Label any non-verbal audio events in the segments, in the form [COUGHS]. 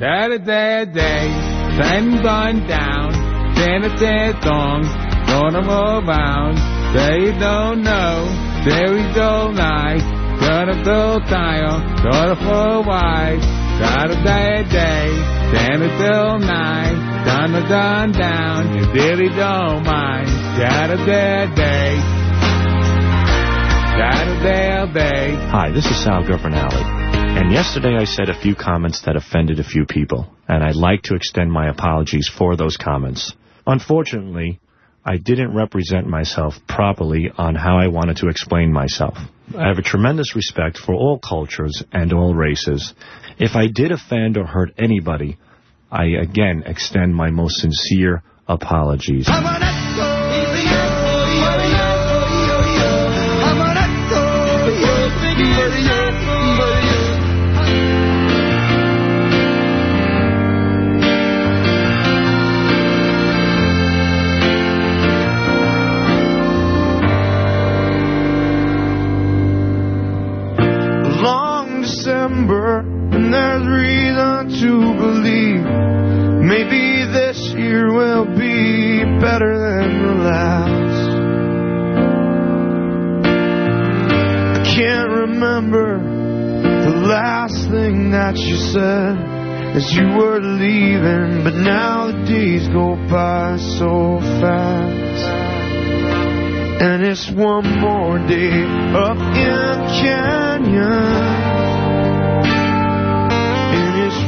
That a day, day, sun gone down, Santa said song, gonna move on. They don't know, there we go night, gonna go tile, gonna for wide. Got a day, day, Santa till night, gonna done down, you really don't mind. Got a day, day, got a day, day. Hi, this is Sal Governale. And yesterday I said a few comments that offended a few people, and I'd like to extend my apologies for those comments. Unfortunately, I didn't represent myself properly on how I wanted to explain myself. I have a tremendous respect for all cultures and all races. If I did offend or hurt anybody, I again extend my most sincere apologies. There's reason to believe maybe this year will be better than the last. I can't remember the last thing that you said as you were leaving, but now the days go by so fast. And it's one more day up in Canyon.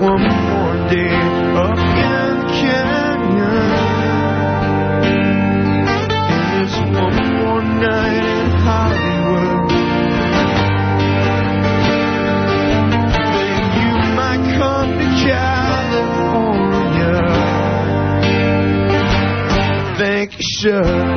one more day up in the Canyon. And it's one more night in Hollywood. Then you might come to California. Think you should.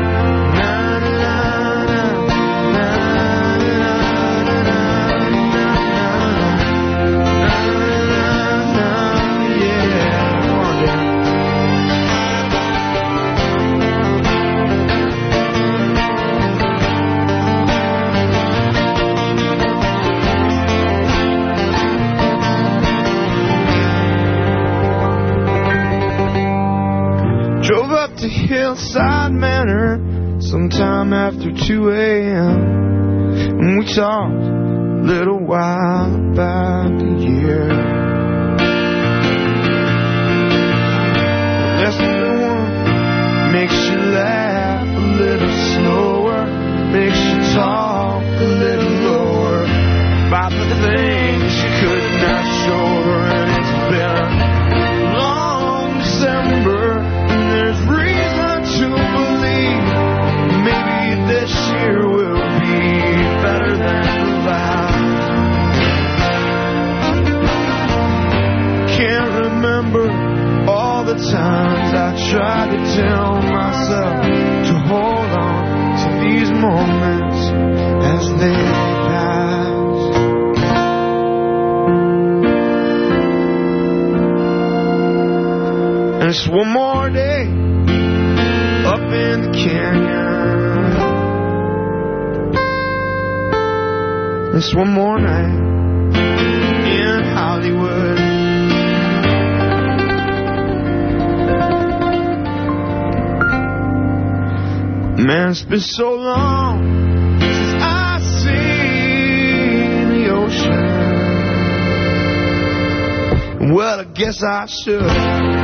songs been so long since I seen the ocean. Well, I guess I should.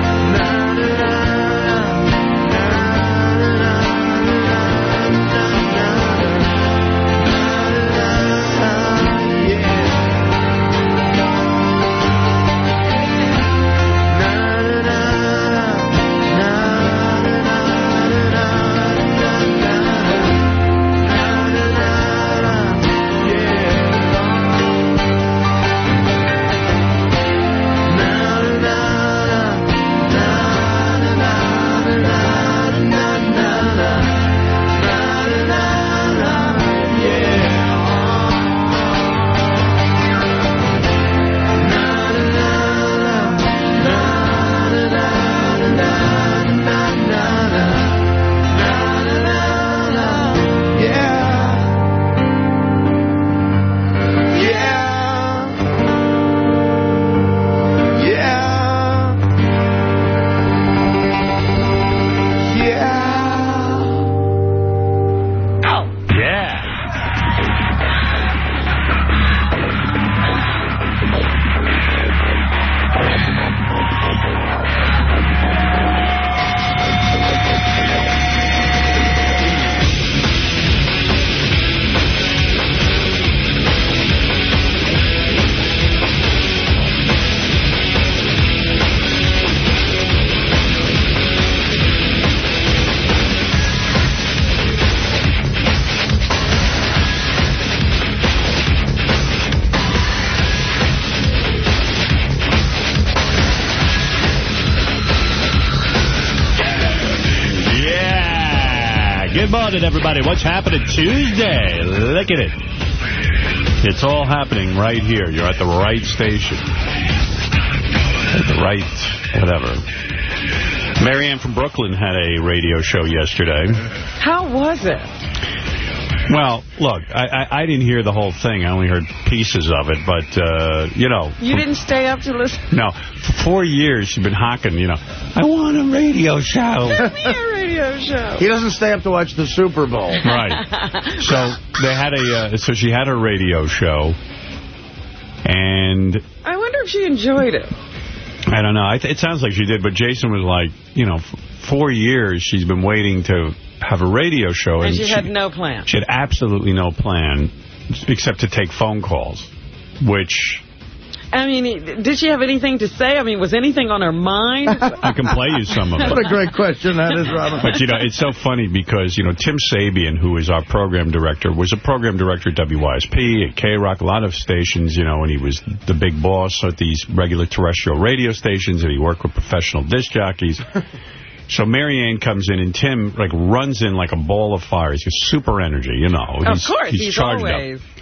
Everybody. What's happening Tuesday? Look at it. It's all happening right here. You're at the right station. At the right, whatever. Marianne from Brooklyn had a radio show yesterday. How was it? Well, look, I, I, I, didn't hear the whole thing. I only heard pieces of it, but, uh, you know. You didn't stay up to listen? No. For four years, she's been hawking, you know, I want a radio show. Give me a radio show. He doesn't stay up to watch the Super Bowl. [LAUGHS] Right. so they had a, uh, so she had a radio show, and... I wonder if she enjoyed it. I don't know. It sounds like she did, but Jason was like, you know, four years she's been waiting to have a radio show. And, and she, she had no plan. She had absolutely no plan except to take phone calls, which... I mean, did she have anything to say? I mean, was anything on her mind? [LAUGHS] I can play you some of it. What a great question that is, Robin. But, you know, it's so funny because, you know, Tim Sabean, who is our program director, was a program director at WYSP, at K-Rock, a lot of stations, you know, and he was the big boss at these regular terrestrial radio stations, and he worked with professional disc jockeys. [LAUGHS] So Marianne comes in, and Tim like runs in like a ball of fire. He's got super energy, you know. Of he's, course, he's, he's charged always up.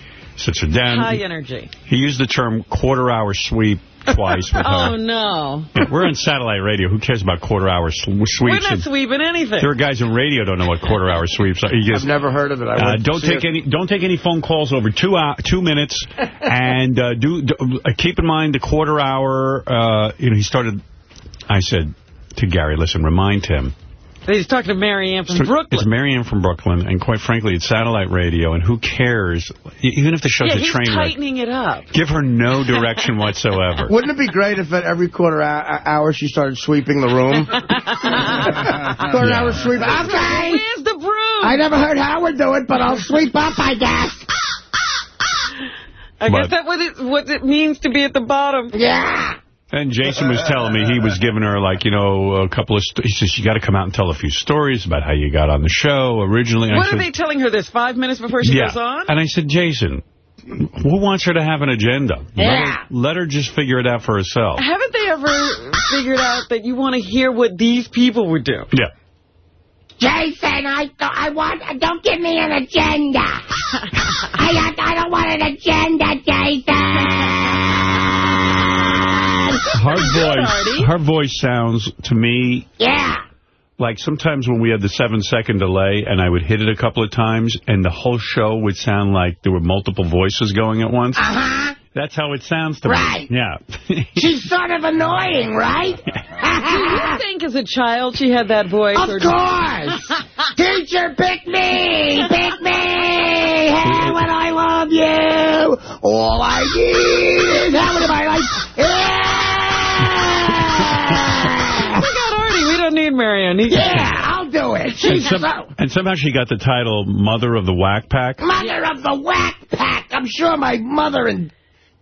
Sits her down. High energy. He used the term quarter-hour sweep twice with [LAUGHS] her. Oh, no. Yeah, we're on satellite radio. Who cares about quarter-hour sweeps? We're not sweeping anything. There are guys in radio don't know what quarter-hour sweeps are. Goes, I've never heard of it. Uh, don't take it. any don't take any phone calls over two hour, two minutes, [LAUGHS] and uh, do, do uh, keep in mind the quarter-hour. Uh, you know, he started. I said to Gary, listen, remind him He's talking to Marianne from Brooklyn. It's Marianne from Brooklyn, and quite frankly, it's satellite radio, and who cares? Even if the show's yeah, a train wreck. tightening it up. Give her no direction whatsoever. [LAUGHS] Wouldn't it be great if at every quarter hour she started sweeping the room? [LAUGHS] quarter yeah. hour sweep. Okay. Where's the broom? I never heard Howard do it, but I'll sweep up, I guess. I guess that's what it, what it means to be at the bottom. Yeah. And Jason was telling me he was giving her, like, you know, a couple of... He says, you got to come out and tell a few stories about how you got on the show originally. What I are said, they telling her this five minutes before she yeah. goes on? And I said, Jason, who wants her to have an agenda? Yeah. Let her, let her just figure it out for herself. Haven't they ever figured out that you want to hear what these people would do? Yeah. Jason, I I want. Don't give me an agenda. [LAUGHS] I I don't want an agenda, Jason. Her voice, her voice sounds to me. Yeah. Like sometimes when we had the seven-second delay and I would hit it a couple of times and the whole show would sound like there were multiple voices going at once. Uh-huh. That's how it sounds to right. me. Right. Yeah. [LAUGHS] She's sort of annoying, right? [LAUGHS] Do you think as a child she had that voice? Of course. [LAUGHS] Teacher, pick me. Pick me. Hey, when I love you, all I need is how in my life. Yeah. Need Marianne. Yeah, I'll do it. She's and, some, and somehow she got the title Mother of the Whack Pack. Mother of the Whack Pack. I'm sure my mother and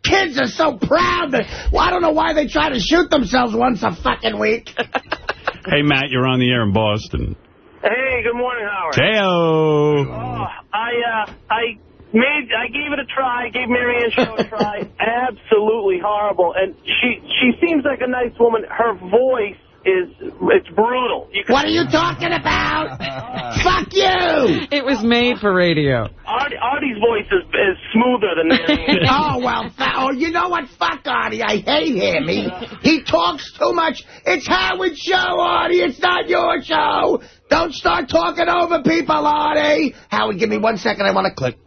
kids are so proud that well, I don't know why they try to shoot themselves once a fucking week. [LAUGHS] hey, Matt, you're on the air in Boston. Hey, good morning, Howard. Heyo. Oh, I, uh, I made, I gave it a try, gave Marianne's show a try. [LAUGHS] Absolutely horrible. And she, she seems like a nice woman. Her voice is it's brutal. what are you talking about? [LAUGHS] Fuck you! It was made for radio. Artie, Artie's voice is, is smoother than Marianne's. [LAUGHS] oh, well, oh, you know what? Fuck Artie. I hate him. He, he talks too much. It's Howard's show, Artie. It's not your show. Don't start talking over people, Artie. Howard, give me one second. I want to click.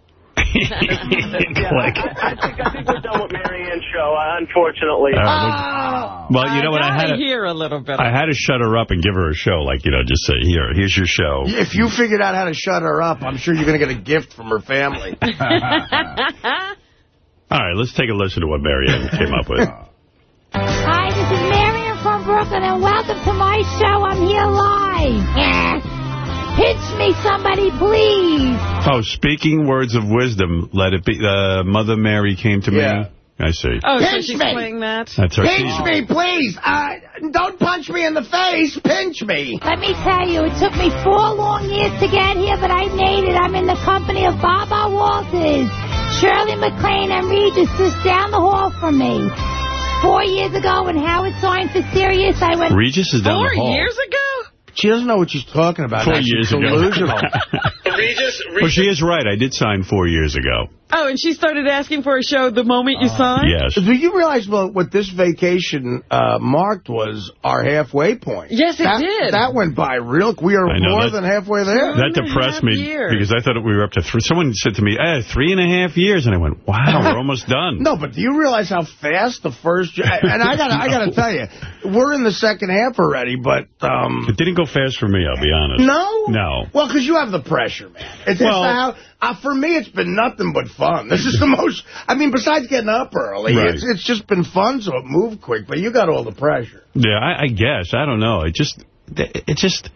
[LAUGHS] yeah, I, I, think, I think we're done with Marianne's show, uh, unfortunately. Uh, well, well, you know what? I had to hear a little bit. I had to shut her up and give her a show, like you know, just say, "Here, here's your show." If you figured out how to shut her up, I'm sure you're going to get a gift from her family. [LAUGHS] [LAUGHS] All right, let's take a listen to what Marianne came up with. Hi, this is Marianne from Brooklyn, and welcome to my show. I'm here live. Pitch me somebody, please. Oh, speaking words of wisdom, let it be. Uh, Mother Mary came to Yeah. me. I see. Oh, so she's me. playing that? That's her. Pinch me, please. Uh, don't punch me in the face. Pinch me. Let me tell you, it took me four long years to get here, but I made it. I'm in the company of Baba Walters, Shirley MacLaine, and Regis just down the hall from me. Four years ago, when Howard signed for Sirius, I went... Regis is down Four the hall. Four years ago? She doesn't know what she's talking about. Four years ago. delusional. Regis, [LAUGHS] Well, she is right. I did sign four years ago. Oh, and she started asking for a show the moment you signed? Yes. Do you realize well, what this vacation uh, marked was our halfway point? Yes, it that, did. That went by real. Quick. We are know, more that- than halfway there. That depressed me years. because I thought we were up to three. Someone said to me, eh, three and a half years. And I went, wow, we're [LAUGHS] almost done. No, but do you realize how fast the first... And I got I got to [LAUGHS] tell you, we're in the second half already, but... um It didn't go fast for me, I'll be honest. No? No. Well, because you have the pressure, man. It's, Well- it's how, uh, for me, it's been nothing but fun. This is the [LAUGHS] most... I mean, besides getting up early, Right. it's, it's just been fun, so it moved quick, but you got all the pressure. Yeah, I, I guess. I don't know. It just, it just,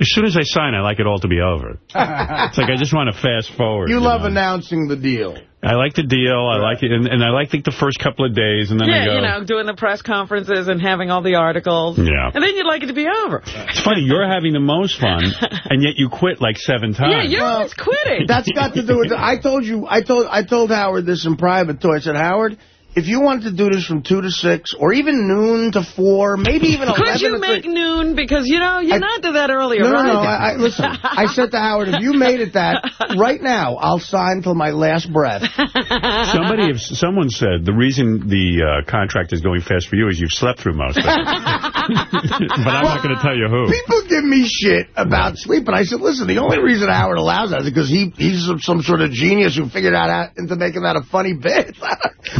as soon as I sign, I like it all to be over. [LAUGHS] It's like I just want to fast forward. You love know? announcing the deal. I like the deal. I like it. And, and I like the, the first couple of days. And then I Yeah, go. you know, doing the press conferences and having all the articles. Yeah. And then you'd like it to be over. [LAUGHS] It's funny. You're having the most fun, [LAUGHS] and yet you quit like seven times. Yeah, you're always quitting. That's got to do with. I told you. I told. I told Howard this in private too. I said, Howard, if you wanted to do this from two to six, or even noon to four, maybe even Could you to make three. noon? Because, you know, you're I- not to that earlier, No, no, right? no. I, I, listen, I said to Howard, if you made it that, [LAUGHS] right now, I'll sign till my last breath. [LAUGHS] Somebody, if someone said the reason the uh, contract is going fast for you is you've slept through most of it. [LAUGHS] but I'm not going to tell you who. People give me shit about sleep, and I said, listen, the only reason Howard allows that is because he he's some, some sort of genius who figured out how, into making that a funny bit.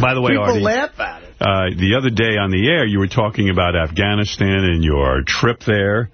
By the way, People Artie, laugh at it. uh, the other day on the air, you were talking about Afghanistan and your trip there,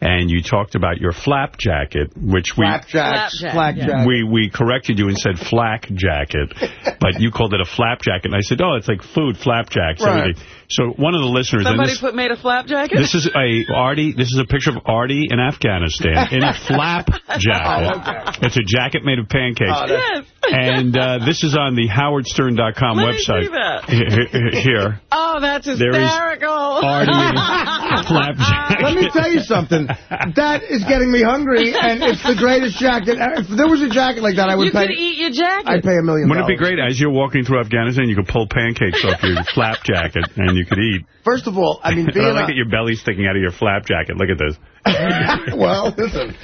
and you talked about your flap jacket, which we Flapjacks, Flapjack, flapjack. we we corrected you and said flak jacket, but you called it a flap jacket, and I said, oh, it's like food, flapjacks, Right. everything. So one of the listeners, Somebody this, put made a flap jacket? this is a Artie. This is a picture of Artie in Afghanistan in a flap [LAUGHS] jacket. Oh, okay. It's a jacket made of pancakes. Oh, yes. and uh, this is on the HowardStern.com Let website. see that. H- h- Here, Oh, that's There is hysterical. Artie in a [LAUGHS] flap jacket. Let me tell you something. That is getting me hungry, and it's the greatest jacket. If there was a jacket like that, I would You pay. could eat your jacket. I'd pay a million Wouldn't it be great as you're walking through Afghanistan, you could pull pancakes off your [LAUGHS] flap jacket and you could eat. First of all, I mean, [LAUGHS] being like a- that your belly sticking out of your flap jacket. Look at this. [LAUGHS] well, listen.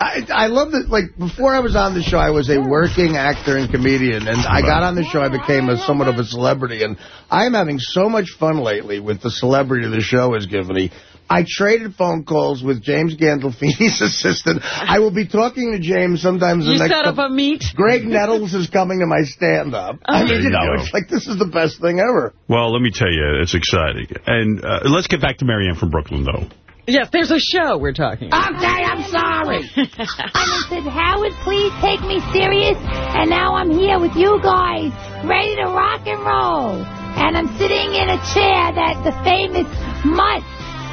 I, I love that, like, before I was on the show, I was a working actor and comedian, and I got on the show, I became a somewhat of a celebrity, and I'm having so much fun lately with the celebrity the show has given me. I traded phone calls with James Gandolfini's [LAUGHS] assistant. I will be talking to James sometimes the You next set up couple- a meet? Graig Nettles is coming to my stand-up. I mean, you you know, go. it's like, this is the best thing ever. Well, let me tell you, it's exciting. And uh, let's get back to Marianne from Brooklyn, though. Yes, there's a show we're talking about. Okay, I'm sorry. [LAUGHS] and I said, Howard, please take me serious. And now I'm here with you guys, ready to rock and roll. And I'm sitting in a chair that the famous mutt,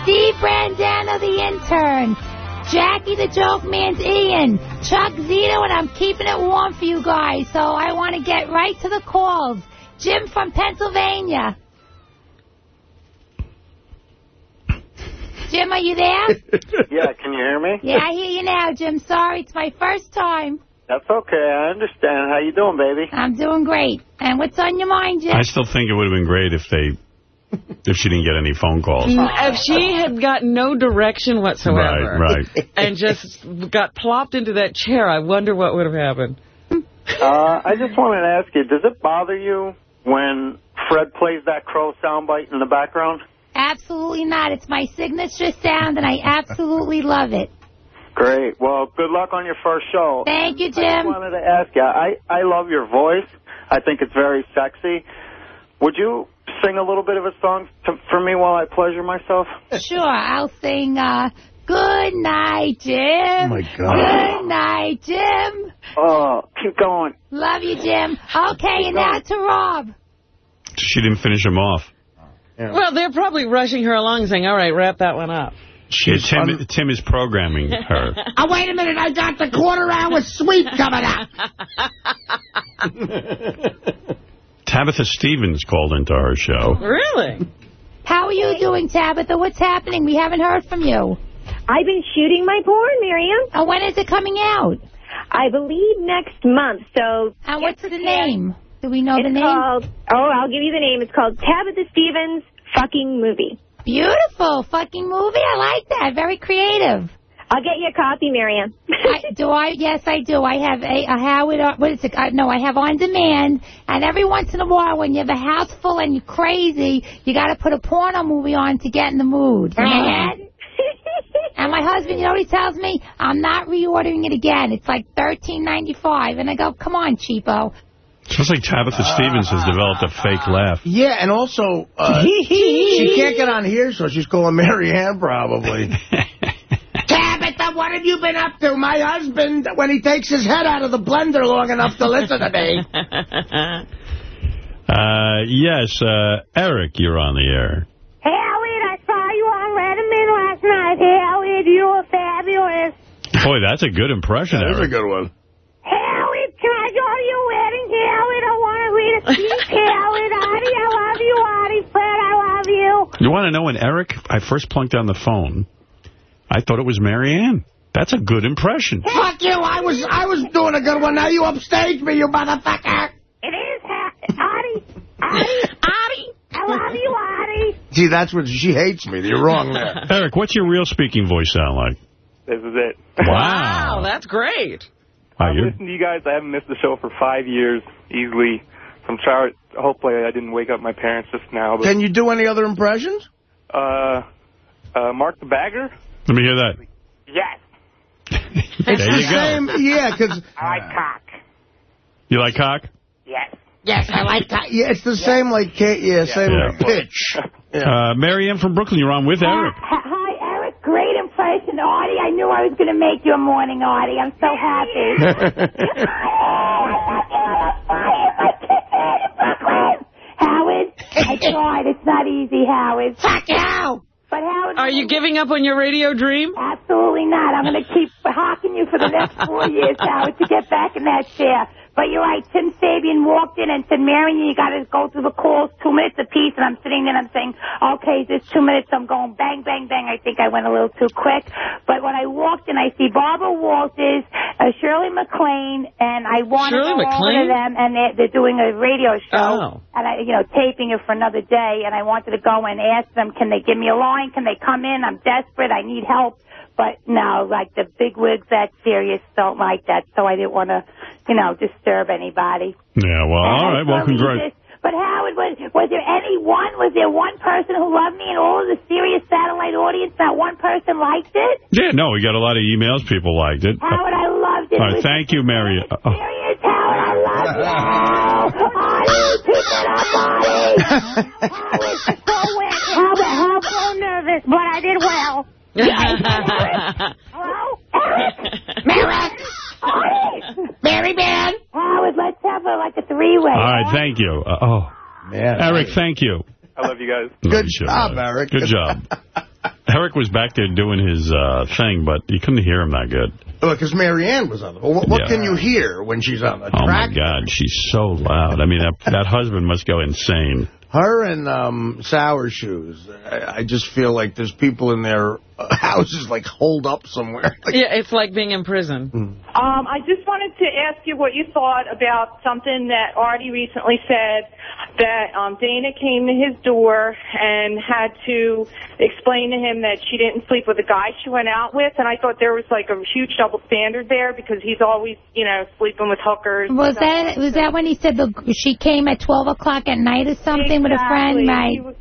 Steve Brandano, the intern, Jackie the Joke Man's Ian, Chuck Zito, and I'm keeping it warm for you guys. So I want to get right to the calls. Jim from Pennsylvania. Jim, are you there? [LAUGHS] Yeah, can you hear me? Yeah, I hear you now, Jim. Sorry, it's my first time. That's okay. I understand. How you doing, baby? I'm doing great. And what's on your mind, Jim? I still think it would have been great if they, [LAUGHS] if she didn't get any phone calls. If she had got no direction whatsoever. Right, right. [LAUGHS] And just got plopped into that chair, I wonder what would have happened. Uh, I just wanted to ask you, does it bother you when Fred plays that crow soundbite in the background? Absolutely not. It's my signature sound, and I absolutely love it. Great. Well, good luck on your first show. Thank you, Jim. I just Jim. wanted to ask you, I, I love your voice. I think it's very sexy. Would you sing a little bit of a song to, for me while I pleasure myself? [LAUGHS] Sure, I'll sing, uh, Good night, Jim. Oh, my God. Good night, Jim. Oh, keep going. Love you, Jim. Okay, and now to Rob. She didn't finish him off. Well, they're probably rushing her along saying, all right, wrap that one up. Yeah, Tim, Tim is programming her. Oh, [LAUGHS] wait a minute. I got the quarter hour sweep coming up. [LAUGHS] Tabitha Stevens called into our show. Really? How are you doing, Tabitha? What's happening? We haven't heard from you. I've been shooting my porn, Miriam. Oh, when is it coming out? I believe next month. So. And what's the name? Do we know it's the name? Called, oh, I'll give you the name. It's called Tabitha Stevens Fucking Movie. Beautiful fucking movie. I like that. Very creative. I'll get you a copy, Miriam. [LAUGHS] I, do I? Yes, I do. I have a, a Howard. uh, What is it? Uh, no, I have on demand. And every once in a while, when you have a house full and you're crazy, you got to put a porno movie on to get in the mood. You know that? And my husband, you know what he tells me? I'm not reordering it again. It's like thirteen ninety five, and I go, "Come on, cheapo." Sounds like Tabitha Stevens has developed a fake laugh. Yeah, and also, uh, [LAUGHS] she can't get on here, so she's calling Mary Ann probably. [LAUGHS] Tabitha, what have you been up to? My husband, when he takes his head out of the blender long enough to listen to me. [LAUGHS] Uh, yes, uh, Eric, you're on the air. Howard, I saw you on Letterman last night. Howard, you were fabulous. Boy, that's a good impression, That's a good one. Howard, can I go to your wedding, Howard? I want to read a speech, Howard. Artie, I love you. Artie, Fred, I love you. You want to know when Eric, I first plunked on the phone, I thought it was Mary Ann. That's a good impression. Fuck you, I was I was doing a good one. Now you upstage me, you motherfucker. It is, Ha- Artie. Artie. Artie. I love you, Artie. See, that's what she hates me. You're wrong there. [LAUGHS] Eric, what's your real speaking voice sound like? This is it. Wow, that's great. Wow, I've you're, listened to you guys. I haven't missed the show for five years easily. I'm sorry. Hopefully, I didn't wake up my parents just now. But Can you do any other impressions? uh, uh, Mark the Bagger. Let me hear that. Yes. There you go. Same, yeah, because I like cock. You like cock? Yes. yes, I like that. Yeah, it's the same like Kate. Yeah, same Yeah. like pitch. Uh, Mary Ann from Brooklyn, you're on with Eric. Hi, hi, Eric. Great impression, Artie. I knew I was going to make you a morning, Artie. I'm so happy. Howard, I tried. It's not easy, Howard. Fuck you! But Howard, Are you giving up on your radio dream? Absolutely not. I'm going to keep hawking you for the next [LAUGHS] four years, Howard, to get back in that chair. But you're right. Tim Sabean walked in and said, Marion, you got to go through the calls two minutes apiece. And I'm sitting there and I'm saying, okay, this two minutes. I'm going bang, bang, bang. I think I went a little too quick. But when I walked in, I see Barbara Walters, uh, Shirley MacLaine, and I want to Shirley go over to them. And they're, they're doing a radio Oh. show. And I, you know, taping it for another day. And I wanted to go and ask them, can they give me a line? Can they come in? I'm desperate. I need help. But no, like the big wigs that Sirius don't like that. So I didn't want to, you know, disturb anybody. Yeah, well, all right. Well, So we congrats. But Howard, was, was there any one, was there one person who loved me and all of the Sirius satellite audience, not one person liked it? Yeah, no, we got a lot of emails. People liked it. Howard, I loved it. All right, It thank you, Mary. Uh, oh. Serious, Howard, I love you. [LAUGHS] Artie, keep it up, Artie. [LAUGHS] Howard, so wet. Howard, Howard, so nervous, but I did well. Hello? Eric? Mary? Artie? Mary Man? Howard, let's have a, like a three-way. All right, thank you. Uh, oh, Man, Eric, thank you. I love you guys. Good Love you, job, brother. Eric. Good job. [LAUGHS] Eric was back there doing his uh, thing, but you couldn't hear him that good. Look, because Mary Ann was on the... What, what Yeah. can you hear when she's on the Oh, my? God, she's so loud. I mean, that, that husband must go insane. Her and um, Sour Shoes, I, I just feel like there's people in their uh, [LAUGHS] houses, like, holed up somewhere. [LAUGHS] Like, Yeah, it's like being in prison. Um, I just wanted to ask you what you thought about something that Artie recently said, that um, Dana came to his door and had to explain to him that she didn't sleep with the guy she went out with, and I thought there was like a huge double standard there because he's always, you know, sleeping with hookers. Was that was that when he said the, she came at 12 o'clock at night or something with a friend? Exactly. Right.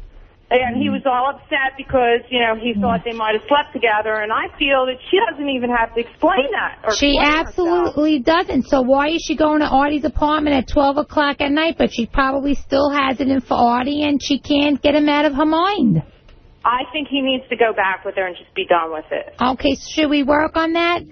He was- and he was all upset because, you know, he thought they might have slept together, and I feel that she doesn't even have to explain that. Or She explain herself. absolutely doesn't. So why is she going to Artie's apartment at 12 o'clock at night? But she probably still has it in for Artie, and she can't get him out of her mind. I think he needs to go back with her and just be done with it. Okay, should we work on that?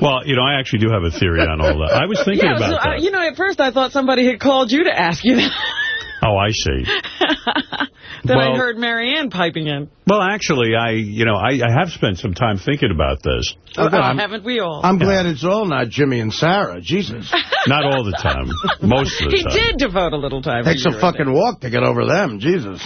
Well, you know, I actually do have a theory on all that. I was [LAUGHS] thinking yeah, about so, uh, that. you know, at first I thought somebody had called you to ask you that. [LAUGHS] Oh, I see. [LAUGHS] then Well- I heard Marianne piping in. Well, actually, I, you know, I, I have spent some time thinking about this. Oh, I'm- haven't we all? I'm glad it's all not Jimmy and Sarah. Jesus. [LAUGHS] Not all the time. Most of the he time. did devote a little time. Takes a fucking walk to get over them. Jesus.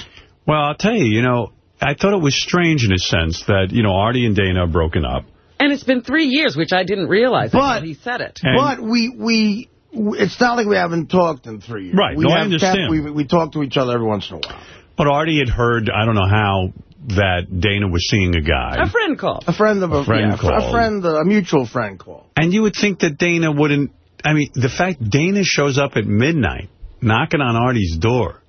Well, I'll tell you, you know, I thought it was strange in a sense that, you know, Artie and Dana are broken up. And it's been three years, which I didn't realize But- until he said it. And- but we, we, it's not like we haven't talked in three years. Right. We No, I understand. Kept, we, we talk to each other every once in a while. But Artie had heard, I don't know how, that Dana was seeing a guy. A friend called. A friend of a, A friend yeah, called. A friend, a mutual friend called. And you would think that Dana wouldn't... I mean, the fact Dana shows up at midnight, knocking on Artie's door,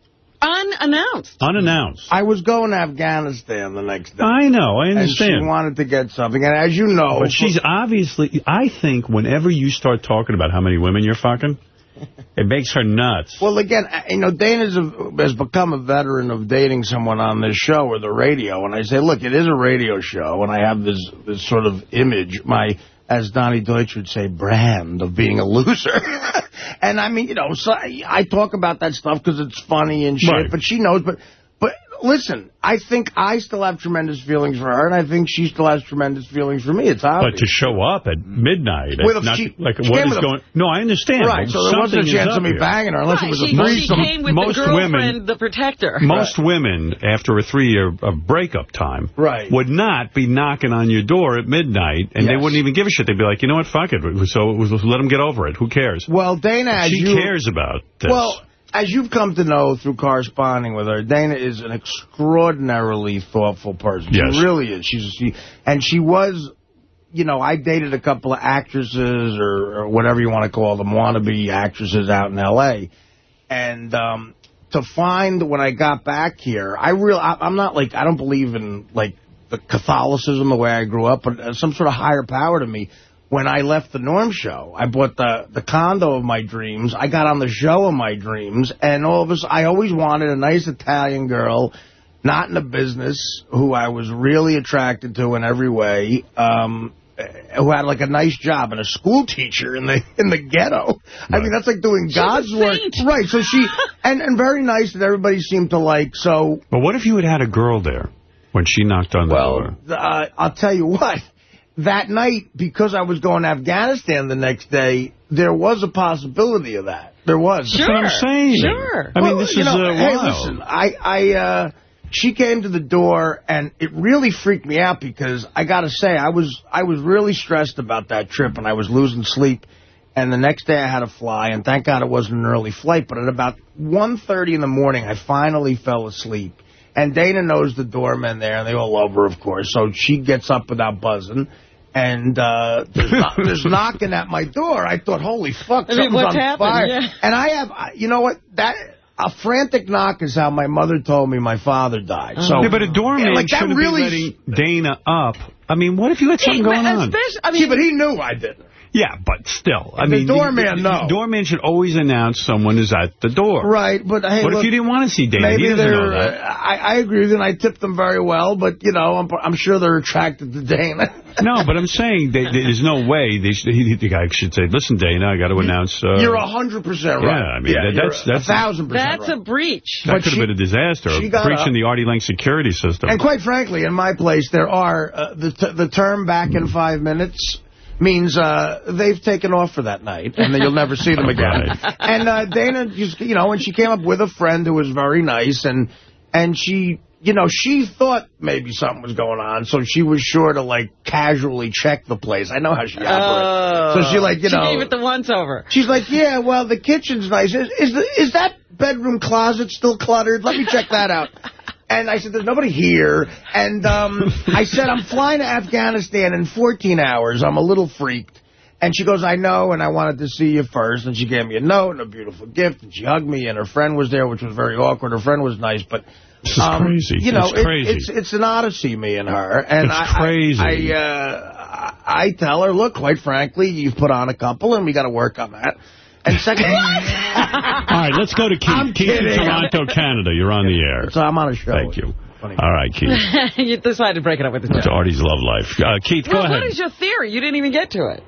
Unannounced. unannounced. I was going to Afghanistan the next day. I know, I And understand. she wanted to get something. And as you know... But she's obviously... I think whenever you start talking about how many women you're fucking, [LAUGHS] it makes her nuts. Well, again, uh, you know, Dana has become a veteran of dating someone on this show or the radio. And I say, look, it is a radio show, and I have this this sort of image, my, as Donny Deutsch would say, brand of being a loser. [LAUGHS] and I mean, you know, so I, I talk about that stuff because it's funny and shit, Right. but she knows. But but listen, I think I still have tremendous feelings for her, and I think she still has tremendous feelings for me. It's obvious. But to show up at mm-hmm. midnight, With a- not- she- like she what came a- going? No, I understand. Right, so there wasn't a something is chance up of me here. banging her unless it Right, was she, a she threesome. came with Most the girlfriend, women- the protector. Most women, after a three-year breakup time, Right. would not be knocking on your door at midnight, and they wouldn't even give a shit. They'd be like, you know what, fuck it. So let them get over it. Who cares? Well, Dana, as she you... cares about this. Well, as you've come to know through corresponding with her, Dana is an extraordinarily thoughtful person. Yes. She really is. She's she, and she was, you know, I dated a couple of actresses or, or whatever you want to call them, wannabe actresses out in L.A. And um, to find when I got back here, I real I, I'm not like I don't believe in like the Catholicism the way I grew up, but uh, some sort of higher power to me. When I left the Norm show, I bought the the condo of my dreams. I got on the show of my dreams, and all of us, I always wanted a nice Italian girl, not in the business, who I was really attracted to in every way. Um, who had like a nice job and a school teacher in the [LAUGHS] in the ghetto. I mean, that's like doing God's work, right? So she [LAUGHS] and and very nice that everybody seemed to like. So but what if you had had a girl there when she knocked on the door? uh, I'll tell you what. That night, because I was going to Afghanistan the next day, there was a possibility of that. There was. That's what I'm saying. Sure. I mean, Well, this you is know, uh, hey, wild. listen, I, I, uh, she came to the door, and it really freaked me out because I got to say, I was, I was really stressed about that trip, and I was losing sleep. And the next day I had to fly, and thank God it wasn't an early flight. But at about 1.30 in the morning, I finally fell asleep. And Dana knows the doorman there, and they all love her, of course. So she gets up without buzzing. And uh, there's, [LAUGHS] no- there's knocking at my door. I thought, holy fuck, I mean, something's what's on happened? fire. Yeah. And I have, you know what, that a frantic knock is how my mother told me my father died. So yeah, but a doorman Yeah, like that shouldn't really be letting Dana up. I mean, what if you had something going on? Especially, I mean, See, but he knew I didn't. Yeah, but still. I The mean, doorman, the, no. the doorman should always announce someone is at the door. Right, but hey, what look, if you didn't want to see Dana? Maybe he doesn't know they're. that. I, I agree with you, and I tipped them very well. But you know, I'm, I'm sure they're attracted to Dana. [LAUGHS] no, but I'm saying they, there's no way they should, he, the guy should say, "Listen, Dana, I got to announce." Uh, You're a hundred percent right. Yeah, I mean, that- you're that's- that's- a thousand percent that's right. a breach. that but could have been a disaster. she got Breaching up. the Artie Lange security system. And quite frankly, in my place, there are uh, the t the term "back in five minutes." Means uh, they've taken off for that night, and then you'll never see them again. [LAUGHS] Right. And uh, Dana, just, you know, when she came up with a friend who was very nice, and and she, you know, she thought maybe something was going on, so she was sure to, like, casually check the place. I know how she operates. so she, like, you she know... gave it the once over. She's like, yeah, well, the kitchen's nice. Is, is, the, is that bedroom closet still cluttered? Let me check that out. And I said, there's nobody here. And um, [LAUGHS] I said, I'm flying to Afghanistan in 14 hours. I'm a little freaked. And she goes, I know, and I wanted to see you first. And she gave me a note and a beautiful gift, and she hugged me, and her friend was there, which was very awkward. Her friend was nice, but... This is um, crazy. You know, It's it- crazy. it's it's an odyssey, me and her. And It's I, crazy. I, I, uh, I tell her, look, quite frankly, you've put on a couple, and we got to work on that. And second, [LAUGHS] All right, let's go to Keith. I'm Keith in. Toronto, Canada. You're on the air. so I'm on a show. Thank you. All right, Keith. [LAUGHS] you decided to break it up with the It's joke. Artie's love life. Uh, Keith, go Well, ahead. what is your theory? You didn't even get to it.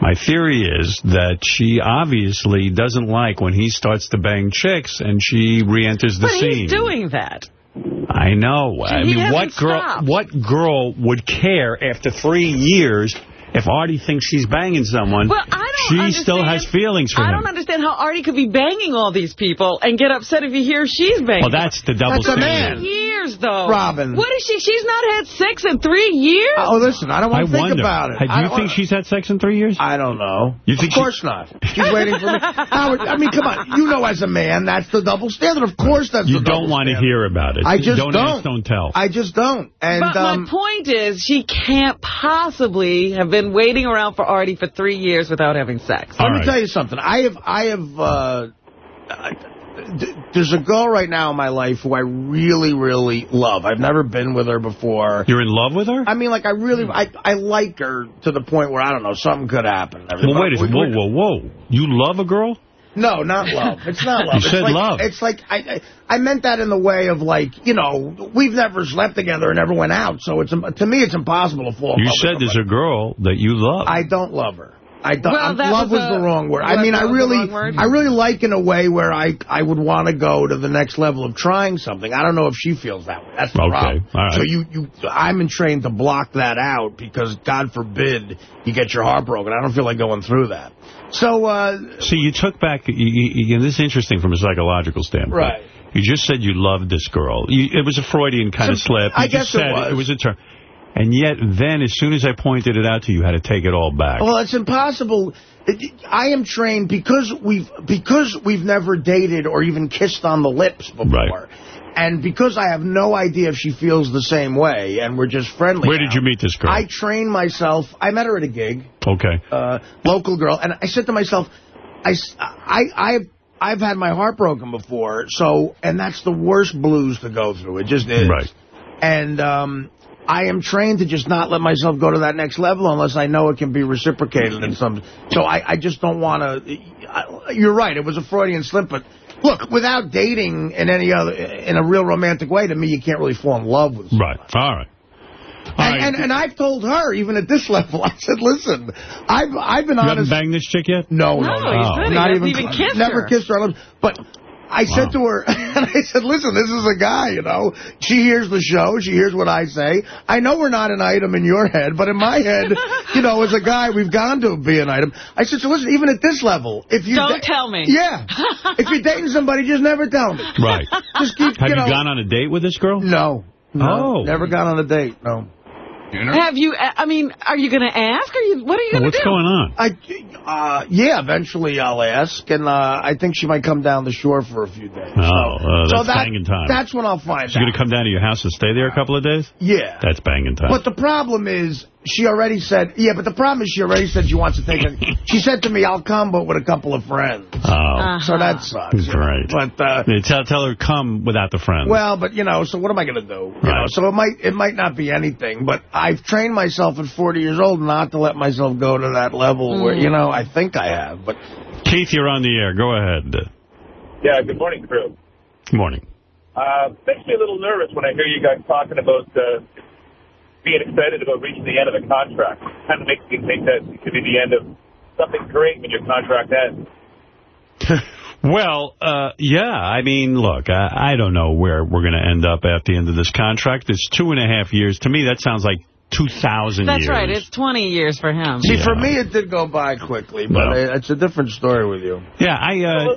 My theory is that she obviously doesn't like when he starts to bang chicks and she re-enters the but scene. he's doing that. I know. I mean, what girl stopped. what girl would care after three years if Artie thinks she's banging someone? Well, I don't She understand. still has feelings for I him. don't understand how Artie could be banging all these people and get upset if he hears she's banging. Well, that's the double That's a standard. man. Years though. Robin. What is she? She's not had sex in three years? Oh, listen, I don't want to think wonder. about it. Do I you don't think wanna- she's had sex in three years? I don't know. You think of she- course not. She's waiting for me. [LAUGHS] Howard, I mean, come on. You know as a man, that's the double standard. Of course that's You the don't double want to hear about it. I just don't. don't. ask, don't tell. I just don't. And but um, my point is, she can't possibly have been waiting around for Artie for three years without having sex. Let me tell you something. I have, I have, uh, th- there's a girl right now in my life who I really, really love. I've never been with her before. You're in love with her? I mean, like, I really, I, I like her to the point where, I don't know, something could happen. well, wait a second. Whoa, whoa, whoa. You love a girl? No, not love. [LAUGHS] It's not love. You it's said like, love. It's like, I, I I meant that in the way of, like, you know, we've never slept together and never went out, so it's to me it's impossible to fall You said there's a girl that you love. I don't love her. I don't. Well, that love was was, a- the wrong word. I mean, I that was the really. I really like in a way where I I would want to go to the next level of trying something. I don't know if she feels that way. That's the Okay, problem. all right. So you you, I'm trained to block that out because God forbid you get your heart broken. I don't feel like going through that. So uh, See, you took back, you, you, this is interesting from a psychological standpoint. Right. You just said you loved this girl. You, it was a Freudian kind of slip. You I just guess it said was. It was a term. And yet, then, as soon as I pointed it out to you, you had to take it all back. Well, it's impossible. It- I am trained because we've because we've never dated or even kissed on the lips before. Right. And because I have no idea if she feels the same way, and we're just friendly Where now, did you meet this girl? I trained myself. I met her at a gig, okay. uh, local girl, and I said to myself, I, I, I've, I've had my heart broken before, so, and that's the worst blues to go through. It just is. Right. And um, I am trained to just not let myself go to that next level unless I know it can be reciprocated in some. So I, I just don't want to. You're right. It was a Freudian slip, but look, without dating in any other in a real romantic way, to me, you can't really fall in love with. someone. Right. All right. All And, right. and and I've told her even at this [LAUGHS] level. I said, listen, I've I've been honest you haven't honest. banged this chick yet? No, No, no, no. he said he Not even, even kissed never her. kissed her. But I said to her, [LAUGHS] and I said, listen, this is a guy, you know. She hears the show. She hears what I say. I know we're not an item in your head, but in my head, [LAUGHS] you know, as a guy, we've gone to be an item. I said, so listen, even at this level, if you... Don't tell me. Yeah. if you're dating somebody, just never tell me. Right. Just keep, Have you you gone on a date with this girl? No. No. Oh. Never gone on a date, no. Have you, I mean, are you going to ask? Are you, what are you going to do? What's do? going on? I, uh, yeah, eventually I'll ask, and uh, I think she might come down the shore for a few days. Oh, so, uh, so that's that, banging time. That's when I'll find She's out. going to come down to your house and stay there a couple of days? Yeah. That's banging time. But the problem is, she already said, yeah, but the problem is she already said she wants to take a, [LAUGHS] she said to me, I'll come, but with a couple of friends. oh. So that sucks. you know. Great. But, uh, Yeah, Tell, tell her come without the friends. well, but, you know, so what am I going to do? You know, so it might, it might not be anything, but I've trained myself at 40 years old not to let myself go to that level where, you know, I think I have, but Keith, you're on the air. Go ahead. Yeah, good morning, crew. Good morning. Uh, makes me a little nervous when I hear you guys talking about uh, being excited about reaching the end of the contract. kind of makes me think that it could be the end of something great when your contract ends. [LAUGHS] Well, uh, yeah, I mean, look, I, I don't know where we're going to end up at the end of this contract. It's two and a half years. To me, that sounds like 2,000 That's years. right. It's 20 years for him. See, Yeah. for me, it did go by quickly, but Well. it- it's a different story with you. Yeah, I, uh,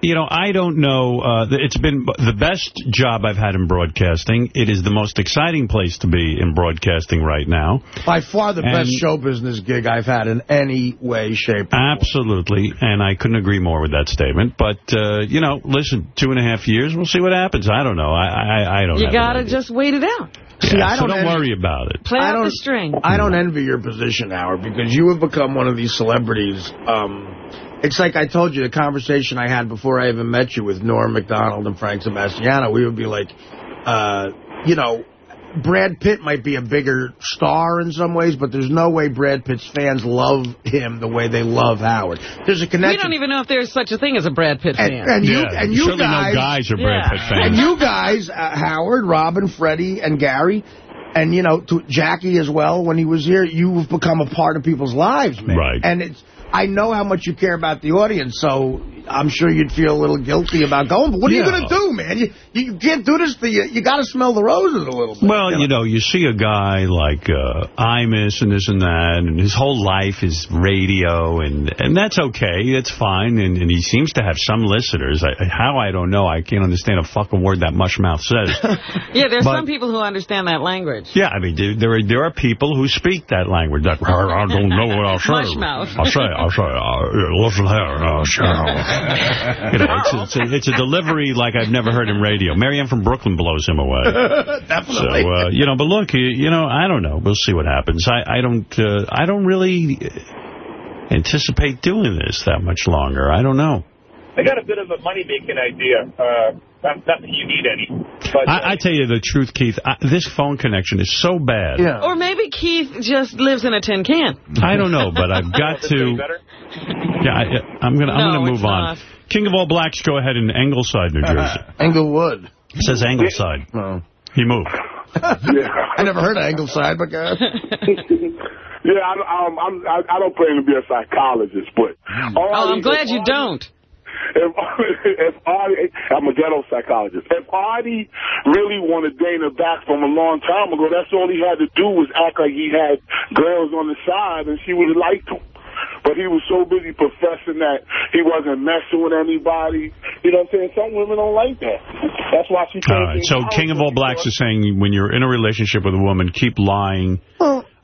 you know, I don't know. Uh, it's been the best job I've had in broadcasting. It is the most exciting place to be in broadcasting right now. By far the And- best show business gig I've had in any way, shape, or form. Absolutely, and I couldn't agree more with that statement. But, uh, you know, listen, two and a half years, we'll see what happens. I don't know. I I, I don't You got to just wait it out. See, Yeah, I so don't don't worry about it. Play I out the string. I don't envy your position, Howard, because you have become one of these celebrities. Um, it's like I told you, the conversation I had before I even met you with Norm MacDonald and Frank Sebastiano, we would be like, uh, you know, Brad Pitt might be a bigger star in some ways, but there's no way Brad Pitt's fans love him the way they love Howard. There's a connection. We don't even know if there's such a thing as a Brad Pitt fan. and, and you, and you certainly guys, no guys are Brad Yeah. Pitt fans. and you guys, uh, Howard, Robin, Freddie, and Gary, and, you know, to Jackie as well, when he was here, you've become a part of people's lives, man. Right. And it's, I know how much you care about the audience, so I'm sure you'd feel a little guilty about going. But what are you going to do, man? You you can't do this. To you you got to smell the roses a little bit. Well, you know, you see a guy like uh, Imus and this and that, and his whole life is radio, and and that's okay. That's fine, and, and he seems to have some listeners. I, how, I don't know. I can't understand a fucking word that mushmouth says. [LAUGHS] Yeah, there's But- some people who understand that language. yeah, I mean, there- there are, there are people who speak that language. That, I don't know what I'll say. Mushmouth. I'll say, I'll say, uh, listen here. Uh, [LAUGHS] sure. [LAUGHS] you know, it's, it's, a, it's a delivery like I've never heard in radio. Marianne from Brooklyn blows him away. [LAUGHS] Definitely. So, uh, you know, but look, you, you know, I don't know. We'll see what happens. I, I don't, uh, I don't really anticipate doing this that much longer. I don't know. I got a bit of a money-making idea. Uh, not, not that you need any. But, uh, I, I tell you the truth, Keith. I, this phone connection is so bad. Yeah. Or maybe Keith just lives in a tin can. I don't know, but I've [LAUGHS] got to. Yeah, I, I'm gonna. I'm No, gonna move on. King of all blacks, go ahead in Ingleside, New Jersey. [LAUGHS] Englewood. It says Ingleside. He moved. [LAUGHS] I never heard of Angleside, but uh, Yeah, I, um, I'm, I, I don't claim to be a psychologist, but... Oh, I'm glad you don't. If, if Artie, I'm a ghetto psychologist. If Artie really wanted Dana back from a long time ago, that's all he had to do was act like he had girls on the side, and she would have liked him. But he was so busy professing that he wasn't messing with anybody. You know what I'm saying? Some women don't like that. That's why she can't right. So King of all blacks is saying when you're in a relationship with a woman, keep lying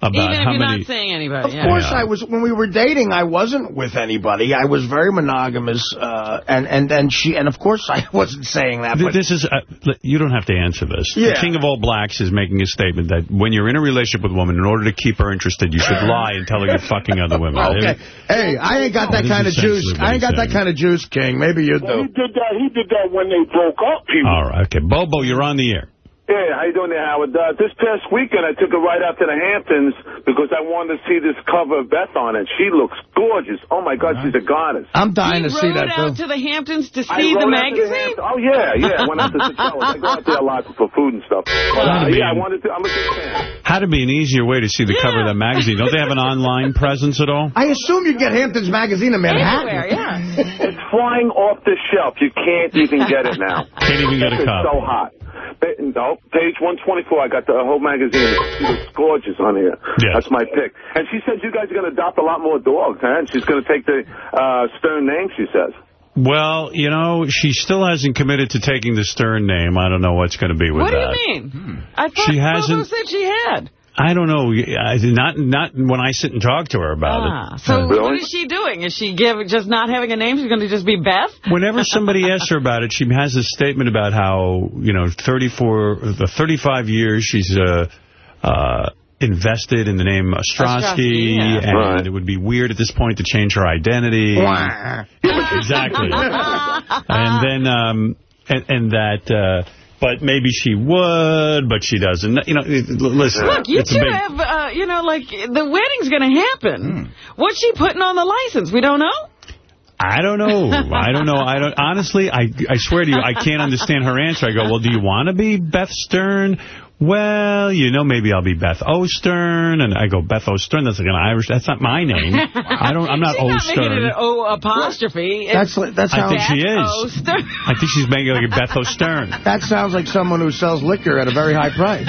about Even if how you're many. not saying anybody. Of yeah. course, I was when we were dating. I wasn't with anybody. I was very monogamous, uh, and and and she and of course I [LAUGHS] wasn't saying that. Th- But This is, uh, you don't have to answer this. Yeah. The King of all blacks is making a statement that when you're in a relationship with a woman, in order to keep her interested, you should [LAUGHS] lie and tell her you're fucking other women. okay, hey, I ain't got that This kind of juice. I ain't he's got that kind of juice, King. Maybe you Well, do. he did that. He did that when they broke up. People. All right. Okay. Bobo, you're on the air. Yeah, how you doing there, Howard? Uh, this past weekend, I took a ride out to the Hamptons because I wanted to see this cover of Beth on it. She looks gorgeous. Oh, my God, she's a goddess. I'm dying You to see rode that out too. to the Hamptons to see the rode out to magazine? Hamptons. Oh, yeah, yeah. I went out to [LAUGHS] Citarella's. I go out there a lot for food and stuff. But, uh, yeah, I wanted to. I'm a big fan. How to be an easier way to see the cover of that magazine? Don't they have an [LAUGHS] online presence at all? I assume you get Hamptons magazine in Manhattan. Everywhere, yeah. It's flying off the shelf. You can't even get it now. Can't even get a It's copy. so hot. Pa- No, page 124, I got the whole magazine. She looks gorgeous on here. That's my pick. And she said you guys are going to adopt a lot more dogs, huh? And she's going to take the uh, Stern name, she says. Well, you know, she still hasn't committed to taking the Stern name. I don't know what's going to be with What do that. you mean? I thought She hasn't- said she had. I don't know. I, not not when I sit and talk to her about Ah, it. so Uh, what is she doing? Is she give, just not having a name? She's going to just be Beth? [LAUGHS] Whenever somebody asks her about it, she has a statement about how, you know, 34, the 35 years she's uh, uh, invested in the name Ostrowski, Ostrowski, yeah. and Right. it would be weird at this point to change her identity. exactly. [LAUGHS] and then, um, and, and that, uh, but maybe she would, but she doesn't. You know, listen, Look, you two big... have, uh, you know, like, the wedding's going to happen. What's she putting on the license? We don't know? I don't know. I don't know. I don't. Honestly, I I swear to you, I can't understand her answer. I go, well, do you want to be Beth Stern? Well, you know, maybe I'll be Beth O'Stern. And I go, Beth O'Stern, that's like an Irish, that's not my name. I don't, I'm not [LAUGHS] She's not making it O'Stern. an O apostrophe. That's It's that's I how. think she is. O'Stern. I think she's making like a Beth [LAUGHS] O'Stern. That sounds like someone who sells liquor at a very high price.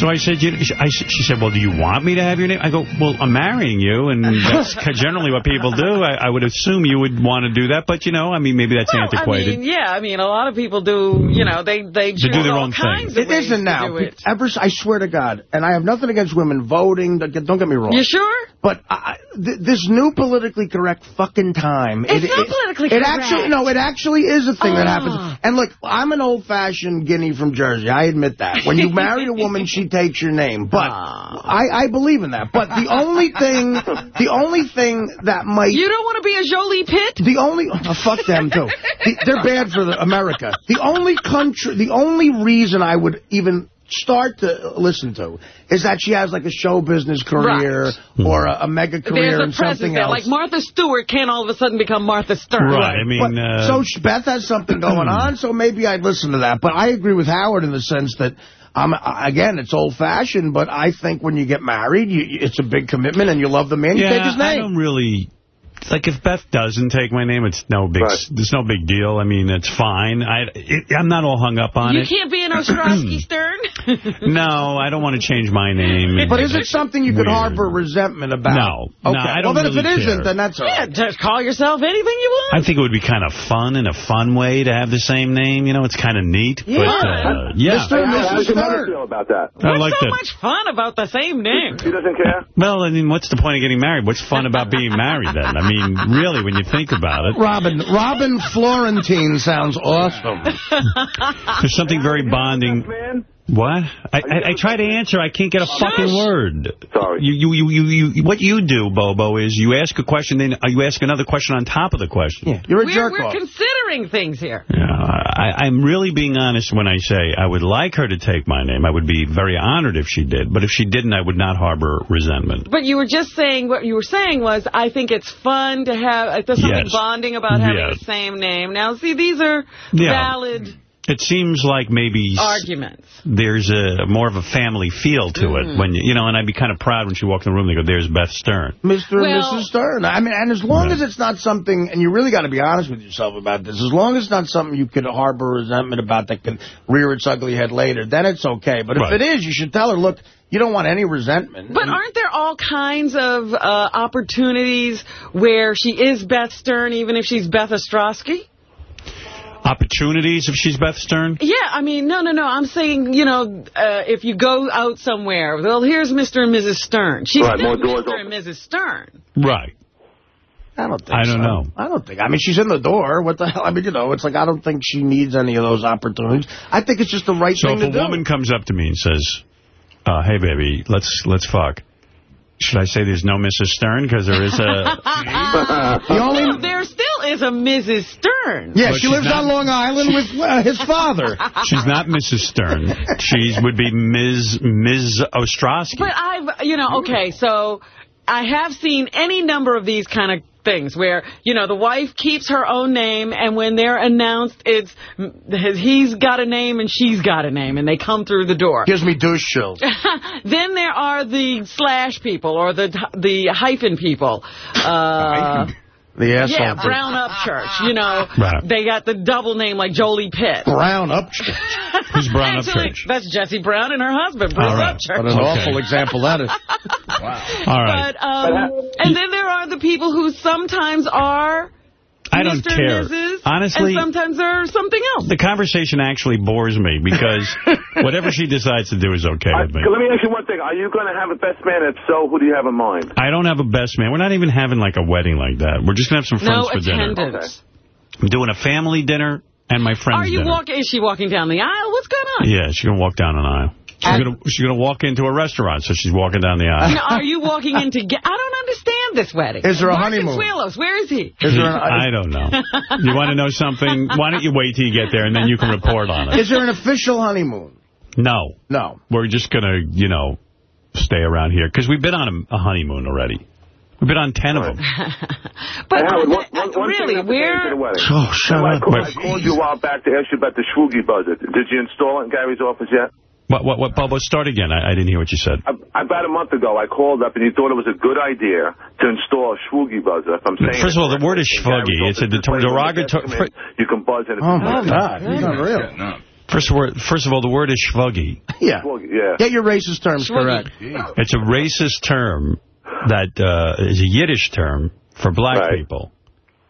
So I said, you, I, she said, well, do you want me to have your name? I go, well, I'm marrying you, and that's [LAUGHS] generally what people do. I, I would assume you would want to do that, but, you know, I mean, maybe that's Well, I antiquated. mean, yeah, I mean, a lot of people do, you know, they, they, do choose their all own thing. kinds of It ways isn't to now. do it. Ever, I swear to God, and I have nothing against women voting. Don't get, don't get me wrong. You sure? But I, th this new politically correct fucking time. It's not politically it correct. actually no, it actually is a thing that Ah. happens. And look, I'm an old-fashioned guinea from Jersey. I admit that. When you marry a woman, she [LAUGHS] takes your name. But Ah. I, I believe in that. But the only thing, [LAUGHS] the only thing that might You don't want to be a Jolie Pitt? the only oh, fuck them too. The, they're bad for the, America. The only country, the only reason I would even start to listen to is that she has like a show business career or a, a mega career There's a presence something there. else. Like Martha Stewart can't all of a sudden become Martha Stern. Right, I mean... But- uh, so sh- Beth has something going on, so maybe I'd listen to that. But I agree with Howard in the sense that, um, again, it's old-fashioned, but I think when you get married, you, it's a big commitment and you love the man, you yeah, take his I name. don't really... like if Beth doesn't take my name, it's no big, Right. it's no big deal. I mean, it's fine. I, it, I'm not all hung up on You it. You can't be an Ostrowski [CLEARS THROAT] Stern. [LAUGHS] No, I don't want to change my name. But is it something you could Weird. harbor resentment about? No. No, Okay. I don't well, then really if it care. not then that's all yeah, just call yourself anything you want. I think it would be kind of fun in a fun way to have the same name. You know, it's kind of neat. Yeah. But, uh, yeah. Mr. and How Mrs. does your mother Stern. feel about that? I What's like so that. much fun about the same name? She doesn't care? Well, I mean, what's the point of getting married? What's fun about being married then? I mean, really, when you think about it, Robin, Robin Florentine sounds awesome. there's something very bonding. Man? What? I, I, I try to answer. I can't get a fucking word. Sorry. You, you, you, you, you, what you do, Bobo, is you ask a question, then uh, you ask another question on top of the question. Yeah, you're a We're, jerk we're off. considering things here. Yeah, I, I'm really being honest when I say I would like her to take my name. I would be very honored if she did. But if she didn't, I would not harbor resentment. But you were just saying, what you were saying was, I think it's fun to have, uh, there's something Yes. bonding about having Yes. the same name. Now, see, these are Yeah. valid It seems like maybe arguments. there's a more of a family feel to it. when you, you know, and I'd be kind of proud when she walked in the room. And they go, "There's Beth Stern." Mr. Well- and Mrs. Stern. I mean, and as long as it's not something, and you really got to be honest with yourself about this, as long as it's not something you could harbor resentment about that can rear its ugly head later, then it's okay. But if it is, you should tell her, look, you don't want any resentment. But aren't there all kinds of uh, opportunities where she is Beth Stern, even if she's Beth Ostrowski? Opportunities if she's Beth Stern. Yeah, I mean, no, no, no. I'm saying, you know, uh, if you go out somewhere, well, here's Mr. and Mrs. Stern. She's Right, still more doors Mr. and Mrs. Stern. Right. I don't think I don't so. know. I don't think. I mean, she's in the door. What the hell? I mean, you know, it's like I don't think she needs any of those opportunities. I think it's just the right So thing if a woman comes up to me and says, uh, "Hey, baby, let's let's fuck," should I say there's no Mrs. Stern because there is a? The only- Well, there still is a Mrs. Stern. yeah, But she lives not- on Long Island with uh, his [LAUGHS] father. She's not Mrs. Stern. She would be Ms. Ms. Ostrowski. But I've, you know, okay, so I have seen any number of these kind of things where, you know, the wife keeps her own name, and when they're announced, it's he's got a name and she's got a name, and they come through the door. Gives me douche chills. [LAUGHS] then there are the slash people or the the hyphen people. Uh, The asshole. yeah, Brown Up Church. You know, Right. they got the double name like Jolie Pitt. Brown up. Who's Brown Up Actually, Church? That's Jesse Brown and her husband, Brown All right. Up Church. What an Okay. awful example that is. [LAUGHS] All right. But um, and then there are the people who sometimes are I don't Mr. care. and Mrs. Honestly, and sometimes they're something else. the conversation actually bores me because [LAUGHS] whatever she decides to do is okay I, with me. let me ask you one thing. Are you going to have a best man? If so, who do you have in mind? I don't have a best man. We're not even having like a wedding like that. We're just going to have some friends No for dinner. attendance. I'm doing a family dinner and my friend's Are you walking? Is she walking down the aisle? What's going on? Yeah, she's going to walk down an aisle. She's going to she's gonna walk into a restaurant, so she's walking down the aisle. Now, are you walking into? Ge- I don't understand this wedding. Is there a Mark honeymoon? Consuelos, where is he? Is there an, [LAUGHS] I don't know. You want to know something? Why don't you wait till you get there, and then you can report on it. is there an official honeymoon? No. No. We're just going to, you know, stay around here. Because we've been on a, a honeymoon already. We've been on ten of them. [LAUGHS] But Hey, Howard, one, one, one really, thing not to get where? into the. Oh, shut I, up. called, I called you a while back to ask you about the Schwoogie buzzer. Did you install it in Gary's office yet? What, what, what, Bubba, start again. I, I didn't hear what you said. I, about a month ago, I called up and you thought it was a good idea to install a Schwoogie buzzer. If I'm saying First it of all, the word is correctly. In It's a office, place where the guests derogatory... You can buzz it. Oh, my God. He's not real. First, word, first of all, the word is schwuggy. Yeah. Schwoogie, yeah. Get your racist terms correct. It's a racist term that uh, is a Yiddish term for black Right. people.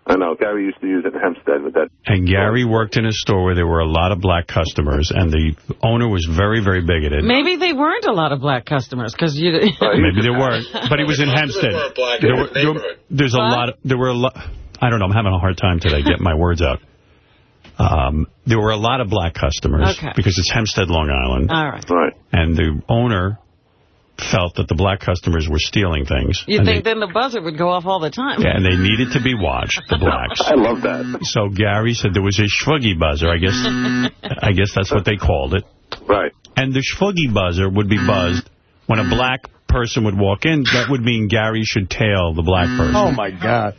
I know. Gary used to use it in Hempstead with that. And Gary worked in a store where there were a lot of black customers, and the owner was very, very bigoted. Maybe they weren't a lot of black customers because you. [LAUGHS] Maybe there weren't, [LAUGHS] but he was in Hempstead. There were, there, were- there's a What? lot. There were a lot. I don't know. I'm having a hard time today getting my words out. Um, there were a lot of black customers Okay. because it's Hempstead, Long Island, All right. Right. and the owner felt that the black customers were stealing things. You and think they, then the buzzer would go off all the time? Yeah, and they needed to be watched, the blacks. [LAUGHS] I love that. So Gary said there was a schwuggy buzzer. I guess I guess that's what they called it. Right. And the schwuggy buzzer would be buzzed when a black person would walk in. That would mean Gary should tail the black person. Oh, my God.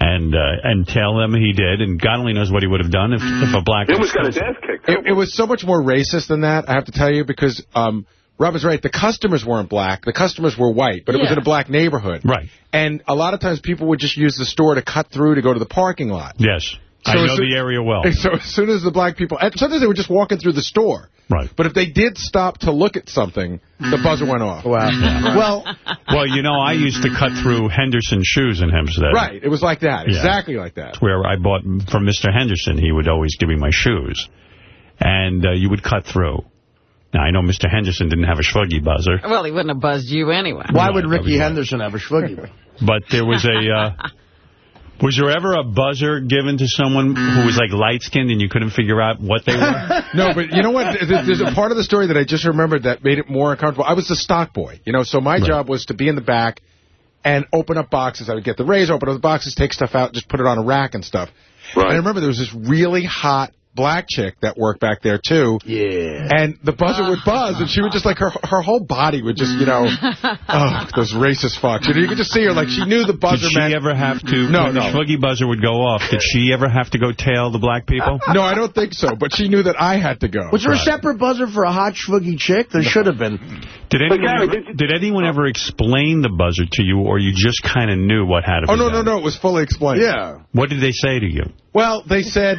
And uh, and tell them he did. And God only knows what he would have done if, if a black He almost got his ass kicked. It, it was so much more racist than that, I have to tell you, because um, Rob is right. The customers weren't black. The customers were white, but it was in a black neighborhood. Right. And a lot of times people would just use the store to cut through to go to the parking lot. Yes. I know soon- the area well. [LAUGHS] So as soon as the black people, sometimes they were just walking through the store. Right. But if they did stop to look at something, the buzzer went off. Wow. [LAUGHS] well, well, you know, I used to cut through Henderson shoes in Hempstead. Right. It was like that. Yeah. Exactly like that. That's where I bought from Mr. Henderson. He would always give me my shoes. And uh, you would cut through. Now, I know Mr. Henderson didn't have a Schwuggy buzzer, Well, he wouldn't have buzzed you anyway. Why would Ricky Henderson have a schwuggy? [LAUGHS] but there was a... Uh, [LAUGHS] was there ever a buzzer given to someone who was like light-skinned and you couldn't figure out what they were? [LAUGHS] no, but you know what? There's a part of the story that I just remembered that made it more uncomfortable. I was the stock boy, you know, so my job was to be in the back and open up boxes. I would get the raise, open up the boxes, take stuff out, just put it on a rack and stuff. And I remember there was this really hot black chick that worked back there, too. Yeah. And the buzzer would buzz, and she would just, like, her her whole body would just, you know, mm. [LAUGHS] oh, those racist fucks. You know, you could just see her, like, she knew the buzzer man. Did she meant... ever have to, No, no. the Schwuggy buzzer would go off, did she ever have to go tail the black people? [LAUGHS] No, I don't think so, but she knew that I had to go. Was there a separate buzzer for a hot schwuggy chick? There should have been. Did anyone, ever, did anyone ever explain the buzzer to you, or you just kind of knew what had to be Oh, no, done? no, no, it was fully explained. Yeah. What did they say to you? Well, they said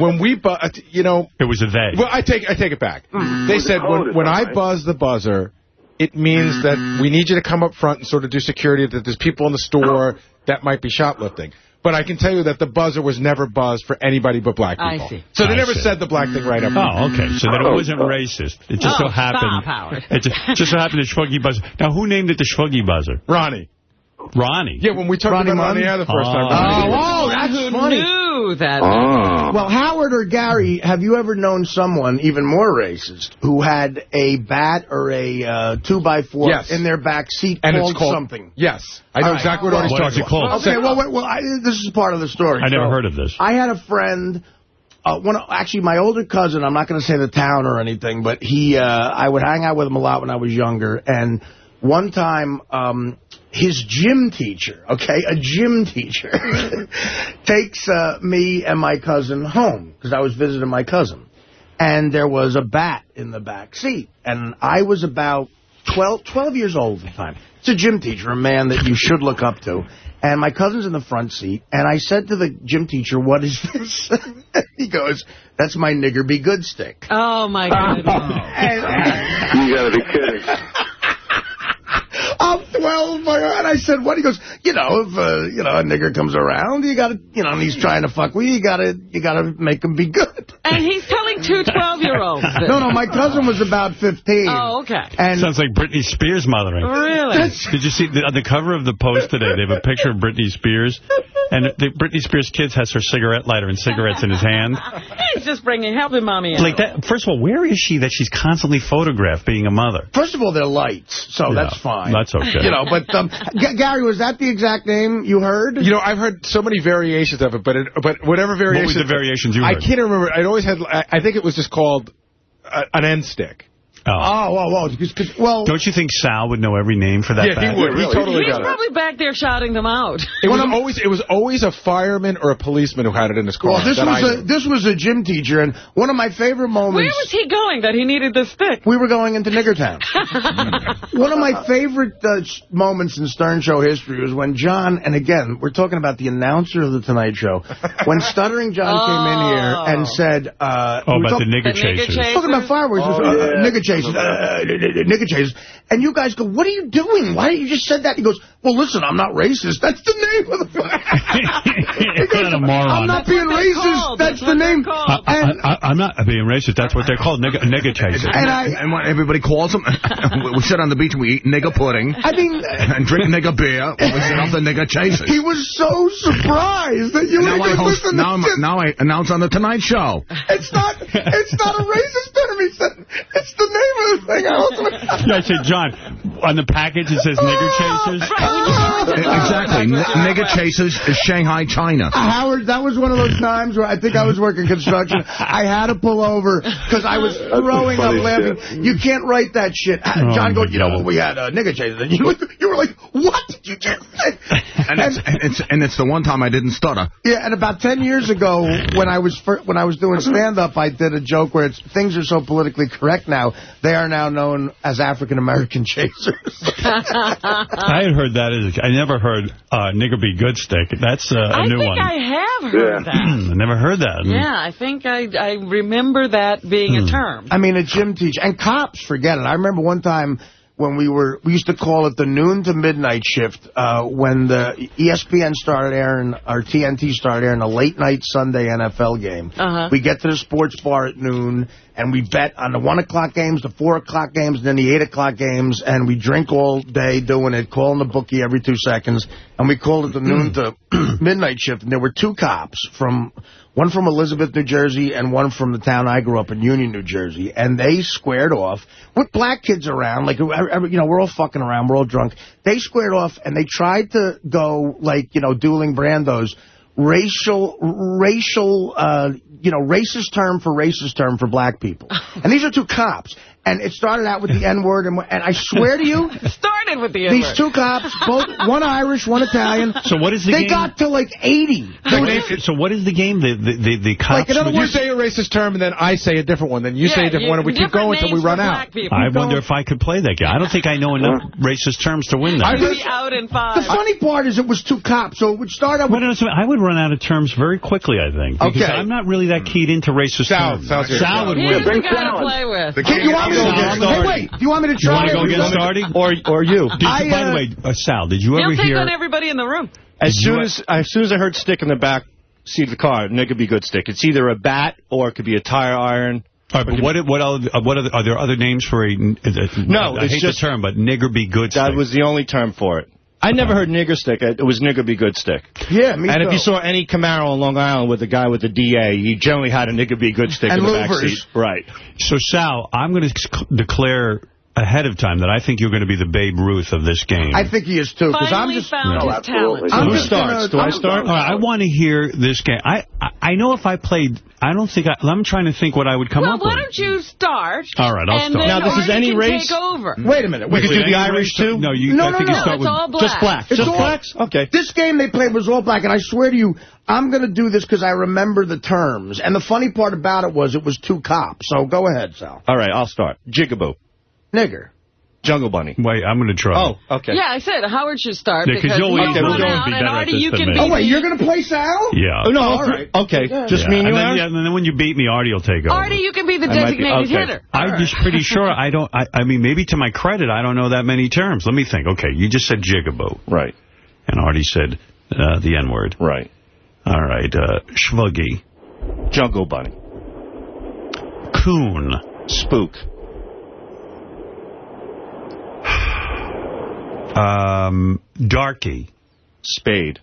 when we, bu- uh, you know, It was a they. Well, I take I take it back. They said when when I buzz the buzzer, it means that we need you to come up front and sort of do security. That there's people in the store that might be shoplifting. But I can tell you that the buzzer was never buzzed for anybody but black people. I see. So they I never see. said the black thing right up. Oh, okay. So then it wasn't racist. It just Oh, so happened. stop, Howard. It just, just so happened the Schwuggy buzzer. Now, who named it the Schwuggy buzzer? Ronnie. Ronnie. Yeah, when we talked Ronnie about it on the air the first Oh. time. Ronnie did. Oh, that's Who funny. Knew that? Oh. Well, Howard or Gary, have you ever known someone, even more racist, who had a bat or a uh, two-by-four Yes. in their back seat and called, it's called something? Yes, I know All right. exactly what Artie's What talking about. called? Okay, well, wait, well I, this is part of the story. I never So, heard of this. I had a friend, uh, one actually my older cousin, I'm not going to say the town or anything, but he, uh, I would hang out with him a lot when I was younger, and one time, um, his gym teacher, okay, a gym teacher, [LAUGHS] takes uh, me and my cousin home, because I was visiting my cousin, and there was a bat in the back seat, and I was about 12, 12 years old at the time. It's a gym teacher, a man that you should look up to. And my cousin's in the front seat, and I said to the gym teacher, what is this? [LAUGHS] he goes, that's my nigger be good stick. Oh, my [LAUGHS] goodness. You gotta be kidding. I'm 12, my, and I said, what? He goes, you know, if, uh, you know, a nigger comes around, you gotta, you know, and he's trying to fuck with you, you gotta, you gotta make him be good. and he's telling two [LAUGHS] 12-year-olds. No, no, my cousin was about 15. Oh, okay. And Sounds like Britney Spears mothering. Really? Did you see the, on the cover of the Post today? They have a picture of Britney Spears, and the Britney Spears kids has her cigarette lighter and cigarettes in his hand. He's just bringing, helping mommy out. Like that. First of all, where is she that she's constantly photographed being a mother? First of all, they're lights, so Yeah, that's fine. that's okay. You know, but um, [LAUGHS] G Gary, was that the exact name you heard? You know, I've heard so many variations of it, but it, but whatever variation. What variations. was the variations you heard? I can't remember. I always had. I I think it was just called uh, an end stick. Oh. Oh, well, well, 'cause- 'cause- well, Don't you think Sal would know every name for that Yeah, he bat? would. He totally He's got it. probably back there shouting them out. [LAUGHS] It was always it was always a fireman or a policeman who had it in his car. well, this was a knew. this was a gym teacher, and one of my favorite moments. Where was he going that he needed the stick? We were going into Niggertown. [LAUGHS] One of my favorite uh, moments in Stern Show history was when John, and again, we're talking about the announcer of The Tonight Show, when [LAUGHS] Stuttering John came in here Oh. and said... Uh, Oh, we about the nigger The chasers. chasers? Talking about fireworks, Oh, uh, yeah. Nigger chasers, uh, nigger chasers, and you guys go, "What are you doing? Why didn't you just said that?" He goes, "Well, listen, I'm not racist. That's the name of the [LAUGHS] fire." what a moron. I'm not That's being racist. That's That's the name. called. I, And I, I'm not being racist. That's what they're called, nigga, nigga chasers. and I, And what everybody calls them, [LAUGHS] we sit on the beach and we eat nigger pudding I mean, uh, and drink nigger beer when we sit off the nigger chasers. he was so surprised that you now, were I host, listen now, I'm, now I announce on the Tonight Show. It's not. It's not a racist term. He said it's the name of the thing. I also. [LAUGHS] Yeah, I said, John, on the package it says nigger chasers. Exactly. N- nigger chasers is Shanghai, China. Howard, that was one of those times where I think I was working construction. I had to pull over because I was throwing up funny laughing. shit. You can't write that shit. Oh, John goes, you know, God. when we had uh, nigger chasers, and you, [LAUGHS] you were like, what did you just [LAUGHS] say? And, it's, it's, and it's the one time I didn't stutter. Yeah, and about 10 years ago, when I was when I was doing stand-up, I did a joke where it's, things are so politically correct now, they are now known as African-American [LAUGHS] chasers. I had heard that. As a, I never heard uh, nigger be good stick. That's uh, a I new one. I think I have heard that. [CLEARS THROAT] I never heard that. Yeah, I think I I remember that being Hmm. a term. I mean, a gym teacher. And cops, forget it. I remember one time when we were, we used to call it the noon to midnight shift uh, when the ESPN started airing, or TNT started airing a late night Sunday NFL game. Uh-huh. We get to the sports bar at noon, and we bet on the 1 o'clock games, the 4 o'clock games, and then the 8 o'clock games, and we drink all day doing it, calling the bookie every two seconds, and we called it the noon [CLEARS THROAT] to [CLEARS THROAT] midnight shift, and there were two cops from... One from Elizabeth, New Jersey, and one from the town I grew up in, Union, New Jersey. And they squared off with black kids around. Like, you know, we're all fucking around. We're all drunk. They squared off, and they tried to go, like, you know, dueling Brandos, racial, racial, uh, you know, racist term for racist term for black people. [LAUGHS] And these are two cops. And it started out with the N-word, and, and I swear to you... [LAUGHS] Started with the N-word. These two cops, both one Irish, one Italian. So what is the They game? They got to, like, 80. There was- so what is the game? The the the, the cops. Like, in other words, you say a racist term, and then I say a different one. Then you say a different one, and we keep going until we run out. I wonder if I could play that game. I don't think I know enough racist terms to win that. I Be out in five. The funny part is it was two cops, so it would start out Well, with... no, so I would run out of terms very quickly, I think. Because Okay. I'm not really that keyed into racist Sal, terms. Sal's here. Sal would He's win. the guy to play with. Hey, you want me to Sal, get I'm Hey, wait. Do you want me to You try want to go it? get started? Or or you. Did you- I, by the uh, way, uh, Sal, did you He'll ever take hear... on everybody in the room. As Did soon as as soon as I heard stick in the back seat of the car, nigga be good stick. It's either a bat or it could be a tire iron. All right, but what what other, uh, what are, are there other names for a? Uh, No, I it's hate just- the term, but nigger be good. Stick. That stick. was the only term for it. I never heard nigger stick. It was nigger be good stick. Yeah, me and too. if you saw any Camaro on Long Island with a guy with a DA, he generally had a nigger be good stick And in the back louvers. seat. Right. So Sal, I'm going to declare ahead of time that I think you're going to be the Babe Ruth of this game. I think he is, too, because I'm just... found No, his absolutely. talent. I'm Who just starts? gonna- Do I start? All right, I want to hear this game. I, I I know if I played, I don't think I, I'm trying to think what I would come Well, up why don't you start? All right, I'll and start. Now, this is any race? Take over. Wait a minute. We Wait, could do the Irish too? No, you. No, I no, think no. you start It's with all black. Just black. It's Just all- blacks? Okay. This game they played was all black, and I swear to you, I'm going to do this because I remember the terms. And the funny part about it was it was two cops. So go ahead, Sal. All right, I'll start. Jigaboo. Nigger. Jungle Bunny. Wait, I'm going to try. Oh, okay. Yeah, I said Howard should start Yeah, 'cause because you'll he'll easily be out, and better at Artie, this you can me. be Oh, wait, you're going to play Sal? Yeah. Oh, no, all right. Okay. Just Yeah. me and you, and then, yeah, and then when you beat me, Artie will take over. Artie, you can be the I might be- designated okay. hitter. I'm just pretty sure I don't, I, I mean, maybe to my credit, I don't know that many terms. Let me think. Okay, you just said jigaboo. Right. And Artie said uh, the N-word. Right. All right, uh, schwuggy. Jungle Bunny. Coon. Spook. Um, darky. Spade.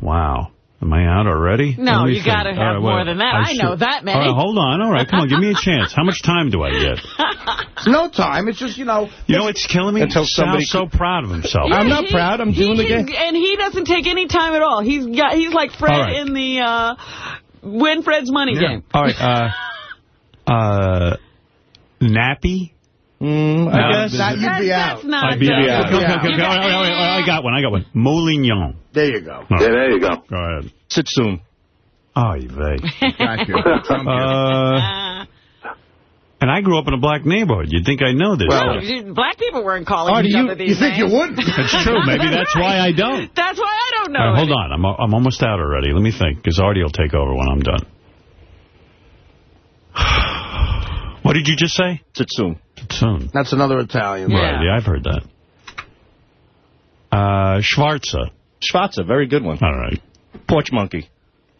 Wow. Am I out already? No, you think. gotta have right, more well, than that. I know that many. All right, hold on. All right, come on, give me a chance. How much time do I get? [LAUGHS] No time. It's just, you know... You know what's killing me? Until somebody Sal's so proud of himself. Yeah, I'm not he- proud. I'm doing the game. And he doesn't take any time at all. He's got. He's like Fred All right. in the uh, Win Fred's Money game. All right, uh, [LAUGHS] uh, nappy? Mm, No, I guess. this That is- you'd be That's out. not. I'd be out. Right, right, right, I got one, I got one. Molignon. There you go. All Yeah, there you go. Go ahead. Sitsum. Oy vey. [LAUGHS] Got you. Trump you. Uh, [LAUGHS] and I grew up in a black neighborhood. You'd think I know this. No, you- black people weren't calling Artie, each you, other these you think names. you would? [LAUGHS] That's true. Maybe that's why I don't. That's why I don't know. All right, hold on. I'm, I'm almost out already. Let me think, because Artie will take over when I'm done. [SIGHS] What did you just say? Sitsum. Soon. That's another Italian. Yeah. Right, yeah, I've heard that. Uh, Schwarza. Schwarza. Very good one. All right. Porch Monkey.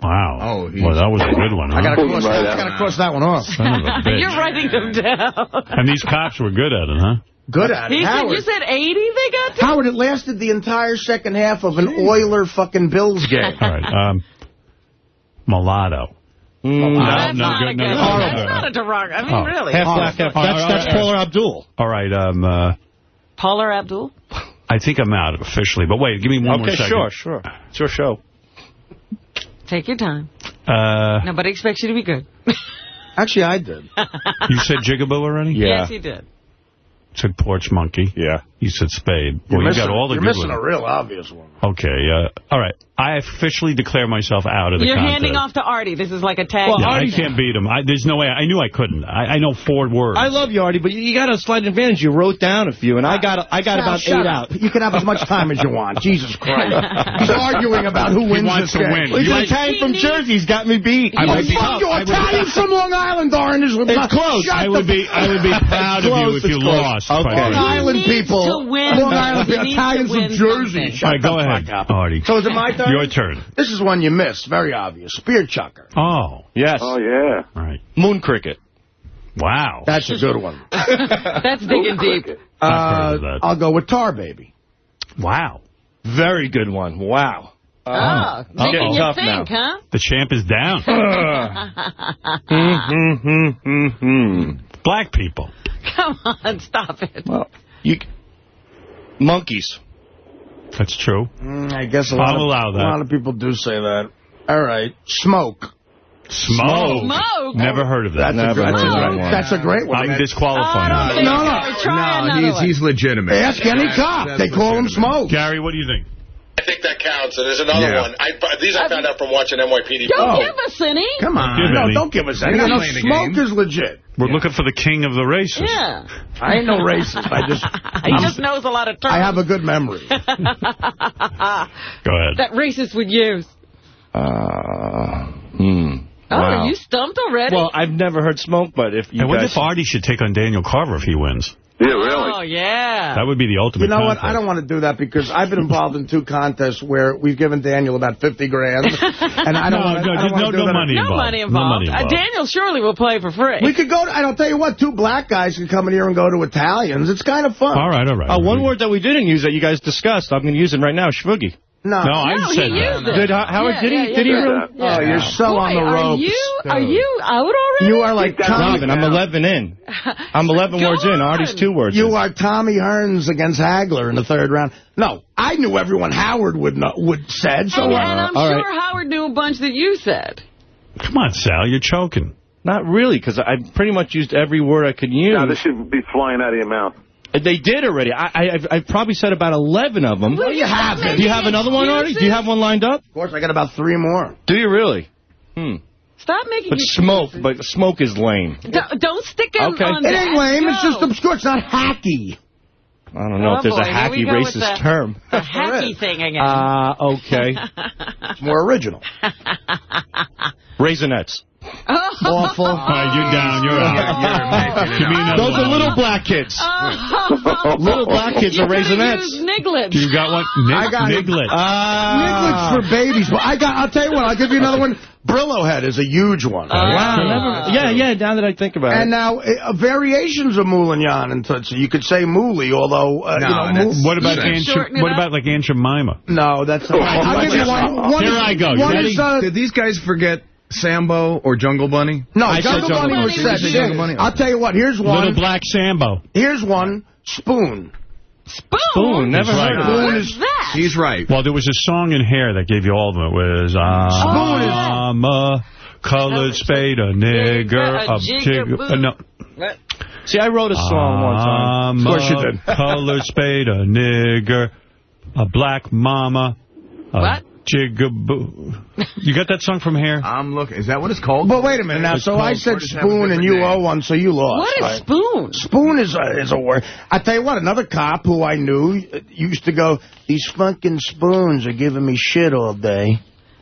Wow. Oh, well, that was a good one, huh? I got to cross, right I out. gotta cross that one off. Son of a [LAUGHS] bitch. You're writing them down. And these cops were good at it, huh? Good at it. He said, Howard. you said 80 they got to? Howard, it lasted the entire second half of an Oiler fucking Bills game. All right. Um, mulatto. Mm, No, That's no, not good, a no, good no, one. no, That's not a derog. I mean, Oh. really. half black, half. All right, That's, all that's Paula Abdul. All right. Um, uh, Paula Abdul? I think I'm out officially, but wait, give me one more Okay, sure, sure. It's your show. Take your time. Uh, Nobody expects you to be good. [LAUGHS] Actually, I did. [LAUGHS] you said Jigaboo already? Yeah. Yes, he did. said porch monkey. Yeah. You said spade. You're well, you got all the you're good missing ones. a real obvious one. Okay, uh, all right. I officially declare myself out of the You're contest. handing off to Artie. This is like a tag. yeah, I can't beat him. I, there's no way. I knew I couldn't. I, I know four words. I love you, Artie, but you, you got a slight advantage. You wrote down a few, and I got I got Now, about eight up. out. You can have as much time as you want. [LAUGHS] Jesus Christ. [LAUGHS] He's arguing about who He wins wants this to game. win. He's an Italian from Jersey. He's got me beat. I I oh, fuck you. Italians from Long Island aren't as It's close. Shut I the would be. I would be proud of you if you lost. Okay. Long Island people. Long Island people. Italians from Jersey. All right, go ahead. Artie. So is it my turn? Your turn. This is one you missed. Very obvious. Spear chucker. Oh. Yes. Oh, yeah. Right. Moon cricket. Wow. That's a good one. [LAUGHS] That's digging deep. Uh. I'll go with Tar Baby. Wow. Very good one. Wow. Oh, Uh, making getting you tough think, huh? The champ is down. Mm-hmm. [LAUGHS] Black people. Come on, stop it. Well, you monkeys. That's true. Mm, I guess a lot, I'll of, allow that. a lot of people do say that. All right. Smoke. Smoke. Smoke? Never heard of that. That's, a, Never heard a, that one. that's a great one. I'm disqualifying. I don't No, no. No, he's, he's legitimate. Ask any cop. They call him Smoke. Gary, what do you think? I think that counts. And there's another Yeah. one. I, these I found out from watching NYPD. Don't Oh. give us any. Come on. Give no, any. don't give us any. You're not No, playing the Smoke is legit. We're looking for the king of the races. Yeah. I ain't no racist. I just [LAUGHS] He just knows a lot of terms. I have a good memory. [LAUGHS] Go ahead. that racist would use. Uh, hmm. Oh, wow. are you stumped already? Well, I've never heard smoke, but if you I wonder if Artie should take on Daniel Carver if he wins. Yeah, really. oh, yeah. That would be the ultimate You know what? I don't want to do that because I've been involved in two contests where we've given Daniel about 50 grand. [LAUGHS] And I don't No, want to no, I don't just wanna no- do no that. money no involved. money No money involved. Uh, Daniel surely will play for free. We could go, to, and I'll tell you what, two black guys can come in here and go to Italians. It's kind of fun. All right, all right. Uh, one word that we didn't use that you guys discussed, I'm going to use it right now, shvoogie. No. No, I no, said he that. used. Did Ho- Howard, Yeah, did he, yeah, did he yeah. Oh, you're so Boy, on the ropes. are ropes. you, are you out already? You are like Tommy. Robin, [LAUGHS] I'm 11 in. I'm 11 Go words in. Artie's two words You in. are Tommy Hearns against Hagler in the third round. No, I knew everyone Howard would know, would said. So and, uh, and I'm all sure right. Howard knew a bunch that you said. Come on, Sal, you're choking. Not really, because I pretty much used every word I could use. Now, this should be flying out of your mouth. They did already. I, I, I've, I've probably said about 11 of them. No, you haven't. Do you have another one, already? Do you have one lined up? Of course, I got about three more. Do you really? Hmm. Stop making But smoke, but smoke is lame. Don't, don't stick it Okay. on It that. ain't lame. It's just obscure. It's not hacky. I don't know Oh, if there's boy, a here hacky racist the- term. [LAUGHS] The hacky thing again. Uh, okay. It's more original. [LAUGHS] Raisinets. Awful. All right, you're down. You're [LAUGHS] out. Give me another Those are little black kids. Oh. [LAUGHS] Little black kids You are could've raisinets. Niglets. You got one? Nig I got it. Niglet. Ah. Niglets for babies. But I got. I'll tell you what. I'll give you another one. Brillo head is a huge one. Wow, never, yeah, yeah, now that I think about And it. And now, uh, variations of Moulignon and Tootsie. You could say Mooly, although, uh, No, you know, that's- what about Aunt What about like Aunt Jemima? No, that's all right. I'll give you one. one Here is, I go. One is, uh, Did these guys forget Sambo or Jungle Bunny? no, I Jungle Jungle Bunny was Bunny. said. Said Jungle Bunny? I'll tell you what. Here's one. Little. Black Sambo. Here's one. Spoon. Spoon? Spoon, never heard right. of Spoon is- that? He's right. Well, there was a song in Hair that gave you all of them. It was, I'm a colored spade, a nigger, A a jig... Uh, no. See, I wrote a song one time. I'm Of course you a did. colored spade, a nigger, a black mama, a What? Jigaboo. You got that song from Hair? I'm looking. Is that what it's called? But wait a minute now. It's So I said spoon and you owe one, so you lost. What is right? spoon? Spoon is a, is a word. I tell you what, another cop who I knew used to go, these fucking spoons are giving me shit all day.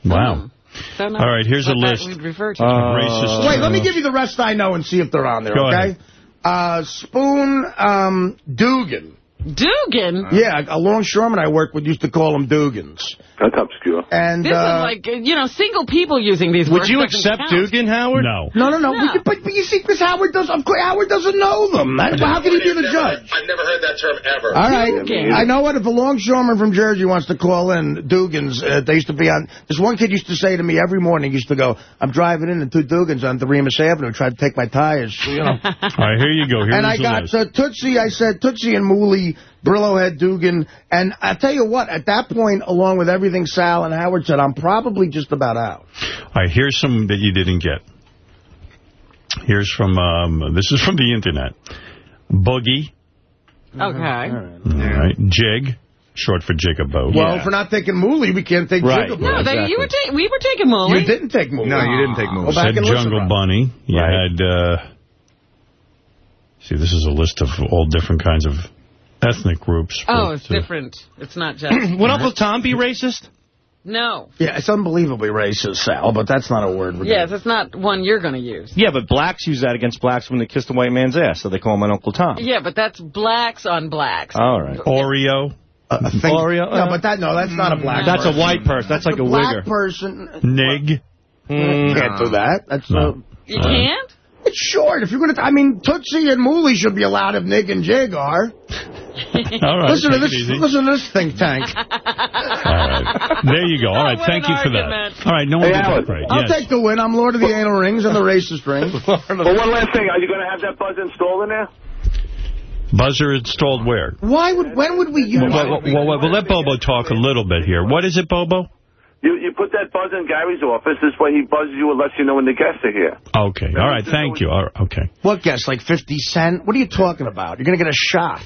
Wow. Don't All right, here's a list. to. Uh, Racist. Wait, let me give you the rest I know and see if they're on there, Go okay? Uh, Spoon um, Dugan. Dugan? Yeah, a longshoreman I worked with used to call them Dugans. That's obscure. And This uh, is like, you know, single people using these Would you accept count. Dugan, Howard? No. no, no, no. No. But, but, but you see, because Howard does, of course, Howard doesn't know them. That- how can he be the judge? I've never heard that term ever. All right. Dugan. I know what, if a longshoreman from Jersey wants to call in Dugans, uh, they used to be on, this one kid used to say to me every morning, he used to go, I'm driving in the two Dugans on the Remus Avenue, tried to take my tires, you know. [LAUGHS] All right, here you go. Here's and I got list. uh, Tootsie, I said Tootsie and Mooley, Brillo had Dugan, and I tell you what, at that point, along with everything Sal and Howard said, I'm probably just about out. All right, here's some that you didn't get. Here's from, um, this is from the internet. Boogie, Okay. All right. Jig, short for Jacob Jigaboo. Well, if we're not taking Mooly, we can't take Right. Jigaboo. No, they, you were ta we were taking Molly. You didn't take Mooly. No, you didn't take Mooly. Go back Said Jungle Rob. Bunny. You had, uh, see, this is a list of all different kinds of ethnic groups. Oh, but, it's uh, different. It's not just... [CLEARS THROAT] Would Uncle Tom be racist? No. Yeah, it's unbelievably racist, Sal, but that's not a word. we're Yes, it's not one you're going to use. Yeah, but blacks use that against blacks when they kiss the white man's ass, so they call him an Uncle Tom. Yeah, but that's blacks on blacks. All right. Oreo. a thing. Oreo, No, but that no, that's not a black. That's a white person. That's like a black wigger. person. Nig. You can't do that. That's No. You can't? it's short. If you're gonna, I mean, Tootsie and Mooly should be allowed if Nig and Jig are. [LAUGHS] All right. listen to this. it easy. Listen to this think tank. [LAUGHS] All right. There you go. All right. Thank an you for that. All right. No one Hey, did that Alan. great. I'll Yes. take the win. I'm Lord of the Anal Rings and the Racist [LAUGHS] Rings. But one last thing, are you going to have that buzz installed in there? Buzzer installed where? Why would? When would we use? Well, well, well, well, well, let Bobo talk a little bit here. What is it, Bobo? You you put that buzz in Gary's office. This way he buzzes you and lets you know when the guests are here. Okay. All right. Thank you. All right. Okay. What guess? Like 50 Cent? What are you talking about? You're gonna get a shot.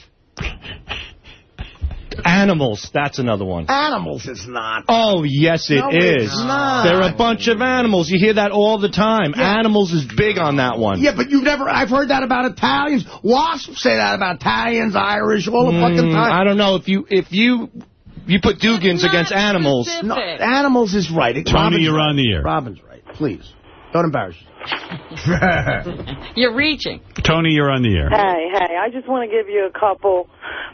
Animals, that's another one. Animals is not. Oh, yes, it No, is. it's not. They're a bunch of animals. You hear that all the time. Animals is big on that one. Yeah, but you've never. I've heard that about Italians. Wasps say that about Italians, Irish, all the fucking Mm, time. I don't know. If you if you you put Dugans against animals. No, animals is right. Tony, Robin's you're right. on the air. Robin's right. Please. Don't embarrass [LAUGHS] You're reaching. Tony, you're on the air. Hey, hey, I just want to give you a couple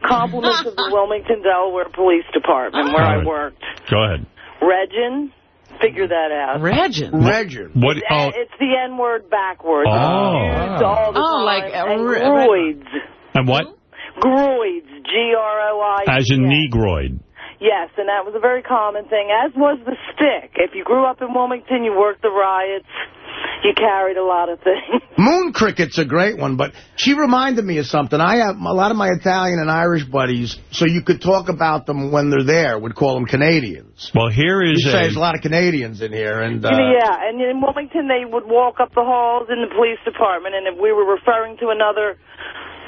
compliments of the [LAUGHS] Wilmington, Delaware Police Department where All I worked. Go ahead. Regin, figure that out. Regin? Regin. What? Oh, It's the N-word backwards. Oh. It's used all the Oh, time. like, uh, and groids. and what? Groids. G-R-O-I-D. As in negroid. Yes, and that was a very common thing, as was the stick. If you grew up in Wilmington, you worked the riots, you carried a lot of things. [LAUGHS] Moon cricket's a great one, but she reminded me of something. I have a lot of my Italian and Irish buddies, so you could talk about them when they're there. Would call them Canadians. Well, here is You say a... there's a lot of Canadians in here, and uh, yeah, and in Wilmington, they would walk up the halls in the police department, and if we were referring to another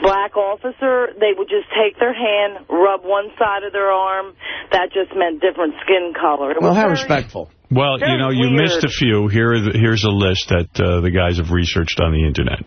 black officer, they would just take their hand, rub one side of their arm. That just meant different skin color. It well, how respectful. Well, you know, you weird. missed a few. Here, here's a list that uh, the guys have researched on the Internet.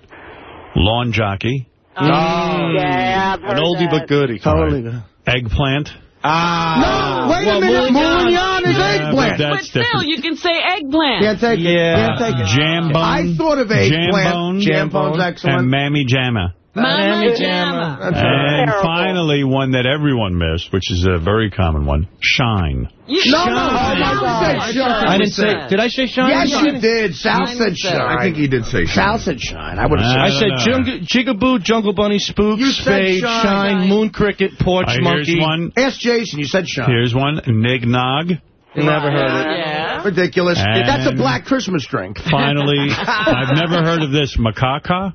Lawn jockey, Oh, yeah, An oldie that. but goodie. Totally. eggplant. Ah. No, wait well, a minute. Moulignon is Yeah, eggplant. but But still, different. you can say eggplant. Can't take Yeah. it. Can't take it. Jambone. I thought of eggplant. Jambone. Jambone's And. Mammy Jamma. Mama Jamma. That's And terrible. finally, one that everyone missed, which is a very common one, shine. You No, no, shine. I never oh, said I shine. I didn't say. Did I say shine? Yes, you did. Sal Mine said said- shine. I think he did say Shine. Sal said shine. I would have I I said said. Jung- Jigaboo, Jungle Bunny, Spook, You Spade, shine. Shine, Moon Cricket, Porch All right, Monkey. here's one. Ask Jason. You said shine. Here's one. Nig nog. Never heard it. Yeah. Ridiculous. And- That's a black Christmas drink. Finally, [LAUGHS] I've never heard of this. Macaca.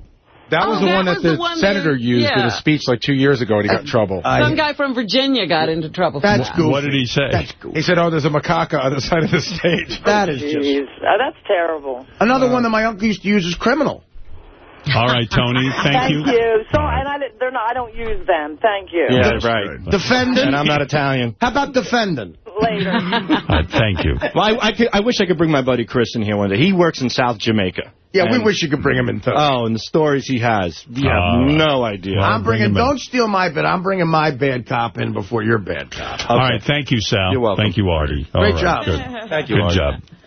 That Oh, was the that one that the, the one senator that- used in a speech like two years ago and he got in trouble. Some guy from Virginia got into trouble That's that. goofy. What did he say? That's goofy. He said, oh, there's a macaca on the [LAUGHS] side of the stage. [LAUGHS] That is just... Oh, that's terrible. Another uh, one that my uncle used to use is criminal. All right, Tony. [LAUGHS] Thank, you. Thank you. So, and I, they're not, I don't use them. Thank you. Yeah, right. Defendant. And I'm not Italian. How about defendant? Later. All right, [LAUGHS] uh, thank you. Well, I, I, could, I wish I could bring my buddy Chris in here one day. He works in South Jamaica. Yeah, we wish you could bring him in, too. Oh, and the stories he has. You have Oh. no idea. I'm bringing, him in. don't steal my bit. I'm bringing my bad cop in before your bad cop. All right, thank you, Sal. You're welcome. Thank you, Artie. All Great right, job. Good, Thank you, good Artie. job. [LAUGHS]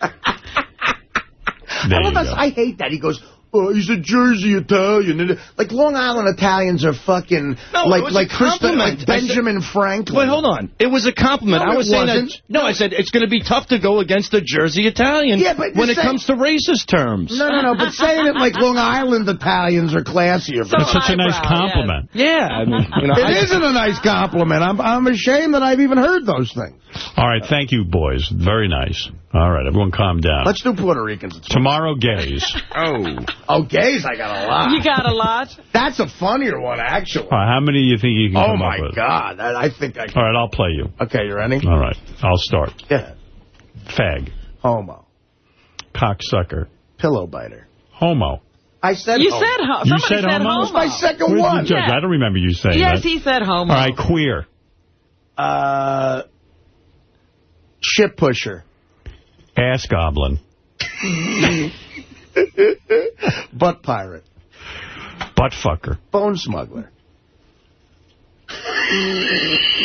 I, love you go. I hate that. He goes, oh, he's a Jersey Italian. Like, Long Island Italians are fucking, No, it like, was like, a Christa, like I said- Benjamin Franklin. Wait, hold on. It was a compliment. No, I was it saying wasn't. that. No, I said it's going to be tough to go against a Jersey Italian Yeah, but when it say- comes to racist terms. No, no, no, but saying it like Long Island Italians are classier. So That's such a nice highbrow, compliment. Yeah, I mean, you know, It I- isn't a nice compliment. I'm, I'm ashamed that I've even heard those things. All right, thank you, boys. Very nice. All right, everyone calm down. Let's do Puerto Ricans. Tomorrow, gays. [LAUGHS] Oh. Oh, gays, I got a lot. You got a lot. [LAUGHS] That's a funnier one, actually. All right, how many do you think you can Oh, come my up with? Oh my god. I, I think I can. All right, I'll play you. Okay, you ready? All right, I'll start. Yeah. Fag. Homo. Cocksucker. Pillow biter. Homo. I said You homo. said ho- You somebody said said homo? homo. It's my second Where's one. the judge? I don't remember you saying Yes, that. Yes, he said homo. All right, queer. Uh, shit pusher. Ass goblin. Butt pirate. Butt fucker. Bone smuggler.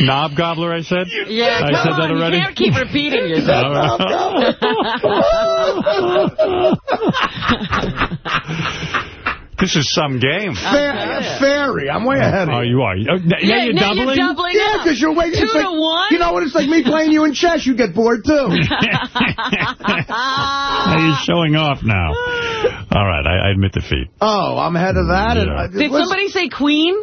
Knob gobbler, I said? Yeah, I come said on. that already? You can't keep repeating yourself. [LAUGHS] [LAUGHS] This is some game. Fa fairy. I'm way ahead of Oh, you. you are. Oh, now Yeah, you're now you're doubling? doubling Yeah, because you're waiting. Two it's like, one? You know what? It's like me playing you in chess. You get bored, too. [LAUGHS] [LAUGHS] Now you're showing off now. [LAUGHS] All right, I, I admit defeat. oh, I'm ahead of that. And, uh, Did listen- somebody say queen?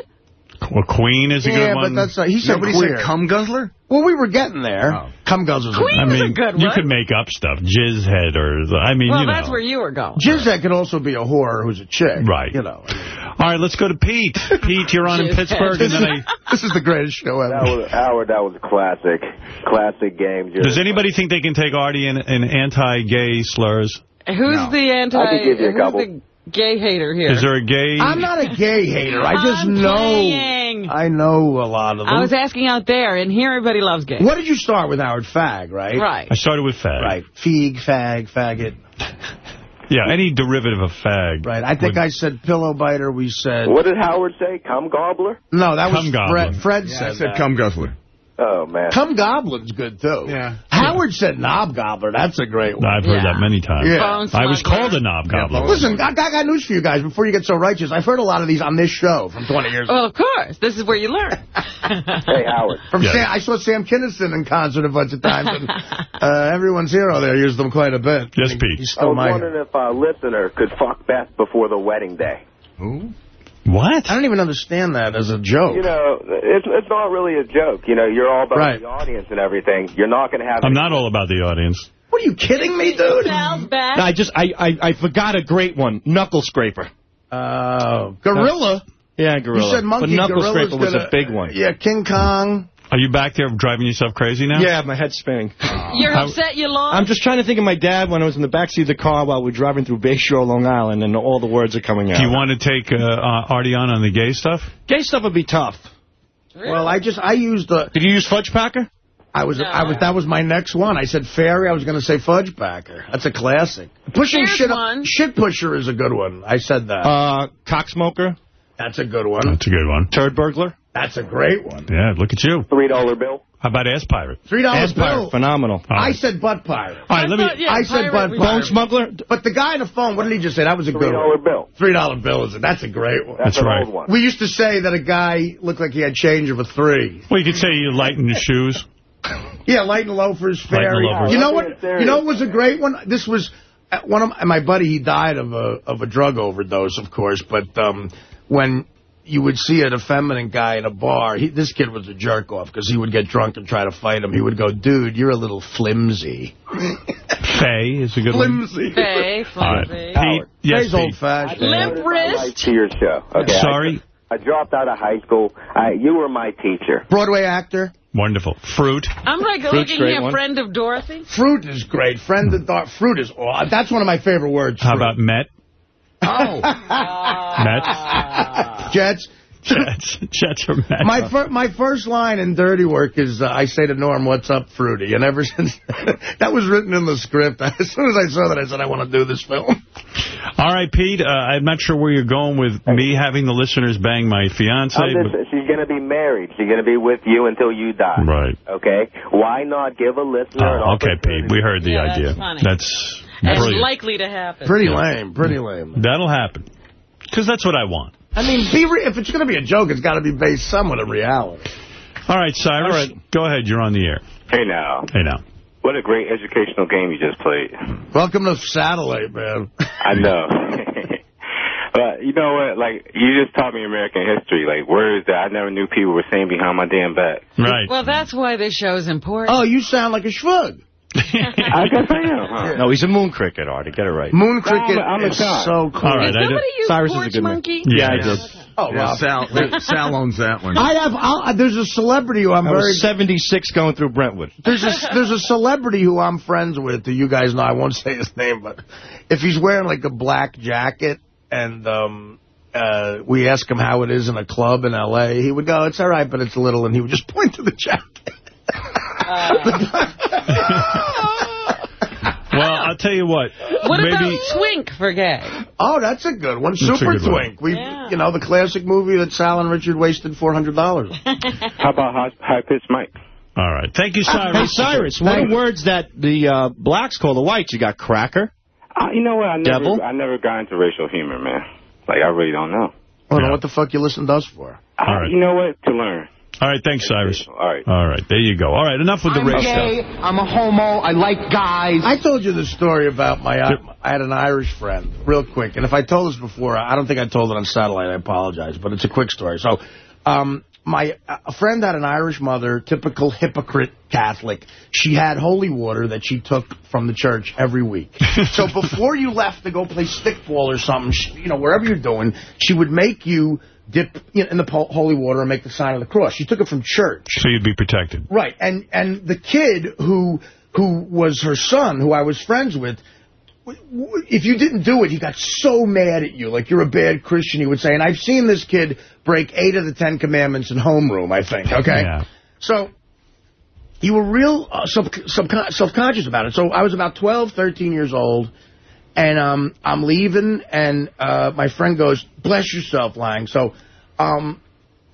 Well, Queen is a Yeah, good but one. that's not, he said Nobody queer. said cum guzzler? Well, we were getting there. Oh. Cum guzzlers. Queen I was mean, a good you one. could make up stuff. Jizz head or, I mean, well, you know. that's where you were going. Jizzette could also be a whore who's a chick. Right. You know. All right, let's go to Pete. [LAUGHS] Pete, you're on in Jizz Pittsburgh, and then I... [LAUGHS] This is the greatest show That ever. was Howard. That was a classic, classic game. Does anybody think they can take Artie in, in anti-gay slurs? Who's the anti? I could give you a couple. The gay hater here? Is there a gay... I'm not a gay hater. I just I'm know. playing. I know a lot of them. I was asking out there, and here everybody loves gay. what did you start with, Howard? Fag, right? Right. I started with fag. Right. Feeg, fag, faggot. [LAUGHS] Yeah, any derivative of fag. Right. I think would- I said pillow biter. We said... What did Howard say? Cum gobbler? No, that was Cum goblin. Fred. Fred Yeah, said I said that. cum guzzler. Oh man. Cum goblin's good, too. Yeah. Howard said knob gobbler. That's a great one. I've heard Yeah. that many times. Yeah. Phone I was called a knob gobbler. Listen, I, I got news for you guys before you get so righteous. I've heard a lot of these on this show from 20 years ago. Well, of course. This is where you learn. [LAUGHS] Hey Howard. From Yeah. Sam, I saw Sam Kinison in concert a bunch of times, and [LAUGHS] uh, everyone's hero there used them quite a bit. Yes, He- Pete. I was my wondering if a listener could fuck Beth before the wedding day. Who? What? I don't even understand that as a joke. You know, it's it's not really a joke. You know, you're all about Right. the audience and everything. You're not going to have. I'm not all about the audience. what are you kidding me, dude? Sal's back. I just, I, I, I forgot a great one. Knuckle scraper. Uh, gorilla. Yeah, gorilla. You said monkey. But knuckle Gorilla's scraper was gonna- a big one. Yeah, King Kong. Are you back there driving yourself crazy now? Yeah, my head's spinning. You're How- upset you lost? I'm just trying to think of my dad when I was in the backseat of the car while we were driving through Bayshore, Long Island, and all the words are coming out. Do you want to take uh, uh, Artie on on the gay stuff? Gay stuff would be tough. Well, I just I used the. Did you use Fudge Packer? I was I was that was my next one. I said fairy. I was going to say fudge packer. That's a classic. Pushing Here's shit. one. Shit pusher is a good one. I said that. Uh, cocksmoker? That's a good one. That's a good one. Turd burglar? That's a great one. Yeah, look at you. Three dollar bill. How about ass pirate? Three dollars Ass pirate. bill. Phenomenal. All I said butt pirate. All right, let me. yeah, I said butt pirate. Bone smuggler? But the guy on the phone, what did he just say? That was a Three good dollar one. bill. Three dollar bill is it? That's a great one. That's, That's an right. old one. We used to say that a guy looked like he had change of a three. Well, you could say you lighten your shoes. Yeah, light and loafers, Light and loafers. You know what? You know what was a great one? This was uh, one of my, my buddy. He died of a of a drug overdose, of course. But um, when you would see an effeminate guy in a bar, he, this kid was a jerk off because he would get drunk and try to fight him. He would go, "Dude, you're a little flimsy." [LAUGHS] Faye is a good one. Flimsy. Faye, All right. flimsy. Pete. Yes, Faye's old fashioned. Limp My wrist. life to your show. Okay. Sorry. I, I dropped out of high school. I, you were my teacher. Broadway actor. Wonderful. Fruit. I'm like Fruit's looking great here, one. friend of Dorothy. Fruit is great. Friend of hmm. Dorothy. Fruit is. aw- That's one of my favorite words. How fruit. about Met? Oh. [LAUGHS] Mets? [LAUGHS] Jets. Jets. Jets or Mets? My fir my first line in Dirty Work is uh, I say to Norm, "What's up, Fruity?" And ever since [LAUGHS] that was written in the script, as soon as I saw that, I said, "I want to do this film." All right, Pete. Uh, I'm not sure where you're going with me having the listeners bang my fiance. I'm she's going to be married. She's going to be with you until you die. Right. Okay? Why not give a listener an Oh, okay. Pete. We heard the Yeah, that's idea. funny. That's And brilliant. likely to happen. Pretty lame. Pretty lame. That'll happen. Because that's what I want. I mean, be re if it's going to be a joke, it's got to be based somewhat on reality. All right, Cyrus. Go ahead. You're on the air. Hey now, Hey, now. what a great educational game you just played. Welcome to Satellite, man. I know. [LAUGHS] but you know what? Like you just taught me American history, like words that I never knew people were saying behind my damn back. Right. Well, that's why this show is important. Oh, you sound like a schvug. [LAUGHS] I guess I am. Huh? No, he's a moon cricket, Artie. Get it right. Moon cricket I'm a is god. so cool. All right. Did I somebody use Cyrus is a Porch good man. Monkey? Yeah, I did. Oh, Yeah, Rob. Sal, [LAUGHS] Sal owns that one. I have. I'll, there's a celebrity who I'm I very. was 76 going through Brentwood. There's a there's a celebrity who I'm friends with. Who you guys know. I won't [LAUGHS] say his name, but if he's wearing like a black jacket and um, uh, we ask him how it is in a club in L.A., he would go, it's all right, but it's a little, and he would just point to the jacket. Well, I'll tell you what. What maybe about Twink for gay? Oh, that's a good one. That's Super good one. Twink. We, You know, the classic movie that Sal and Richard wasted $400. [LAUGHS] How about high, high pitched Mike? All right. Thank you, Cyrus. Hey, Cyrus, what are words that the uh, blacks call the whites? You got cracker? Uh, you know what? I never, Devil? I never got into racial humor, man. Like, I really don't know. Well, then what the fuck you listen to us for? Uh, All right. You know what? To learn. All right, thanks, Cyrus. All right. All right, there you go. All right, enough with the I'm race gay. stuff. I'm a homo. I like guys. I told you the story about my... I had an Irish friend, real quick. And if I told this before, I don't think I told it on satellite. I apologize. But it's a quick story. So, um, my a friend had an Irish mother, typical hypocrite Catholic. She had holy water that she took from the church every week. [LAUGHS] so before you left to go play stickball or something, she, you know, wherever you're doing, she would make you dip you know, in the holy water and make the sign of the cross. She took it from church. So you'd be protected. Right, and and the kid who who was her son, who I was friends with, if you didn't do it, he got so mad at you, like you're a bad Christian, he would say. And I've seen this kid break eight of the Ten Commandments in homeroom, I think, okay? Yeah. So you were real uh, self-conscious about it. So I was about 12, 13 years old, and um, I'm leaving, and uh, my friend goes, bless yourself, Lang. So um,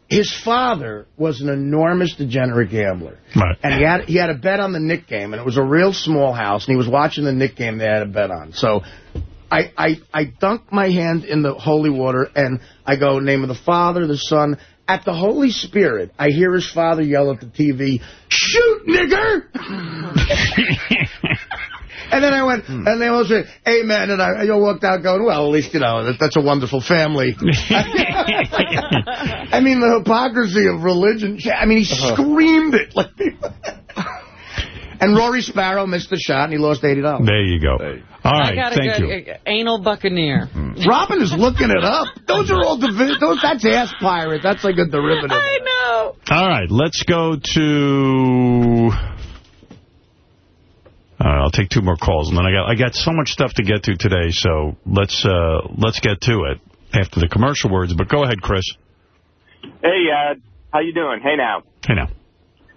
his father was an enormous degenerate gambler. Right. And he had he had a bet on the Knick game, and it was a real small house, and he was watching the Knick game they had a bet on. So I, I, I dunk my hand in the holy water, and I go, name of the Father, the Son. At the Holy Spirit, I hear his father yell at the TV, shoot, nigger! [LAUGHS] And then I went, and they all said, amen. And I, I walked out going, well, at least, you know, that, that's a wonderful family. [LAUGHS] I mean, the hypocrisy of religion. I mean, he screamed it. like. [LAUGHS] and Rory Sparrow missed the shot, and he lost $80. There you go. All right, I right, got a thank good you. uh, anal buccaneer. Robin is looking it up. Those are all, those, that's ass pirate. That's like a derivative. I know. All right, let's go to... All right, I'll take two more calls, and then I got I got so much stuff to get to today, so let's uh, let's get to it after the commercial words. But go ahead, Chris. Hey, uh, how you doing? Hey, now. Hey, now.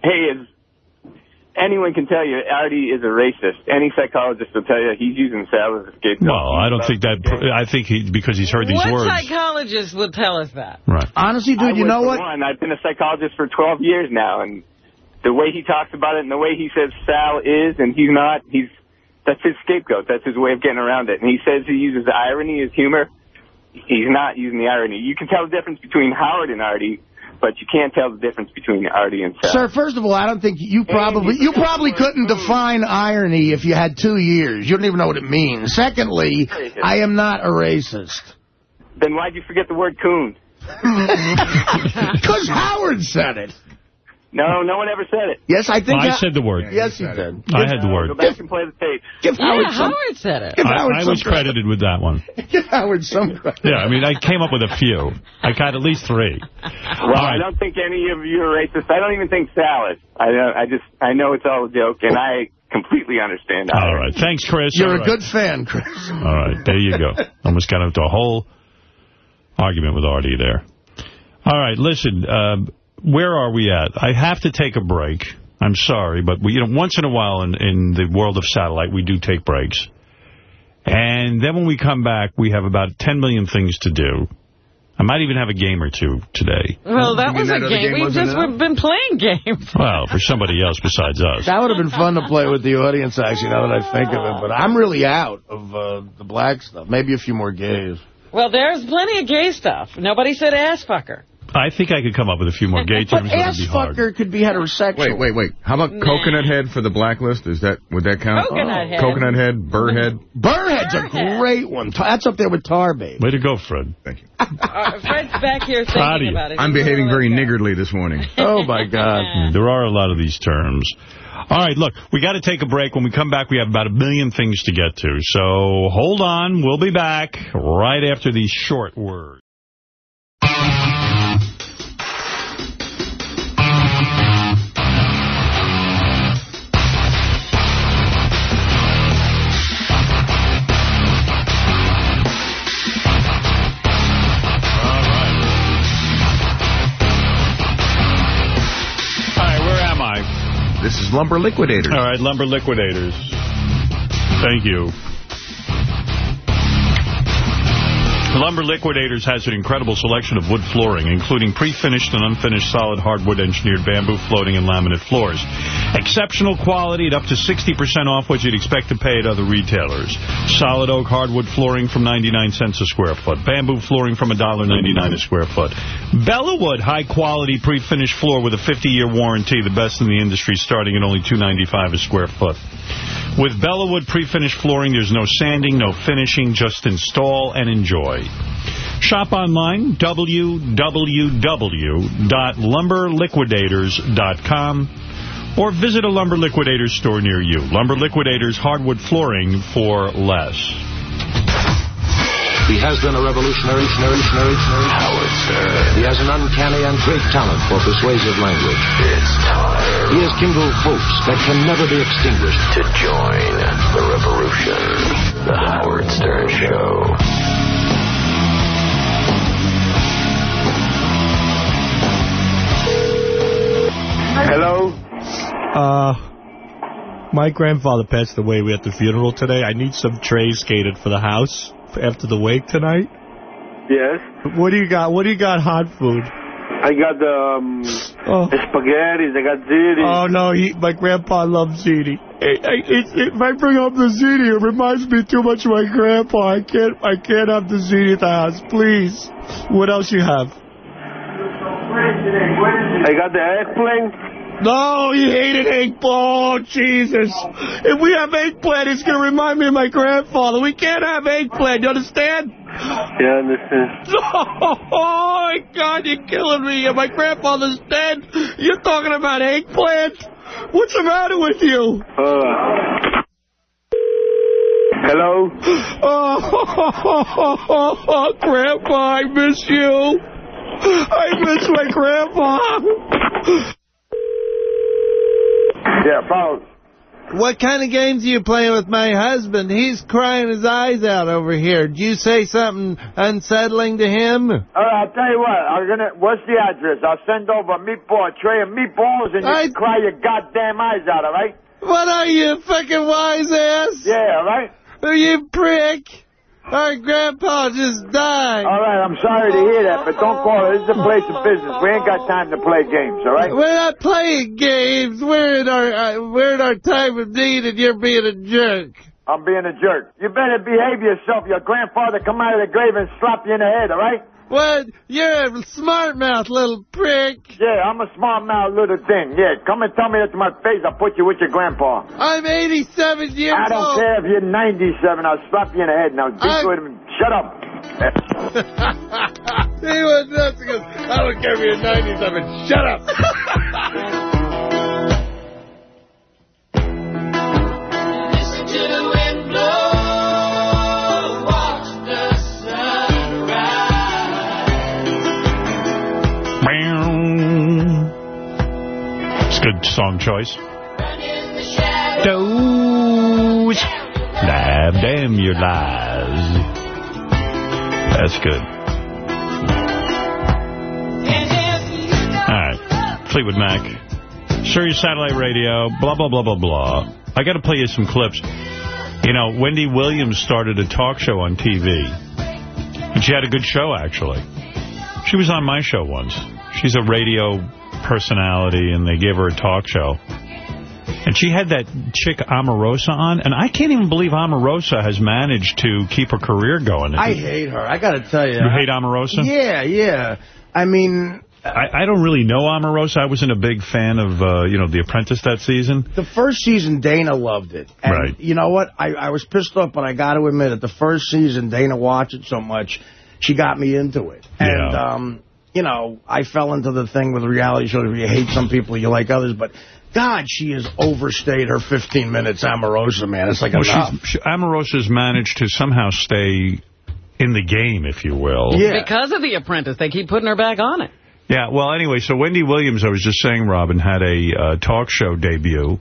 Hey, as anyone can tell you, Artie is a racist. Any psychologist will tell you he's using Sal as a scapegoat. Well, I don't think that... I think he because he's heard these What words. psychologist would tell us that? Right. Honestly, I dude, you would, know for what? One, I've been a psychologist for 12 years now, and the way he talks about it and the way he says Sal is and he's not, he's that's his scapegoat. That's his way of getting around it. And he says he uses irony as humor. He's not using the irony. You can tell the difference between Howard and Artie, but you can't tell the difference between Artie and Sal. Sir, first of all, I don't think you probably you probably couldn't define irony if you had two years. You don't even know what it means. Secondly, I am not a racist. Then why'd you forget the word coon? [LAUGHS] Because Howard said it. No, no one ever said it. Yes, I think I said the word. Yes, you did. I had the word. Go word. back and play the tape. Give Howard some. Howard said it. Give I, Howard I some was credit. credited with that one. [LAUGHS] Give Howard some credit. Yeah, I mean, I came up with a few. I got at least three. Well, All I don't think any of you are racist. I don't even think Salad. I, don't- I just, I know it's all a joke, and I completely understand. All right. Thanks, Chris. You're All a right. good fan, Chris. All right, there you go. [LAUGHS] Almost got into a whole argument with Artie there. All right, listen, um, where are we at? I have to take a break. I'm sorry, but we, you know, once in a while in, in the world of satellite, we do take breaks. And then when we come back, we have about 10 million things to do. I might even have a game or two today. Well, that was that a game. game We've just enough? we've been playing games. [LAUGHS] Well, for somebody else besides us. That would have been fun to play with the audience, actually, now that I think of it. But I'm really out of uh, the black stuff. Maybe a few more gays. Well, there's plenty of gay stuff. Nobody said ass fucker. I think I could come up with a few more gay terms. but it'd ass be hard. fucker could be heterosexual. Wait, wait, wait. How about Nah. coconut head for the blacklist? Is that would that count? Coconut head. Coconut head, burr head. Burrhead's a Burrhead. great one. That's up there with Tar Babe. Way to go, Fred. Thank you. [LAUGHS] Uh, Fred's back here thinking about it. I'm He's behaving very okay. niggardly this morning. [LAUGHS] Oh, my God. Mm, There are a lot of these terms. All right, look, we got to take a break. When we come back, we have about a million things to get to. So hold on. We'll be back right after these short words. Lumber Liquidators. All right, Lumber Liquidators. Thank you. Lumber Liquidators has an incredible selection of wood flooring, including pre-finished and unfinished solid hardwood engineered bamboo floating and laminate floors. Exceptional quality at up to 60% off what you'd expect to pay at other retailers. Solid oak hardwood flooring from 99 cents a square foot. Bamboo flooring from $1.99 a square foot. Bellawood high-quality pre-finished floor with a 50-year warranty, the best in the industry, starting at only $2.95 a square foot. With Bellawood pre-finished flooring, there's no sanding, no finishing, just install and enjoy. Shop online, www.lumberliquidators.com or visit a Lumber Liquidators store near you. Lumber Liquidators hardwood flooring for less. He has been a revolutionary, revolutionary, revolutionary. Howard Stern. He has an uncanny and great talent for persuasive language. It's time. He has kindled hopes that can never be extinguished. To join the revolution. The Howard Stern Show. Hello? Uh, my grandfather passed away We at the funeral today. I need some trays skated for the house after the wake tonight. Yes? What do you got? What do you got hot food? I got the um, spaghetti, I got ziti. Oh, no, he, my grandpa loves ziti. It, it, if I bring up the ziti, it reminds me too much of my grandpa. I can't, I can't have the ziti at the house. Please. What else you have? I got the eggplant. No, he hated eggplant. Oh, Jesus. If we have eggplant, it's going to remind me of my grandfather. We can't have eggplant. You understand? Yeah, I understand. [LAUGHS] Oh, my God, you're killing me. My grandfather's dead. You're talking about eggplant? What's the matter with you? Uh, hello? [LAUGHS] Oh, [LAUGHS] Grandpa, I miss you. I miss my grandpa. Yeah, Paul. What kind of games are you playing with my husband? He's crying his eyes out over here. Did you say something unsettling to him? All right, I'll tell you what. I'm gonna. What's the address? I'll send over a meatball, a tray of meatballs, and you I- cry your goddamn eyes out. All right? What are you, fucking wise ass? Yeah, all right. You prick? Our grandpa just died. All right, I'm sorry to hear that, but don't call it. This is a place of business. We ain't got time to play games, all right? We're not playing games. We're in our uh, we're in our time of need, and you're being a jerk. I'm being a jerk. You better behave yourself. Your grandfather come out of the grave and slap you in the head, all right? What? You're a smart mouth, little prick. Yeah, I'm a smart mouth little thing. Yeah, come and tell me that to my face. I'll put you with your grandpa. I'm 87 years old. I don't old. care if you're 97. I'll slap you in the head. Now, be I'm- good and shut up. [LAUGHS] he was nuts. He goes, I don't care if you're 97. Shut up. [LAUGHS] It's a good song choice. Those. Damn, damn your lies. That's good. All right. Fleetwood Mac. Sirius Satellite Radio, blah, blah, blah, blah, blah. I got to play you some clips. You know, Wendy Williams started a talk show on TV. And she had a good show, actually. She was on my show once. She's a radio personality, and they gave her a talk show. And she had that chick Omarosa on, and I can't even believe Omarosa has managed to keep her career going. I hate her. I got to tell you. You hate Omarosa? Yeah, yeah. I mean... I, I don't really know Omarosa. I wasn't a big fan of, uh, you know, The Apprentice that season. The first season, Dana loved it. And Right. you know what? I, I was pissed off, but I got to admit it. The first season, Dana watched it so much, she got me into it. And, Yeah. um, you know, I fell into the thing with reality shows where you hate some people, you like others. But, God, she has overstayed her 15 minutes, Amorosa, man. It's like Well, enough. she's, she, Omarosa's managed to somehow stay in the game, if you will. Yeah. Because of The Apprentice, they keep putting her back on it. Yeah, well, anyway, so Wendy Williams, I was just saying, Robin, had a uh, talk show debut,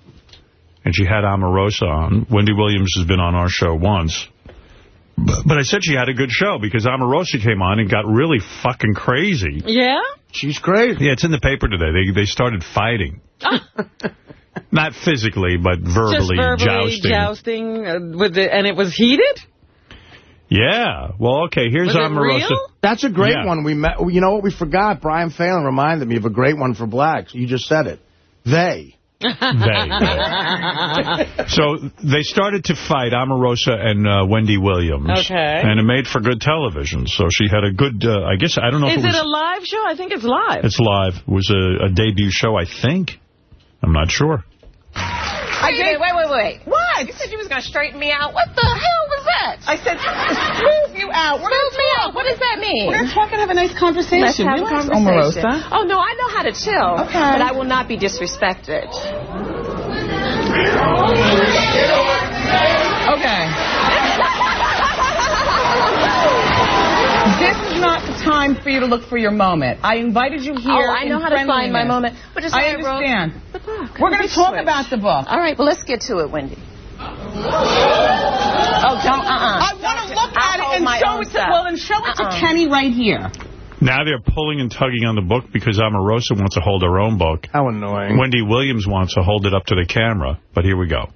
and she had Omarosa on. Wendy Williams has been on our show once. But, but I said she had a good show because Omarosa came on and got really fucking crazy. Yeah? She's crazy. Yeah, it's in the paper today. They they started fighting. [LAUGHS] Not physically, but verbally, Just verbally jousting. jousting uh, with the, and it was heated? Yeah. Well, okay, here's Was Omarosa. real? That's a great Yeah. one. We met. You know what we forgot? Brian Phelan reminded me of a great one for blacks. You just said it. They. [LAUGHS] So they started to fight, Omarosa and uh, Wendy Williams. Okay. And it made for good television. So she had a good, uh, I guess, I don't know Is if it it was... a live show? I think it's live. It's live. It was a, a debut show, I think. I'm not sure. I wait, wait, wait, wait. What? You said you was going to straighten me out. What the hell was that? I said, smooth you out. Smooth me out. What does that mean? We're going to talk have a nice conversation. Let's have a conversation. Omarosa. Oh, no, I know how to chill. Okay. But I will not be disrespected. Okay. This is not the time for you to look for your moment. I invited you here. Oh, I know in how to find my moment. But just I like wrote- understand. The book. We're going to talk switch. about the book. All right, well, let's get to it, Wendy. Oh, don't. Uh-uh. I want to look I'll at it hold and my show it to. Well, then show it to uh-uh. Kenny right here. Now they're pulling and tugging on the book because Omarosa wants to hold her own book. How annoying. Wendy Williams wants to hold it up to the camera. But here we go.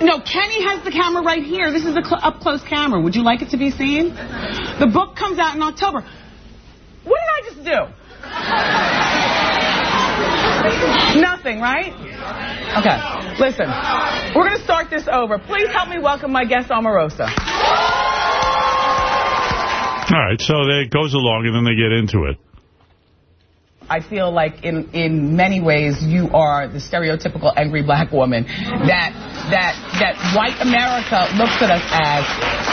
No, Kenny has the camera right here. This is a cl up close camera. Would you like it to be seen? The book comes out in October. What did I just do? Nothing, right? Okay. Listen, we're going to start this over. Please help me welcome my guest, Omarosa. All right, so it goes along and then they get into it. I feel like in in many ways you are the stereotypical angry black woman that that that white America looks at us as,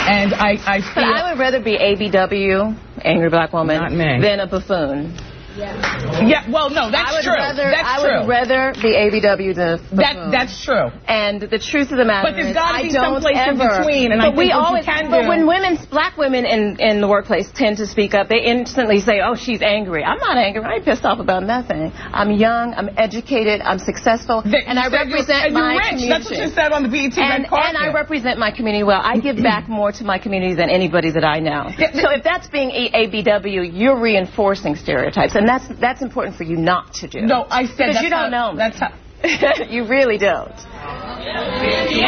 and I I But I would rather be ABW, angry black woman, than a buffoon. Yeah. Well, no, that's I would true. Rather, that's I true. would rather be ABW than that that's true. And the truth of the matter But there's gotta be some place in between, and but I we think what you always. can but do- when women, black women in in the workplace tend to speak up, they instantly say, "Oh, she's angry." I'm not angry. I ain't pissed off about nothing. I'm young. I'm educated. I'm successful, That- and I you said you're- represent and my rich. community. That's what you said on the BET and, red carpet. and I represent my community well. I give back more to my community than anybody that I know. So if that's being A- ABW, you're reinforcing stereotypes, and that's that's important for you not to do. No, I said because you don't how- know. Me. That's how. [LAUGHS] you really don't.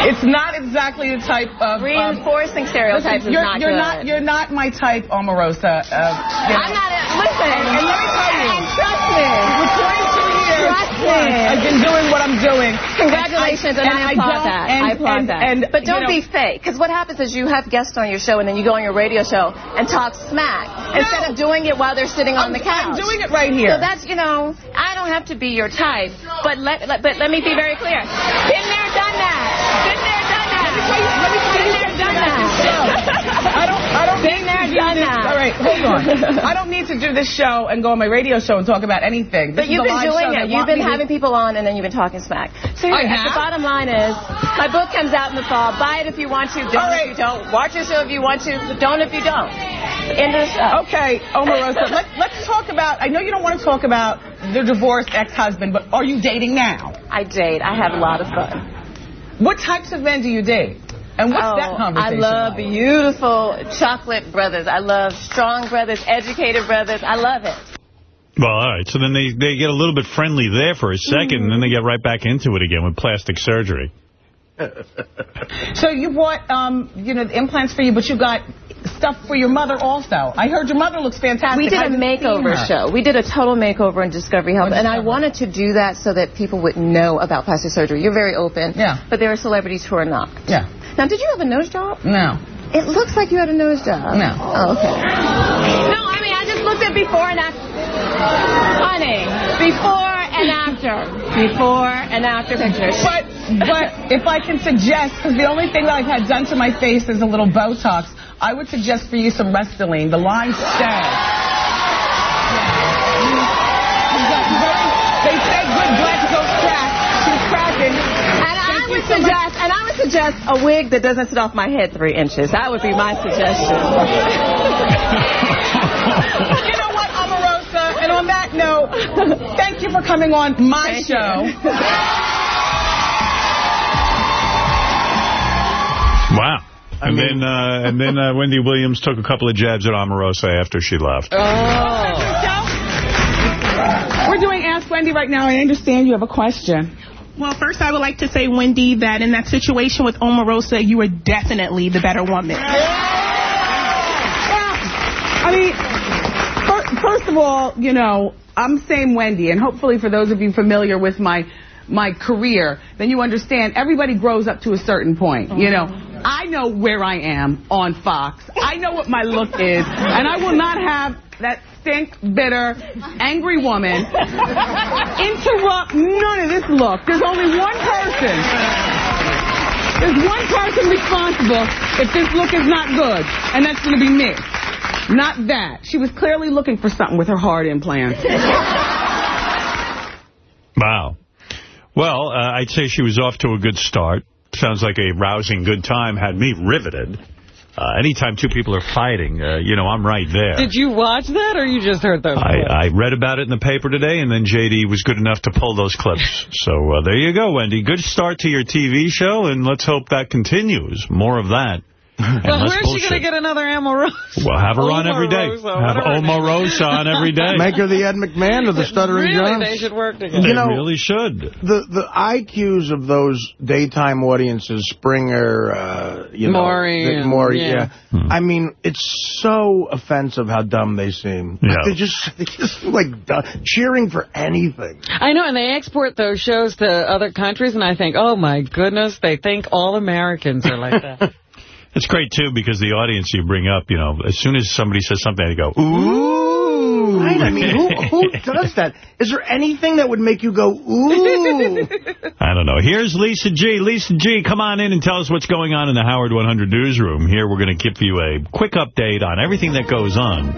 It's not exactly the type of um, Reinforcing stereotypes listen, is you're, not you're good. not you're not my type, Omarosa. Uh, you know. I'm not. A, listen. And, and let me tell you, And trust me. I've been doing what I'm doing. Congratulations, and, I, applaud that. and- I applaud and- that. and, but don't you know, be fake, because what happens is you have guests on your show, and then you go on your radio show and talk smack instead of doing it while they're sitting on I'm- the couch. I'm doing it right here. So that's you know, I don't have to be your type, but let, let but let me be very clear. Been there, done that. Been there, done that. Let me tell you- let me tell you Been there, done that. I don't. I don't Been need to do done this. that. All right, hold on. [LAUGHS] I don't need to do this show and go on my radio show and talk about anything. This But you've been doing it. You've been having people on, and then you've been talking smack. I have? the bottom line is, my book comes out in the fall. Buy it if you want to. Don't right. if you don't. Watch your show if you want to. Don't if you don't. End of the show. Okay, Omarosa, let, let's talk about, I know you don't want to talk about the divorced ex-husband, but are you dating now? I date. I have a lot of fun. What types of men do you date? And what's oh, that conversation I love like? beautiful chocolate brothers. I love strong brothers, educated brothers. I love it. Well, all right. So then they, they get a little bit friendly there for a second, and then they get right back into it again with plastic surgery. [LAUGHS] So you bought, um, you know, the implants for you, but you got stuff for your mother also. I heard your mother looks fantastic. We did a makeover show. We did a total makeover in Discovery Health, and I wanted to do that so that people would know about plastic surgery. You're very open, Yeah. but there are celebrities who are not. Yeah. Now, did you have a nose job? No. It looks like you had a nose job. No. Oh, okay. No, I mean, I just looked at before and after. Honey, before and after. Before and after pictures. But, but if I can suggest, because the only thing that I've had done to my face is a little Botox, I would suggest for you some Restylane. The lines stay. They say good black don't crack. She's cracking. And I Thank you would so much. suggest, and I would suggest a wig that doesn't sit off my head three inches. That would be my suggestion. [LAUGHS] You know what, Omarosa? And on that note, thank you for coming on my Thank show. [LAUGHS] Wow. And then uh, and then uh, Wendy Williams took a couple of jabs at Omarosa after she left. We're doing Ask Wendy right now. I understand you have a question. Well, first I would like to say, Wendy, that in that situation with Omarosa, you were definitely the better woman. I mean, fir- first of all, you know, I'm saying Wendy, and hopefully for those of you familiar with my my career, then you understand everybody grows up to a certain point. You know, mm-hmm. I know where I am on Fox. I know what my look is, and I will not have that stink, bitter, angry woman interrupt none of this look. There's only one person. There's one person responsible if this look is not good, and that's going to be me. Not that. She was clearly looking for something with her heart implants. Wow. Well, uh, I'd say she was off to a good start. Sounds like a rousing good time. Had me riveted. Uh, anytime two people are fighting, uh, you know, I'm right there. Did you watch that, or you just heard those? I, I read about it in the paper today, and then J.D. was good enough to pull those clips. [LAUGHS] so uh, there you go, Wendy. Good start to your TV show, and let's hope that continues. More of that. And Well, less where's she going to get another Amorosa? [LAUGHS] Well, have her on every day. Omarosa, Have whatever her Omarosa on every day. Make her the Ed McMahon of the Stuttering Really, Johns. they should work together. You know, really should. The the IQs of those daytime audiences, Springer, uh, you know, Maury the- Maury, yeah. yeah. I mean, it's so offensive how dumb they seem. Like, Yeah. They're just, they just [LAUGHS] like du- cheering for anything. I know, and they export those shows to other countries, and I think, oh, my goodness, they think all Americans are like that. [LAUGHS] It's great, too, because the audience you bring up, you know, as soon as somebody says something, they go, ooh. Right? I mean, who, who [LAUGHS] does that? Is there anything that would make you go, ooh? [LAUGHS] I don't know. Here's Lisa G. Lisa G, come on in and tell us what's going on in the Howard 100 newsroom. Here we're going to give you a quick update on everything that goes on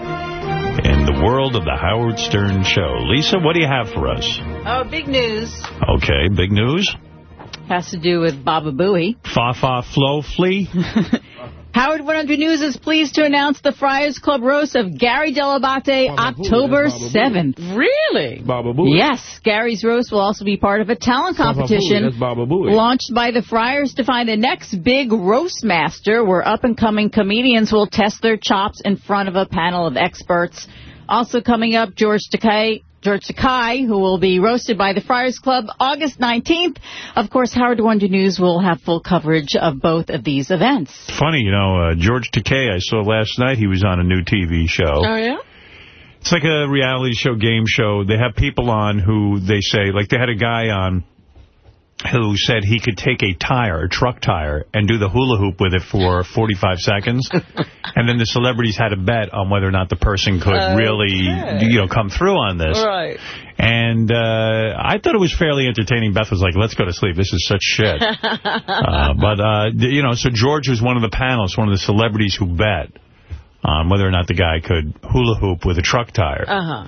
in the world of the Howard Stern Show. Lisa, what do you have for us? Oh, big news. Okay, big news. Has to do with Baba Booey. Fa-fa flow flea. [LAUGHS] Howard 100 News is pleased to announce the Friars Club roast of Gary Dell'Abate October 7th. Really? Baba Booey. Yes, Gary's roast will also be part of a talent competition that's Baba Booey. launched by the Friars to find the next big roast master, where up-and-coming comedians will test their chops in front of a panel of experts. Also coming up, George Takei. George Takei, who will be roasted by the Friars Club August 19th. Of course, Howard 100 News will have full coverage of both of these events. Funny, you know, uh, George Takei, I saw last night he was on a new TV show. Oh, yeah? It's like a reality show, game show. They have people on who they say, like they had a guy on who said he could take a tire, a truck tire, and do the hula hoop with it for 45 seconds. [LAUGHS] and then the celebrities had a bet on whether or not the person could Okay. really, you know, come through on this. Right. And uh, I thought it was fairly entertaining. Beth was like, let's go to sleep. This is such shit. [LAUGHS] Uh, but, uh, you know, so George was one of the panelists, one of the celebrities who bet on whether or not the guy could hula hoop with a truck tire. Uh-huh.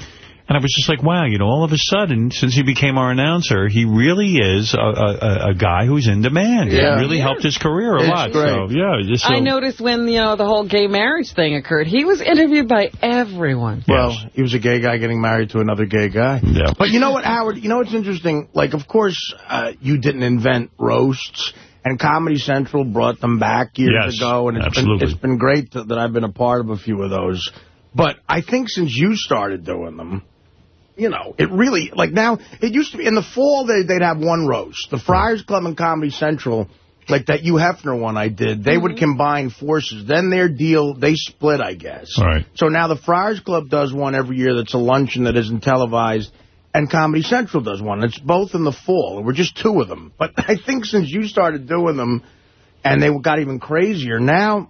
And I was just like, wow, you know, all of a sudden, since he became our announcer, he really is a, a, a guy who's in demand. Yeah. It really helped his career a It's lot. great. So, yeah, just so, I noticed when, you know, the whole gay marriage thing occurred, he was interviewed by everyone. Well, he was a gay guy getting married to another gay guy. Yeah. But you know what, Howard? You know what's interesting? Like, of course, uh, you didn't invent roasts, and Comedy Central brought them back years Yes, ago, and it's been, it's been great that, that I've been a part of a few of those. But I think since you started doing them, you know, it really, like now, it used to be, in the fall, they, they'd have one roast. The Friars Club and Comedy Central, like that Hugh Hefner one I did, they would mm-hmm. combine forces. Then their deal, they split, I guess. Right. So now the Friars Club does one every year that's a luncheon that isn't televised, and Comedy Central does one. It's both in the fall. We're just two of them. But [LAUGHS] I think since you started doing them, and they got even crazier, now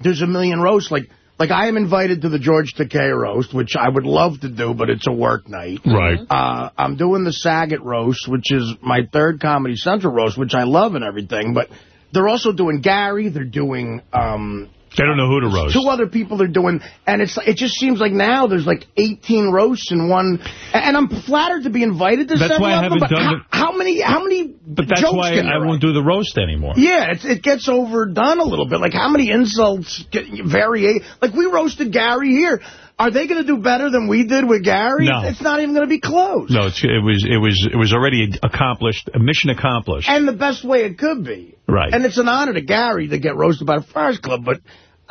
there's a million roasts. Like, like I am invited to the George Takei roast, which I would love to do, but it's a work night. Right. Uh, I'm doing the Saget roast, which is my third Comedy Central roast, which I love and everything. But they're also doing Gary. They're doing... Um, They don't know who to roast. Two other people are doing, and it's it just seems like now there's like 18 roasts in one, and I'm flattered to be invited to That's several why I them, haven't but done how, it. how many how many But that's why I won't do the roast anymore. yeah, it's, it gets overdone a little bit. Like, how many insults get vary? Like, we roasted Gary here. Are they going to do better than we did with Gary? No. It's not even going to be close. No, it's, it was it was it was already accomplished, a mission accomplished. And the best way it could be. Right. And it's an honor to Gary to get roasted by the Friars Club, but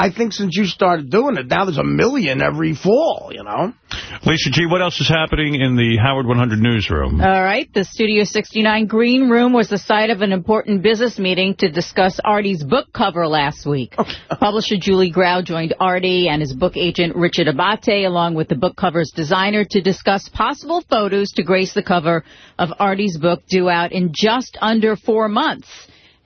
I think since you started doing it, now there's a million every fall, you know? Lisa G., what else is happening in the Howard 100 newsroom? All right. The Studio 69 Green Room was the site of an important business meeting to discuss Artie's book cover last week. Oh. [LAUGHS] Publisher Julie Grau joined Artie and his book agent Richard Abate, along with the book cover's designer, to discuss possible photos to grace the cover of Artie's book due out in just under four months.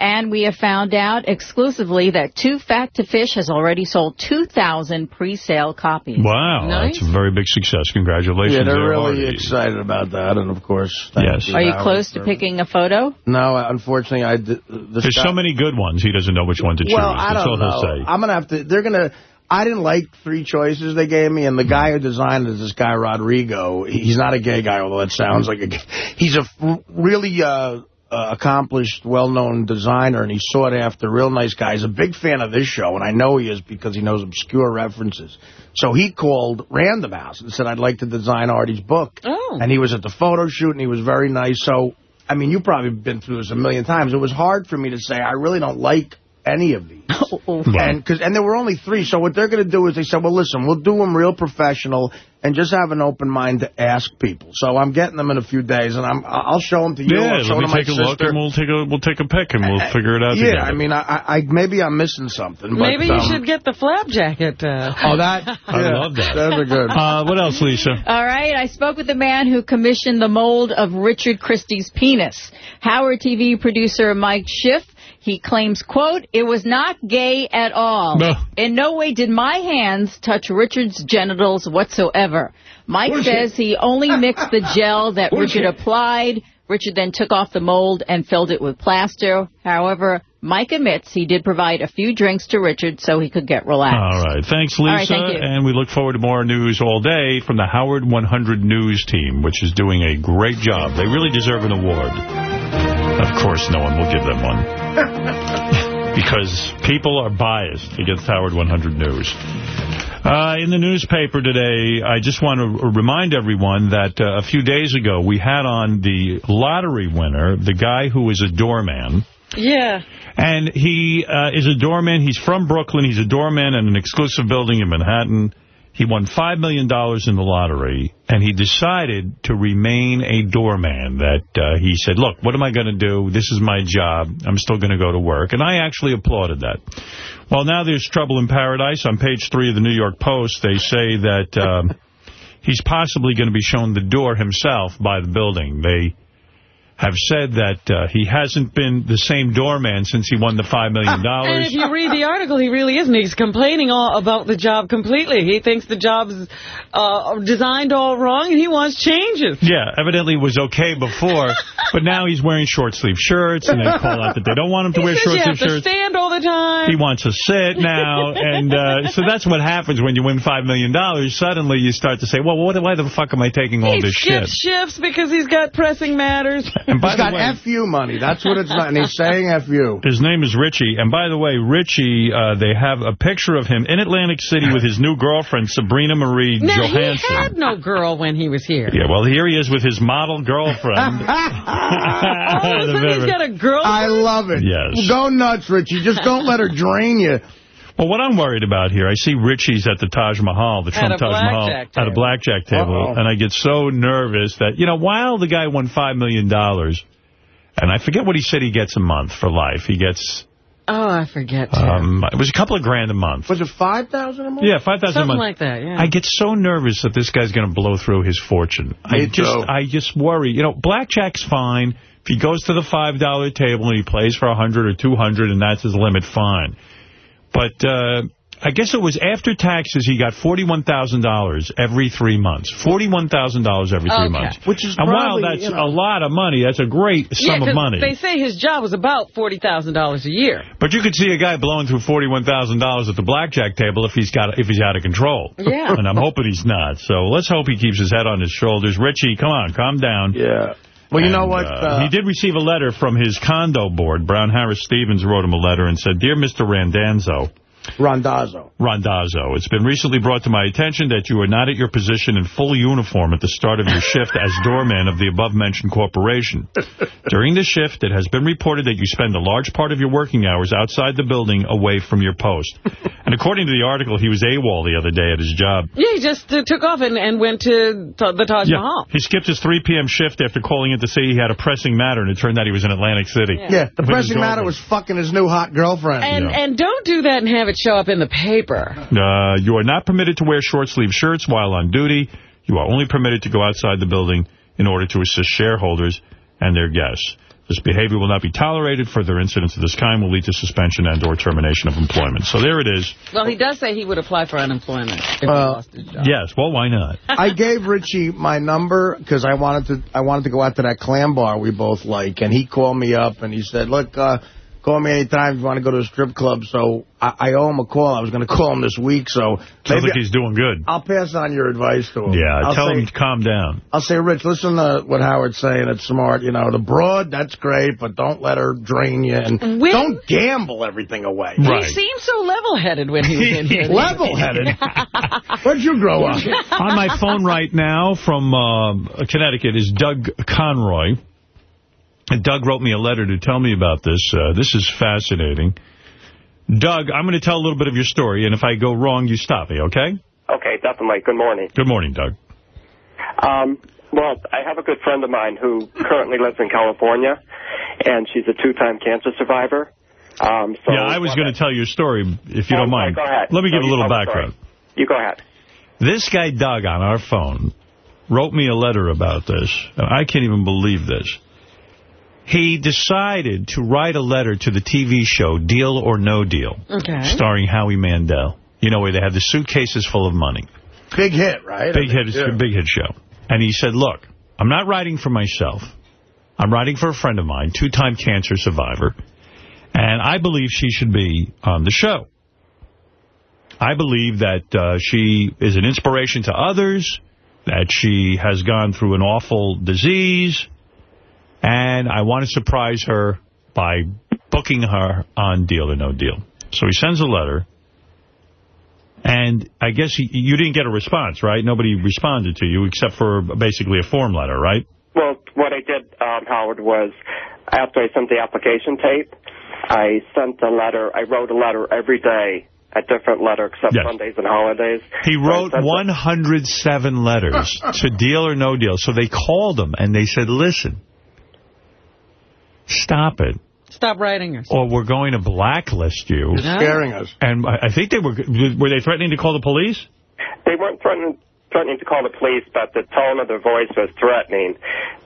And we have found out exclusively that Too Fat to Fish has already sold 2,000 pre-sale copies. Wow, Nice. that's a very big success. Congratulations. Yeah, they're really Artie. excited about that, and of course... thank Yes. Are you close to picking a photo? No, unfortunately, I... The There's so many good ones, he doesn't know which one to choose. Well, I that's don't all know. Say. I'm going to have to... They're going to... I didn't like three choices they gave me, and the guy who designed it is this guy, Rodrigo. He's not a gay guy, although that sounds like a gay. He's a f- really uh, uh, accomplished, well-known designer, and he's sought after, real nice guy. He's a big fan of this show, and I know he is because he knows obscure references. So he called Random House and said, I'd like to design Artie's book. Oh. And he was at the photo shoot, and he was very nice. So, I mean, you've probably been through this a million times. It was hard for me to say, I really don't like any of these. [LAUGHS] And cause, and there were only three. So what they're going to do is they said, well, listen, we'll do them real professional and just have an open mind to ask people. So I'm getting them in a few days, and I'm, I'll show them to you. Yeah, I'll show let me them to my take a look, and we'll take a we'll take a pic, and we'll figure it out Yeah, together. I mean, I, I, I maybe I'm missing something. But, Maybe you um, should get the flap jacket. Uh, [LAUGHS] Oh, that? [LAUGHS] I love that. Those are good. Uh, what else, Lisa? All right, I spoke with the man who commissioned the mold of Richard Christie's penis. Howard TV producer Mike Schiff, he claims, quote, it was not gay at all. No. In no way did my hands touch Richard's genitals whatsoever. Mike Bullshit. says he only [LAUGHS] mixed the gel that Bullshit. Richard applied. Richard then took off the mold and filled it with plaster. However, Mike admits he did provide a few drinks to Richard so he could get relaxed. All right. Thanks, Lisa. Right, thank. And we look forward to more news all day from the Howard 100 News team, which is doing a great job. They really deserve an award. Of course, no one will give them one. [LAUGHS] because people are biased against Howard 100 News. Uh, in the newspaper today, I just want to remind everyone that uh, a few days ago we had on the lottery winner, the guy who was a doorman. yeah. And he uh, is a doorman. He's from Brooklyn. He's a doorman in an exclusive building in Manhattan. He won $5 million in the lottery, and he decided to remain a doorman. That uh, he said, look, what am I going to do? This is my job. I'm still going to go to work. And I actually applauded that. Well, now there's trouble in paradise. On page three of the New York Post, they say that um, he's possibly going to be shown the door himself by the building. They have said that uh, he hasn't been the same doorman since he won the $5 million. And if you read the article, he really isn't. He's complaining all about the job completely. He thinks the job's uh, designed all wrong, and he wants changes. Yeah, evidently it was okay before, [LAUGHS] but now he's wearing short-sleeve shirts, and they call out that they don't want him to He wear says you have short-sleeve to shirts. stand all the time. He wants to sit now, [LAUGHS] and uh, so that's what happens when you win 5 million. dollars. Suddenly you start to say, well, what, why the fuck am I taking all he this shit? skips shifts because he's got pressing matters. [LAUGHS] And by He's the got way- FU money. That's what it's not. And he's saying FU. His name is Richie. And by the way, Richie, uh, they have a picture of him in Atlantic City with his new girlfriend, Sabrina Marie Now, Johansson. he had no girl when he was here. Yeah, well, here he is with his model girlfriend. All of a sudden, he's got a girl. I love it. Yes. Go nuts, Richie. Just don't let her drain you. Well, what I'm worried about here, I see Richie's at the Taj Mahal, the Trump Taj Mahal, blackjack at a blackjack table, Uh-oh. and I get so nervous that, you know, while the guy won $5 million, dollars, and I forget what he said he gets a month for life. He gets, Oh, I forget. too. um, it was a couple of grand a month. Was it 5000 a month? Yeah, 5000 a Something month. like that, yeah. I get so nervous that this guy's going to blow through his fortune. I Me just, too. I just worry. You know, blackjack's fine. If he goes to the $5 table and he plays for 100 or 200 and that's his limit, fine. But uh, I guess it was after taxes he got $41,000 every three months. $41,000 every three Okay. months. Which is And while that's you know- a lot of money, that's a great yeah, of money. they say his job was about $40,000 a year. But you could see a guy blowing through $41,000 at the blackjack table if he's got if he's out of control. Yeah. [LAUGHS] And I'm hoping he's not. So let's hope he keeps his head on his shoulders. Richie, come on, calm down. Yeah. Well, you know what? uh, Uh, he did receive a letter from his condo board. Brown Harris Stevens wrote him a letter and said, Dear Mr. Randanzo, Rondazzo. Rondazzo, it's been recently brought to my attention that you are not at your position in full uniform at the start of your [LAUGHS] shift as doorman of the above-mentioned corporation. During the shift, it has been reported that you spend a large part of your working hours outside the building away from your post. [LAUGHS] And according to the article, he was AWOL the other day at his job. Yeah, he just uh, took off and, and went to the Taj Yeah. Mahal. He skipped his 3 p.m. shift after calling in to say he had a pressing matter, and it turned out he was in Atlantic City. Yeah, the pressing matter was fucking his new hot girlfriend. And and don't do that and have it show up in the paper. Uh, you are not permitted to wear short-sleeve shirts while on duty. You are only permitted to go outside the building in order to assist shareholders and their guests. This behavior will not be tolerated. Further incidents of this kind will lead to suspension and or termination of employment. So there it is. Well, he does say he would apply for unemployment if he Uh, lost his job. Yes, well, why not? [LAUGHS] I gave Richie my number because I wanted to I wanted to go out to that clam bar we both like, and he called me up and he said, "Look, uh, call me anytime if you want to go to a strip club." So I, I owe him a call. I was going to call him this week, so Sounds like he's doing good. I'll pass on your advice to him. Yeah, I'll tell say, him to calm down. I'll say, Rich, listen to what Howard's saying. It's smart. You know, the broad, that's great, but don't let her drain you. And When- don't gamble everything away. He seemed so level-headed when he was in here. [LAUGHS] Level-headed? [LAUGHS] Where'd you grow up? On my phone right now from uh, Connecticut is Doug Conroy. And Doug wrote me a letter to tell me about this. Uh, this is fascinating. Doug, I'm going to tell a little bit of your story, and if I go wrong, you stop me, okay? Okay, definitely. Good morning. Good morning, Doug. Um, well, I have a good friend of mine who currently lives in California, and she's a two-time cancer survivor. Um, so yeah, I was going to tell your story, if you Oh, don't mind. go ahead. Let me No, give a little background. You go ahead. This guy, Doug, on our phone, wrote me a letter about this. And I can't even believe this. He decided to write a letter to the TV show Deal or No Deal, Okay. starring Howie Mandel. You know, where they have the suitcases full of money. Big hit, right? Big hit, Yeah. big hit show. And he said, look, I'm not writing for myself. I'm writing for a friend of mine, two-time cancer survivor, and I believe she should be on the show. I believe that uh, she is an inspiration to others, that she has gone through an awful disease, and I want to surprise her by booking her on Deal or No Deal. So he sends a letter, and I guess he, you didn't get a response, right? Nobody responded to you except for basically a form letter, right? Well, what I did, um, Howard, was after I sent the application tape, I sent a letter. I wrote a letter every day, a different letter, except Yes. Sundays and holidays. He wrote 107 letters [LAUGHS] to Deal or No Deal. So they called him and they said, listen, stop it. Stop writing us. Or we're going to blacklist you. You're scaring us. And I I think they were, were they threatening to call the police? They weren't threatening, threatening to call the police, but the tone of their voice was threatening.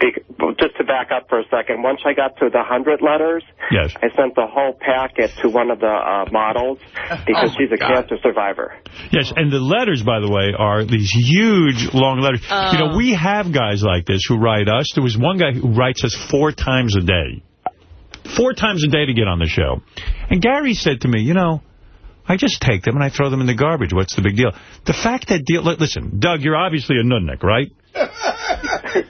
Bec- just to back up for a second, once I got to the 100 letters, Yes. I sent the whole packet to one of the uh, models because Oh, she's a God. cancer survivor. Yes, and the letters, by the way, are these huge, long letters. Oh. You know, we have guys like this who write us. There was one guy who writes us four times a day. Four times a day to get on the show. And Gary said to me, you know, I just take them and I throw them in the garbage. What's the big deal? The fact that deal... Listen, Doug, you're obviously a nudnik, right? [LAUGHS]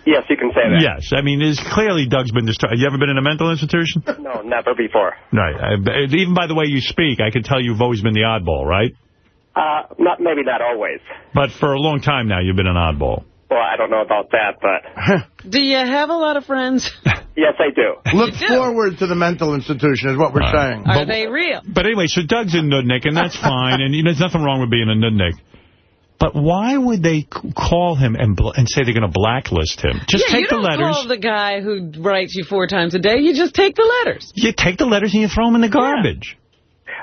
yes, you can say that. Yes. I mean, there's clearly Doug's been distracted. You ever been in a mental institution? [LAUGHS] No, never before. Right. I, even by the way you speak, I can tell you've always been the oddball, right? Uh, not maybe not always. But for a long time now, you've been an oddball. Well, I don't know about that, but [LAUGHS] Do you have a lot of friends? [LAUGHS] yes, I do. [LAUGHS] Look forward to the mental institution is what we're saying. Are they real? But anyway, so Doug's a nudnik, and that's fine, and you know, there's nothing wrong with being a nudnik. But why would they call him and bl and say they're going to blacklist him? Just yeah, take you the don't letters. call the guy who writes you four times a day. You just take the letters. You take the letters and you throw them in the garbage.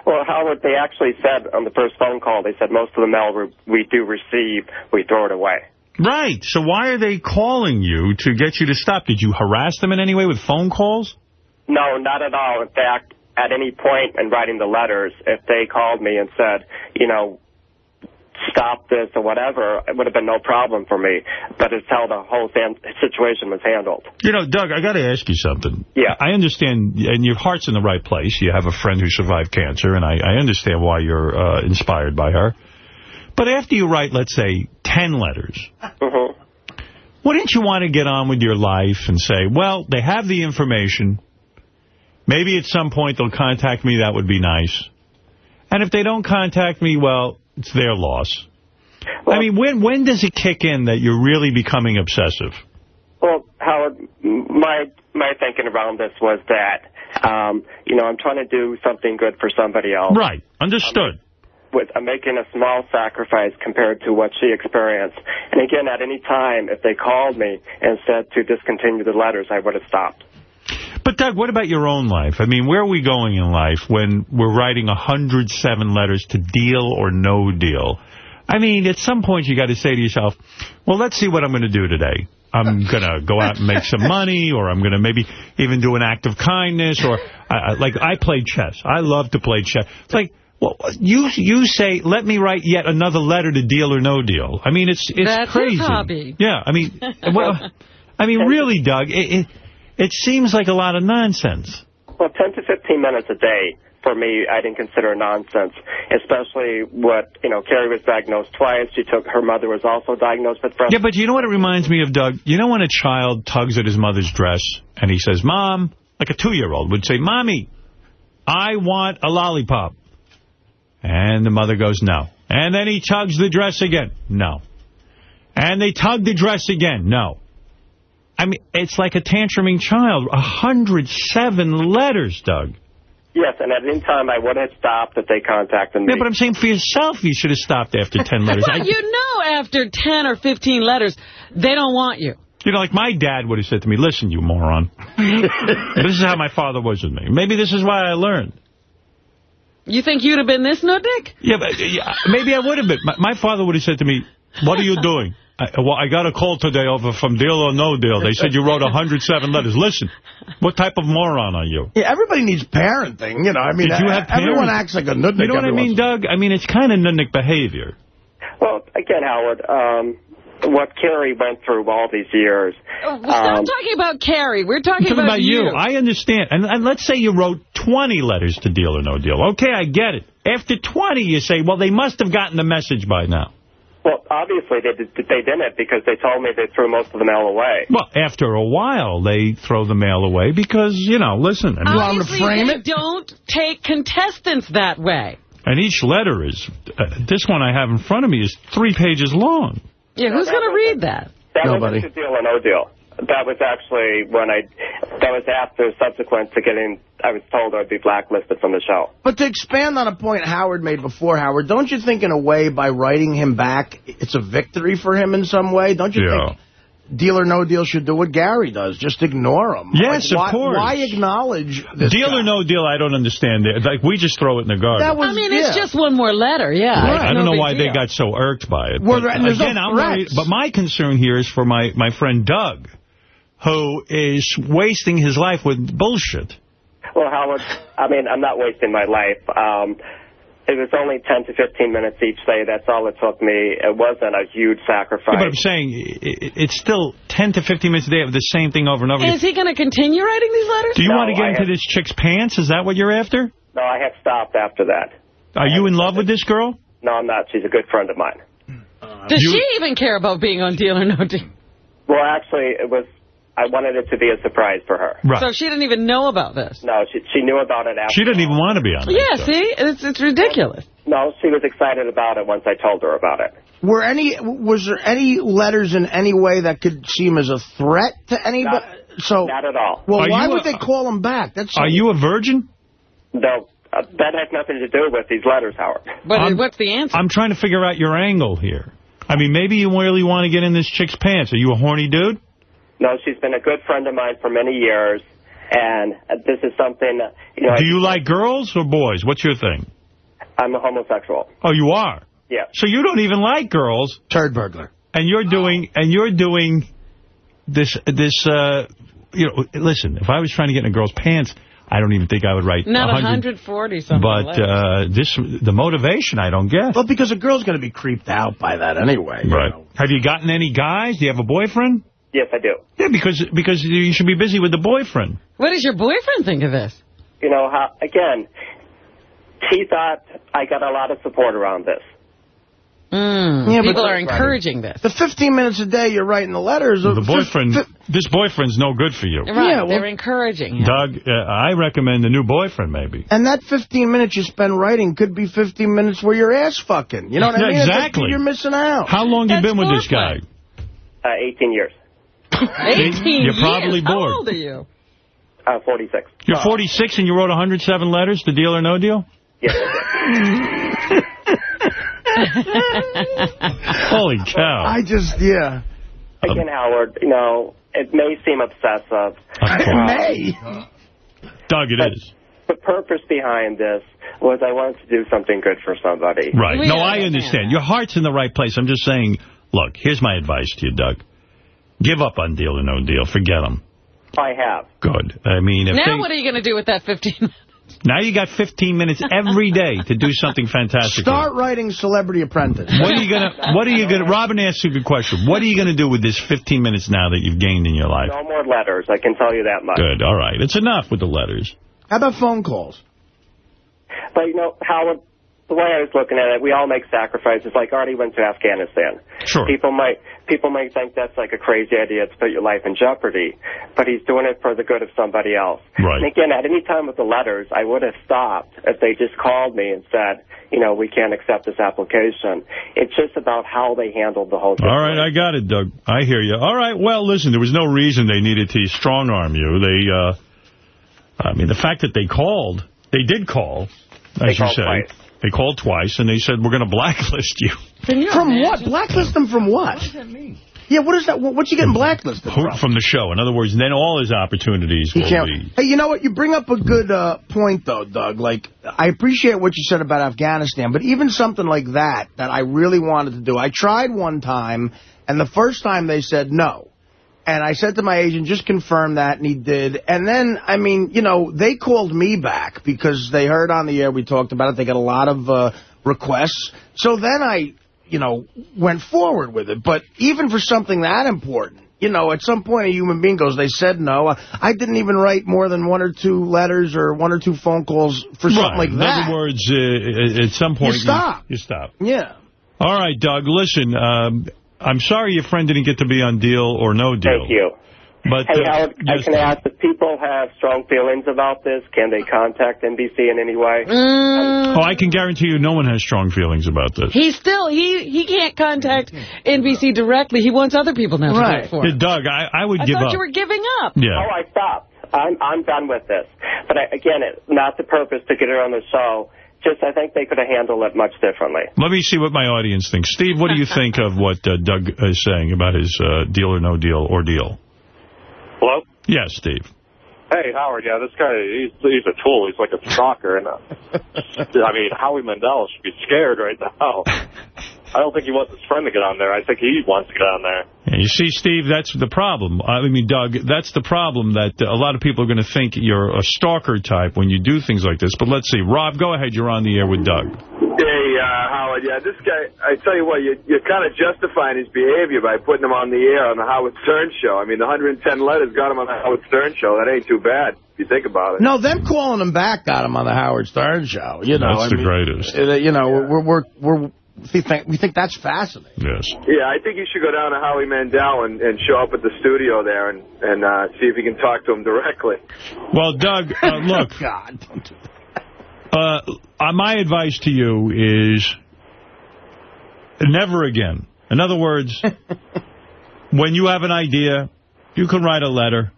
Well, Howard, they actually said on the first phone call, they said most of the mail we, we do receive, we throw it away. Right. So why are they calling you to get you to stop? Did you harass them in any way with phone calls? No, not at all. In fact, at any point in writing the letters, if they called me and said, you know, stop this or whatever, it would have been no problem for me. But it's how the whole situation was handled. You know, Doug, I got to ask you something. Yeah. I understand, and your heart's in the right place. You have a friend who survived cancer, and I, I understand why you're uh, inspired by her. But after you write, let's say, 10 letters, Mm-hmm. wouldn't you want to get on with your life and say, well, they have the information. Maybe at some point they'll contact me. That would be nice. And if they don't contact me, well, it's their loss. I mean, when when does it kick in that you're really becoming obsessive? Well, Howard, my my thinking around this was that, um, you know, I'm trying to do something good for somebody else. Right. Understood. With, I'm making a small sacrifice compared to what she experienced. And again, at any time, if they called me and said to discontinue the letters, I would have stopped. But, Doug, what about your own life? I mean, where are we going in life when we're writing 107 letters to deal or no deal? I mean, at some point you got to say to yourself, well, let's see what I'm going to do today. I'm [LAUGHS] going to go out and make some money, or I'm going to maybe even do an act of kindness, or uh, like I play chess. I love to play chess. It's like, well, you you say, let me write yet another letter to deal or no deal. I mean, it's it's That's crazy. his hobby. Yeah, I mean, well, [LAUGHS] I mean, really, Doug, it, it it seems like a lot of nonsense. Well, 10 to 15 minutes a day for me, I didn't consider nonsense, especially what, you know, Carrie was diagnosed twice. She took, her mother was also diagnosed with breast Yeah, but you know what it reminds me of, Doug? You know when a child tugs at his mother's dress and he says, Mom, like a two-year-old would say, Mommy, I want a lollipop. And the mother goes, no. And then he tugs the dress again. No. And they tug the dress again. No. I mean, it's like a tantruming child. 107 letters, Doug. Yes, and at any time I would have stopped if they contacted me. Yeah, but I'm saying for yourself, you should have stopped after 10 [LAUGHS] letters. I- you know after 10 or 15 letters, they don't want you. You know, like my dad would have said to me, listen, you moron. [LAUGHS] this is how my father was with me. Maybe this is why I learned. You think you'd have been this nutdick? Yeah, but yeah, maybe I would have been. My, my father would have said to me, what are you doing? I, well, I got a call today over from Deal or No Deal. They said you wrote 107 letters. Listen, what type of moron are you? Yeah, everybody needs parenting, you know. I mean, Did you have everyone acts like a nutnik. You know what I mean, Doug? I mean, it's kind of nutnik behavior. Well, again, Howard, um, what Carrie went through all these years. Oh, Stop um, talking about Carrie. We're talking, I'm talking about you. I understand. And, and let's say you wrote 20 letters to Deal or No Deal. Okay, I get it. After 20, you say, well, they must have gotten the message by now. Well, obviously they did, they didn't because they told me they threw most of the mail away. Well, after a while, they throw the mail away because, you know, listen. I mean, Obviously, they don't take contestants that way. And each letter is, uh, this one I have in front of me is three pages long. Yeah, who's going to read that? That Nobody. was a deal or no deal. That was actually when I, that was after subsequent to getting, I was told I'd be blacklisted from the show. But to expand on a point Howard made before, Howard, don't you think in a way by writing him back, it's a victory for him in some way? Don't you Yeah. think Deal or No Deal should do what Gary does, just ignore them. Yes, Like, of why, course. Why acknowledge this deal guy? or no deal, I don't understand. it. Like, we just throw it in the garbage. That was- I mean, yeah. it's just one more letter, yeah. I, I don't no know big why they got so irked by it. Well, but and there's no again, I'm worried. But my concern here is for my, my friend Doug, who is wasting his life with bullshit. Well, Howard, I mean, I'm not wasting my life. Um, it was only 10 to 15 minutes each day. That's all it took me. It wasn't a huge sacrifice. Yeah, but I'm saying i- i- it's still 10 to 15 minutes a day of the same thing over and over again. Is he going to continue writing these letters? Do you No, want to get I into have- this chick's pants? Is that what you're after? No, I have stopped after that. Are you in love with this girl? No, I'm not. She's a good friend of mine. Does You- she even care about being on Deal or No Deal? Well, actually, it was. I wanted it to be a surprise for her. Right. So she didn't even know about this. No, she she knew about it after. She didn't even want to be on it. Yeah, see? It's, it's ridiculous. No, she was excited about it once I told her about it. Were any was there any letters in any way that could seem as a threat to anybody? so Not at all. well, Are why would a- they call him back? That's Are you a virgin? No, uh, that has nothing to do with these letters, Howard. But I'm- what's the answer? I'm trying to figure out your angle here. I mean, maybe you really want to get in this chick's pants. Are you a horny dude? No, she's been a good friend of mine for many years, and uh, this is something. uh, You know, Do you like girls or boys? What's your thing? I'm a homosexual. Oh, you are? Yeah. So you don't even like girls, turd burglar. and you're doing and you're doing this this uh you know, listen, if I was trying to get in a girl's pants, I don't even think I would write Not 100 140 something. But letters. uh, this, the motivation, I don't get. Well, because a girl's going to be creeped out by that anyway. you Right. know. Have you gotten any guys? Do you have a boyfriend? Yes, I do. Yeah, because because you should be busy with the boyfriend. What does your boyfriend think of this? You know, how, again, he thought I got a lot of support around this. Mm, Yeah, but- people are encouraging this. The 15 minutes a day you're writing the letters. The boyfriend, this boyfriend's no good for you. Right, Yeah, well- they're encouraging him. Doug, uh, I recommend the new boyfriend, maybe. And that 15 minutes you spend writing could be 15 minutes where you're ass fucking. You know what I mean? It's like exactly. you're missing out. How long you been with this guy? Uh, 18 years. [LAUGHS] 18 You're probably years. How old are you? Uh, 46. You're 46 and you wrote 107 letters to Deal or No Deal? Yes, [LAUGHS] I. Holy cow. I just, yeah. Again, Howard, you know, it may seem obsessive. It may. Doug, it is. The purpose behind this was I wanted to do something good for somebody. Right. No, I understand. Your heart's in the right place. I'm just saying, look, here's my advice to you, Doug. Give up on Deal or No Deal. Forget them. I have. Good. I mean, if now they, what are you going to do with that 15 minutes? now you got 15 minutes every day to do something fantastic. Start writing Celebrity Apprentice. What are you gonna? What are you gonna? Robin asked you a good question. What are you gonna do with this 15 minutes now that you've gained in your life? No more letters, I can tell you that much. Good. All right. It's enough with the letters. How about phone calls? But, you know, Howard, the way I was looking at it, we all make sacrifices. Like Artie went to Afghanistan. Sure. People might people might think that's like a crazy idea to put your life in jeopardy, but he's doing it for the good of somebody else. Right. And again, at any time with the letters, I would have stopped if they just called me and said, you know, we can't accept this application. It's just about how they handled the whole thing. All right, I got it, Doug. I hear you. All right, well, listen, there was no reason they needed to strong-arm you. They, uh, I mean, the fact that they called, they did call, as They you say. twice. They called twice, and they said, we're going to blacklist you. From what? Blacklist them from what? Yeah, what is that? What, what you getting blacklisted from? From the show. In other words, then all his opportunities You will can't- be... Hey, you know what? You bring up a good uh, point, though, Doug. Like, I appreciate what you said about Afghanistan, but even something like that, that I really wanted to do. I tried one time, and the first time they said no. And I said to my agent, just confirm that, and he did. And then, I mean, you know, they called me back because they heard on the air we talked about it. They got a lot of uh, requests. So then I, you know, went forward with it. But even for something that important, you know, at some point a human being goes, they said no. I, I didn't even write more than one or two letters or one or two phone calls for something Right. like In that. other words, uh, at some point... You stop. You, stop. Yeah. All right, Doug, listen, um, I'm sorry your friend didn't get to be on Deal or No Deal. Thank you. But, Hey, uh, Howard, I yes, can ask if people have strong feelings about this, can they contact NBC in any way? Oh, I can guarantee you no one has strong feelings about this. He still, he he can't contact NBC directly. He wants other people now to do it for Hey, him. Doug, I, I would I give thought up. you were giving up. Yeah. Oh, I stopped. I'm I'm done with this. But I, again, it, not the purpose to get her on the show. Just I think they could have handled it much differently. Let me see what my audience thinks. Steve, what do you [LAUGHS] think of what uh, Doug is saying about his uh, Deal or No Deal ordeal? Hello? Yes, Steve. Hey, Howard, yeah, this guy, he's, he's a tool. He's like a stalker. And uh, [LAUGHS] I mean, Howie Mandel should be scared right now. [LAUGHS] I don't think he wants his friend to get on there. I think he wants to get on there. And you see, Steve, that's the problem. I mean, Doug, that's the problem that uh, a lot of people are going to think you're a stalker type when you do things like this. But let's see. Rob, go ahead. You're on the air with Doug. Hey, uh, Howard, yeah, this guy, I tell you what, you, you're kind of justifying his behavior by putting him on the air on the Howard Stern show. I mean, the 110 letters got him on the Howard Stern show. That ain't too bad, if you think about it. No, them calling him back got him on the Howard Stern show. You know, That's I the mean, greatest. uh, You know, we're we're we're we think we think that's fascinating. Yes. Yeah, I think you should go down to Howie Mandel and, and show up at the studio there and, and uh, see if you can talk to him directly. Well, Doug, uh, [LAUGHS] look. God, Uh, uh, my advice to you is never again. In other words, [LAUGHS] when you have an idea, you can write a letter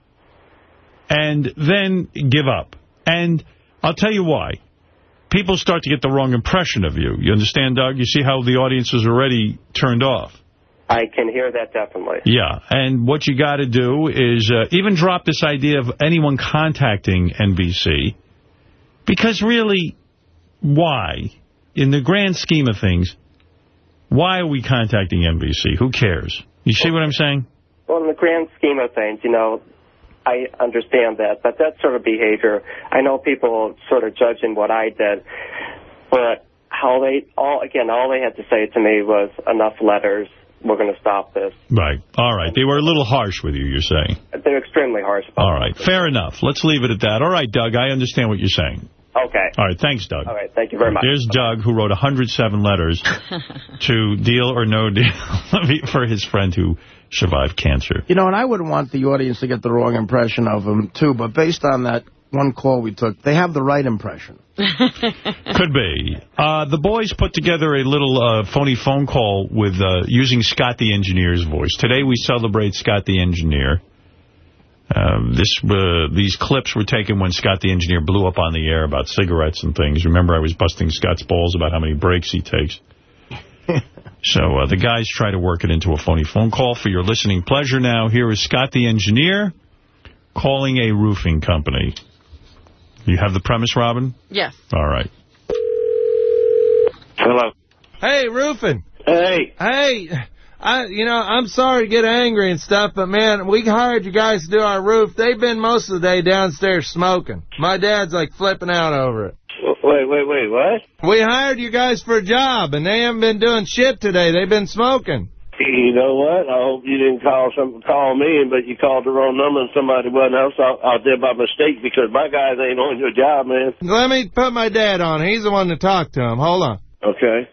and then give up. And I'll tell you why. People start to get the wrong impression of you. You understand, Doug? You see how the audience is already turned off. I can hear that definitely. Yeah, and what you got to do is uh, even drop this idea of anyone contacting NBC, because really, why? In the grand scheme of things, why are we contacting NBC? Who cares? You see what I'm saying? Well, in the grand scheme of things, you know, I understand that, but that sort of behavior, I know people sort of judging what I did, but how they all again, all they had to say to me was enough letters. We're going to stop this. Right. All right. They were a little harsh with you, you're saying. They're extremely harsh. All right. Fair enough. Let's leave it at that. All right, Doug, I understand what you're saying. Okay. All right. Thanks, Doug. All right. Thank you very much. There's Doug, who wrote 107 letters [LAUGHS] to deal or no deal [LAUGHS] for his friend who survived cancer. You know, and I wouldn't want the audience to get the wrong impression of him, too, but based on that one call we took, they have the right impression. [LAUGHS] Could be. Uh, the boys put together a little uh, phony phone call with uh, using Scott the Engineer's voice. Today we celebrate Scott the Engineer. Um, this uh, These clips were taken when Scott the Engineer blew up on the air about cigarettes and things. Remember I was busting Scott's balls about how many breaks he takes. [LAUGHS] so uh, the guys try to work it into a phony phone call for your listening pleasure now. Here is Scott the engineer calling a roofing company. You have the premise, Robin? Yes. All right. Hello. Hey, roofing. Hey. Hey, I, you know, I'm sorry to get angry and stuff, but man, we hired you guys to do our roof. They've been most of the day downstairs smoking. My dad's like flipping out over it. Wait, wait, wait, what? We hired you guys for a job, and they haven't been doing shit today. They've been smoking. You know what? I hope you didn't call some call me, but you called the wrong number and somebody wasn't else out, out there by mistake because my guys ain't on your job, man. Let me put my dad on. He's the one to talk to him. Hold on. Okay.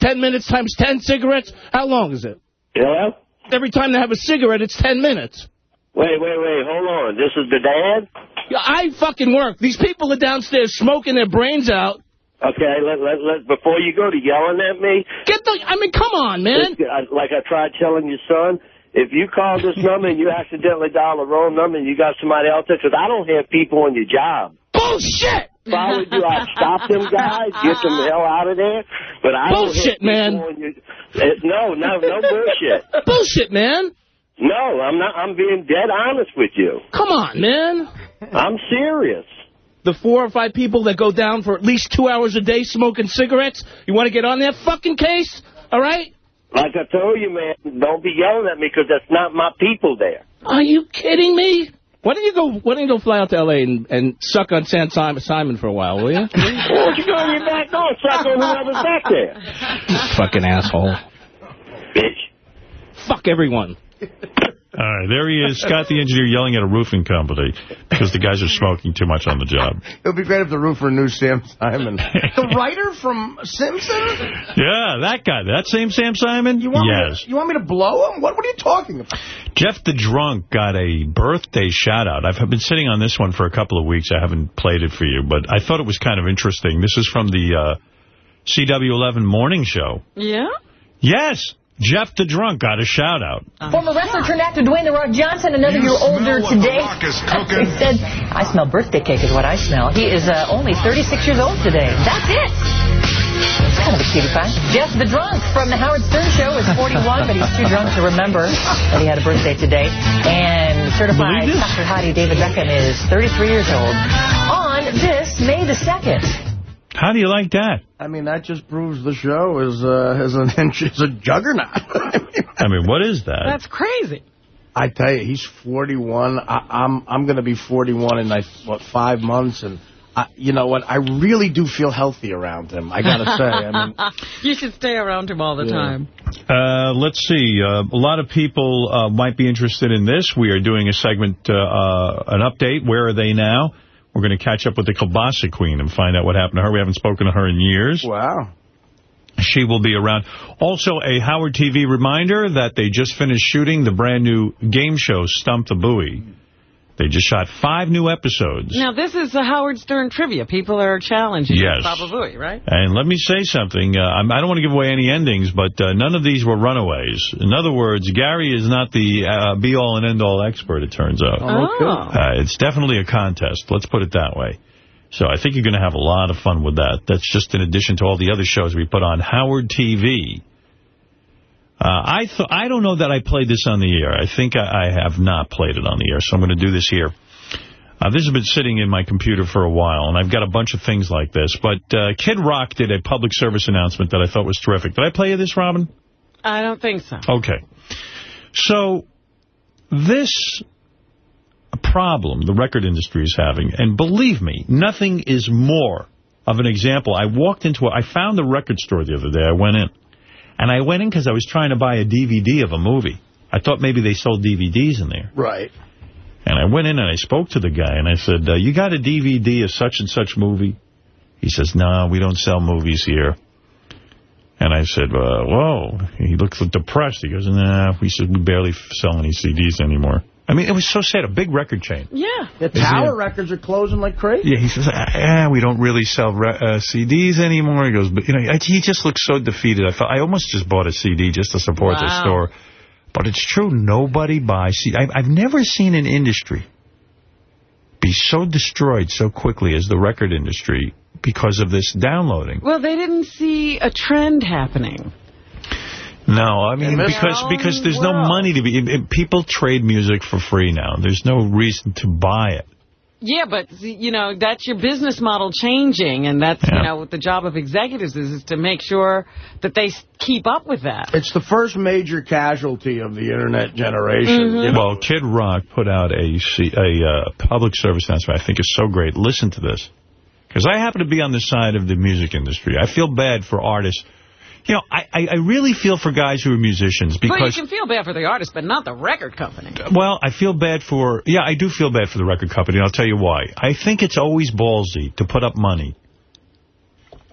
Ten minutes times ten cigarettes? How long is it? Hello? Every time they have a cigarette, it's ten minutes. Wait, wait, wait. Hold on. This is the dad? I fucking work. These people are downstairs smoking their brains out. Okay, let, let, let, before you go to yelling at me. Get the, I mean, come on, man. Like I tried telling your son, if you call this [LAUGHS] number and you accidentally dial the wrong number and you got somebody else there, because I don't have people on your job. Bullshit! If I would do, I'd stop them [LAUGHS] guys, get them the hell out of there. But I Bullshit, man. people on your, uh, no, no, no bullshit. [LAUGHS] Bullshit, man. No, I'm not. I'm being dead honest with you. Come on, man. [LAUGHS] I'm serious. The four or five people that go down for at least two hours a day smoking cigarettes, you want to get on that fucking case? All right? Like I told you, man, don't be yelling at me because that's not my people there. Are you kidding me? Why don't you go? Why don't you go fly out to L.A. and, and suck on Sam Simon, Simon for a while, will you? [LAUGHS] Why don't you go on your back door, suck on whoever's back there? fucking asshole. Bitch. Fuck everyone. [LAUGHS] All right, there he is, Scott the engineer yelling at a roofing company because the guys are smoking too much on the job. It would be great if the roofer knew Sam Simon. [LAUGHS] The writer from Simpsons? Yeah, that guy. That same Sam Simon? You want yes. Me to, you want me to blow him? What, what are you talking about? Jeff the Drunk got a birthday shout-out. I've been sitting on this one for a couple of weeks. I haven't played it for you, but I thought it was kind of interesting. This is from the uh, CW11 morning show. Yeah? Yes, Jeff the Drunk got a shout-out. Former wrestler turned actor Dwayne The Rock Johnson, another year older today. He said, I smell birthday cake is what I smell. He is uh, only 36 years old today. That's it. It's kind of a cutie pie. Jeff the Drunk from The Howard Stern Show is 41, but he's too drunk to remember that he had a birthday today. And certified Believe? Dr. Hottie David Beckham is 33 years old. On this May the 2nd. How do you like that? I mean, that just proves the show is, uh, is, an, [LAUGHS] is a juggernaut. [LAUGHS] I mean, what is that? That's crazy. I tell you, he's 41. I, I'm I'm going to be 41 in like what five months, and I, you know what? I really do feel healthy around him. I got to say. I mean, [LAUGHS] you should stay around him all the Yeah. time. Uh, let's see. Uh, a lot of people uh, might be interested in this. We are doing a segment, uh, uh, an update. Where are they now? We're going to catch up with the Kielbasa Queen and find out what happened to her. We haven't spoken to her in years. Wow. She will be around. Also, a Howard TV reminder that they just finished shooting the brand new game show, Stump the Booey. They just shot five new episodes. Now, this is the Howard Stern trivia. People are challenging Yes. Baba Booey, right? And let me say something. Uh, I'm- I don't want to give away any endings, but uh, none of these were runaways. In other words, Gary is not the uh, be-all and end-all expert, it turns out. Oh. Uh, it's definitely a contest. Let's put it that way. So I think you're going to have a lot of fun with that. That's just in addition to all the other shows we put on Howard TV. Uh, I th I don't know that I played this on the air. I think I, I have not played it on the air, so I'm going to do this here. Uh, this has been sitting in my computer for a while, and I've got a bunch of things like this. But uh, Kid Rock did a public service announcement that I thought was terrific. Did I play you this, Robin? I don't think so. Okay. So this problem the record industry is having, and believe me, nothing is more of an example. I walked into, a, I found the record store the other day. I went in. And I went in because I was trying to buy a DVD of a movie. I thought maybe they sold DVDs in there. Right. And I went in and I spoke to the guy and I said, uh, you got a DVD of such and such movie? He says, no, we don't sell movies here. And I said, uh, whoa. He looked depressed. He goes, nah, we said we barely sell any CDs anymore. I mean, it was so sad. A big record chain. Yeah. The Tower records are closing like crazy. Yeah, he says, ah, we don't really sell re uh, CDs anymore. He goes, but, you know, I, he just looks so defeated. I felt I almost just bought a CD just to support the Wow. store. But it's true, nobody buys CD. I, I've never seen an industry be so destroyed so quickly as the record industry because of this downloading. Well, they didn't see a trend happening. No, I mean, because own because there's no money to be... it- it- people trade music for free now. There's no reason to buy it. Yeah, but, you know, that's your business model changing, and that's, you know, what the job of executives is, is to make sure that they keep up with that. It's the first major casualty of the internet generation. Mm-hmm. you know? Well, Kid Rock put out a uh, public service announcement I think is so great. Listen to this. Because I happen to be on the side of the music industry. I feel bad for artists. You know, I, I, I really feel for guys who are musicians because well, you can feel bad for the artist, but not the record company. Well, I feel bad for... Yeah, I do feel bad for the record company, and I'll tell you why. I think it's always ballsy to put up money,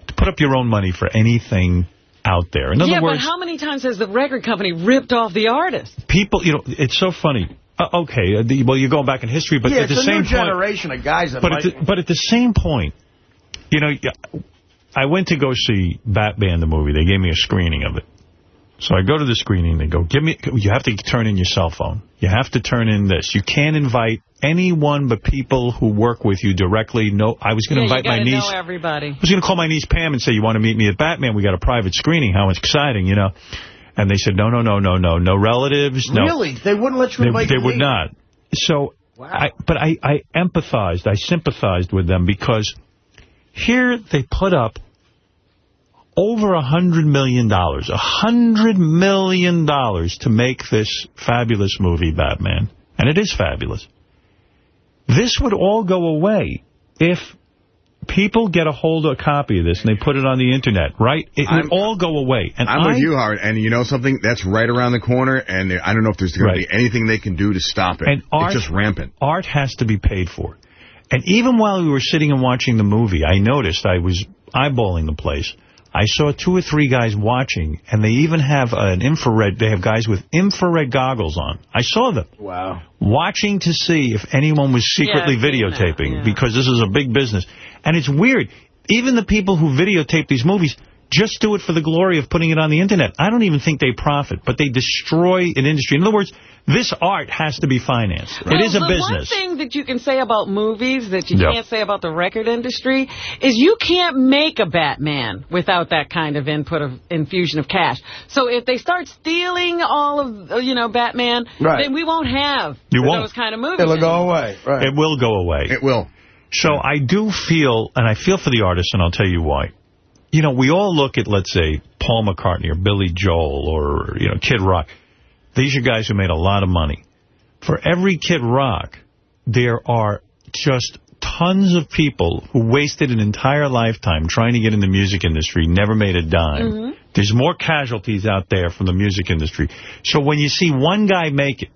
to put up your own money for anything out there. In other yeah, words... but how many times has the record company ripped off the artist? people, you know, it's so funny. Uh, okay, uh, the, well, you're going back in history, but yeah, at the it's a same new point, generation of guys that but might... at, the, but at the same point, you know, yeah, I went to go see Batman the movie. They gave me a screening of it. So I go to the screening. They go, give me. You have to turn in your cell phone. You have to turn in this. You can't invite anyone but people who work with you directly. No, I was going to yeah, invite my niece. know everybody. I was going to call my niece Pam and say, you want to meet me at Batman? We got a private screening. How exciting, you know? And they said, no, no, no, no, no. No relatives. No. Really? They wouldn't let you They, invite they your would not. So, I, but I, I empathized, I sympathized with them because here they put up over a hundred million dollars, a hundred million dollars to make this fabulous movie, Batman. And it is fabulous. This would all go away if people get a hold of a copy of this and they put it on the internet, right? It I'm- would all go away. And I'm I, with you, Howard. And you know something? That's right around the corner, and I don't know if there's going Right. to be anything they can do to stop it. And art- it's just rampant. art has to be paid for. And even while we were sitting and watching the movie, I noticed I was eyeballing the place. I saw two or three guys watching, and they even have an infrared, they have guys with infrared goggles on. I saw them. Wow. Watching to see if anyone was secretly Yeah, I've seen that, videotaping, yeah. because this is a big business. And it's weird. Even the people who videotape these movies just do it for the glory of putting it on the internet. I don't even think they profit, but they destroy an industry. In other words, this art has to be financed. Well, it is a the business. one thing that you can say about movies that you Yeah. can't say about the record industry is you can't make a Batman without that kind of input of infusion of cash. So if they start stealing all of, you know, Batman, Right. then we won't have You won't. those kind of movies. It'll go away. Right. It will go away. It will. So I do feel, and I feel for the artists, and I'll tell you why. You know, we all look at, let's say, Paul McCartney or Billy Joel or, you know, Kid Rock. These are guys who made a lot of money. For every Kid Rock, there are just tons of people who wasted an entire lifetime trying to get in the music industry, never made a dime. Mm-hmm. There's more casualties out there from the music industry. So when you see one guy make it,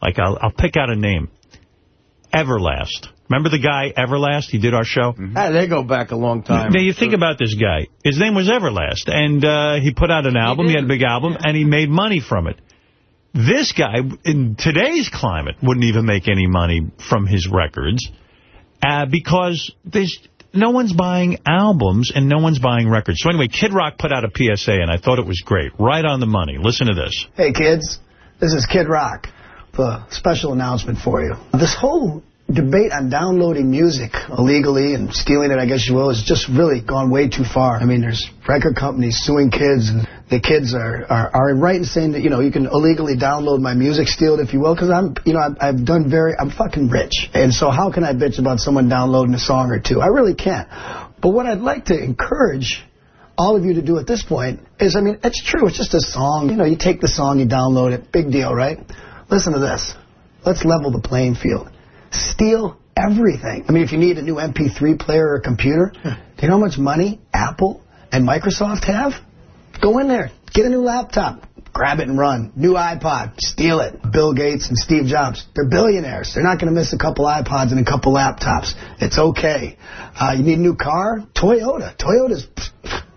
like I'll, I'll pick out a name, Everlast. Remember the guy Everlast? He did our show. Ah, they go back a long time. Now, you think about this guy. His name was Everlast, and uh, he put out an album. He, had a big album, and he made money from it. This guy, in today's climate, wouldn't even make any money from his records uh, because there's no one's buying albums and no one's buying records. So anyway, Kid Rock put out a PSA, and I thought it was great. Right on the money. Listen to this. Hey, kids. This is Kid Rock. The special announcement for you. This whole debate on downloading music illegally and stealing it, I guess you will, has just really gone way too far. I mean, there's record companies suing kids, and the kids are, are, are right in saying that, you know, you can illegally download my music, steal it if you will, because I'm, you know, I've, I've done very, I'm fucking rich. And so how can I bitch about someone downloading a song or two? I really can't. But what I'd like to encourage all of you to do at this point is, I mean, it's true. It's just a song. You know, you take the song, you download it. Big deal, right? Listen to this. Let's level the playing field. Steal everything. I mean, if you need a new MP3 player or a computer, [LAUGHS] do you know how much money Apple and Microsoft have? Go in there. Get a new laptop. Grab it and run. New iPod. Steal it. Bill Gates and Steve Jobs. They're billionaires. They're not going to miss a couple iPods and a couple laptops. It's okay. Uh, you need a new car? Toyota. Toyota's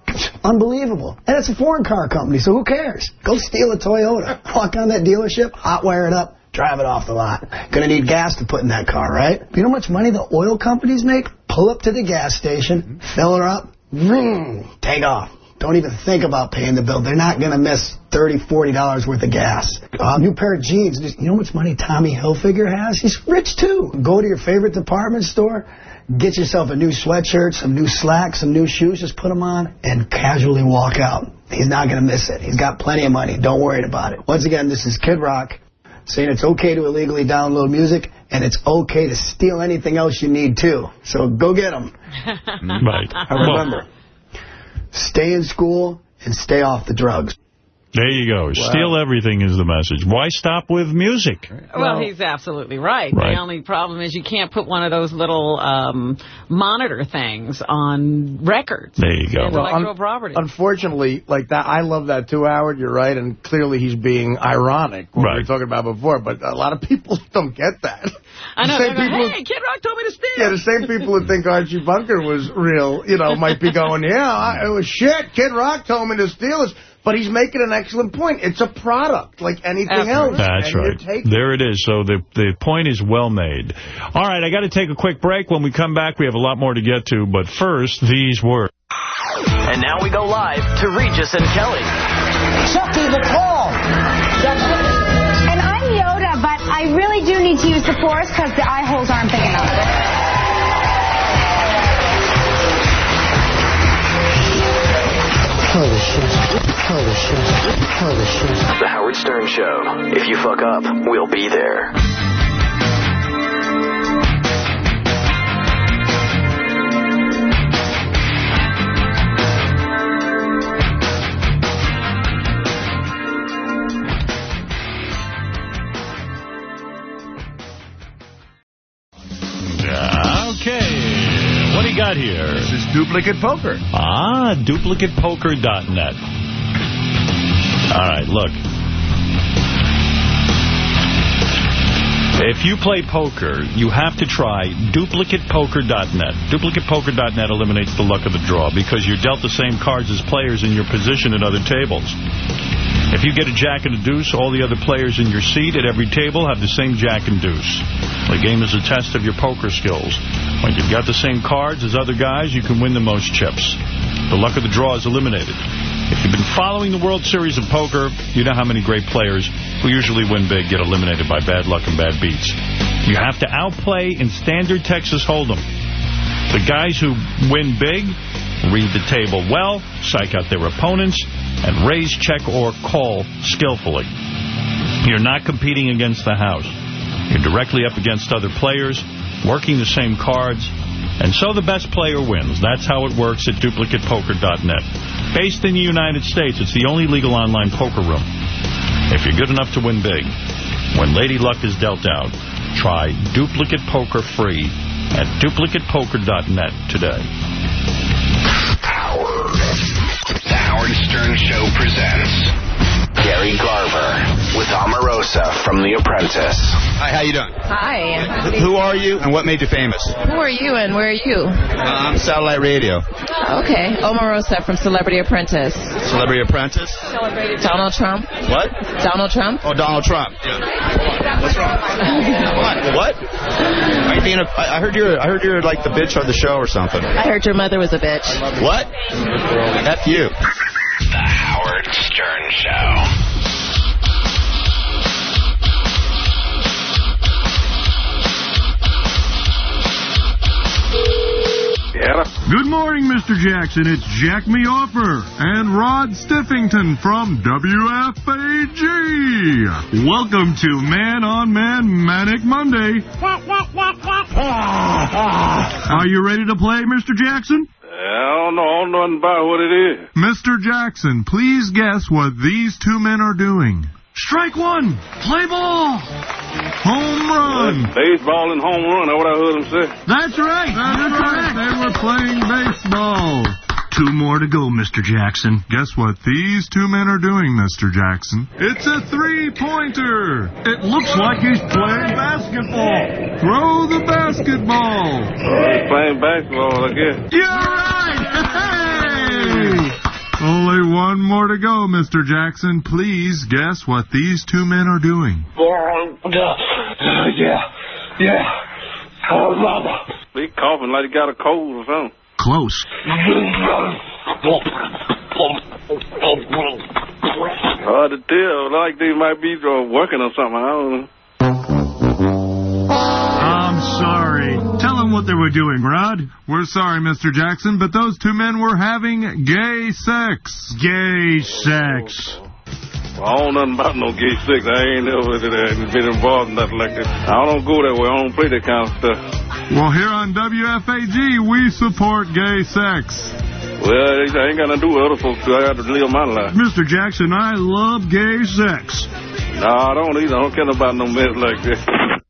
[LAUGHS] unbelievable. And it's a foreign car company, so who cares? Go steal a Toyota. [LAUGHS] Walk on that dealership, hot wire it up, drive it off the lot. Gonna need gas to put in that car, right? You know how much money the oil companies make? Pull up to the gas station, fill her up, vroom, take off. Don't even think about paying the bill. They're not going to miss $30, $40 worth of gas. A new pair of jeans. You know how much money Tommy Hilfiger has? He's rich, too. Go to your favorite department store, Get yourself a new sweatshirt, some new slacks, some new shoes. Just put them on and casually walk out. He's not going to miss it. He's got plenty of money. Don't worry about it. Once again, this is Kid Rock saying it's okay to illegally download music and it's okay to steal anything else you need too. So go get them. [LAUGHS] Right. And remember, stay in school and stay off the drugs. There you go. Steal everything is the message. Why stop with music? Well, he's absolutely right. Right. The only problem is you can't put one of those little um, monitor things on records. There you go. Intellectual un- property. Unfortunately, like that, I love that too, Howard. You're right, and clearly he's being ironic. What we were talking about before, but a lot of people [LAUGHS] don't get that. I know. The They're same going, people- hey, Kid Rock told me to steal. Yeah, the same people who think Archie Bunker was real, you know, might be going, yeah, I, it was shit. Kid Rock told me to steal this. But he's making an excellent point. It's a product like anything else. That's and right. There it is. So the the point is well made. All right, I got to take a quick break. When we come back, we have a lot more to get to. But first, these words. And now we go live to Regis and Kelly. Chucky the Clown. And I'm Yoda, but I really do need to use the force because the eye holes aren't big enough. The Howard Stern Show. If you fuck up, we'll be there. Duplicate Poker. Ah, duplicatepoker.net. All right, look. If you play poker, you have to try duplicatepoker.net. Duplicatepoker.net eliminates the luck of the draw because you're dealt the same cards as players in your position at other tables. If you get a jack and a deuce, all the other players in your seat at every table have the same jack and deuce. The game is a test of your poker skills. When you've got the same cards as other guys, you can win the most chips. The luck of the draw is eliminated. If you've been following the World Series of Poker, you know how many great players who usually win big get eliminated by bad luck and bad beats. You have to outplay in standard Texas Hold'em. The guys who win big read the table well, psych out their opponents, and raise, check, or call skillfully. You're not competing against the house. You're directly up against other players, working the same cards, and so the best player wins. That's how it works at duplicatepoker.net. Based in the United States, it's the only legal online poker room. If you're good enough to win big, when Lady Luck is dealt out, try Duplicate Poker free at duplicatepoker.net today. The Howard Stern Show presents Gary Garver with Omarosa from The Apprentice. Hi, how you doing? Hi. Who are you and what made you famous? Who are you and where are you? Uh, I'm Satellite Radio. Okay, Omarosa from Celebrity Apprentice. Celebrity Apprentice. Donald Trump. What? Donald Trump. Oh, Donald Trump. Yeah. What's wrong? What? What? Are you being a, I I heard you're I heard you're like the bitch on the show or something. I heard your mother was a bitch. What? F you. The Howard Stern Show. Good morning, Mr. Jackson. It's Jack Me Offer and Rod Stiffington from WFAG. Welcome to Man on Man Manic Monday. [LAUGHS] Are you ready to play, Mr. Jackson? I don't know, I don't know nothing about what it is. Mr. Jackson, please guess what these two men are doing. Strike one. Play ball. Home run. Baseball and home run, that's what I heard him say. That's right. That's right. They were playing baseball. Two more to go, Mr. Jackson. Guess what these two men are doing, Mr. Jackson? It's a three-pointer. It looks like he's playing basketball. Throw the basketball. He's playing basketball, I guess. You're right. Hey! Only one more to go, Mr. Jackson. Please guess what these two men are doing. Yeah, yeah. Oh, mama. He coughing like he got a cold or something. Close. Hard to tell. Like they might be uh, working on something. I don't know. I'm sorry. Tell them what what they were doing, Rod. We're sorry, Mr. Jackson, but those two men were having gay sex. Gay sex. Well, I don't know nothing about no gay sex. I ain't never been involved in nothing like that. I don't go that way. I don't play that kind of stuff. Well, here on WFAG, we support gay sex. Well, I ain't got nothing to do with other folks. I got to live my life. Mr. Jackson, I love gay sex. No, I don't either. I don't care about no mess like that.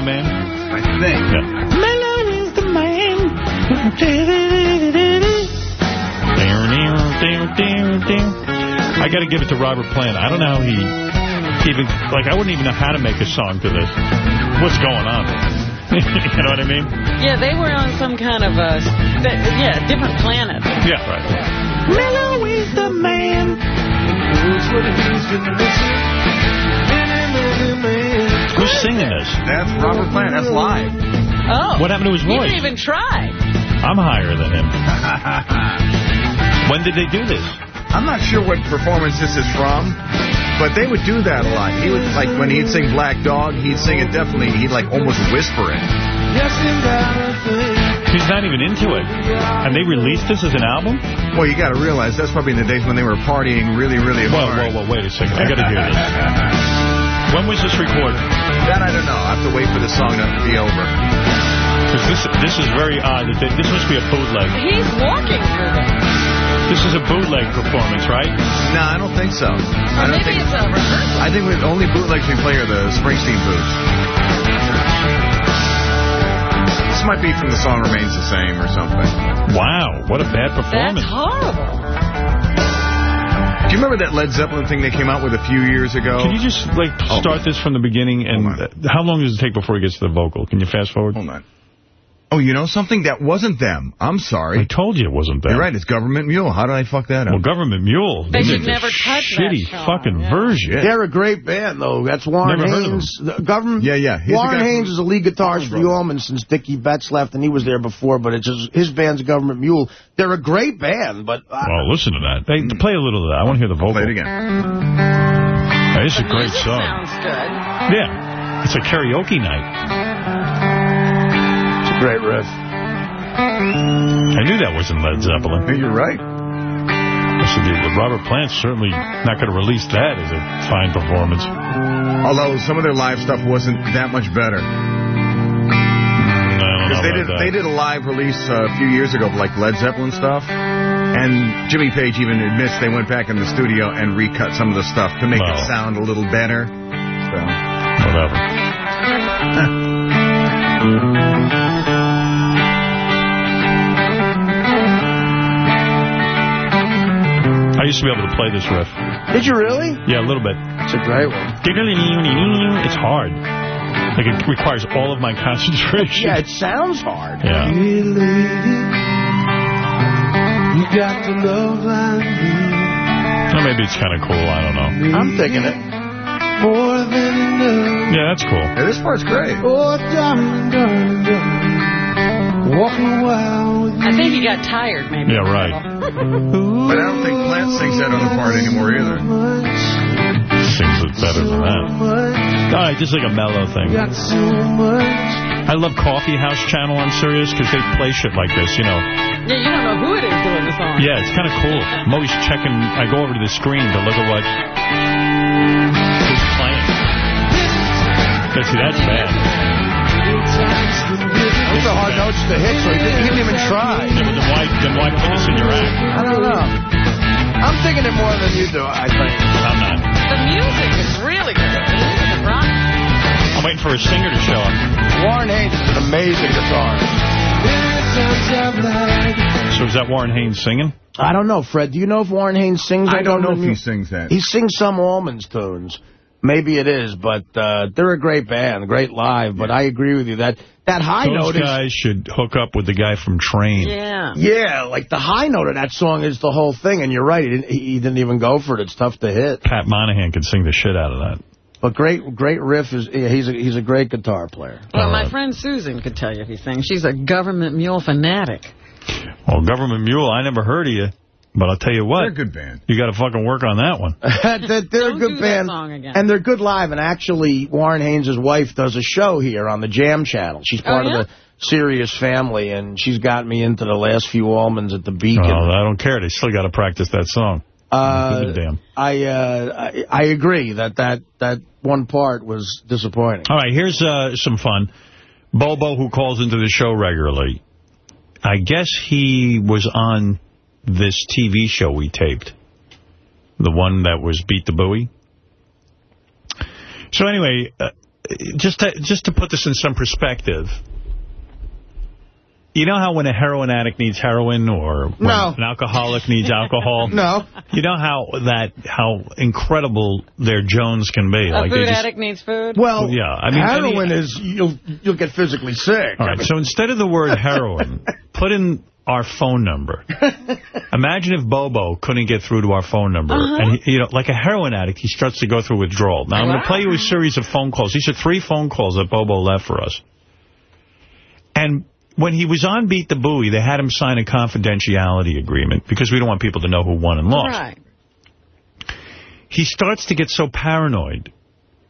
The man? I think. Yeah. Mellow is the man. I got to give it to Robert Plant. I don't know how he even, like, I wouldn't even know how to make a song to this. What's going on? [LAUGHS] you know what I mean? Yeah, they were on some kind of a, yeah, different planet. Yeah, right. Mellow is the man. Who's singing this? That's Robert Plant. That's live. Oh. What happened to his You voice? didn't even try. I'm higher than him. [LAUGHS] when did they do this? I'm not sure what performance this is from, but they would do that a lot. He would, like, when he'd sing Black Dog, he'd sing it definitely, he'd, like, almost whisper it. Yes, you got a thing. He's not even into it. And they released this as an album? Well, you got to realize that's probably in the days when they were partying really, really Whoa, hard. whoa, whoa, wait a second. I got to hear this. [LAUGHS] When was this recorded? That I don't know. I have to wait for the song to be over. Because this, this is very odd. This must be a bootleg. He's walking through them. This is a bootleg performance, right? No, I don't think so. I don't Maybe think. it's a rehearsal. I think the only bootlegs we play are the Springsteen boots. This might be from the song Remains the Same or something. Wow, what a bad performance. That's performance. horrible. Do you remember that Led Zeppelin thing they came out with a few years ago? Can you just, like, oh. start this from the beginning? And how long does it take before he gets to the vocal? Can you fast forward? Hold on. Oh, you know something? That wasn't them. I'm sorry. I told you it wasn't them. You're right. It's Government Mule. How did I fuck that up? Well, Government Mule. They is should never touch that shitty fucking yeah. version. They're a great band, though. That's Warren Never heard of Haynes. The government. Yeah, yeah. He's Warren Haynes from- is a lead guitarist for the Allmans since Dickey Betts left, and he was there before. But it's just, his band's Government Mule. They're a great band, but uh, Well, listen to that. Hey, play a little of that. I want to hear the vocal. Play it again. Hey, this is a great song. Sounds good. Yeah. It's a karaoke night. Great riff. I knew that wasn't Led Zeppelin. You're right. I said, the, the Robert Plant's certainly not going to release that as a fine performance. Although some of their live stuff wasn't that much better. I don't know Because they did that. they did a live release uh, a few years ago of like Led Zeppelin stuff. And Jimmy Page even admits they went back in the studio and recut some of the stuff to make Wow. it sound a little better. So. Whatever. Used to be able to play this riff. Did you really? Yeah, a little bit. It's a great one. It's hard. Like, it requires all of my [LAUGHS] concentration. Yeah, it sounds hard. Yeah. You got to love like me Or maybe it's kind of cool. I don't know. I'm thinking it. more than enough. Yeah, that's cool. Yeah, this part's great. Oh, darling, darling, darling. Walking a while with you. I think he got tired, maybe. Yeah, right. But I don't think Plant sings that on the part anymore either. Sings it better than that. All right, just like a mellow thing. Got so much. I love Coffee House Channel on Sirius because they play shit like this, you know. Yeah, you don't know who it is doing the song. Yeah, it's kind of cool. I'm always checking. I go over to the screen to look at what who's playing. Yeah, see, that's bad. Those are hard notes to hit, so he didn't, he didn't even try. Yeah, but then why, then why put this in your act? I don't know. I'm thinking it more than you do, I think. I'm not. The music is really good. The music is rocking. I'm waiting for a singer to show up. Warren Haynes is an amazing guitarist. So is that Warren Haynes singing? I don't know, Fred. Do you know if Warren Haynes sings? I on don't know if he sings that. He sings some Allman's tunes. Maybe it is, but uh, they're a great band, great live. But I agree with you that that high Those note is guys should hook up with the guy from Train. Yeah. yeah, like the high note of that song is the whole thing. And you're right, he didn't, he didn't even go for it. It's tough to hit. Pat Monahan can sing the shit out of that. But great, great riff is yeah, he's a, he's a great guitar player. Well, my friend Susan could tell you if he sings. She's a government mule fanatic. Well, Government Mule, I never heard of you. But I'll tell you what. They're a good band. You got to fucking work on that one. [LAUGHS] they're they're a good do that band, song again. and they're good live. And actually, Warren Haynes' wife does a show here on the Jam Channel. She's part Oh, yeah? of the Sirius family, and she's got me into the last few Allmans at the Beacon. Well, I don't care. They still got to practice that song. Uh, damn. I, uh, I I agree that that that one part was disappointing. All right, here's uh, some fun. Bobo, who calls into the show regularly, I guess he was on this TV show we taped, the one that was Beat the Booey. So anyway, uh, just to, just to put this in some perspective, you know how when a heroin addict needs heroin or when No. an alcoholic needs alcohol? [LAUGHS] No. You know how that how incredible their Jones can be. A like food just, addict needs food. Well, Yeah, I mean, heroin any- is you'll you'll get physically sick. All right, so instead of the word heroin, [LAUGHS] put in our phone number. [LAUGHS] Imagine if Bobo couldn't get through to our phone number. Uh-huh. And, he, you know, like a heroin addict, he starts to go through withdrawal. Now, I'm going to play you a series of phone calls. These are three phone calls that Bobo left for us. And when he was on Beat the Booey, they had him sign a confidentiality agreement because we don't want people to know who won and lost. Right. He starts to get so paranoid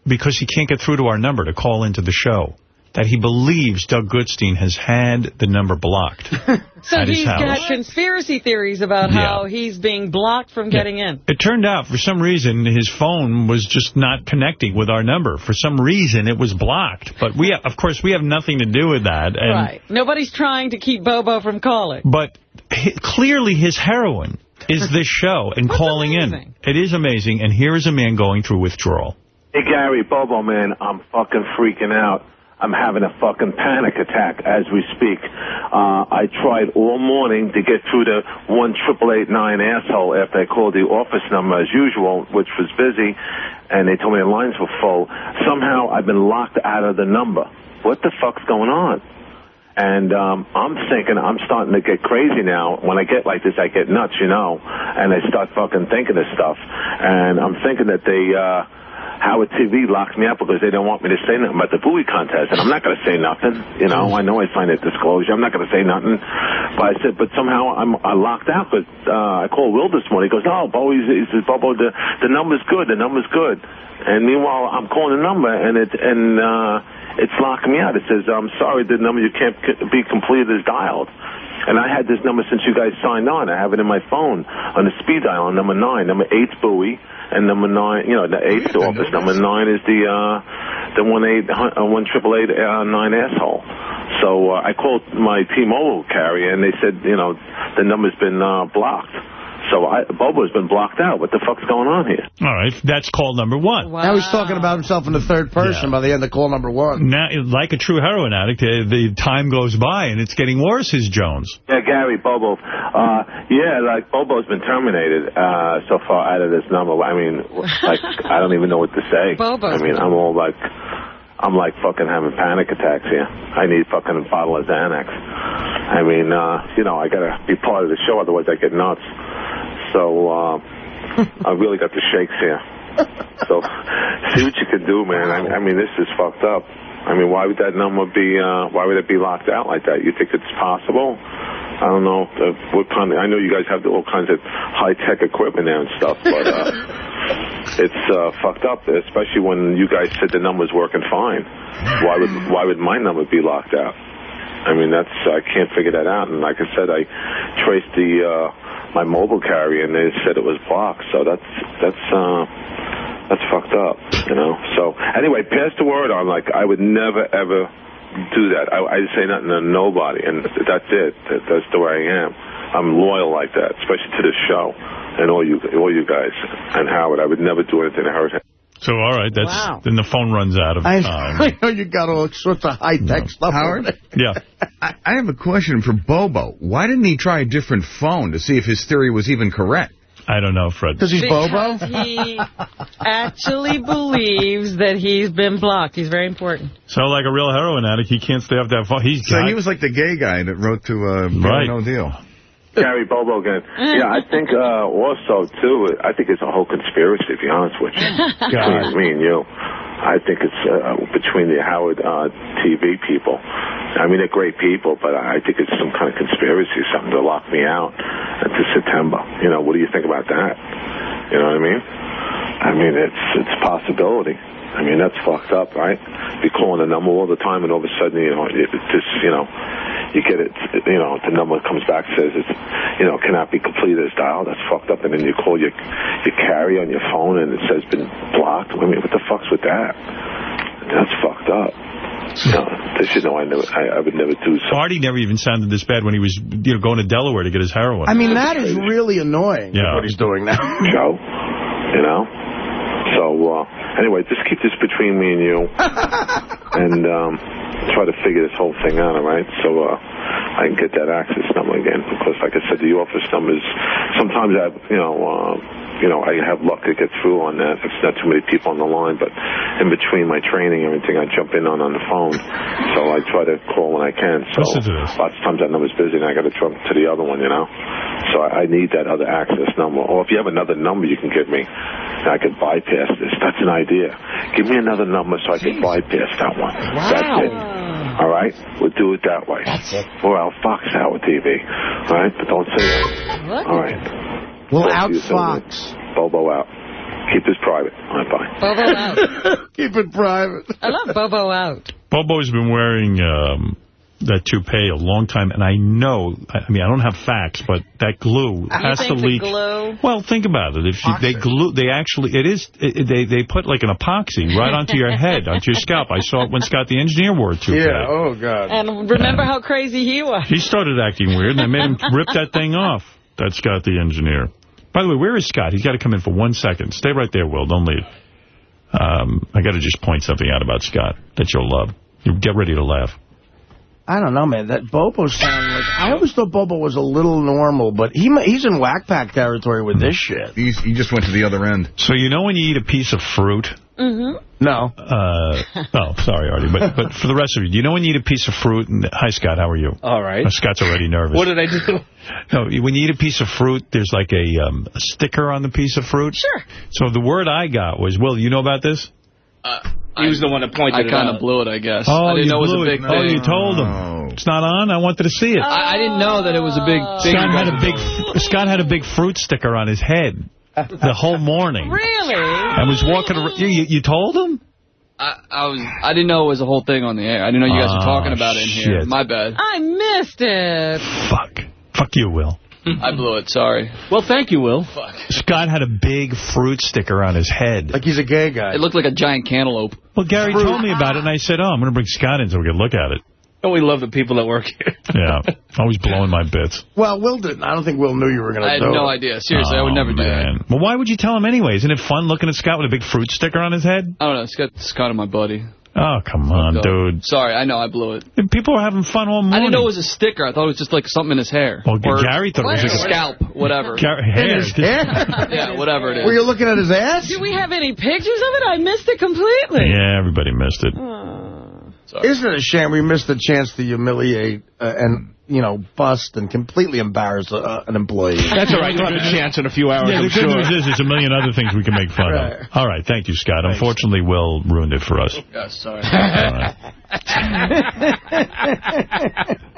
because he can't get through to our number to call into the show that he believes Doug Goodstein has had the number blocked [LAUGHS] So at his he's house. got conspiracy theories about Yeah. how he's being blocked from getting in. It turned out, for some reason, his phone was just not connecting with our number. For some reason, it was blocked. But we, of course, we have nothing to do with that. And, right. Nobody's trying to keep Bobo from calling. But he, clearly his heroin is this show and calling in. It is amazing. And here is a man going through withdrawal. Hey, Gary, Bobo, man, I'm fucking freaking out. I'm having a fucking panic attack as we speak. Uh, I tried all morning to get through the one triple eight nine asshole after I called the office number as usual, which was busy, and they told me the lines were full. Somehow I've been locked out of the number. What the fuck's going on? And um, I'm thinking, I'm starting to get crazy now. When I get like this, I get nuts, you know, and I start fucking thinking of stuff. And I'm thinking that they, uh, Howard TV locked me up because they don't want me to say nothing about the Booey contest. And I'm not going to say nothing, you know. I know I signed that disclosure. I'm not going to say nothing. But I said, but somehow I'm uh, locked out. But uh, I called Will this morning. He goes, oh, Bo, he says, Bobo, the, the number's good. The number's good. And meanwhile, I'm calling the number, and it, and, uh, it's locking me out. It says, I'm sorry, the number you can't be completed is dialed. And I had this number since you guys signed on. I have it in my phone on the speed dial on number nine. Number eight's Booey, and number nine, you know, the eighth office. Number nine is the uh, the one eight uh, one triple eight uh, nine asshole. So uh, I called my T-Mobile carrier, and they said, you know, the number's been uh, blocked. So I, Bobo's been blocked out. What the fuck's going on here? All right, that's call number one. Now he's talking about himself in the third person by the end of call number one. Now, like a true heroin addict, uh, the time goes by and it's getting worse, is Jones. Yeah, Gary, Bobo. Uh, yeah, like, Bobo's been terminated uh, so far out of this number. I mean, [LAUGHS] like, I don't even know what to say. Bobo. I mean, I'm all like, I'm like fucking having panic attacks here. I need fucking a bottle of Xanax. I mean, uh, you know, I got to be part of the show, otherwise I get nuts. So, uh, I really got the shakes here. So, [LAUGHS] see what you can do, man. I, I mean, this is fucked up. I mean, why would that number be, uh, why would it be locked out like that? You think it's possible? I don't know uh, what kind of, I know you guys have all kinds of high-tech equipment there and stuff, but, uh, [LAUGHS] it's, uh, fucked up, especially when you guys said the number's working fine. Why would, why would my number be locked out? I mean, that's, I can't figure that out. And like I said, I traced the, uh, my mobile carrier and they said it was blocked. So that's, that's, uh, that's fucked up, you know? So anyway, pass the word on. Like, I would never, ever do that. I, I'd say nothing to nobody. And that's it. That, that's the way I am. I'm loyal like that, especially to this show and all you, all you guys and Howard. I would never do anything to hurt him. So, all right, that's Wow. then the phone runs out of I, time. [LAUGHS] I know you got all sorts of high-tech stuff. Howard? Yeah. [LAUGHS] I, I have a question for Bobo. Why didn't he try a different phone to see if his theory was even correct? I don't know, Fred. Because he's Bobo? Because he actually [LAUGHS] believes that he's been blocked. He's very important. So, like a real heroin addict, he can't stay off that phone. He's So got, he was like the gay guy that wrote to uh, Right. No Deal. [LAUGHS] Gary Bobo again. Yeah, I think uh, also, too, I think it's a whole conspiracy, to be honest with you. [LAUGHS] Between me and you. I think it's uh, between the Howard uh, TV people. I mean, they're great people, but I think it's some kind of conspiracy, something to lock me out until September. You know, what do you think about that? You know what I mean? I mean, it's it's a possibility. I mean, that's fucked up, right? Be calling the number all the time, and all of a sudden, you know, it, it just, you know, you get it, you know, the number comes back says it's, you know, cannot be completed as dialed. That's fucked up. And then you call your your carrier on your phone, and it says been blocked. I mean, what the fuck's with that? That's fucked up. [LAUGHS] No, they should know I never, I, I would never do so. Artie never even sounded this bad when he was, you know, going to Delaware to get his heroin. I mean, that is really annoying, Yeah. what he's doing now. Joe, you know. So uh, anyway, just keep this between me and you, [LAUGHS] and um, try to figure this whole thing out. All right, so uh, I can get that access number again because, like I said, the office numbers. Sometimes I, you know, uh, you know, I have luck to get through on that. It's not too many people on the line, but in between my training, and everything, I jump in on on the phone. So I try to call when I can. So Listen to this. lots of times that number's busy, and I got to jump to the other one, you know. So I, I need that other access number. Or if you have another number you can give me, I could bypass this. That's an idea. Give me another number so I can bypass that one. That's it. All right? We'll do it that way. That's it. Or I'll Fox Howard TV. All right? But don't say that. All right. Well, Talk to out you soon, man. Fox. Bobo out. Keep this private. All right, bye. Bobo out. [LAUGHS] Keep it private. I love Bobo out. Bobo's been wearing um, that toupee a long time, and I know, I mean, I don't have facts, but that glue has you to think leak. glue? Well, think about it. If you, they glue, they actually, it is, it, they they put like an epoxy right onto your head, onto your scalp. I saw it when Scott the engineer wore a toupee. Yeah, oh, God. And remember how crazy he was. He started acting weird, and I made him rip that thing off. That's Scott the engineer. By the way, where is Scott? He's got to come in for one second. Stay right there, Will. Don't leave. Um, I got to just point something out about Scott that you'll love. You get ready to laugh. I don't know, man. That Bobo sounded like... I always thought Bobo was a little normal, but he he's in whack pack territory with this shit. He's, he just went to the other end. So you know when you eat a piece of fruit... Mm-hmm. No. Uh, oh, sorry, Artie. But but for the rest of you, do you know when you eat a piece of fruit? And, hi, Scott. How are you? All right. Uh, Scott's already nervous. What did I do? [LAUGHS] No, when you eat a piece of fruit, there's like a, um, a sticker on the piece of fruit. Sure. So the word I got was, Will, you know about this? He was the one that pointed I it kind of blew it, I guess. Oh, I didn't you know it was blew a big it. thing. Oh, you told him. Oh. It's not on? I wanted to see it. I, I didn't know that it was a big oh. thing. Scott had a big Scott had a big fruit sticker on his head the whole morning. Really? I was walking around. You, you, you told him? I, I was. I didn't know it was a whole thing on the air. I didn't know you guys were Oh, talking about it in here. My bad. I missed it. Fuck. Fuck you, Will. [LAUGHS] I blew it. Sorry. Well, thank you, Will. Fuck. Scott had a big fruit sticker on his head. Like he's a gay guy. It looked like a giant cantaloupe. Well, Gary told me about it, and I said, oh, I'm going to bring Scott in so we can look at it. And we love the people that work here. [LAUGHS] Yeah. Always blowing my bits. Well, Will didn't. I don't think Will knew you were going to I had do it. no idea. Seriously, I would Oh, never do that. man. Well, why would you tell him anyway? Isn't it fun looking at Scott with a big fruit sticker on his head? I don't know. Scott, Scott and my buddy. Oh, come on, Fucked dude. Sorry, I know I blew it. People were having fun all morning. I didn't know it was a sticker. I thought it was just like something in his hair. Well, Or Gary thought it was a like a- scalp, whatever. Gar- hair. [LAUGHS] yeah, whatever it is. Were you looking at his ass? Do we have any pictures of it? I missed it completely. Yeah, everybody missed it. Isn't it a shame we missed the chance to humiliate uh, and, you know, bust and completely embarrass uh, an employee? That's all right. You'll have a chance in a few hours, Yeah, I'm the good sure. news is there's a million other things we can make fun Right. of. All right, thank you, Scott. Unfortunately, Will ruined it for us. Yeah, sorry. [LAUGHS]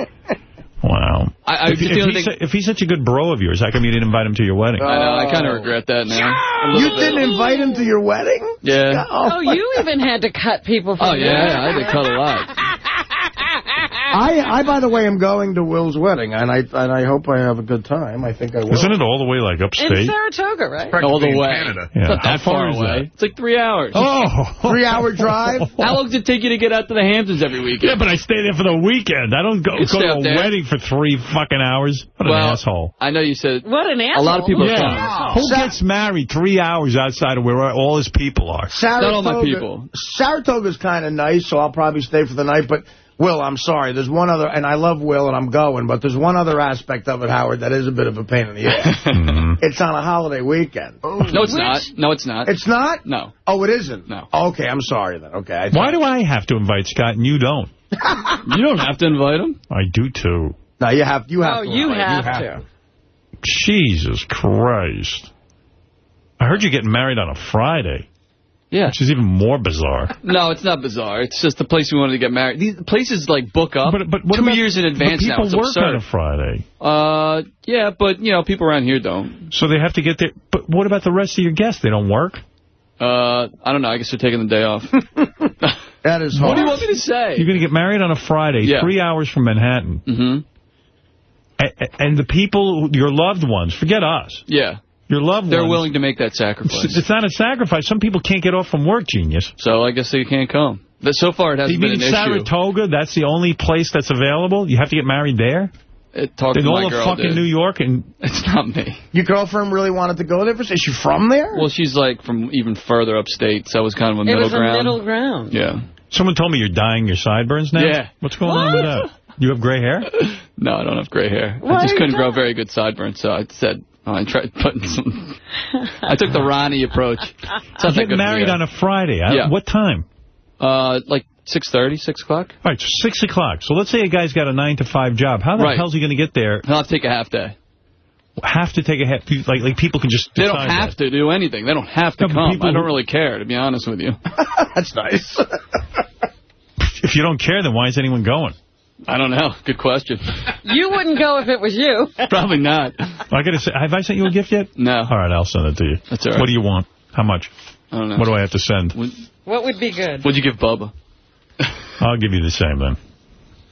Wow. I, I, if, if, he's, thing, if he's such a good bro of yours, how come you didn't invite him to your wedding? I know. I kind of regret that now. A You bit. didn't invite him to your wedding? Yeah. Oh, you even had to cut people from Oh yeah, I had to cut a lot. [LAUGHS] I, I, by the way, am going to Will's wedding, and I and I hope I have a good time. I think I will. Isn't it all the way like upstate? In? Saratoga, right? All the in way. Canada. Yeah. It's not How that far far away. that? It's like three hours. Oh, [LAUGHS] Three-hour drive? [LAUGHS] How long does it take you to get out to the Hamptons every weekend? Yeah, but I stay there for the weekend. I don't go, go to a there? wedding for three fucking hours. What well, an asshole. I know you said What an asshole. a lot of people Yeah. come. Who gets married three hours outside of where all his people are? Saratoga, Not all my people. Saratoga's kind of nice, so I'll probably stay for the night. But, Will, I'm sorry. There's one other, and I love Will, and I'm going, but there's one other aspect of it, Howard, that is a bit of a pain in the ass. Mhm. it's on a holiday weekend. No, it's not. No, it's not. It's not? no. Oh, it isn't? No. Okay, I'm sorry then. Okay. I Why do I have to invite Scott and you don't? [LAUGHS] You don't have to invite him. I do too. No, you have, you have Oh, to. you invite. have to. Jesus Christ. I heard you're getting married on a Friday, Yeah. which is even more bizarre. [LAUGHS] No, it's not bizarre. It's just the place we wanted to get married. These places like book up But, but what two about- years in advance but now. people It's work absurd. on a Friday. Uh, yeah, but you know, people around here don't. So they have to get there. But what about the rest of your guests? They don't work? Uh, I don't know. I guess they're taking the day off. [LAUGHS] That is hard. what do you want me to say? You're going to get married on a Friday, Yeah. three hours from Manhattan. Mm-hmm. A- And the people, your loved ones, forget us. Yeah, Your loved they're ones. willing to make that sacrifice. [LAUGHS] it's not a sacrifice. Some people can't get off from work, genius. So I guess they can't come. But so far, it hasn't been mean an issue. Saratoga? That's the only place that's available? You have to get married there? It, talk In to all my of girl. fucking dude. New York? and [LAUGHS] It's not me. Your girlfriend really wanted to go there? For, she from there? Well, she's like from even further upstate, so it was kind of a It middle was a ground. middle ground. Yeah. Someone told me you're dyeing your sideburns now? Yeah. What's going on with that? You have gray hair? [LAUGHS] No, I don't have gray hair. Why I just couldn't grow very good sideburns, so I said, oh, I tried putting some... I took the Ronnie approach. It's not that Get married on a Friday. I- Yeah. What time? Uh, like 6.30, 6 o'clock. All right, so 6 o'clock. So let's say a guy's got a 9 to 5 job. How the Right. hell's he going to get there? He'll have to take a half day. Have to take a half... Like, like people can just They don't have that. to do anything. They don't have to No, come. people I don't really care, to be honest with you. [LAUGHS] That's nice. [LAUGHS] If you don't care, then why is anyone going? I don't know. Good question. [LAUGHS] You wouldn't go if it was you. Probably not. I gotta say, have I sent you a gift yet? No. All right, I'll send it to you. That's all right. What do you want? How much? I don't know. What do I have to send? What would be good? What'd you give Bubba? [LAUGHS] I'll give you the same then.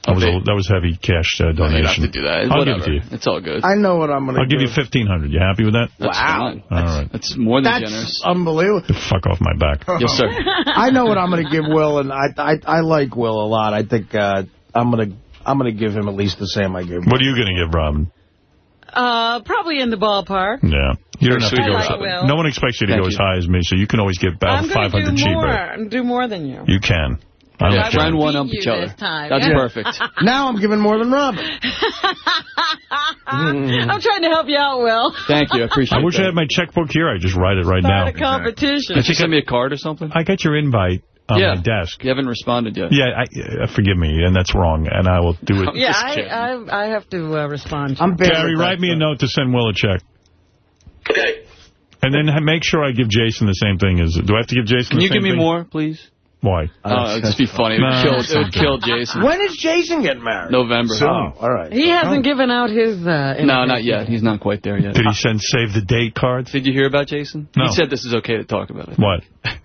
That was, a, that was heavy cash uh, No, you don't have donation. to do that. I'll Whatever. give it to you. It's all good. I know what I'm going to give. I'll give you 1,500. You happy with that? That's fine. All right. That's more than That's generous. unbelievable. Fuck off my back. Yes, sir. [LAUGHS] I know what I'm going to give Will, and I, I I like Will a lot. I think uh, I'm going to I'm going to give him at least the same I gave. What are you going to give Robin? Uh, probably in the ballpark. Yeah. You don't have to go. I like. No one expects you to Thank go you. as high as me, so you can always give I'm going to 500 do cheaper. more. Do more than you. You can. I don't I care. Try and one up each you other. time. That's Yeah. perfect. [LAUGHS] Now I'm giving more than Robin. [LAUGHS] I'm trying to help you out, Will. Thank you. I appreciate it. I wish that. I had my checkbook here. I just write it right now. Start a competition. Did you send me a card or something? I got your invite on yeah. my desk. You haven't responded yet. Yeah, I, uh, forgive me, and that's wrong, and I will do it. Yeah, I, I I have to uh, respond. I'm bad Gary, with that write me a note to send Will a check. Okay. And then make sure I give Jason the same thing as... Do I have to give Jason Can the you give me thing? more, please? Why? Oh, it'd just be funny. It would, No, kill, it's it would kill Jason. When is Jason getting married? November. Oh, all right. He hasn't given out his. Uh, No, not yet. He's not quite there yet. Did he send save the date cards? Did you hear about Jason? No. He said this is okay to talk about it. What? [LAUGHS]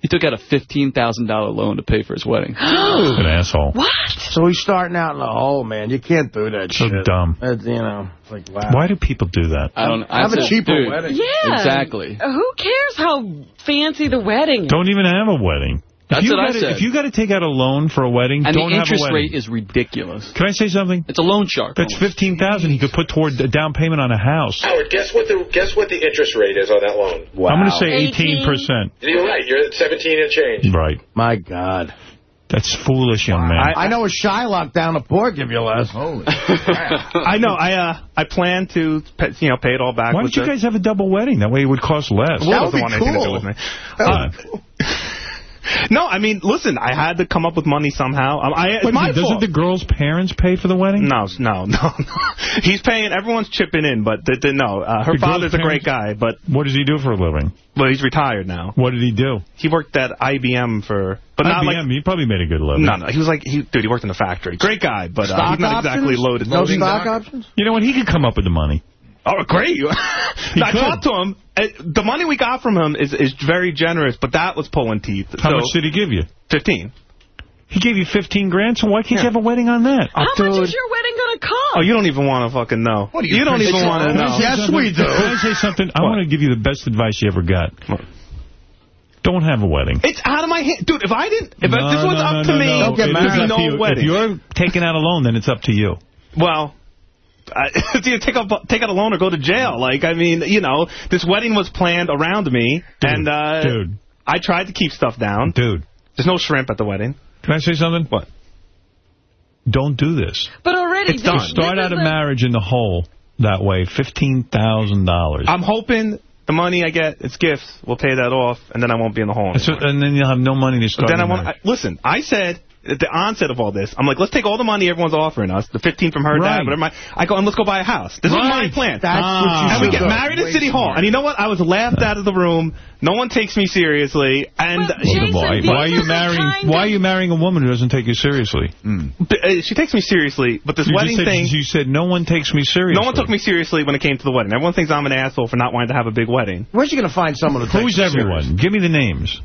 He took out a $15,000 loan to pay for his wedding. [GASPS] An asshole. What? So he's starting out in the hole, man. You can't do that So shit. dumb. That's, you know, it's like, wow. Why do people do that? I don't I Have a said, cheaper dude, wedding. Yeah. Exactly. Who cares how fancy the wedding is? Don't even have a wedding. That's if you what I gotta, said. If you got to take out a loan for a wedding, And don't the have a interest rate is ridiculous. Can I say something? It's a loan shark. That's almost. fifteen thousand he could put toward a down payment on a house. Howard, guess what the guess what the interest rate is on that loan? Wow. I'm going to say 18? eighteen percent. You're right. You're at 17 and change. Right. My God. That's foolish, young man. I, know a Shylock down the port give you less. Holy [LAUGHS] I know. I uh, I plan to, pay, you know, pay it all back. Why don't you the- guys have a double wedding? That way it would cost less. Will That doesn't would be want anything cool. with. That would Uh, be cool. No, I mean, listen, I had to come up with money somehow. Um, I, it's my it, doesn't fault. the girl's parents pay for the wedding? No, no, [LAUGHS] no, no. He's paying. Everyone's chipping in, but the, the, no. Uh, her The father's a great guy, but What does he do for a living? Well, he's retired now. What did he do? He worked at IBM for, but not IBM, like. he probably made a good living. No, no, he was like, he, dude, he worked in the factory. Great guy, but uh, he's not exactly loaded. No Loading stock options? You know what? He could come up with the money. Oh, great. [LAUGHS] I talked to him. Uh, The money we got from him is, is very generous, but that was pulling teeth. How so, much did he give you? 15. He gave you 15 grand, so why can't you have a wedding on that? How dude. much is your wedding going to cost? Oh, you don't even want to fucking know. What are you, you don't even want to Can know. say Yes, something? we do. Can I say something? I want to give you the best advice you ever got. What? Don't have a wedding. It's out of my hand. Dude, if I didn't, if No, this was no, up no, to no, me, no. Don't get married. no to wedding. If you're taking out a loan, then it's up to you. Well, I, it's [LAUGHS] either take, up, take out a loan or go to jail. Like, I mean, you know, this wedding was planned around me, Dude, and uh, dude. I tried to keep stuff down. Dude, There's no shrimp at the wedding. can I say something? What? Don't do this. But already, It's done. this Start out a marriage in the hole that way, $15,000. I'm hoping the money I get, it's gifts, will pay that off, and then I won't be in the hole. So- and then you'll have no money to But start then I a want. I, listen, I said at the onset of all this, I'm like, let's take all the money everyone's offering us, the 15 from her Right. dad, whatever. My, I go and let's go buy a house. This was my Right. plan. That's Ah. what you and we get married at Way City Hall. And you know what? I was laughed out of the room. No one takes me seriously. And Well, Jason, why, why are you marrying? kind Why are you marrying a woman who doesn't take you seriously? but, uh, she takes me seriously. But this You wedding said, thing, You said no one takes me seriously. no one took me seriously when it came to the wedding. Everyone thinks I'm an asshole for not wanting to have a big wedding. Where's you going to find someone who takes Who's everyone? serious? Give me the names.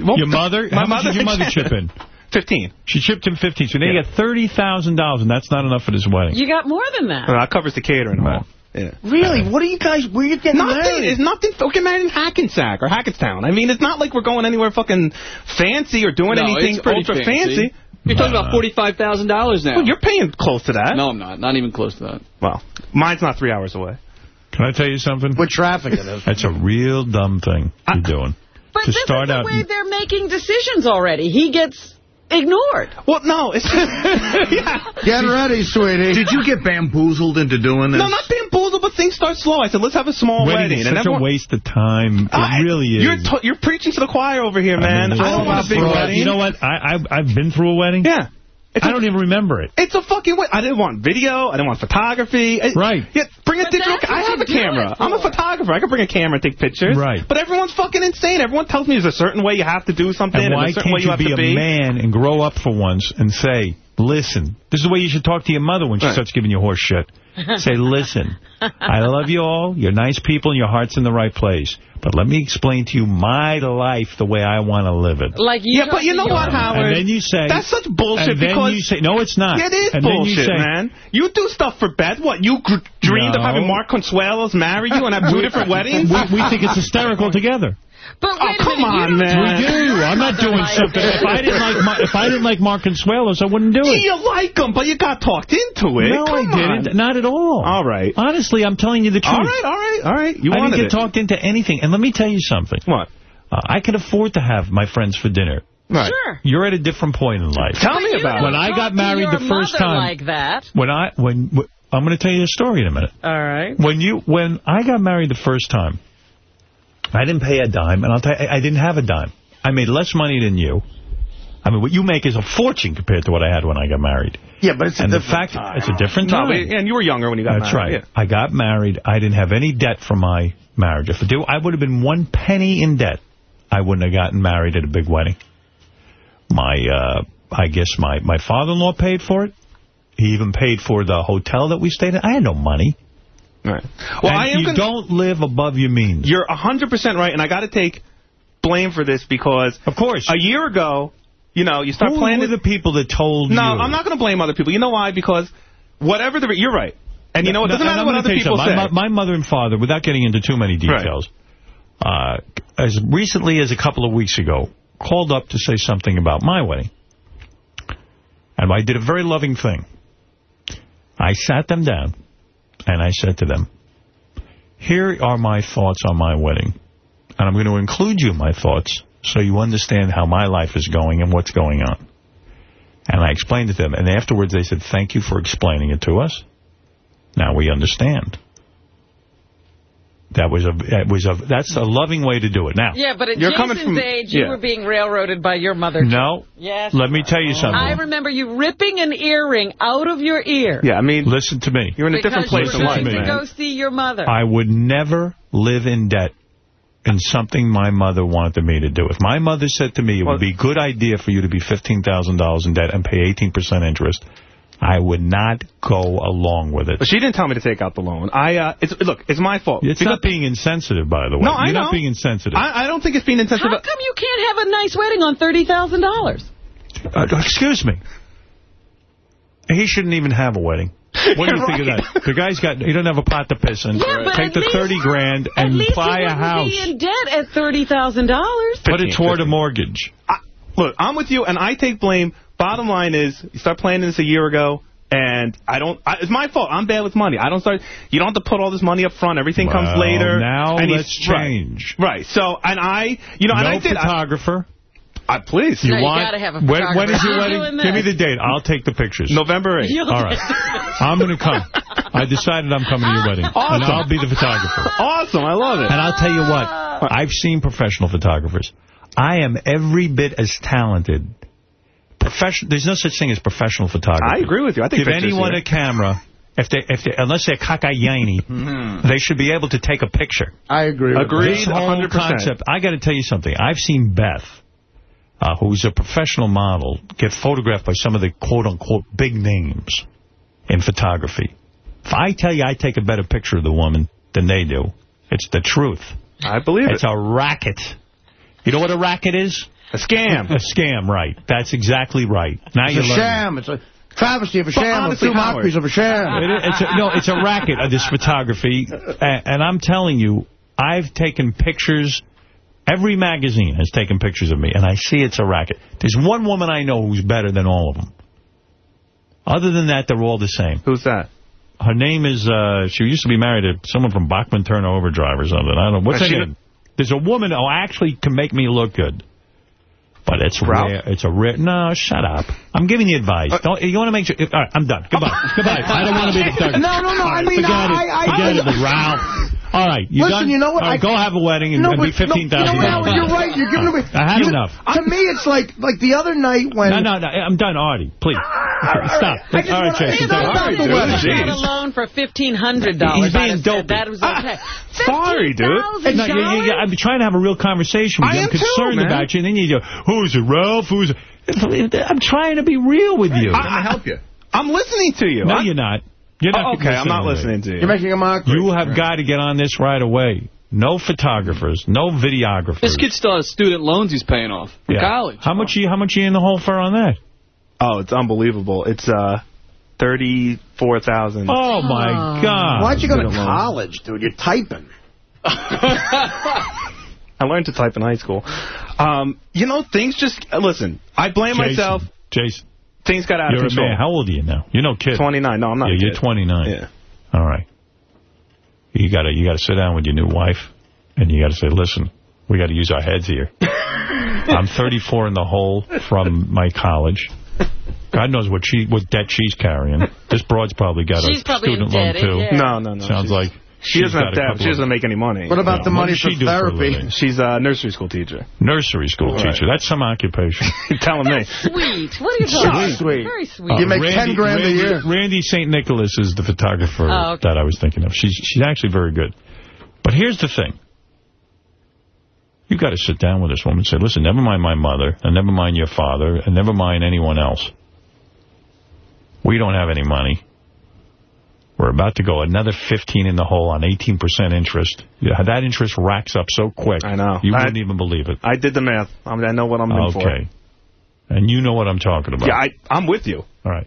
Well, your mother? My How much mother did your mother [LAUGHS] chip in? 15. She chipped him 15. So now you got $30,000, and that's not enough for this wedding. You got more than that. Uh, that covers the catering and all. Yeah. Really? What are you guys, where are you getting Nothing. married? It's nothing. We're getting married in Hackensack or Hackettstown. I mean, it's not like we're going anywhere fucking fancy or doing No, anything pretty ultra fancy. fancy. You're talking about $45,000 now. Well, you're paying close to that. No, I'm not. Not even close to that. Well, mine's not three hours away. Can I tell you something? With traffic in it. [LAUGHS] That's a real dumb thing you're doing. But to this start is the out, way they're making decisions already. He gets ignored. Well, no, it's [LAUGHS] yeah. Get ready, sweetie. Did you get bamboozled into doing this? No, not bamboozled, but things start slow. I said, let's have a small wedding wedding. is and such everyone, a waste of time. It I- really is. You're, you're preaching to the choir over here, man. I, mean, it's don't want a big fraud. wedding. You know what? I, I've, I've been through a wedding. Yeah. It's I a- don't even remember it. It's a fucking way. I didn't want video. I didn't want photography. Right. Yeah, bring a But digital. that's ca- I have a camera. I'm a photographer. I can bring a camera and take pictures. Right. But everyone's fucking insane. Everyone tells me there's a certain way you have to do something, And and, why a certain way can't you you have be to a man and grow up for once and say, listen, this is the way you should talk to your mother when she Right. starts giving you horse shit. say, listen, I love you all. You're nice people and your heart's in the right place. But let me explain to you my life the way I want to live it. Like you Yeah, but you know what, Howard? And then you say... That's such bullshit and then because you say, no, it's not. It is and then you bullshit, say, man. You do stuff for Beth. What, you gr- dreamed of having Mark Consuelos marry you and have two different weddings? We, we think it's hysterical together. But Oh, wait a come minute, on, don't man. We do. I'm not doing something. If I didn't like Mar if I didn't like Mark Consuelos, I wouldn't do it. You like him, but you got talked into it. No, Come I didn't. on. Not at all. All right. Honestly, I'm telling you the truth. All right, all right, all right. You I didn't get it. talked into anything. And let me tell you something. What? Uh, I can afford to have my friends for dinner. Right. Sure. You're at a different point in life. Tell me But you about don't When I got married the first time- like that. When I when wh- I'm going to tell you a story in a minute. All right. When you when I got married the first time, I didn't pay a dime, and I'll tell you, I didn't have a dime. I made less money than you. I mean, what you make is a fortune compared to what I had when I got married. Yeah, but it's a and the different fact time. it's a different No, time. but, and you were younger when you got That's married. That's right. I got married. I didn't have any debt from my marriage. If I do, I would have been one penny in debt. I wouldn't have gotten married at a big wedding. My, uh, I guess my, my father-in-law paid for it. He even paid for the hotel that we stayed in. I had no money. Right. Well, And I am you don't live above your means. You're 100% right, and I got to take blame for this because... Of course. A year ago, you know, you start Who playing... were the people that told no, you? No, I'm not going to blame other people. You know why? Because whatever the... You're right. And you know what? It doesn't No, matter what other gonna tell you people say. My, my mother and father, without getting into too many details, uh, as recently as a couple of weeks ago, called up to say something about my wedding. And I did a very loving thing. I sat them down, and I said to them, here are my thoughts on my wedding. And I'm going to include you in my thoughts so you understand how my life is going and what's going on. And I explained it to them. And afterwards they said, thank you for explaining it to us. Now we understand. That was a, that was a, that's a loving way to do it. Now, Yeah, but at You're Jason's coming from- age, you yeah. were being railroaded by your mother. no, Yes. let me tell you something. I remember you ripping an earring out of your ear. Yeah, I mean... Listen to me. You're in a different place you in were life, to man. go see your mother. I would never live in debt in something my mother wanted me to do. If my mother said to me, it would be a good idea for you to be $15,000 in debt and pay 18% interest, I would not go along with it. But she didn't tell me to take out the loan. I uh, it's Look, it's my fault. It's not being insensitive, by the way. No, I You're know. not being insensitive. I, I don't think it's being insensitive. How come you can't have a nice wedding on $30,000? Uh, excuse me. He shouldn't even have a wedding. What do you think of that? [LAUGHS] The guy's got, he doesn't have a pot to piss in. Yeah, but Take at the least- 30 grand At and least buy you a wouldn't house. be in debt at $30,000. Put it toward a mortgage. Look, I'm with you, and I take blame. Bottom line is, you start planning this a year ago, and I don't. I, it's my fault. I'm bad with money. I don't start. You don't have to put all this money up front. Everything comes later. now and let's he's- right, change. Right. So, and I, you know, no and I did. I, photographer. I, please. You No, you want? gotta have a when, when is your wedding? Give me the date. I'll take the pictures. November 8th. You'll All right. I'm going to come. I decided I'm coming to your wedding. And I'll be the photographer. Awesome. I love it. And I'll tell you what. Ah. I've seen professional photographers. I am every bit as talented. Profession. There's no such thing as professional photography. I agree with you. I think Give anyone a camera. If they, if they, unless they're cockayini, they should be able to take a picture. I agree. Agreed. 100%. concept. I got to tell you something. I've seen Beth, uh, who's a professional model, get photographed by some of the quote-unquote big names in photography. If I tell you I take a better picture of the woman than they do, it's the truth. I believe It's it. a racket. You know what a racket is? A scam. A scam, right. That's exactly right. Now It's you're a learning. sham. It's a travesty of a sham. With honestly, two mockeries of a sham. It is- it's a, no, it's a racket of this photography, and, and I'm telling you, I've taken pictures. Every magazine has taken pictures of me, and I see it's a racket. There's one woman I know who's better than all of them. Other than that, they're all the same. Who's that? Her name is, uh, she used to be married to someone from Bachman Turner Overdrive or something. I don't know. What's Is her name? There's a woman who actually can make me look good. But it's Ralph? rare. It's a rare. No, shut up. I'm giving you advice. Uh, don't you want to make sure? All right, I'm done. Goodbye. [LAUGHS] Goodbye. I don't want to be the photographer. No, no, no, All I right, mean, forget I- it. I- forget I- it, Ralph. All right, you Listen, done? you know what? All right, I- go have a wedding and, No, and but be fifteen no, you know what, You're right. You're giving away. I had you- enough. To me, it's like like the other night when. No, no, no. I'm done, Artie. Please [LAUGHS] stop. I just All right, wanna- Jason. You know, All about right, the dude. wedding. If got a loan for $1,500. He's I'd being have said dopey. That was okay. Ah, Sorry, dude. $15,000? No, you, you, I'm trying to have a real conversation with you. I'm am too, concerned about you, and then you go, who's it, Ralph? Who's it? I'm trying to be real with you. I, help you. I'm listening to you. no, I- you're not. You're not Oh, okay, I'm not listening to you. You're making a mockery. You have got to get on this right away. No photographers, no videographers. This kid still has student loans he's paying off for Yeah. college. How much you? How much you in the hole for on that? Oh, it's unbelievable. It's uh, thirty-four thousand. Oh my God! Why'd you go to Student loan. college, dude? You're typing. [LAUGHS] I learned to type in high school. Um, you know, things just listen. I blame Jason, myself. Jason, Things got out you're of a control. man. How old are you now? You're no kid. 29. No, I'm not. Yeah, you're 29. Yeah. All right. You gotta you gotta sit down with your new wife, and you gotta say, listen, we gotta use our heads here. [LAUGHS] I'm 34 in the hole from my college. God knows what she what debt she's carrying. This broad's probably got She's a probably student loan, too. yeah. No, no, no. Sounds She's- like She she's doesn't have got debt. She doesn't make any money. What about the money does for she do a therapy? living? She's a nursery school teacher. Nursery school Right. teacher. That's some occupation. [LAUGHS] Telling me. Sweet. What are you talking Sweet. Very sweet. Uh, you make Randy, Randy, a year. Randee St. Nicholas is the photographer Oh, okay. that I was thinking of. She's she's actually very good. But here's the thing. You got to sit down with this woman and say, listen, never mind my mother, and never mind your father, and never mind anyone else. We don't have any money. We're about to go another 15 in the hole on 18% interest. Yeah, that interest racks up so quick. I know. You I- wouldn't even believe it. I did the math. I, mean, I know what I'm in for. Okay. And you know what I'm talking about. Yeah, I, I'm with you. All right.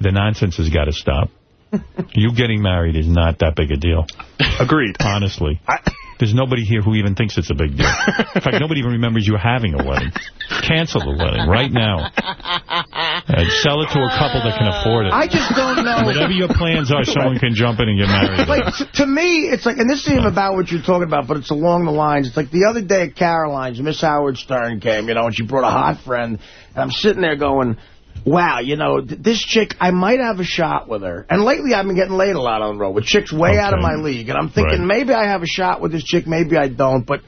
The nonsense has got to stop. [LAUGHS] you getting married is not that big a deal. Agreed. Honestly. There's nobody here who even thinks it's a big deal. [LAUGHS] In fact, nobody even remembers you having a wedding. Cancel the wedding right now. And sell it to a couple that can afford it. I just don't know. Whatever your plans are, someone can jump in and get married. like to me, it's like, and this isn't even about what you're talking about, but it's along the lines. It's like the other day at Caroline's, Miss Howard Stern came, you know, and she brought a hot friend, and I'm sitting there going, "Wow, you know, this chick, I might have a shot with her." And lately, I've been getting laid a lot on the road with chicks way out of my league, and I'm thinking Right. maybe I have a shot with this chick, maybe I don't, but.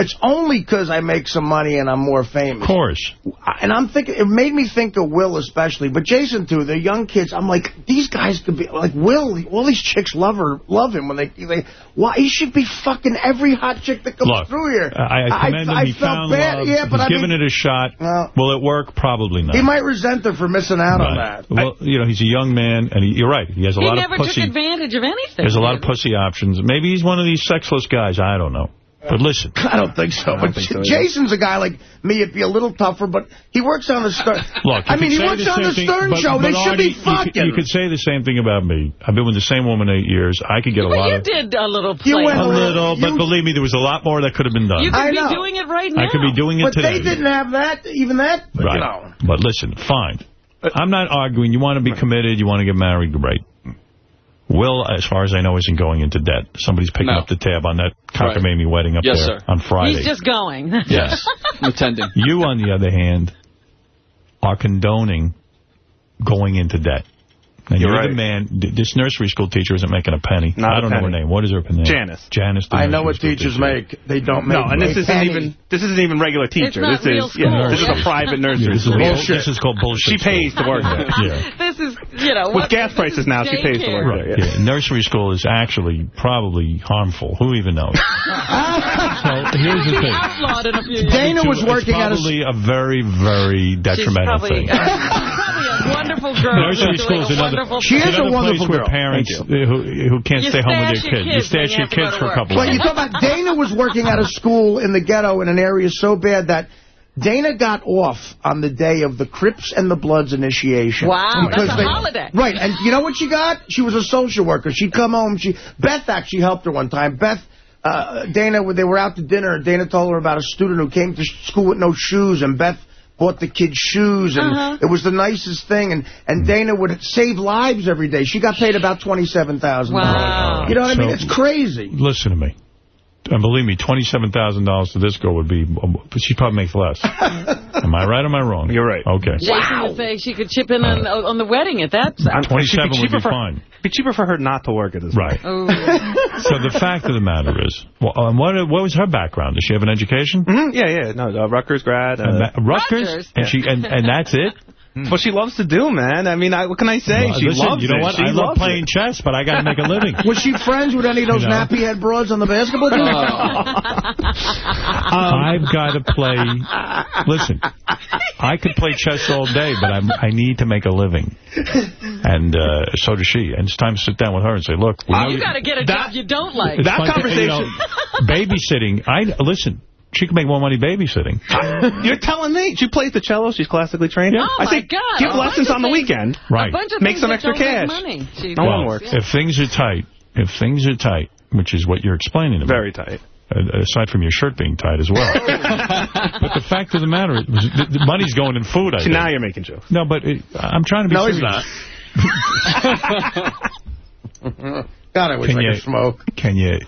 It's only because I make some money and I'm more famous. Of course. And I'm thinking, it made me think of Will especially, but Jason too. They're young kids. I'm like, these guys could be like Will. All these chicks love her, love him when they, they why he should be fucking every hot chick that comes Look, through here. I, I commend him. I he felt found bad. love. Yeah, but He's I given mean, it a shot. Will it work? Probably not. he might resent her for missing out on that. Well, you know, he's a young man, and he, you're right. He has a He lot never of pussy. took advantage of anything. There's a lot of pussy options. Maybe he's one of these sexless guys. I don't know. But listen. [LAUGHS] I don't think so. But Jason's a guy like me. It'd be a little tougher, but he works on the Stern. [LAUGHS] Look, I mean, he works the on the same thing, Stern but- show. but they should Artie, be you could- fucking. You could, say the same thing about me. I've been with the same woman eight years. I could get a But lot you of... did a little You went a little, but believe me, there was a lot more that could have been done. You could I be know. doing it right now. I could be doing it but today. they didn't have that, even that. But, Right. You know. But listen, fine. Uh, I'm not arguing. You want to be committed. You want to get married. Great. Will, as far as I know, isn't going into debt. Somebody's picking No. up the tab on that cockamamie wedding up Yes, there sir. on Friday. He's just going. [LAUGHS] Yes. I'm attending. You, on the other hand, are condoning going into debt. And You're you're right. the man. This nursery school teacher isn't making a penny. Not I a don't know her name. What is her name? Janice. Janice. the I know what teachers teacher. make. They don't make No, and this isn't penny. even this isn't even regular teacher. not this real is yeah, school. this is a [LAUGHS] private Yeah, nursery this, is school. bullshit. this is called bullshit. She pays to work there. Yeah. [LAUGHS] this is, you know, With what- gas prices now, she pays to work Right. there. Yeah. Nursery school is actually probably harmful. Who even knows? [LAUGHS] so here's the thing. Outlawed in a few years. Dana was working at a probably a very, very detrimental thing. Probably a wonderful [LAUGHS] girl. Nursery school is a another, wonderful She it's is a wonderful place where girl. parents uh, who, who can't You stay home with their your kids. You kids when stash you your have to go kids for a work. couple Well, you talk about Dana was working at a school in the ghetto in an area so bad that Dana got off on the day of the Crips and the Bloods initiation. Wow, Because that's a holiday. Right, and you know what she got? She was a social worker. She'd come home. She Beth actually helped her one time. Beth, uh, Dana, when they were out to dinner, and Dana told her about a student who came to school with no shoes, and Beth bought the kids shoes, and Uh-huh. it was the nicest thing. And, and Dana would save lives every day. She got paid about $27,000. Wow. You know what I mean? So- It's crazy. Listen to me. And believe me, $27,000 to this girl would be, she probably makes less. [LAUGHS] am I right or am I wrong? You're right. Okay. Jason would say she could chip in on, on the wedding at that time. 27 It'd would be for, fine. It'd be cheaper for her not to work at this. Right. Ooh. [LAUGHS] So the fact of the matter is, well, um, what what was her background? Does she have an education? Mhm, yeah, yeah. No, uh, Rutgers grad. Uh, Rutgers? Rutgers? And she and, and that's it? [LAUGHS] Hmm. what she loves to do, man. I mean, I, what can I say? Well, she listen, loves you know it. what? She I love playing it. chess, but I got to make a [LAUGHS] living. Was she friends with any of those You know? nappy head broads on the basketball team? Uh, um, I've got to play. Listen, I could play chess all day, but I'm, I need to make a living, and uh, so does she. And it's time to sit down with her and say, "Look, we oh, know you got to get a job you don't like. That fun to- conversation- you know, babysitting. I listen. She could make more money babysitting. [LAUGHS] You're telling me she plays the cello. She's classically trained. Oh, I my God. give A lessons on the things- weekend. Right. A bunch of Make some extra don't make cash. Money. She No one works. Yeah. If things are tight, if things are tight, which is what you're explaining to me. Very tight. uh, aside from your shirt being tight as well. [LAUGHS] but the fact of the matter is, the, the money's going in food, I See, think. now you're making jokes. No, but it, I'm trying to be No, he's not. [LAUGHS] God, I wish Can I you- could smoke. Can you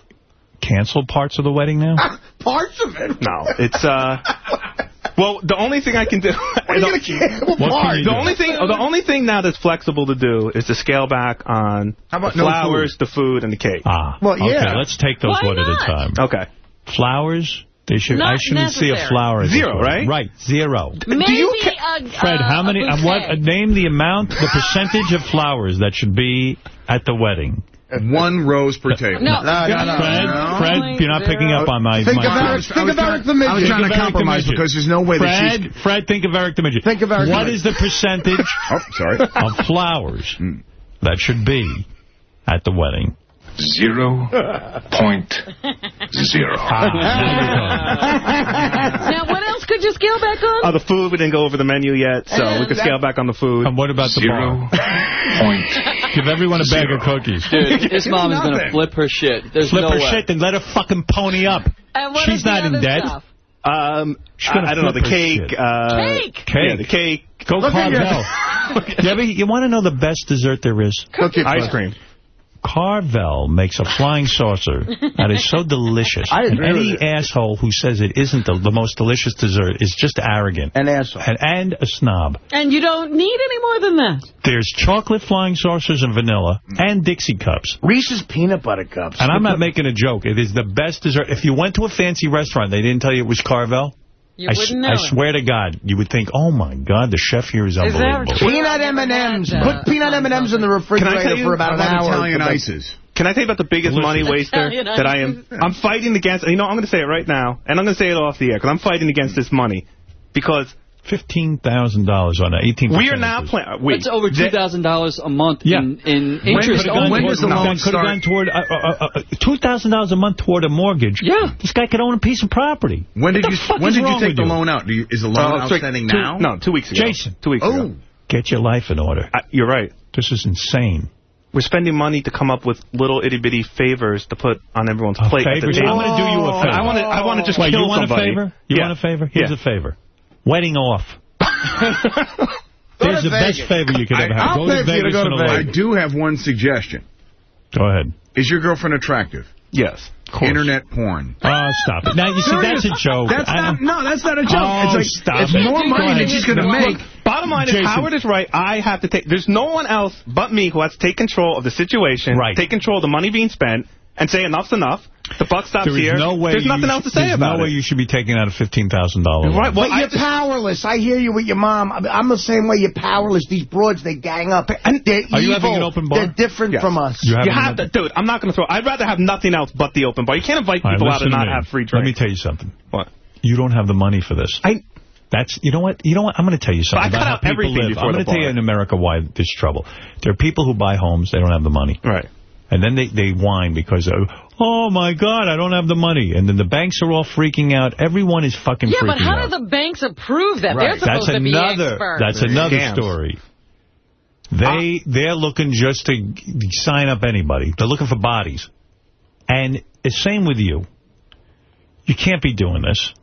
cancel parts of the wedding now? Parts of it? No, it's uh, Well, the only thing I can do... What are you going to gamble What for? can you do? The only thing, the only thing now that's flexible to do is to scale back on about the no flowers, the food, and the cake. Ah, Well, yeah. okay, let's take those Why one at a time. Okay. Flowers, they should. Not I shouldn't see a flower. Zero, this right? Right, zero. Maybe a, Fred, how many? Uh, what? Uh, name the amount, the percentage of flowers that should be at the wedding. [LAUGHS] One rose per table. No. No, Fred, no, Fred, no. Fred, you're not picking up on my. Think my of Eric- think of Eric the Midget. I was trying to Think of compromise because there's no way that Fred, she's- Fred, think of Eric the Midget. Think of Eric the What Midget. is the percentage [LAUGHS] oh, sorry. of flowers hmm. that should be at the wedding? Zero point zero. [LAUGHS] now, what else could you scale back on? Uh, the food, we didn't go over the menu yet, so we could scale back on the food. And what about the Zero point. [LAUGHS] Give everyone a bag of cookies. Dude, [LAUGHS] his mom is going to flip her shit. There's Flip no her way. shit and let her fucking pony up. And what She's is the not in debt. stuff? Um, I, I don't know, the cake. Uh, Cake? Cake. Yeah, the cake. Go Look at Carvel. you, ever- you want to know the best dessert there is? Cookie Ice cream. Carvel makes a flying saucer that is so [LAUGHS] delicious. I and agree any with asshole who says it isn't the, the most delicious dessert is just arrogant. An asshole. And, and a snob. And you don't need any more than that. There's chocolate flying saucers and vanilla and Dixie cups. Reese's peanut butter cups. And I'm not making a joke. It is the best dessert. If you went to a fancy restaurant, they didn't tell you it was Carvel. You I, wouldn't know I it. swear to God, you would think, oh, my God, the chef here is unbelievable. true? Peanut M&Ms. Put peanut M&Ms in the refrigerator for about an How about hour. Italian Put that- ices? Can I tell you about the biggest Delicious. money waster that I am? I'm fighting against. You know, I'm going to say it right now, and I'm going to say it off the air because I'm fighting against this money because $15,000 on an 18 we are now playing. That's over $2,000 a month Yeah. in, in interest could have gone when does the toward- loan could have gone start? toward uh, uh, uh, $2,000 a month toward a mortgage. Yeah. This guy could own a piece of property. When did you the fuck when is did you take the you? loan out? Do you, is the loan Uh, outstanding two- now? No, two weeks ago. Jason. Two weeks Oh. ago. Get your life in order. I, you're right. This is insane. We're spending money to come up with little itty bitty favors to put on everyone's A plate. at the. I'm going to do you a favor. I want to. I want to just Wait, kill you want somebody. a favor? You yeah. want a favor? Here's Yeah. a favor. Wedding off. [LAUGHS] There's the best favor you could ever have. I'll go pay to for you to go to Vegas. I do have one suggestion. Go ahead. Is your girlfriend attractive? Yes. Internet porn. Oh, stop it. Now, you see, that's a joke. That's not, no, that's not a joke. Oh, it's like, stop it's it. more money ahead. than she's going to make. Bottom line Jason. is, Howard is right. I have to take. There's no one else but me who has to take control of the situation, Right. take control of the money being spent, and say enough's enough. The buck stops There is here. no way There's nothing else to say about no it. No way you should be taking out a $15,000 loan. Right. Well, but I you're just- powerless. I hear you with your mom. I'm- I'm the same way. You're powerless. These broads, they gang up. And they're Are you evil. having an open bar? They're different Yes. from us. You You have to, dude. I'm not going to throw. I'd rather have nothing else but the open bar. You can't invite All right, people out and not me. have free drinks. Let me tell you something. What? You don't have the money for this. I. That's you know what you know what I'm going to tell you something But I cut about out everything live. before I'm going to tell you in America why there's trouble. There are people who buy homes they don't have the money, Right. And then they they whine because of oh my god I don't have the money, and then the banks are all freaking out. Everyone is fucking Yeah, freaking but how out. do the banks approve that? Right. They're supposed that's to be another experts. that's another Scams. story. They they're looking just to sign up anybody. They're looking for bodies, and the same with you. You can't be doing this,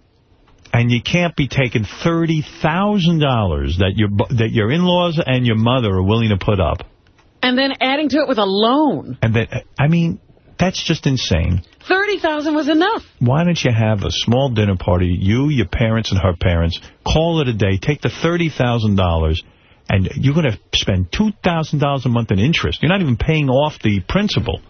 and you can't be taking thirty thousand dollars that your that your in-laws and your mother are willing to put up, And then adding to it with a loan. and that I mean that's just insane. 30000 was enough. Why don't you have a small dinner party, you, your parents, and her parents, call it a day, take the $30,000, and you're going to spend $2,000 a month in interest. You're not even paying off the principal.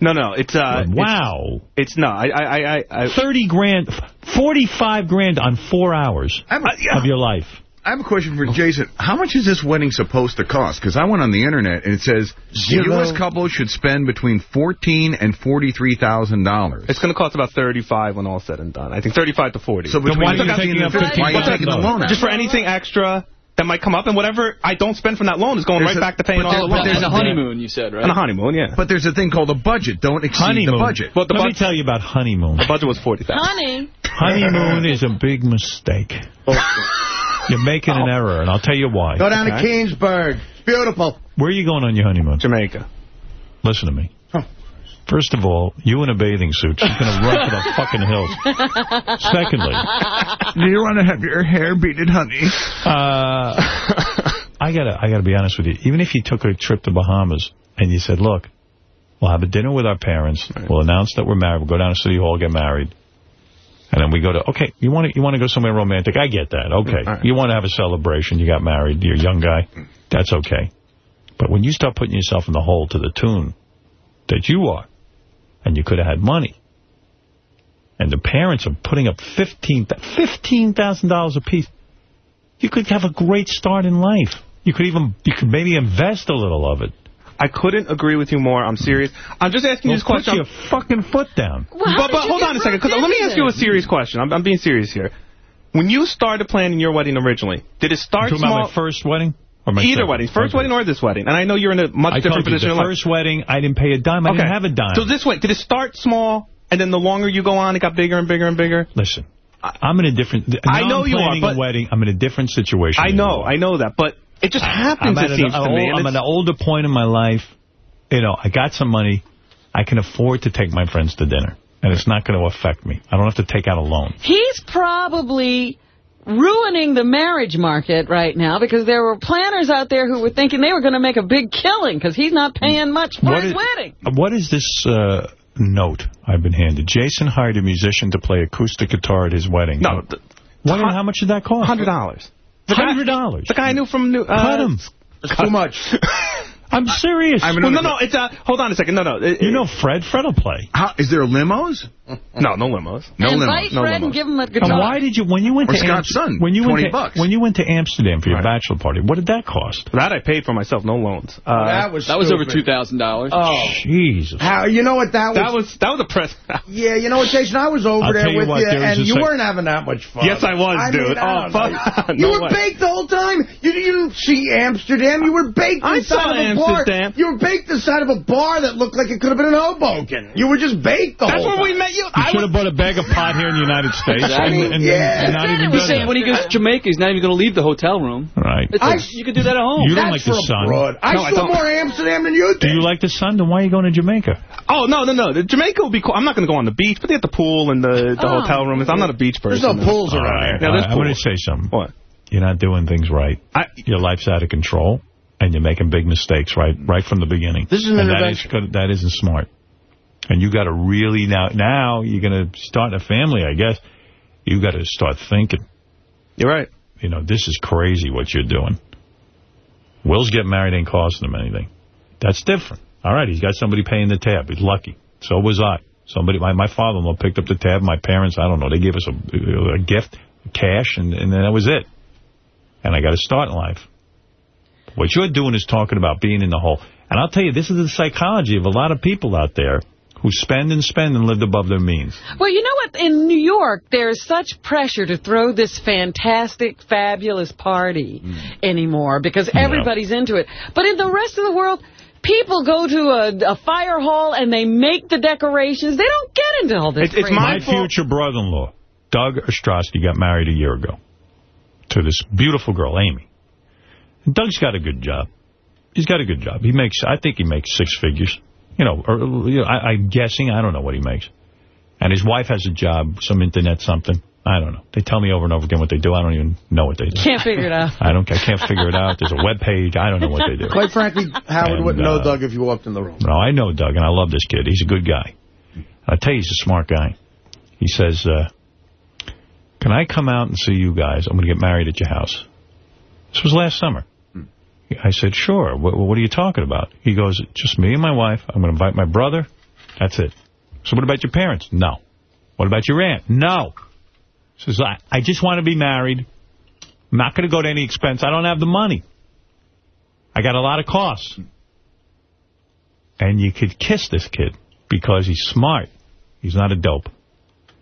No, no. It's uh. wow. It's, it's no. I. I. I. I 30 grand, 45 grand on four hours I'm, of your life. I have a question for Jason. How much is this wedding supposed to cost? Because I went on the internet and it says Zero. the U.S. couple should spend between fourteen and forty-three thousand dollars. It's going to cost about 35 when all said and done. I think 35 to 40. So between why are you 15 taking and up 50, why are you taking the loan out? Just for anything extra that might come up, and whatever I don't spend from that loan is going There's right a- back to paying but all there- the but loan. there's And a a honeymoon, you said, right? And a honeymoon, yeah. But there's a thing called a budget. Don't exceed Honeymoon. the budget. Well, the Let me tell you about honeymoon. the budget was 40000 Honey. Honeymoon is a big mistake. [LAUGHS] You're making an error, and I'll tell you why. Go down to Okay. Kingsburg. It's beautiful. Where are you going on your honeymoon? Jamaica. Listen to me. First of all, you in a bathing suit, she's going to run for the fucking hills. Secondly, Do you want to have your hair beaded, honey? uh, I gotta, I gotta be honest with you. Even if you took a trip to Bahamas and you said, "Look, we'll have a dinner with our parents, we'll announce that we're married, we'll go down to City Hall, get married, And then we go to, okay, you want to you want to go somewhere romantic? I get that. Okay. Right. You want to have a celebration. You got married. You're a young guy. That's okay. But when you start putting yourself in the hole to the tune that you are, and you could have had money, and the parents are putting up $15,000 $15,000 a piece, you could have a great start in life. You could even, you could maybe invest a little of it. I couldn't agree with you more. I'm serious. I'm just asking Well, you this question. put your fucking foot down. but but hold on a second, 'cause let me ask you a serious question. I'm, I'm being serious here. When you started planning your wedding originally, did it start You talking small? about my first wedding? Or my Either wedding, first wedding or this wedding. And I know you're in a much I different told you, position the in life. first wedding, I didn't pay a dime. I didn't have a dime. So this way, did it start small, and then the longer you go on, it got bigger and bigger and bigger? Listen, I'm in a different... I know I'm you are, planning but- a wedding. I'm in a different situation. I know. I know that, but it just happens, I'm it at seems an, to me. I'm at an older point in my life. You know, I got some money. I can afford to take my friends to dinner. And it's not going to affect me. I don't have to take out a loan. He's probably ruining the marriage market right now because there were planners out there who were thinking they were going to make a big killing because he's not paying much for What his is- wedding. What is this uh, note I've been handed? Jason hired a musician to play acoustic guitar at his wedding. No. What, how much did that cost? Hundred dollars. Hundred dollars. The guy I knew from New. Uh, Cut him. It's too much. [LAUGHS] I'm serious. well, no, no, it's uh, hold on a second. No, no. It, You know Fred? Fred will play. How, is there limos? No, no limos. No Invite limos. Fred and give him a guitar. And why did you when you went Or to Scott's son, when you went 20 to, bucks. when you went to Amsterdam for your bachelor party? What did that cost? That I paid for myself, no loans. Uh, that was That was over $2,000. Oh. Jesus. How, you know what that was? that was that was a press. [LAUGHS] Yeah, you know what, Jason? I was over I'll there tell you with what, you, there and you like- weren't having that much fun. Yes, I was, I dude. Mean, Oh, fuck. [LAUGHS] You were baked the whole time. You, you didn't see Amsterdam. You were baked I inside saw of a bar. Amsterdam. You were baked inside of a bar that looked like it could have been in Hoboken. You were just baked the That's whole where time. we met you. You I should have bought a bag of pot here in the United States. I and, mean, and, yeah. and not even He's saying when he goes to Jamaica, he's not even going to leave the hotel room. Right. It's I- like, you could do that at home. You don't That's like the sun. abroad. I No, I saw don't. more Amsterdam than you Do did. you like the sun? Then why are you going to Jamaica? oh no, no, no. The Jamaica would be cool. I'm not going to go on the beach, but they have the pool and the the Oh. hotel room. I'm not a beach person. There's no pools around right. here. Yeah, there's I want to say something. What? You're not doing things right. I, Your life's out of control, and you're making big mistakes right right from the beginning. This is an and that is intervention. that isn't smart. And you got to really now now you're going to start a family, I guess. You got to start thinking. you're right. You know, this is crazy what you're doing. Will's getting married ain't costing him anything. That's different. All right, he's got somebody paying the tab. He's lucky. So was I. Somebody, my, my father-in-law picked up the tab. My parents, I don't know, they gave us a, a gift, cash, and, and then that was it. And I got to start in life. What you're doing is talking about being in the hole. And I'll tell you, this is the psychology of a lot of people out there who spend and spend and lived above their means. Well, you know what? In New York, there's such pressure to throw this fantastic, fabulous party hmm. anymore because everybody's into it. But in the rest of the world, people go to a, a fire hall and they make the decorations. They don't get into all this. It's- it's my My future brother-in-law, Doug Ostrowski, got married a year ago to this beautiful girl, Amy. And Doug's got a good job. He's got a good job. He makes, I think he makes six figures. You know, or, you know I, I'm guessing. I don't know what he makes. And his wife has a job, some internet something. I don't know. They tell me over and over again what they do. I don't even know what they do. Can't figure it out. I don't. I can't figure it out. There's a web page. I don't know what they do. Quite frankly, Howard And, wouldn't know uh, Doug if you walked in the room. No, I know Doug, and I love this kid. He's a good guy. I tell you, he's a smart guy. He says, uh, can I come out and see you guys? I'm going to get married at your house. This was last summer. I said, sure. What, what are you talking about? He goes, just me and my wife. I'm going to invite my brother. That's it. So what about your parents? No. What about your aunt? No. Says, I, I just want to be married. I'm not going to go to any expense. I don't have the money. I got a lot of costs. And you could kiss this kid because he's smart. He's not a dope.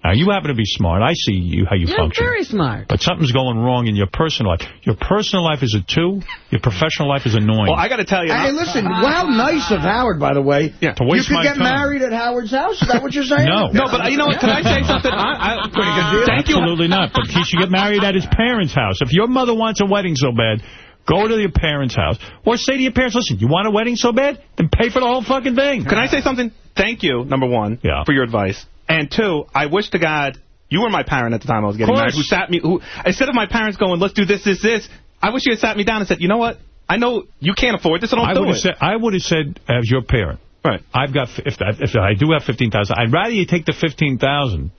Now, you happen to be smart. I see you how you You're function. very smart. But something's going wrong in your personal life. Your personal life is a two. Your professional life is annoying. Well, I got to tell you. Hey, listen, wow, nice of Howard, by the way. Yeah, to waste You could get time. married at Howard's house? Is that what you're saying? [LAUGHS] No. No, but you know what? Can I say something? I, I, pretty good deal. Thank you. Absolutely not. But he should get married at his parents' house. If your mother wants a wedding so bad, go to your parents' house. Or say to your parents, listen, you want a wedding so bad? Then pay for the whole fucking thing. Can I say something? Thank you, number one, Yeah. for your advice. And two, I wish to God you were my parent at the time I was getting married, who sat me, who instead of my parents going, let's do this, this, this, I wish you had sat me down and said, you know what? I know you can't afford this, so don't I do would have it. said, I would have said, as your parent, right. I've got, if, I- if I do have 15000 I'd rather you take the 15000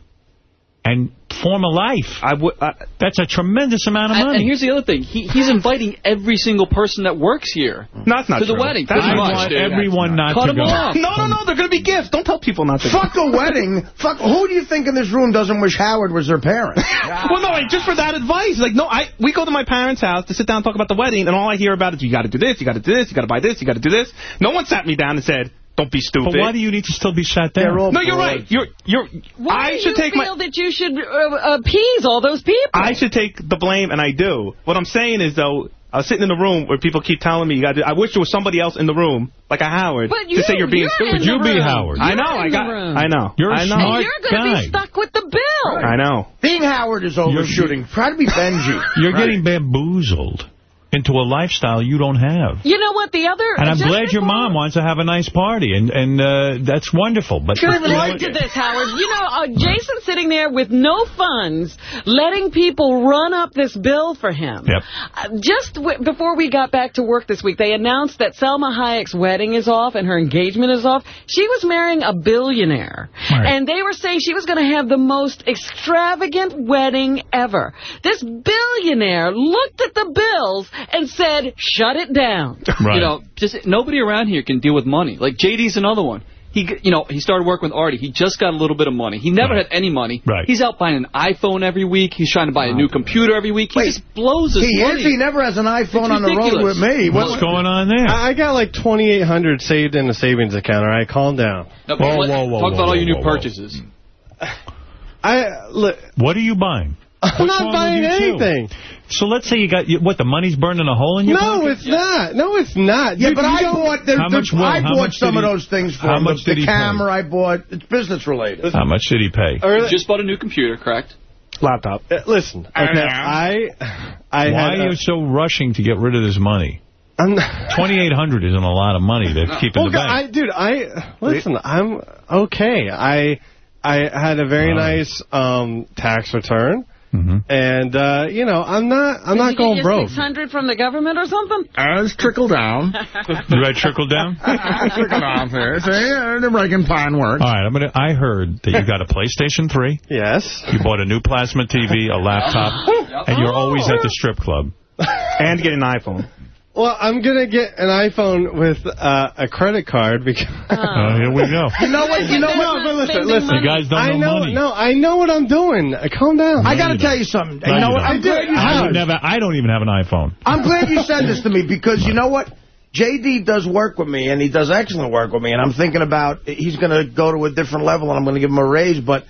and form a life. I would. Uh, That's a tremendous amount of And, money. and here's the other thing. He, he's inviting every single person that works here No, that's not to the true. wedding. That's pretty not much, true. dude. everyone not Cut to go. off. No, no, no. They're going to be gifts. Don't tell people not to. go. Fuck a wedding. Fuck. Who do you think in this room doesn't wish Howard was their parent? [LAUGHS] well, no, like, just for that advice. Like, no, I we go to my parents' house to sit down and talk about the wedding, and all I hear about is you got to do this, you got to do this, you got to buy this, you got to do this. No one sat me down and said, "Don't be stupid." But why do you need to still be sat down? no, you're right. You're you're. Why I do should you take feel my. that you should uh, appease all those people? I should take the blame, and I do. What I'm saying is, though, I was sitting in the room where people keep telling me you got to. I wish there was somebody else in the room, like a Howard, But to say you're being you're stupid. in the You be. Howard. I You're know. in I the got. room. I know. You're a I know. smart And you're going to guy. be stuck with the bill. I know. Being Howard is overshooting. Try to be Benji. You're Right. getting bamboozled into a lifestyle you don't have. You know what? The other... And I'm glad your mom wants to have a nice party, and and uh, that's wonderful. But But you know listen to this, Howard. You know, uh, Jason sitting there with no funds, letting people run up this bill for him. Yep. Uh, just w before we got back to work this week, they announced that Salma Hayek's wedding is off and her engagement is off. She was marrying a billionaire. Right. And they were saying she was going to have the most extravagant wedding ever. This billionaire looked at the bills and said, shut it down. [LAUGHS] Right. You know, just nobody around here can deal with money. Like JD's another one. He, g- you know, he started working with Artie. He just got a little bit of money. He never Right. had any money. Right. He's out buying an iPhone every week. He's trying to buy a new computer every week. He Wait, just blows his He money. is. He never has an iPhone on the road ridiculous. with me. What's What- going on there? I I got like 2,800 saved in a savings account. All right, calm down. No, Whoa, whoa, whoa, Talk whoa, about all your whoa, new whoa. purchases. I look. What are you buying? I'm What's not buying you two? anything. So let's say you got you, what the money's burning a hole in your No, pocket? it's not. No, it's not. Yeah, You- but you I don't- bought there, How much will- I how bought much some did of he- those things for how him. much the, did he pay? camera I bought. It's business related. How much did he pay? Or- Just bought a new computer, correct? Laptop. Uh, listen, okay, I, I Why had. are you so rushing to get rid of this money? I'm, 2800 isn't a lot of money to keep in well, the I, bank. dude, I listen. I'm okay. I, I had a very All right. nice um tax return, hmm and uh, you know, I'm not. I'm Did not you going get broke. 600 from the government or something? As [LAUGHS] trickle down. [LAUGHS] You read trickle down? trickle down here. See, uh, the Reagan plan works. All right, I'm gonna. I heard that you got a PlayStation 3. [LAUGHS] Yes. You bought a new plasma TV, a laptop, and you're always at the strip club. And get an iPhone. Well, I'm gonna get an iPhone with uh, a credit card because. [LAUGHS] Oh, here we go. You know what? You know what? but listen, listen. You guys don't I know know, money. no, I know what I'm doing. Uh, calm down. I got to tell you something. No, you know you what? don't. I'm glad you I said would never. I don't even have an iPhone. I'm glad you said this to me because you know what? JD does work with me, and he does excellent work with me, and I'm thinking about he's going to go to a different level, and I'm going to give him a raise, but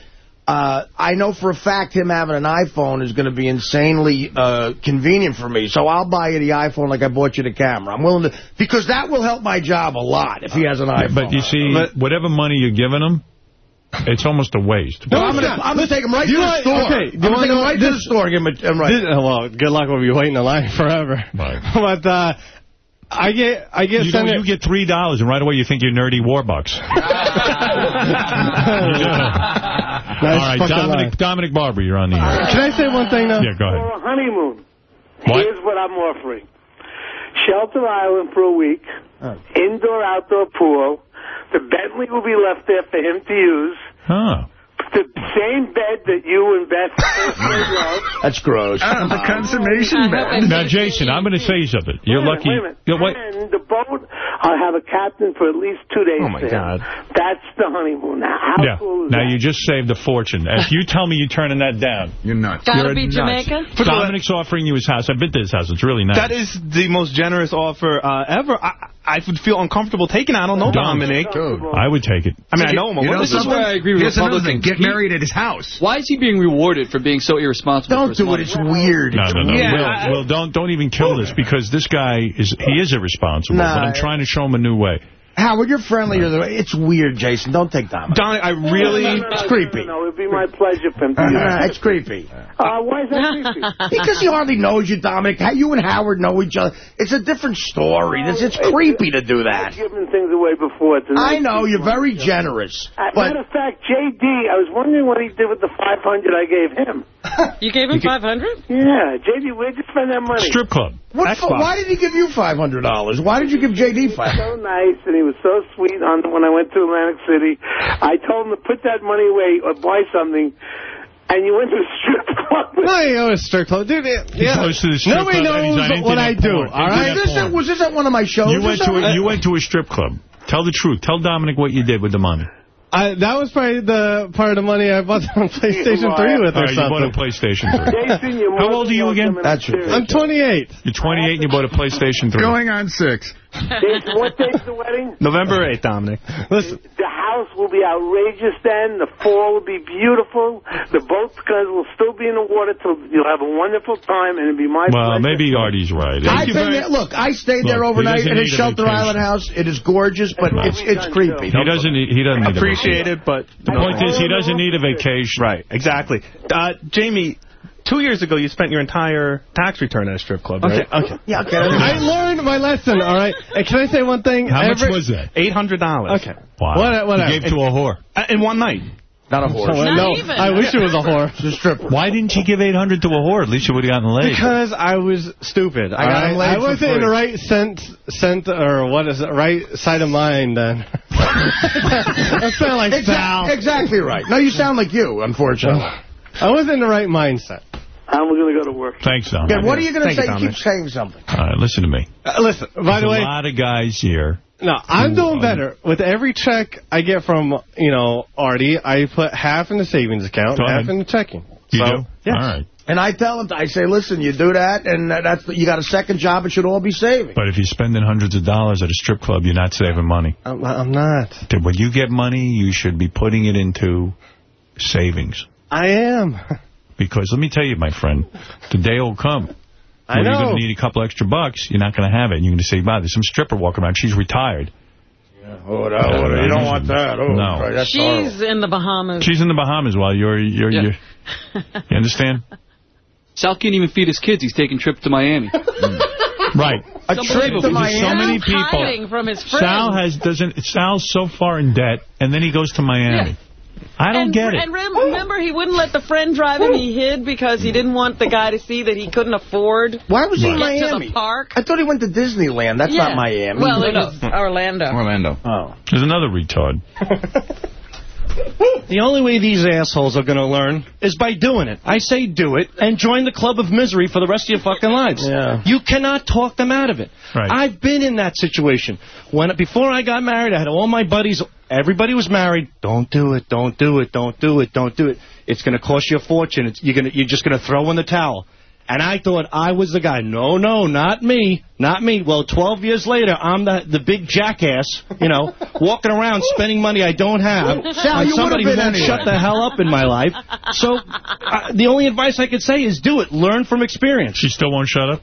uh, I know for a fact him having an iPhone is going to be insanely uh, convenient for me, so I'll buy you the iPhone like I bought you the camera. I'm willing to, because that will help my job a lot if he has an iPhone. But you see, whatever money you're giving him, it's almost a waste. No, I'm going to gonna take him right to the want- store. okay, I'm you going to wanna take him know right to the this- store and give him a, I'm right. This- well, good luck. We'll be waiting in line [LAUGHS] forever. Right. [LAUGHS] But uh, I get, I get You, sent go, it- you get three dollars, and right away you think you're nerdy Warbucks. [LAUGHS] All right, Dominic, lie. Dominic Barbara, you're on the air. Uh, can I say one thing though? Yeah, go ahead. For a honeymoon, What? here's what I'm offering. Shelter Island for a week, oh. indoor-outdoor pool. The Bentley will be left there for him to use. Huh. The same bed that you and Beth [LAUGHS] love. That's gross. Ah, the consummation bed. Now, Jason, I'm going to say something. You're Wait a lucky. minute, You know, wait a minute. And the boat, I'll have a captain for at least two days. Oh, my there. God. That's the honeymoon. Now, how Yeah. cool is Now that? you just saved a fortune. If you tell me you're turning that down, You're nuts. Gotta You're be nuts. Jamaica? Dominic's offering you his house. I've been to his house. It's really nice. That is the most generous offer uh, ever. I, I would feel uncomfortable taking it. I don't know Don't. Dominic. Dude. I would take it. I mean, I know him. You know This is where I agree with Here's another thing. Republicans. Get He- married at his house. Why is he being rewarded for being so irresponsible? Don't do money? it. It's weird. No, no, no. Yeah, Will, Will, don't don't even kill this because this guy is he is irresponsible. Nah. but I'm trying to show him a new way. Howard, you're friendlier than it's weird, Jason. Don't take Dominic. Dominic, I really. No, no, no, It's no, creepy. No, no, it'd be my pleasure for him to do it's creepy. Uh, why is that creepy? [LAUGHS] Because he hardly knows you, Dominic. How you and Howard know each other. It's a different story. It's, it's creepy to do that. I've given things away before. It's a I nice know, you're very generous. Uh, But matter of fact, J.D., I was wondering what he did with the 500 I gave him. [LAUGHS] You gave him 500? Yeah, J.D., where'd you spend that money? Strip club. What for, why did he give you $500? Why did you give J.D. 500 so nice, and he was so sweet on when I went to Atlantic City. I told him to put that money away or buy something. and you went to a strip club. [LAUGHS] No, you go to a strip club. Dude, yeah. He goes to the strip Nobody club and knows on what I internet do, porn. all right? Internet Was this, porn. was this at one of my shows? You went to a, you went to a strip club. Tell the truth. Tell Dominic what you did with the money. I, that was probably the part of the money I bought on [LAUGHS] PlayStation 3 with All or right, you bought a. PlayStation 3. [LAUGHS] Jason, How old are you again? welcome in. I'm 28. You're 28 and you bought a PlayStation 3. Going on six. Jason, what date's the wedding? November 8th, Dominic. Listen, The house will be outrageous then. The fall will be beautiful. The boats guys will still be in the water till you'll have a wonderful time, and it'll be my Well, pleasure. maybe Artie's right. I've Thank you been very- there. Look, I stayed there Look, he overnight doesn't in a need a Shelter. Island house. It is gorgeous, but Right. it's it's creepy. He doesn't need, he doesn't need Appreciate vacation. it, but... The point is he doesn't need a vacation. Right, exactly. Uh, Jamie, two years ago you spent your entire tax return at a strip club, right? Okay, okay. Yeah, okay. I learned my lesson, all right? And can I say one thing? How much was that? $800. Okay. Wow. What, whatever. You gave to a whore. Uh, in one night. Not a horse. So, no, even. I wish it was a whore. It's a stripper. Why didn't you give 800 to a whore? At least you would have gotten laid. Because I was stupid. I got right? laid I wasn't in the right scent, scent, or what is it, right side of mind then. [LAUGHS] I sound like Sal. Exactly right. No, you sound like you, unfortunately. I wasn't in the right mindset. I'm going to go to work. Thanks, Dominic. Yeah, what are you going to Thank you, say? Keep saying something. All right, listen to me. Uh, listen, by There's the way. a lot of guys here. no, I'm doing better. With every check I get from, you know, Artie, I put half in the savings account, Go half ahead. in the checking. You so, do? Yes. All right. And I tell them, I say, listen, you do that, and that's you got a second job. It should all be saving. But if you're spending hundreds of dollars at a strip club, you're not saving money. I'm, I'm not. When you get money, you should be putting it into savings. I am. [LAUGHS] Because let me tell you, my friend, the day will come I where you're going to need a couple extra bucks. You're not going to have it. And you're going to say, wow, there's some stripper walking around. She's retired. Oh, no, you don't want that. Oh, No. right, that's horrible. She's in the Bahamas. She's in the Bahamas while you're, you're, Yeah. you're you understand? [LAUGHS] Sal can't even feed his kids. He's taking trips to Miami. [LAUGHS] Right. A trip to unbelievable. There's so many people. hiding from his friends. Sal has doesn't. Sal's so far in debt, and then he goes to Miami. I don't and, get it. And rem remember, he wouldn't let the friend drive him. He hid because he didn't want the guy to see that he couldn't afford Why was he in Right. Get to the Miami? park. I thought he went to Disneyland. That's Yeah. not Miami. Well, it was Orlando. Orlando. oh. There's another retard. [LAUGHS] The only way these assholes are going to learn is by doing it. I say do it and join the club of misery for the rest of your fucking lives. Yeah. You cannot talk them out of it. Right. I've been in that situation. When Before I got married, I had all my buddies. Everybody was married. Don't do it. Don't do it. Don't do it. Don't do it. It's going to cost you a fortune. It's, you're, gonna, you're just going to throw in the towel. And I thought I was the guy. No, no, not me. Not me. Well, 12 years later, I'm the, the big jackass, you know, [LAUGHS] walking around spending money I don't have. Sal, on you somebody who been won't anyway. shut the hell up in my life. So uh, the only advice I could say is do it. Learn from experience. She still won't shut up?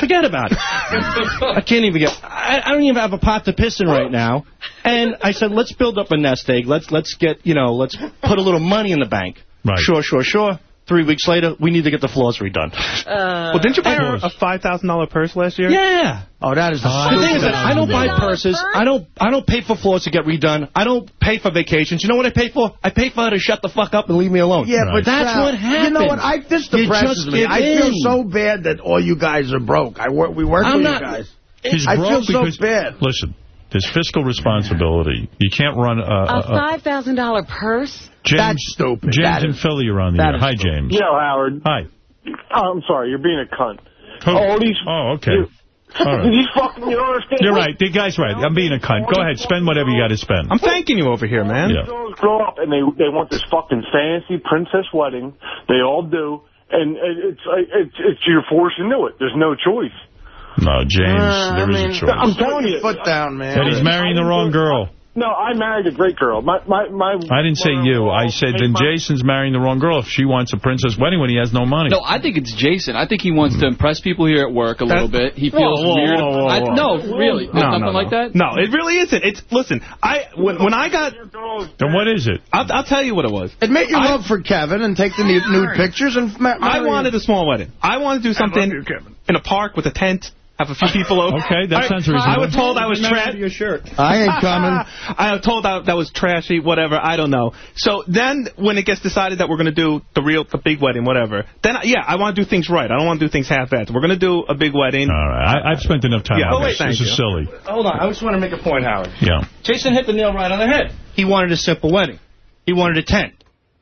Forget about it. I can't even get. I, I don't even have a pot to piss in right now. And I said, let's build up a nest egg. Let's let's get you know let's put a little money in the bank. Right. Sure, sure, sure. Three weeks later, we need to get the floors redone. Uh, well, didn't you buy her a $5,000 purse last year? Yeah. Oh, that is the The thing is that I don't buy purses. I don't. I don't pay for floors to get redone. I don't pay for vacations. You know what I pay for? I pay for her to shut the fuck up and leave me alone. Yeah, but that's Sal, what happens. You know what? I this You depresses me. I feel in. so bad that all you guys are broke. I work. We work I'm with not- you guys. He's I broke feel so because, bad. Listen, there's fiscal responsibility. You can't run a... A a, a $5,000 purse? James, That's stupid. James That and is- Philly are on the that air. Hi, stupid. James. You know, Howard. Hi. Oh, I'm sorry, you're being a cunt. Who? Oh, all these... Oh, okay. You, All right. [LAUGHS] These fucking, you don't understand. You're right. The guy's right. I'm being a cunt. Go ahead. Spend whatever you got to spend. I'm thanking you over here, man. Yeah. Girls grow up and they they want this fucking fancy princess wedding. They all do, and it's it's it's you're forced into it. There's no choice. No, James, Uh, there I is mean, a choice. I'm telling you. Foot down, man. That he's marrying the wrong girl. No, I married a great girl. My my my. I didn't say you. I said then my- Jason's marrying the wrong girl if she wants a princess wedding when he has no money. No, I think it's Jason. I think he wants to impress people here at work a little bit. He feels whoa, weird. whoa, whoa, I- no, really. There's No, nothing no, like that? No, it really isn't. It's Listen, I when, when I got... Then what is it? I'll, I'll tell you what it was. Admit your I- love for Kevin and take the nude, nude pictures and. Ma- I wanted him. a small wedding. I wanted to do something in a park with a tent, have a few people over. Okay, that I- sounds reasonable. I was told I was trash. your shirt. I ain't [LAUGHS] coming. I was told I, that was trashy, whatever, I don't know. So then when it gets decided that we're going to do the real, the big wedding, whatever, then, yeah, I want to do things right. I don't want to do things half-assed. We're going to do a big wedding. All right. I, I've spent enough time Yeah, on oh, wait, this. thank This is you. silly. Hold on. I just want to make a point, Howard. Yeah. Jason hit the nail right on the head. He wanted a simple wedding. He wanted a tent.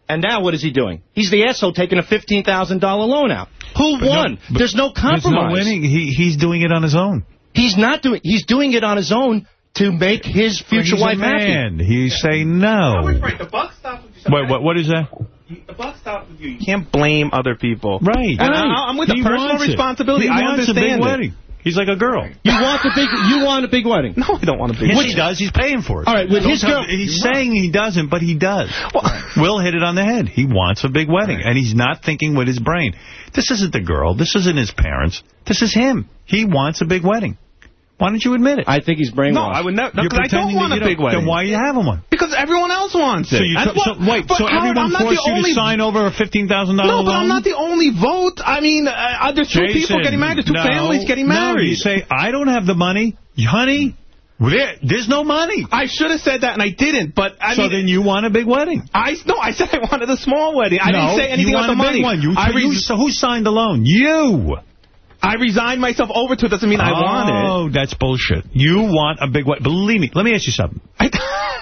And now what is he doing? He's the asshole taking a $15,000 loan out. Who won? No, there's no compromise. There's no winning. He, he's doing it on his own. He's not doing He's doing it on his own to make his future wife man. happy. He's yeah. saying no. no right. The buck stops with you. Wait, what, what is that? The buck stops with you. You can't blame other people. Right. And right. I, am with he the personal responsibility. I understand it. He's like a girl. You want the big you want a big wedding. No, I don't want a big yes, he does. He's paying for it. All right, with his girl. He's saying he doesn't, but he does. Well, right. [LAUGHS] Will hit it on the head. He wants a big wedding, right. and he's not thinking with his brain. This isn't the girl. This isn't his parents. This is him. He wants a big wedding. Why don't you admit it? I think he's brainwashed. No, I would never. Because I don't want a big wedding. Then why are you having one? Because everyone else wants it. So, you what, so wait, so Howard, everyone forced you only... to sign over a $15,000 loan? No, but I'm not the only vote. I mean, uh, uh there's two Jason, people getting married. There's two no, families getting married. No, you say, I don't have the money. Honey, there, there's no money. I should have said that, and I didn't. But I so mean, then you want a big wedding? I no, I said I wanted a small wedding. I no, didn't say anything about the money. No, you want a big one. You, I you, so who signed the loan? You. I resigned myself over to it. Doesn't mean oh, I want it. Oh, that's bullshit. You want a big weapon. Believe me. Let me ask you something. [LAUGHS] I,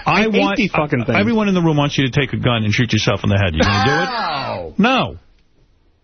I, I want these fucking I, things. Everyone in the room wants you to take a gun and shoot yourself in the head. You going to do it? No. No.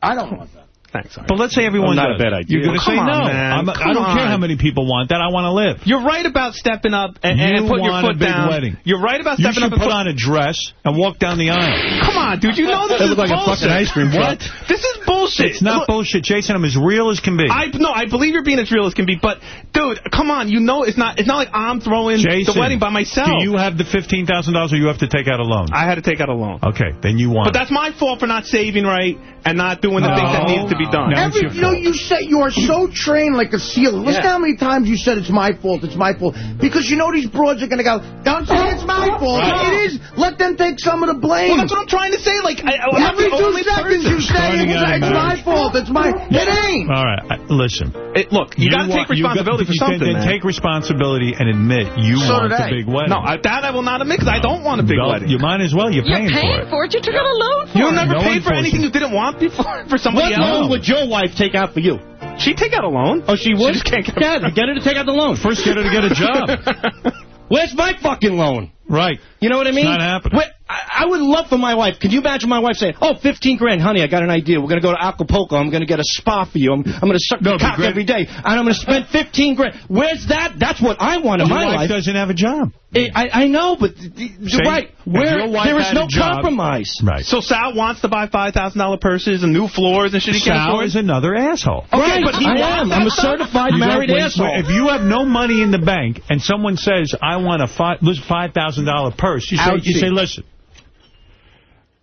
I don't want that. But let's say everyone not does. a bad idea. You're going to say on, no. I'm, a, I do not care how many people want that. I want to live. You're right about stepping up and, you and putting your foot down. Wedding. You're right about stepping up. You should up put on a dress and walk down the aisle. Come on, dude. You know this that is like bullshit. a fucking ice cream truck. What? This is bullshit. It's not Look, bullshit, Jason. I'm as real as can be. I No, I believe you're being as real as can be. But, dude, come on. You know it's not It's not like I'm throwing Jason, the wedding by myself. do you have the $15,000 or you have to take out a loan? I had to take out a loan. Okay, then you want But it. that's my fault for not saving right and not doing the no. things that need to be done. Every, you know, you say you are so [LAUGHS] trained like a seal. Listen yeah. how many times you said it's my fault, it's my fault. Because you know these broads are going to go, don't say it's my fault. Right. It is. Let them take some of the blame. Well, that's what I'm trying to say. Like I, Every two seconds you say it's my fault, it's my... Yeah. It ain't. All right, I, listen. It, look, you, you got to take responsibility for something, then Take responsibility and admit you so want a big wedding. No, I, that I will not admit because no. I don't want a big no, wedding. You might as well. You're, You're paying, paying for it. for it. You took out a loan for you it. You never no paid for anything you didn't want before [LAUGHS] for somebody else would mm. your wife take out for you? She'd take out a loan. Oh, she would? She can't get, yeah, get her to take out the loan. First, get her to get a job. [LAUGHS] Where's my fucking loan? Right. You know what I mean? It's not happening. Where I, would love for my wife. Could you imagine my wife saying, oh, 15 grand, honey, I got an idea. We're going to go to Acapulco. I'm going to get a spa for you. I'm, I'm going to suck no, your cock every day. And I'm going to spend 15 grand. Where's that? That's what I want in my wife doesn't have a job. Eh, I, I know, but you're right. Where, there is no compromise. Right. So Sal wants to buy $5,000 purses and new floors and shit he Sal can afford? is another asshole. Okay, right, but he I am. I'm a certified married when, asshole. If you have no money in the bank and someone says, I want a $5,000 purse, you say, you say listen,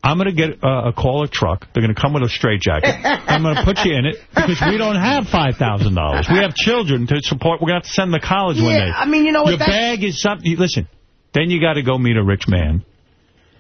I'm going to get uh, a call a truck. They're going to come with a straitjacket. I'm going to put you in it because we don't have $5,000. We have children to support. We're going to have to send them to college yeah, one day. I mean, you know what? Your bag is something. Listen, then you got to go meet a rich man.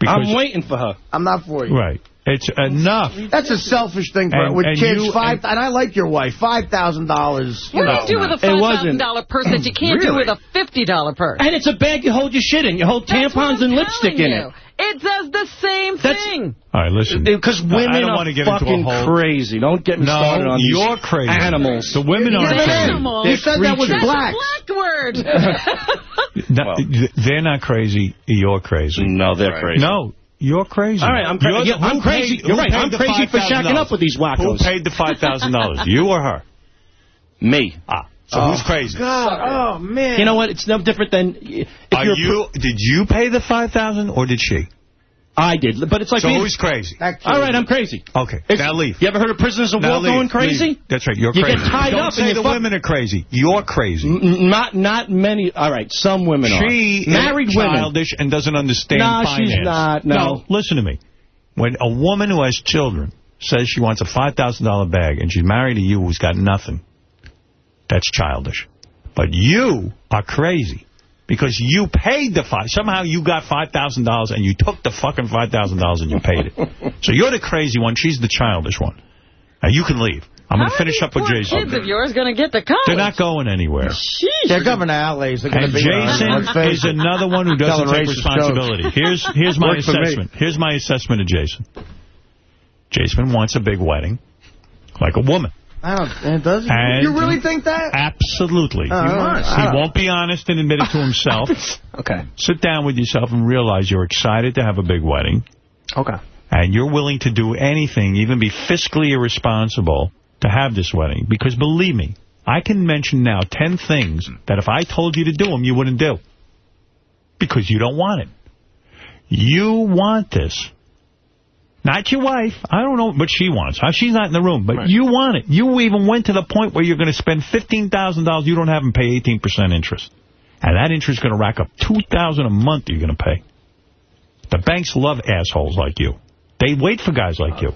I'm waiting for her. I'm not for you. Right. It's enough. That's a selfish thing for and, with kids. You, five and, and, I like your wife. Five thousand dollars. What do you do with a five thousand dollar purse that you can't really? do with a fifty dollar purse? And it's a bag you hold your shit in. You hold That's tampons and lipstick you. in it. It does the same That's, thing. All right, listen. Uh, because women I don't are get fucking into a crazy. Don't get me no, started on these you're crazy. animals. The women are crazy. Animals. You said that was black. That's a black word. [LAUGHS] no, well. They're not crazy. You're crazy. No, they're right. crazy. No, you're crazy. All right, I'm, cra yeah, I'm crazy. Paid, You're right. I'm crazy for shacking up with these wackos. Who paid the $5,000? [LAUGHS] you or her? Me. Ah. So oh, who's crazy? God. Oh, man. You know what? It's no different than... Are you? Did you pay the $5,000 or did she? I did, but it's like... So being, who's crazy? All right, I'm crazy. Okay, it's, now leave. You ever heard of prisoners of war going crazy? Leave. That's right, you're you crazy. You get tied Don't up say the women are crazy. You're crazy. N not not many... All right, some women she are. Married women. childish and doesn't understand Nah, finance. she's not, no. Now, listen to me. When a woman who has children says she wants a $5,000 bag and she's married to you who's got nothing, that's childish. But you are crazy. Because you paid the five. Somehow you got $5,000 and you took the fucking $5,000 and you paid it. [LAUGHS] so you're the crazy one. She's the childish one. Now, you can leave. I'm going to finish up with Jason. kids of yours going to get to college? They're not going anywhere. Jeez. They're governor outlays. They're and Jason is another one who doesn't take responsibility. Here's [LAUGHS] here's my Works assessment. Here's my assessment of Jason. Jason wants a big wedding, like a woman it does? And you really think that? Absolutely. Uh, he must. He won't be honest and admit it to himself. [LAUGHS] okay. Sit down with yourself and realize you're excited to have a big wedding. Okay. And you're willing to do anything, even be fiscally irresponsible, to have this wedding. Because believe me, I can mention now 10 things that if I told you to do them, you wouldn't do. Because you don't want it. You want this. Not your wife. I don't know what she wants. Uh, She's not in the room, but you want it. You even went to the point where you're going to spend $15,000 you don't have and pay 18% interest. And that interest is going to rack up $2,000 a month you're going to pay. The banks love assholes like you. They wait for guys like you.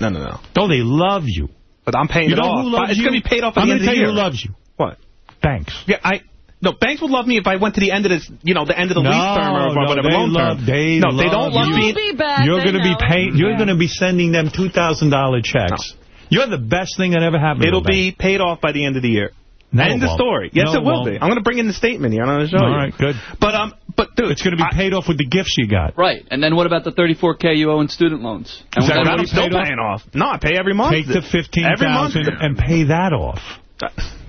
No, no, no. No, they love you. But I'm paying You it know off. who loves It's you? going to be paid off at I'm the end of the tell you year. who loves you. What? Banks. Yeah, I... No, banks would love me if I went to the end of this, you know, the end of the no, lease term or no, whatever they loan love, term. They no, they don't love love you. me. You're going to be paying. You're going to be sending them two thousand dollar checks. You're the best thing that ever happened. It'll to a bank. be paid off by the end of the year. No, End it of story. Yes, No, it will won't. be. I'm going to bring in the statement here. I'm going to show All you. right, good. But um, but dude, it's going to be paid off with the gifts you got. Right. And then what about the 34K you owe in student loans? And Is that what- what I'm still paid off? paying off. No, I pay every month. Take the fifteen Every month. and pay that off.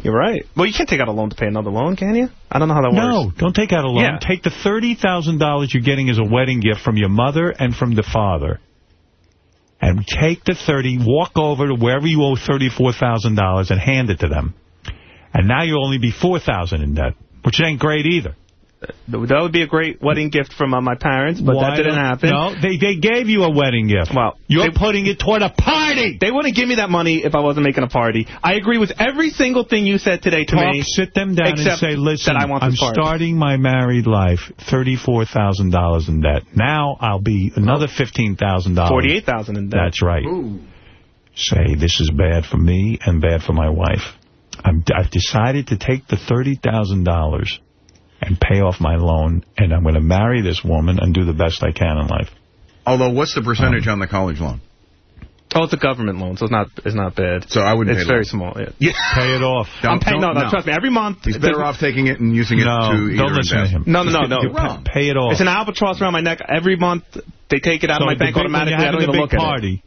You're right. Well, you can't take out a loan to pay another loan, can you? I don't know how that No, works. No, don't take out a loan. Yeah. Take the $30,000 you're getting as a wedding gift from your mother and from the father. And take the 30, walk over to wherever you owe $34,000 and hand it to them. And now you'll only be $4,000 in debt, which ain't great either. That would be a great wedding gift from uh, my parents, but Why that didn't happen. No, they, they gave you a wedding gift. Well, You're they- putting it toward a party. They wouldn't give me that money if I wasn't making a party. I agree with every single thing you said today to Talk, me. sit them down and say, listen, I want I'm this starting my married life, $34,000 in debt. Now I'll be another $15,000. 48000 in debt. That's right. Say, this is bad for me and bad for my wife. I've decided to take the $30,000 and pay off my loan, and I'm going to marry this woman and do the best I can in life. Although, what's the percentage on the college loan? Oh, it's a government loan, so it's not it's not bad. So I wouldn't It's pay very that. small. Yeah. Pay it off. I'm paying, no, no, no. trust me. Every month. He's better off taking it and using it No, to either don't listen to him. No, no, no, no. You pa- Pay it off. It's an albatross around my neck. Every month, they take it out So of my bank big- automatically. I don't having even the look big at it.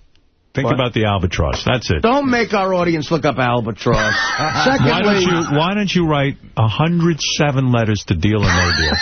Party, think What? about the albatross. That's it. Don't make our audience look up albatross. [LAUGHS] Why don't Secondly, you Why don't you write 107 letters to Deal or No Deal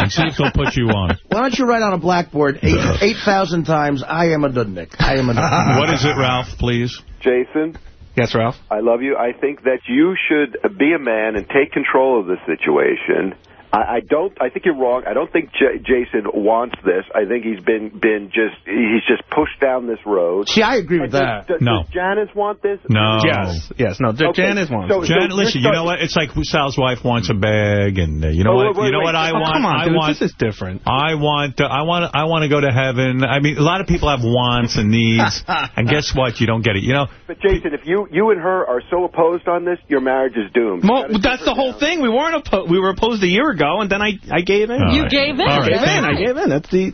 and see if they'll put you on? why don't you write on a blackboard eight 8,000 times, I am a Dudnik. I am a Dudnik. [LAUGHS] What is it, Ralph? Please. Jason, Yes, Ralph. I love you. I think that you should be a man and take control of the situation. I, I don't. I think you're wrong. I don't think J- Jason wants this. I think he's been been just he's just pushed down this road. See, I agree with that. Does, No. does Janice want this? No. Yes, yes. No, J- Okay, Janice wants. so- it. Jan, listen, you know what? It's like Sal's wife wants a bag, and uh, you know Oh, what? wait, wait, you know wait. what I Oh, want? Come on, I dude. want. This is different. I want. Uh, I want. I want to go to heaven. I mean, a lot of people have wants and needs, [LAUGHS] and guess what? You don't get it. You know. But Jason, if you you and her are so opposed on this, your marriage is doomed. Well, that's the whole thing. We weren't oppo- we were opposed a year ago, and then I I gave in. All You right. gave in. All I right, gave in. I gave in. That's the.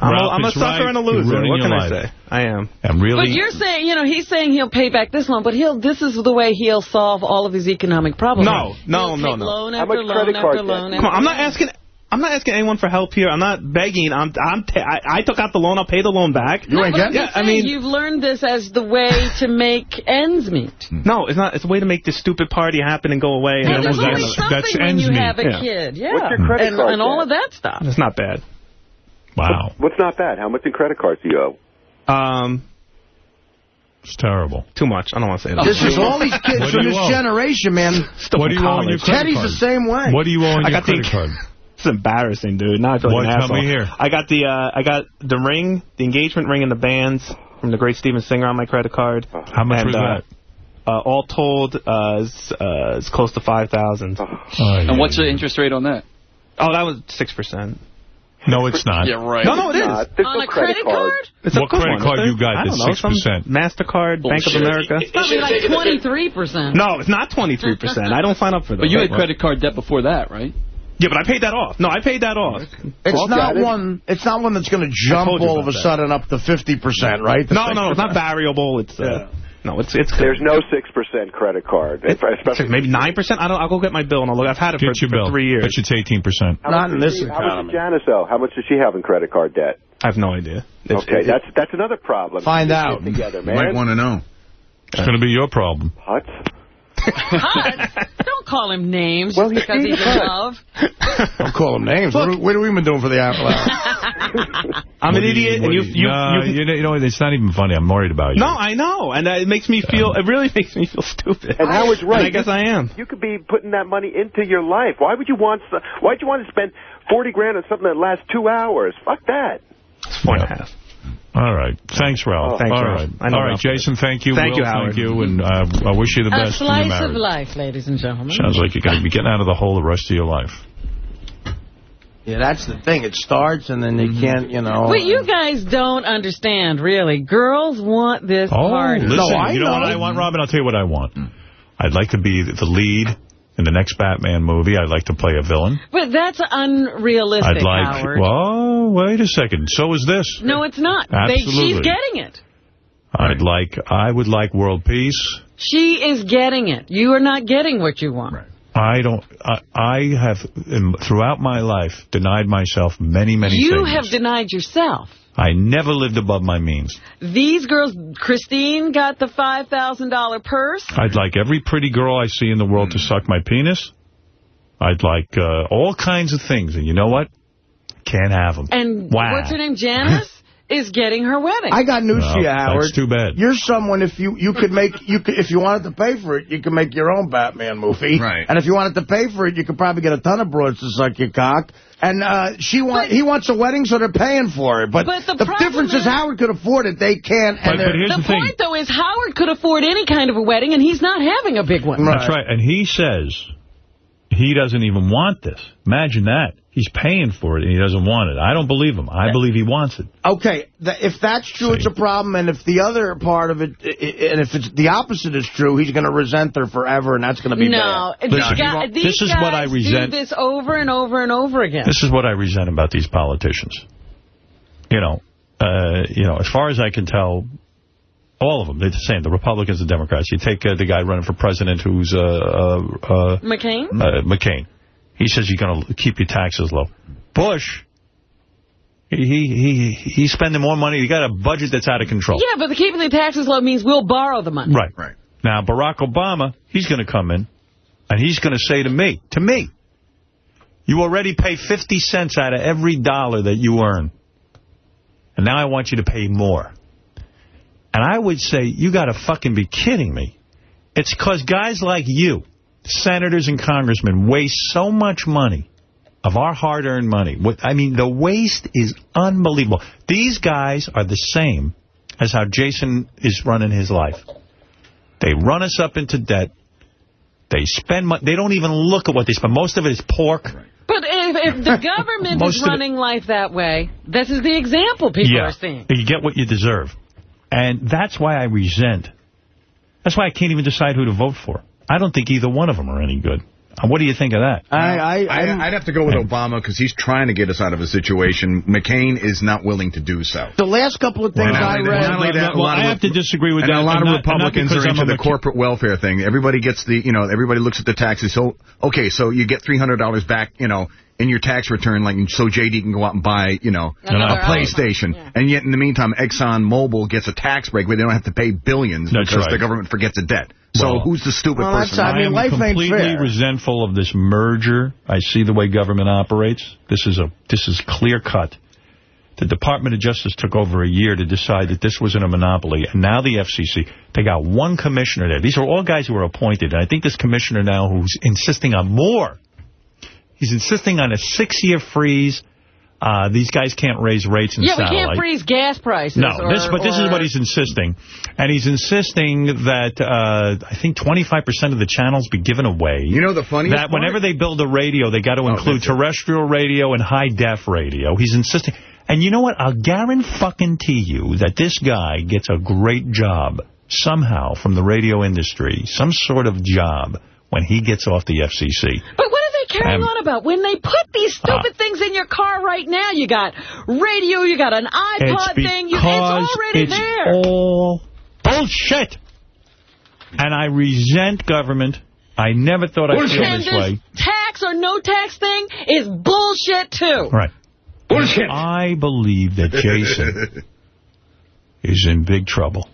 I'm, a, Ralph I'm a sucker right. and a loser. What your can I life. say? I am. I'm really. But you're saying, you know, he's saying he'll pay back this loan, but he'll. This is the way he'll solve all of his economic problems. No, no, He'll no, take no. Loan How after much loan credit after card debt? loan. Come on, I'm not asking. I'm not asking anyone for help here. I'm not begging. I'm. I'm. Ta I, I took out the loan. I'll pay the loan back. You ain't But I'm getting just Yeah, I mean- you've learned this as the way to make ends meet. No, it's not. It's a way to make this stupid party happen and go away. Yeah, And There's always that's- something that's when ends you meet. have a Yeah. kid. Yeah. What's your credit and, card and all of that stuff. It's not bad. Wow. What's not bad? How much in credit cards do you owe? Um, It's terrible. too much. I don't want to say that. This is all these kids from this owe? generation, man. Still What do you owe on your credit Teddy's card? the same way. What do you owe on I your got the- credit card? It's embarrassing, dude. Now I feel What? like an Tell me asshole. here. I got the uh, I got the ring, the engagement ring, and the bands from the great Steven Singer on my credit card. How much and, was uh, that? Uh, all told, uh, is, uh, is close to five thousand. Oh, And yeah, what's the yeah. interest rate on that? Oh, that was six percent. No, it's [LAUGHS] not. Yeah, right. No, no, it is. Uh, On no a credit card? It's What good credit one, card you it? got that's don't know, some 6%? Mastercard, Bank of Bullshit. America. Probably like 23%. No, it's not twenty three percent. I don't sign up for that. But you had credit card debt before that, right? Yeah, but I paid that off. No, I paid that off. It's Well, not it. one. It's not one that's going to jump all of a that. sudden up to 50%, right? The No, no, no, it's not variable. It's uh, no, it's it's There's no six percent credit card, especially maybe nine percent. I don't. I'll go get my bill and I'll look. I've had it for, Get your for bill. three years. Bet you it's 18%. How Not much in does this she- How much economy. Janice owe? How much does she have in credit card debt? I have no idea. If- Okay, if- that's that's another problem. Find out. together, You might want to know. It's going to be your problem. What? Hut? Don't call him names Well, just because he's he's in love. [LAUGHS] Don't call him names. What, what have we been doing for the [LAUGHS] Apple Hour? I'm an What do idiot, what and you, do you, no, you, you know, you know, it's not even funny. I'm worried about you. No, I know, and uh, it makes me feel. It really [LAUGHS] makes me feel stupid. And Howard's right. And I guess I am. You could be putting that money into your life. Why would you want? Why'd you want to spend forty grand on something that lasts two hours? Fuck that. It's four and a half. All right. Thanks, Ralph. Oh, thanks, All Ralph. right. All right, Ralph. Jason, thank you. Thank Will, you, Howard. Thank you, and uh, I wish you the A best when you're slice of life, ladies and gentlemen. Sounds like you're going to be getting out of the hole the rest of your life. Yeah, that's the thing. It starts, and then you can't, you know... But you guys don't understand, really. Girls want this Oh, party. listen, you know what I want, Robin? I'll tell you what I want. I'd like to be the lead in the next Batman movie. I'd like to play a villain. But that's unrealistic, I'd like... Howard. Well, wait a second. So is this. No, it's not. They, she's getting it. I'd like... I would like world peace. She is getting it. You are not getting what you want. I don't... I, I have, throughout my life, denied myself many, many You things. You have denied yourself. I never lived above my means. These girls, Christine got the $5,000 purse. I'd like every pretty girl I see in the world to suck my penis. I'd like uh, all kinds of things. And you know what? Can't have them. And wow. what's her name? Janice is getting her wedding. I got news No, for you, Howard. that's too bad. You're someone if you you could make you could if you wanted to pay for it, you could make your own Batman movie. Right. And if you wanted to pay for it, you could probably get a ton of broads to suck your cock. And uh, she want he wants a wedding, so they're paying for it. But, But the the, difference is, is- Howard could afford it. They can't. But- And but they're- here's the the thing. point, though, is Howard could afford any kind of a wedding, and he's not having a big one. That's right. And he says he doesn't even want this. Imagine that. He's paying for it and he doesn't want it. I don't believe him. I believe he wants it. Okay, if that's true, it's a problem. And if the other part of it, i- i- and if it's the opposite is true, he's going to resent her forever, and that's going to be No, bad. these, Listen, guy- this is what I resent. this over and over and over again. This is what I resent about these politicians. You know, uh, you know, as far as I can tell, all of them, they're the same. The Republicans and Democrats. You take uh, the guy running for president who's uh, uh, uh, McCain? uh, McCain. He says you're going to keep your taxes low. Bush, he, he he he's spending more money. He got a budget that's out of control. Yeah, but the keeping the taxes low means we'll borrow the money. Right. Right. Now, Barack Obama, he's going to come in, and he's going to say to me, to me, you already pay 50 cents out of every dollar that you earn. And now I want you to pay more. And I would say, you got to fucking be kidding me. It's because guys like you, senators and congressmen, waste so much money of our hard-earned money. I mean, the waste is unbelievable. These guys are the same as how Jason is running his life. They run us up into debt. They spend money. They don't even look at what they spend. Most of it is pork. But if, if the [LAUGHS] government is running life that way, this is the example people yeah. are seeing. You get what you deserve. And that's why I resent. That's why I can't even decide who to vote for. I don't think either one of them are any good. Uh, What do you think of that? I, I, I, would have to go with Obama because he's trying to get us out of a situation. McCain is not willing to do so. The last couple of things Well, I not read. only that, a Well, lot I of have to disagree with and that, a lot and of not- Republicans are I'm into the McCain- corporate welfare thing. Everybody gets the, you know, everybody looks at the taxes. So, okay, so you get $300 back, you know, in your tax return, like so JD can go out and buy, you know, Another a PlayStation. And yet, in the meantime, Exxon Mobil gets a tax break where they don't have to pay billions That's because right. the government forgets a debt. So Well, who's the stupid Well, person? I mean, am life ain't completely fair. resentful of this merger. I see the way government operates. This is a this is clear cut. The Department of Justice took over a year to decide that this wasn't a monopoly, and now the FCC, they got one commissioner there. These are all guys who are appointed, and I think this commissioner now who's insisting on more. He's insisting on a six-year freeze. Uh, these guys can't raise rates in Yeah, we can't freeze gas prices. No, or, this, but this is what he's insisting. And he's insisting that uh, I think 25% of the channels be given away. You know the funniest That whenever part? they build a radio, they got to include that's it. terrestrial radio and high-def radio. He's insisting. And you know what? I'll guarantee you that this guy gets a great job somehow from the radio industry, some sort of job when he gets off the FCC. But what are they carrying Um, on about? When they put these stupid things in your car right now, you got radio, you got an iPod It's thing, you, it's because already it's there. all bullshit. And I resent government. I never thought I'd feel this this way. tax or no tax thing is bullshit, too. Right. Bullshit. I believe that Jason [LAUGHS] is in big trouble.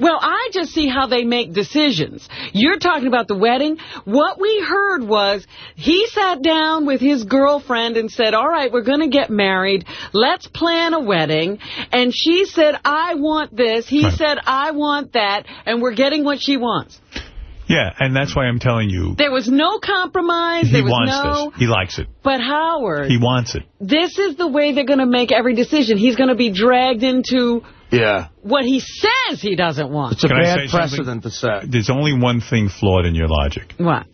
Well, I just see how they make decisions. You're talking about the wedding. What we heard was he sat down with his girlfriend and said, all right, we're going to get married. Let's plan a wedding. And she said, I want this. He said, I want that. And we're getting what she wants. Yeah, and that's why I'm telling you, There was no compromise. he wants no... this. He likes it. But Howard, He wants it. this is the way they're going to make every decision. He's going to be dragged into Yeah. what he says he doesn't want. It's a Can bad say something? precedent to set. There's only one thing flawed in your logic, What?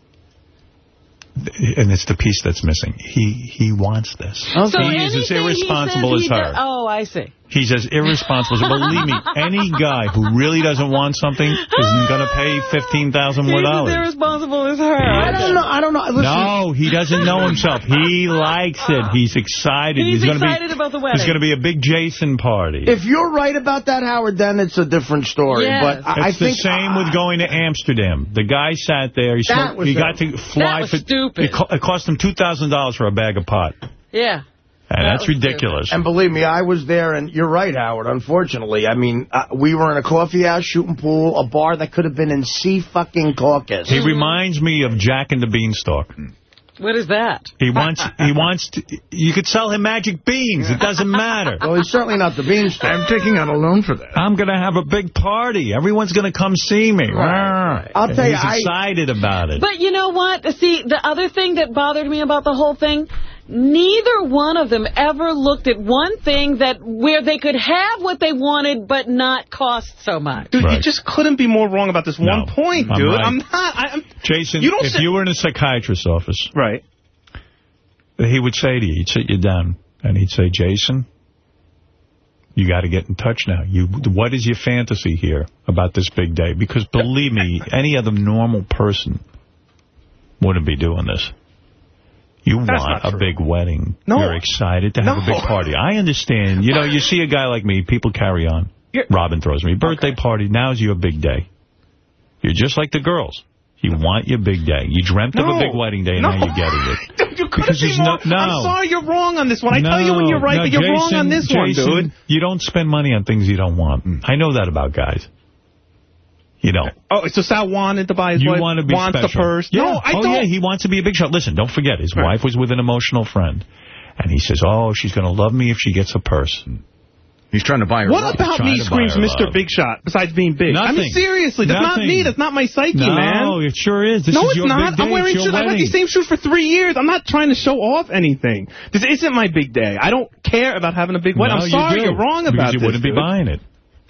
and it's the piece that's missing. He he wants this. So he is as anything he irresponsible says as he her. does- oh, I see. He's as irresponsible as Believe me, [LAUGHS] any guy who really doesn't want something isn't going to pay $15,000 more He's as irresponsible as her. I don't know. I don't know. Listen, No, he doesn't know himself. He likes it. He's excited. He's gonna excited be, about the There's wedding. going to be a big Jason party. If you're right about that, Howard, then it's a different story. Yes. But I, I the think same with going to Amsterdam. The guy sat there. He, That smoked, was he got to fly That was for stupid. It, co it cost him two thousand dollars for a bag of pot, Yeah. And that's was ridiculous. And believe me, I was there, and you're right, Howard, unfortunately. I mean, uh, we were in a coffee house, shooting pool, a bar that could have been in C fucking Caucus. He reminds me of Jack and the Beanstalk. What is that? He wants, he wants to, you could sell him magic beans. It doesn't matter. Well, he's certainly not the beanstalk. I'm taking out a loan for that. I'm going to have a big party. Everyone's going to come see me. Right. I'll tell you, He's I- excited about it. But you know what? See, the other thing that bothered me about the whole thing, neither one of them ever looked at one thing that where they could have what they wanted but not cost so much. Dude, you just couldn't be more wrong about this No, one point, I'm dude. right. I'm not. I, I'm, Jason, You don't if say- you were in a psychiatrist's office, right. he would say to you, he'd sit you down, and he'd say, Jason, you got to get in touch now. You, What is your fantasy here about this big day? Because believe me, any other normal person wouldn't be doing this. You That's want a true. big wedding. No. You're excited to have a big party. I understand. You know, you see a guy like me, people carry on. You're- Robin throws me. Birthday party, now's your big day. You're just like the girls. You want your big day. You dreamt of a big wedding day, and No. now you're getting it. [LAUGHS] You couldn't Because be no- no. I'm sorry you're wrong on this one. I tell you when you're right, no, but you're wrong on this Jason, one, dude. You don't spend money on things you don't want. Mm. I know that about guys. You don't. Oh, so Sal wanted to buy his You wife, want to be wants special. the purse. Yeah. No, I oh, don't. yeah, he wants to be a big shot. Listen, don't forget, his wife was with an emotional friend. And he says, oh, she's going to love me if she gets a purse. He's trying to buy her What love. about me screams Mr. love. Big Shot, besides being big? I mean, seriously, that's not me. That's not my psyche, no, man. No, it sure is. This no, is it's your not. big. I'm wearing it's your shoes. I've had these same shoes for three years. I'm not trying to show off anything. This isn't my big day. I don't care about having a big wedding. No, I'm sorry, do, you're wrong about because about you this. wouldn't be dude. buying it.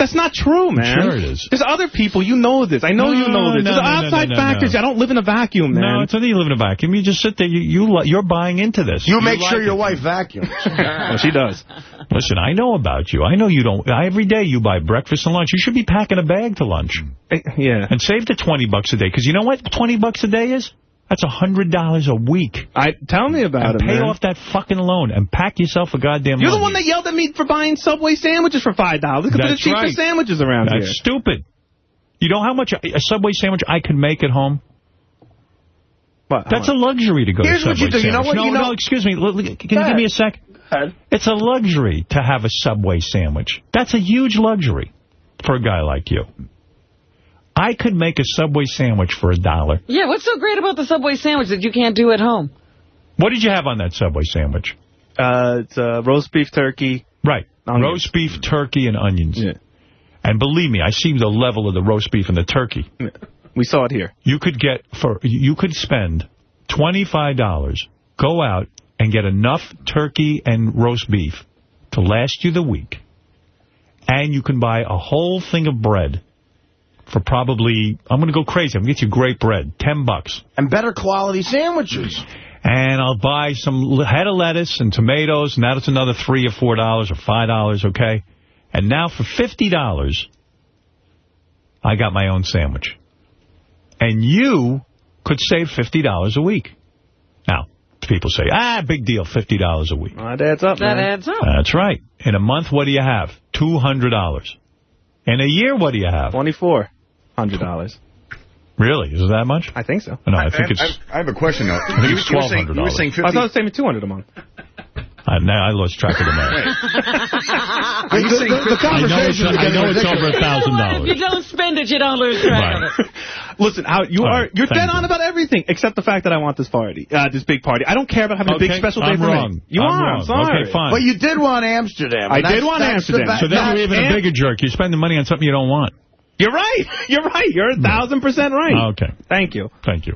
That's not true, man. Sure it is. There's other people. You know this. I know you know this. no, There's no, no, outside no, no, factors. no. I don't live in a vacuum, man. No, it's not that you live in a vacuum. You just sit there. You, you you're buying into this. You make sure your it. wife vacuums. [LAUGHS] Well, she does. Listen, I know about you. I know you don't. Every day you buy breakfast and lunch. You should be packing a bag to lunch. Eh, Yeah. And save the 20 bucks a day. Because you know what 20 bucks a day is? That's $100 a week. I Tell me about and it, pay man. off that fucking loan and pack yourself a goddamn You're the one that yelled at me for buying Subway sandwiches for $5. Look at the cheapest right. sandwiches around That's here. stupid. You know how much a a Subway sandwich I could make at home? What, That's a luxury to go Here's to what you do. You know sandwich. what? No, You know- no, excuse me. Can you give me a sec? It's a luxury to have a Subway sandwich. That's a huge luxury for a guy like you. I could make a Subway sandwich for a dollar. Yeah, what's so great about the Subway sandwich that you can't do at home? What did you have on that Subway sandwich? Uh, it's uh, roast beef turkey. Right. Onions. Roast beef, turkey, and onions. Yeah. And believe me, I see the level of the roast beef and the turkey. We saw it here. You could get for you could spend $25, go out and get enough turkey and roast beef to last you the week. And you can buy a whole thing of bread for probably, I'm going to go crazy. I'm going to get you great bread, 10 bucks. And better quality sandwiches. And I'll buy some head of lettuce and tomatoes, and that's another 3 or $4 or $5, okay? And now for $50, I got my own sandwich. And you could save $50 a week. Now, people say, ah, big deal, $50 a week. That adds up, That man. adds up. That's right. In a month, what do you have? $200. In a year, what do you have? Twenty-four hundred dollars. Really? Is it that much? I think so. No, I think it's... I, I have a question, though. think you, it's you were saying, you were $1,200. I thought it was saving two hundred a month. I I, now I lost track of the math. [LAUGHS] The, the, the I know it's, conversation is I know it's over a ridiculous. thousand If dollars. you don't spend it, you don't lose track of it. [LAUGHS] Listen, how you All are right, you're dead you. on about everything except the fact that I want this party, uh, this big party. I don't care about having a big special day I'm for wrong. me. You I'm are. wrong. I'm sorry. Okay, fine. But you did want Amsterdam. I did want that's the Amsterdam. So then you're even a bigger jerk. You spend the money on something you don't want. You're right. You're right. You're a thousand percent right. Oh, okay. Thank you. Thank you.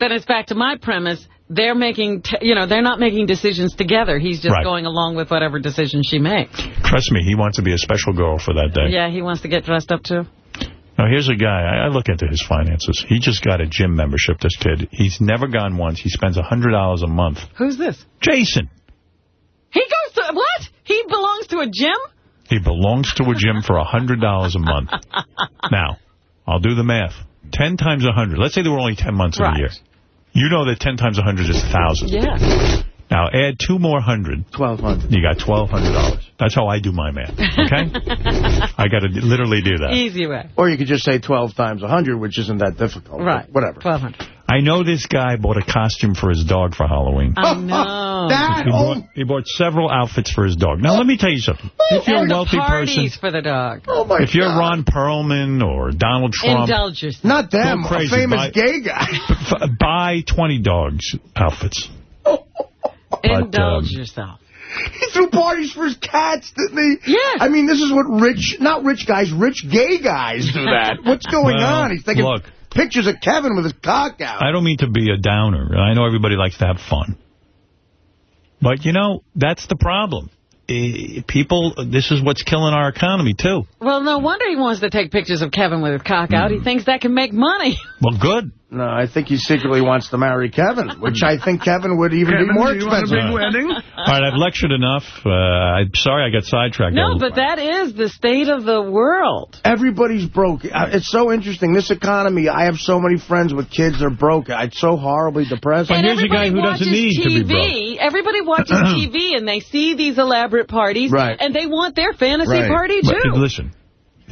Then it's back to my premise. They're making, t you know, they're not making decisions together. He's just Right. going along with whatever decision she makes. Trust me, he wants to be a special girl for that day. Yeah, he wants to get dressed up too. Now, here's a guy. I, I look into his finances. He just got a gym membership, this kid. He's never gone once. He spends $100 a month. Who's this? Jason. He goes to, what? He belongs to a gym? He belongs to a gym for $100 a month. [LAUGHS] Now, I'll do the math. 10 times 100. Let's say there were only 10 months in Right. a year. You know that 10 times 100 is 1,000. Yeah. Now, add two more hundred. 1200 You got $1,200. That's how I do my math, okay? [LAUGHS] I got to literally do that. Easy way. Or you could just say 12 times a 100, which isn't that difficult. Right. Whatever. 1200 I know this guy bought a costume for his dog for Halloween. I [LAUGHS] know. That, He oh, bought, he bought several outfits for his dog. Now, let me tell you something. If you're and a wealthy person, for the dog. oh my if you're God. Ron Perelman or Donald Trump, Indulge yourself. Not them, crazy, a famous buy- gay guy. [LAUGHS] f- buy 20 dogs outfits. Indulge um, yourself. He threw parties for his cats, didn't he? Yeah. I mean, this is what rich, not rich guys, rich gay guys do that. [LAUGHS] What's going Well, on? He's thinking... look. Pictures of Kevin with his cock out. I don't mean to be a downer. I know everybody likes to have fun. But, you know, that's the problem. People, this is what's killing our economy, too. Well, no wonder he wants to take pictures of Kevin with his cock out. He hmm. thinks that can make money. Well, good. No, I think he secretly wants to marry Kevin, which I think Kevin would even be more expensive. big wedding? All right, I've lectured enough. Uh, I'm sorry I got sidetracked. No, but that is the state of the world. Everybody's broke. Uh, It's so interesting. This economy, I have so many friends with kids that are broke. It's so horribly depressing. and here's a guy who doesn't need to be broke. everybody watches TV. Everybody watches TV, and they see these elaborate parties, Right. and they want their fantasy party, But too. listen,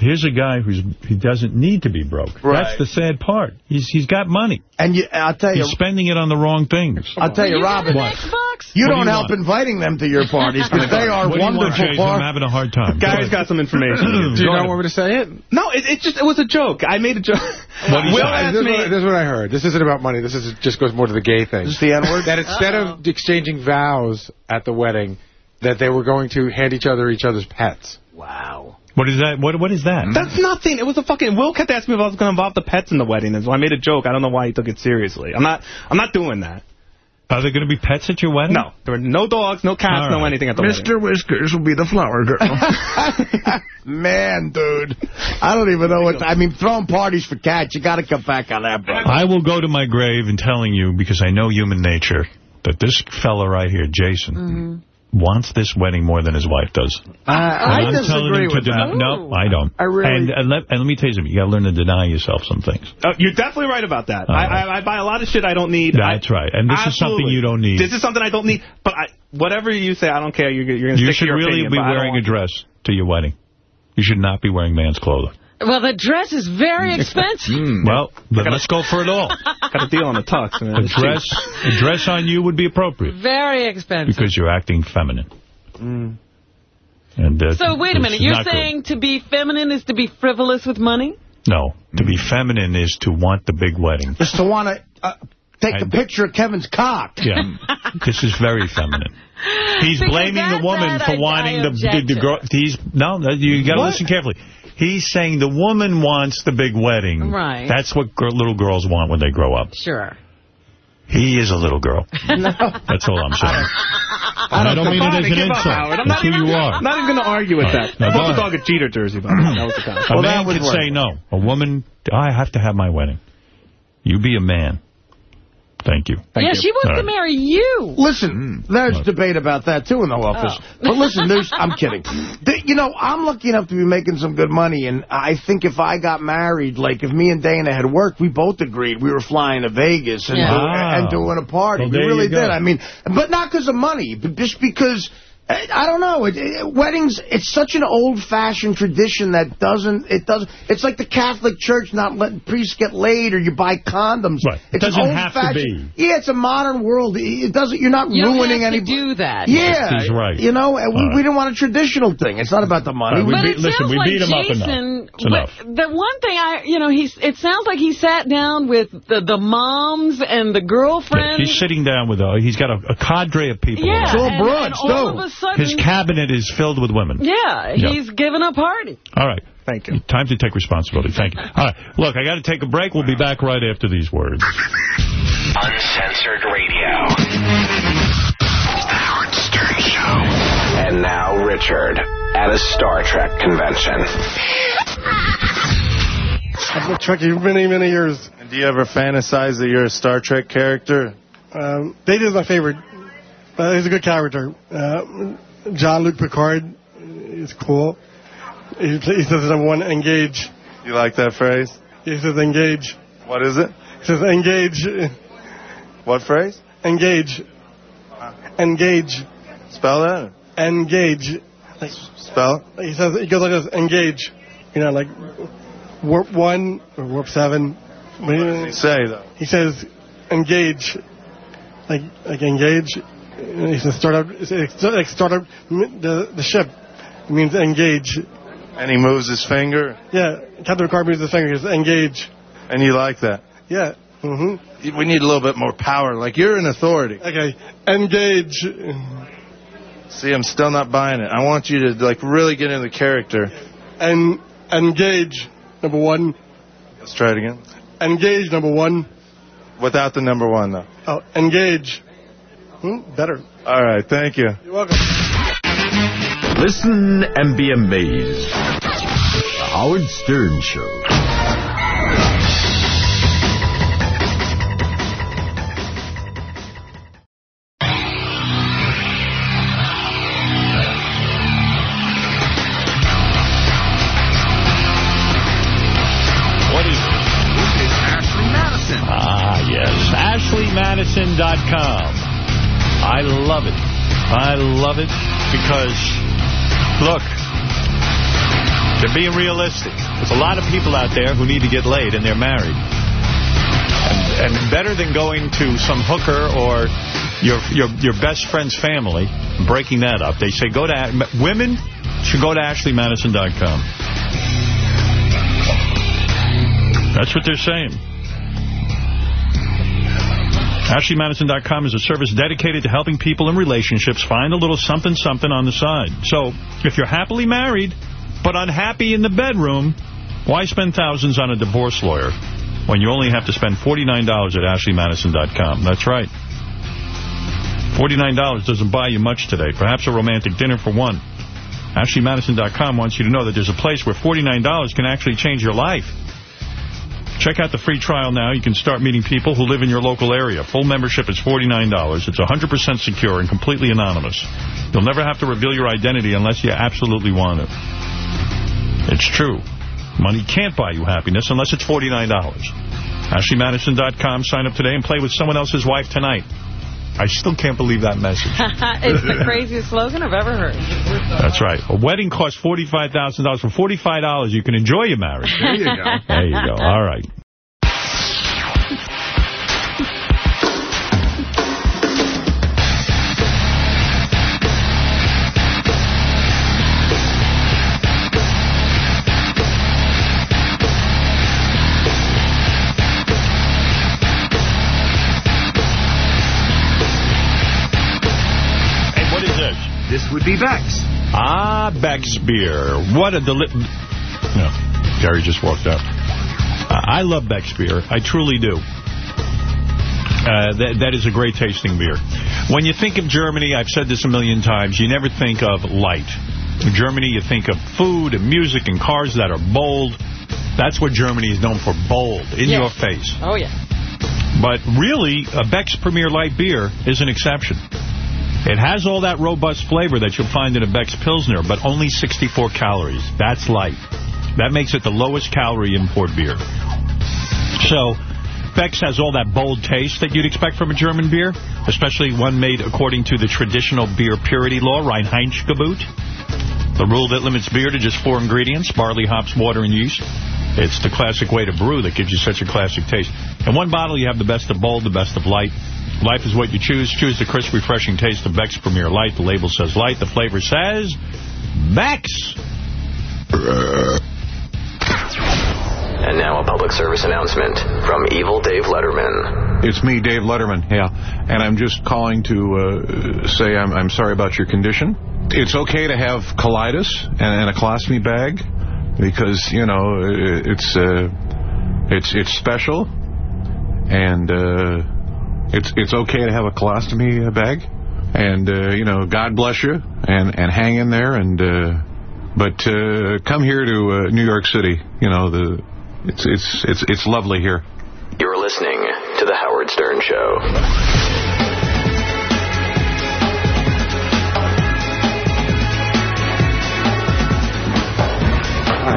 here's a guy who's he doesn't need to be broke. Right. That's the sad part. He's He's got money. And you, I'll tell you, He's spending it on the wrong things. I'll tell you, Robin, What? you What do don't you help want? inviting them to your parties because they are What do you want, wonderful Jason? I'm having a hard time. Guy's got some information. [CLEARS THROAT] Do you not want me to say it? No, it, it just it was a joke. I made a joke. What Will this, asked is me. what, this is what I heard. This isn't about money. This is just goes more to the gay thing. Is the N-word? That instead of exchanging vows at the wedding, that they were going to hand each other each other's pets. Wow. What is that? What What is that? That's nothing. It was a fucking. Will kept asking me if I was going to involve the pets in the wedding, and so I made a joke. I don't know why he took it seriously. I'm not. I'm not doing that. Are there going to be pets at your wedding? No, there were no dogs, no cats, All no anything at the wedding. Mr. Whiskers will be the flower girl. [LAUGHS] Man, dude. I don't even know what... I mean, throwing parties for cats, you got to cut back on that, brother. I will go to my grave and telling you, because I know human nature, that this fella right here, Jason, Mm-hmm. Wants this wedding more than his wife does. I, I And I'm telling disagree him to with deny- that. No, I don't. I really- And, and, let, and let me tell you something. You got to learn to deny yourself some things. Uh, you're definitely right about that. All I. I, I buy a lot of shit I don't need. That's I, right. And this is something you don't need. This is something I don't need. But I, whatever you say, I don't care. You're, you're going to You stick should to your really opinion, be but I don't wearing a dress to your wedding. You should not be wearing man's clothing. Well, the dress is very [LAUGHS] expensive. Well, then let's go for it all. [LAUGHS] Got a deal on the tux. Man. A dress, a dress on you would be appropriate Very expensive. because you're acting feminine. Mm. And uh, So wait a minute. You're not good. saying to be feminine is to be frivolous with money? No, to be feminine is to want the big wedding. Just to want to uh, take a And- picture of Kevin's cock. Yeah, this is very feminine. He's Because blaming the woman for I- wanting I the, object the, the girl. He's no, no, you got to listen carefully. He's saying the woman wants the big wedding. Right. That's what gr little girls want when they grow up. Sure. He is a little girl. [LAUGHS] That's all I'm saying. And I don't mean it as an give up, insult. I'm That's not who even, you are. I'm not even going to argue with that. Now, I bought the go dog a Jeter jersey, by the way. That was the kind. Man can say no. A woman, I have to have my wedding. You be a man. Thank you. yeah, she wants All to right. marry you. Listen, hmm. there's debate about that, too, in the office. Oh. But listen, there's, I'm kidding. [LAUGHS] The- you know, I'm lucky enough to be making some good money, and I think if I got married, like if me and Dana had worked, we both agreed we were flying to Vegas and, Yeah. do- Wow. and ah. doing a party. Well, we really did. I mean, but not because of money, but just because I I don't know. It, it, weddings, it's such an old-fashioned tradition that doesn't, it doesn't, it's like the Catholic Church not letting priests get laid or you buy condoms. Right. It's Doesn't an have to old-fashioned- Yeah, it's a modern world. It doesn't, you're not You don't ruining have to any. do that. Yeah. He's right. You know, we, All right. we didn't want a traditional thing. It's not about the money. All right, we But beat- it listen, sounds we like beat him up enough. Jason, enough. The one thing I, you know, he's. It sounds like he sat down with the, the moms and the girlfriend. He's sitting down with a, he's got a, a cadre of people. Yeah, around. and- and all of a sudden, His cabinet is filled with women. yeah, Yeah. he's giving a party. All right. Thank you. Time to take responsibility. Thank you. All right. Look, I got to take a break. We'll be back right after these words. Uncensored radio. The Howard Stern Show. And now Richard at a Star Trek convention. I've been Trekkie many, many years. Do you ever fantasize that you're a Star Trek character? Um, Data is my favorite. Uh, he's a good character. Uh, Jean-Luc Picard is cool. He, he says, number one, engage. You like that phrase? He says, engage. What is it? He says, engage. What phrase? Engage. Engage. Spell that. Engage. Like, Spell. He says, he goes like this, engage. You know, like warp one or warp seven. What does he say, though? He says, engage. Like, like engage. He says, start up, start up the, the ship. It means engage. And he moves his finger. Yeah, Captain Picard moves his finger. He says, engage. And you like that? Yeah. Mm-hmm. We need a little bit more power. Like you're an authority. Okay. Engage. See, I'm still not buying it. I want you to like really get into the character. And engage. Number one. Let's try it again. Engage. Number one. Without the number one, though. Oh, engage. Hmm, better. All right. Thank you. You're welcome. Listen and be amazed. The Howard Stern Show. What I love it. I love it because, look, they're being realistic. There's a lot of people out there who need to get laid and they're married. And, and better than going to some hooker or your, your, your best friend's family, breaking that up, they say go to, women should go to AshleyMadison.com. That's what they're saying. AshleyMadison.com is a service dedicated to helping people in relationships find a little something-something on the side. So, if you're happily married, but unhappy in the bedroom, why spend thousands on a divorce lawyer when you only have to spend $49 at AshleyMadison.com? That's right. $49 doesn't buy you much today. Perhaps a romantic dinner for one. AshleyMadison.com wants you to know that there's a place where $49 can actually change your life. Check out the free trial now. You can start meeting people who live in your local area. Full membership is $49. It's 100% secure and completely anonymous. You'll never have to reveal your identity unless you absolutely want it. It's true. Money can't buy you happiness unless it's $49. AshleyMadison.com. Sign up today and play with someone else's wife tonight. I still can't believe that message. [LAUGHS] it's the craziest slogan I've ever heard. That's right. A wedding costs $45,000. For $45, you can enjoy your marriage. There you go. There you go. All right. Would be Beck's. Ah, Beck's beer. What a deli... No, Gary just walked out. Uh, I love Beck's beer. I truly do. Uh, that, that is a great tasting beer. When you think of Germany, I've said this a million times, you never think of light. In Germany, you think of food and music and cars that are bold. That's what Germany is known for, bold, in Yeah. your face. Oh, yeah. But really, a Beck's Premier Light beer is an exception. It has all that robust flavor that you'll find in a Beck's Pilsner, but only 64 calories. That's light. That makes it the lowest calorie import beer. So, Beck's has all that bold taste that you'd expect from a German beer, especially one made according to the traditional beer purity law, Reinheitsgebot. The rule that limits beer to just four ingredients, barley, hops, water, and yeast. It's the classic way to brew that gives you such a classic taste. In one bottle, you have the best of bold, the best of light. Life is what you choose. Choose the crisp, refreshing taste of Beck's Premier Light. The label says light. The flavor says Beck's. And now a public service announcement from Evil Dave Letterman. It's me, Dave Letterman, yeah. And I'm just calling to uh, say I'm, I'm sorry about your condition. It's okay to have colitis and, and a colostomy bag because, you know, it's uh, it's it's special. And uh, it's it's okay to have a colostomy bag. And, uh, you know, God bless you and, and hang in there. And uh, But uh, come here to uh, New York City. You know, the it's it's it's it's lovely here. You're listening to The Howard Stern Show.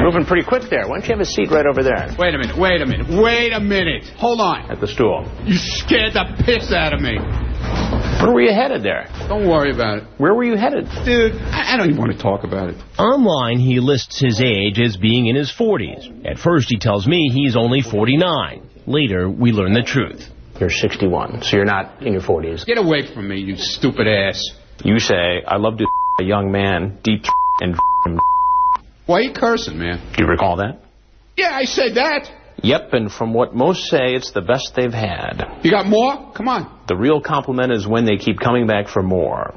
Moving pretty quick there. Why don't you have a seat right over there? Wait a minute, wait a minute, wait a minute. Hold on. At the stool. You scared the piss out of me. Where were you headed there? Don't worry about it. Where were you headed? Dude, I I don't even want to talk about it. Online, he lists his age as being in his 40s. At first, he tells me he's only 49. Later, we learn the truth. You're 61, so you're not in your 40s. Get away from me, you stupid ass. You say, I love to [LAUGHS] a young man, deep [LAUGHS] and [LAUGHS] Why are you cursing, man? Do you recall that? Yeah, I said that. Yep, and from what most say, it's the best they've had. You got more? Come on. The real compliment is when they keep coming back for more.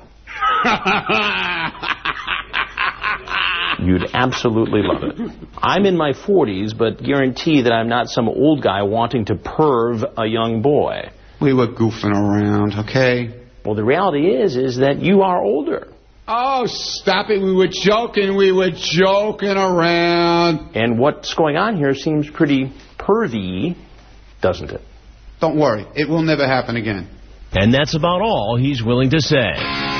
[LAUGHS] You'd absolutely love it. I'm in my 40s, but guarantee that I'm not some old guy wanting to perv a young boy. We were goofing around, okay? Well, the reality is, is that you are older. Oh, stop it. We were joking. We were joking around. And what's going on here seems pretty pervy, doesn't it? Don't worry. It will never happen again. And that's about all he's willing to say.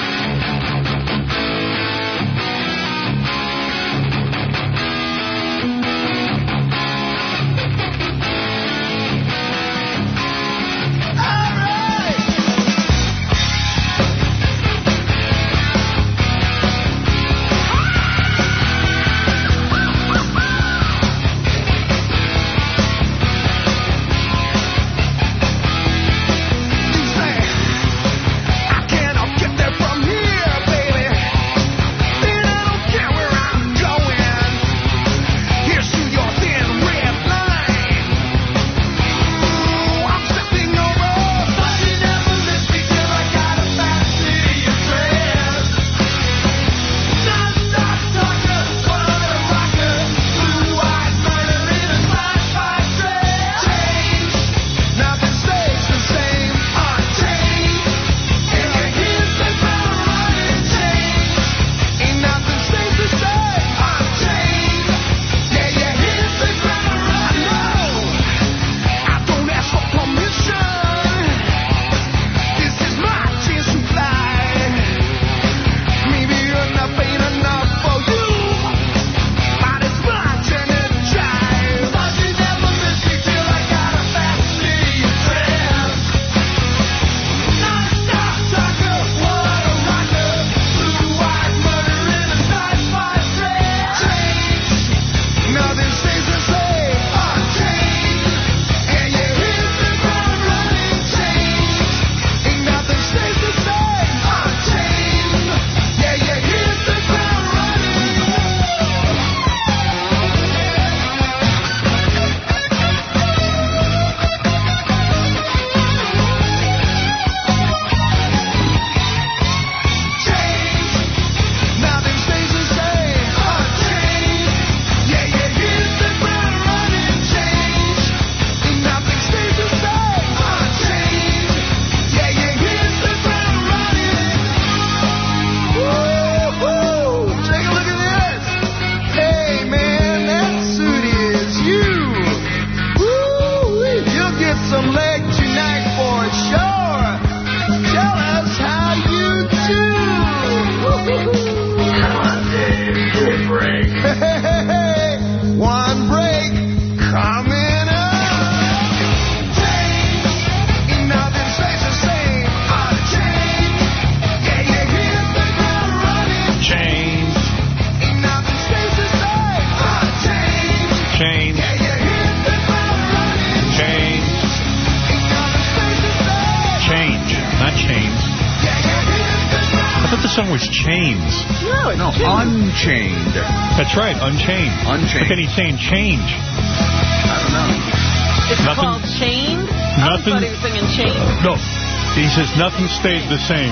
That's right, unchained. Unchained. But then he's saying change. I don't know. It's Nothing- called Chained? I Nothing- thought he was singing Chained. No. He says nothing stays the same.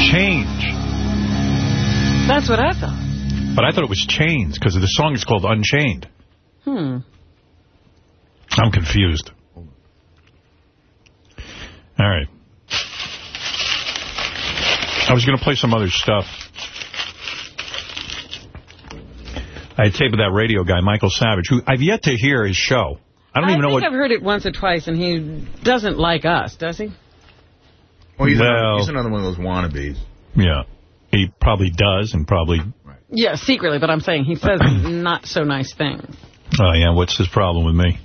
Change. That's what I thought. But I thought it was chains because the song is called Unchained. Hmm. I'm confused. All right. I was going to play some other stuff. I had tape of that radio guy, Michael Savage, who I've yet to hear his show. I don't even know what... I've heard it once or twice, and he doesn't like us, does he? Well, he's, Well- another, he's another one of those wannabes. Yeah. He probably does and probably... Yeah, secretly, but I'm saying he says [CLEARS THROAT] not so nice things. Oh, yeah, what's his problem with me?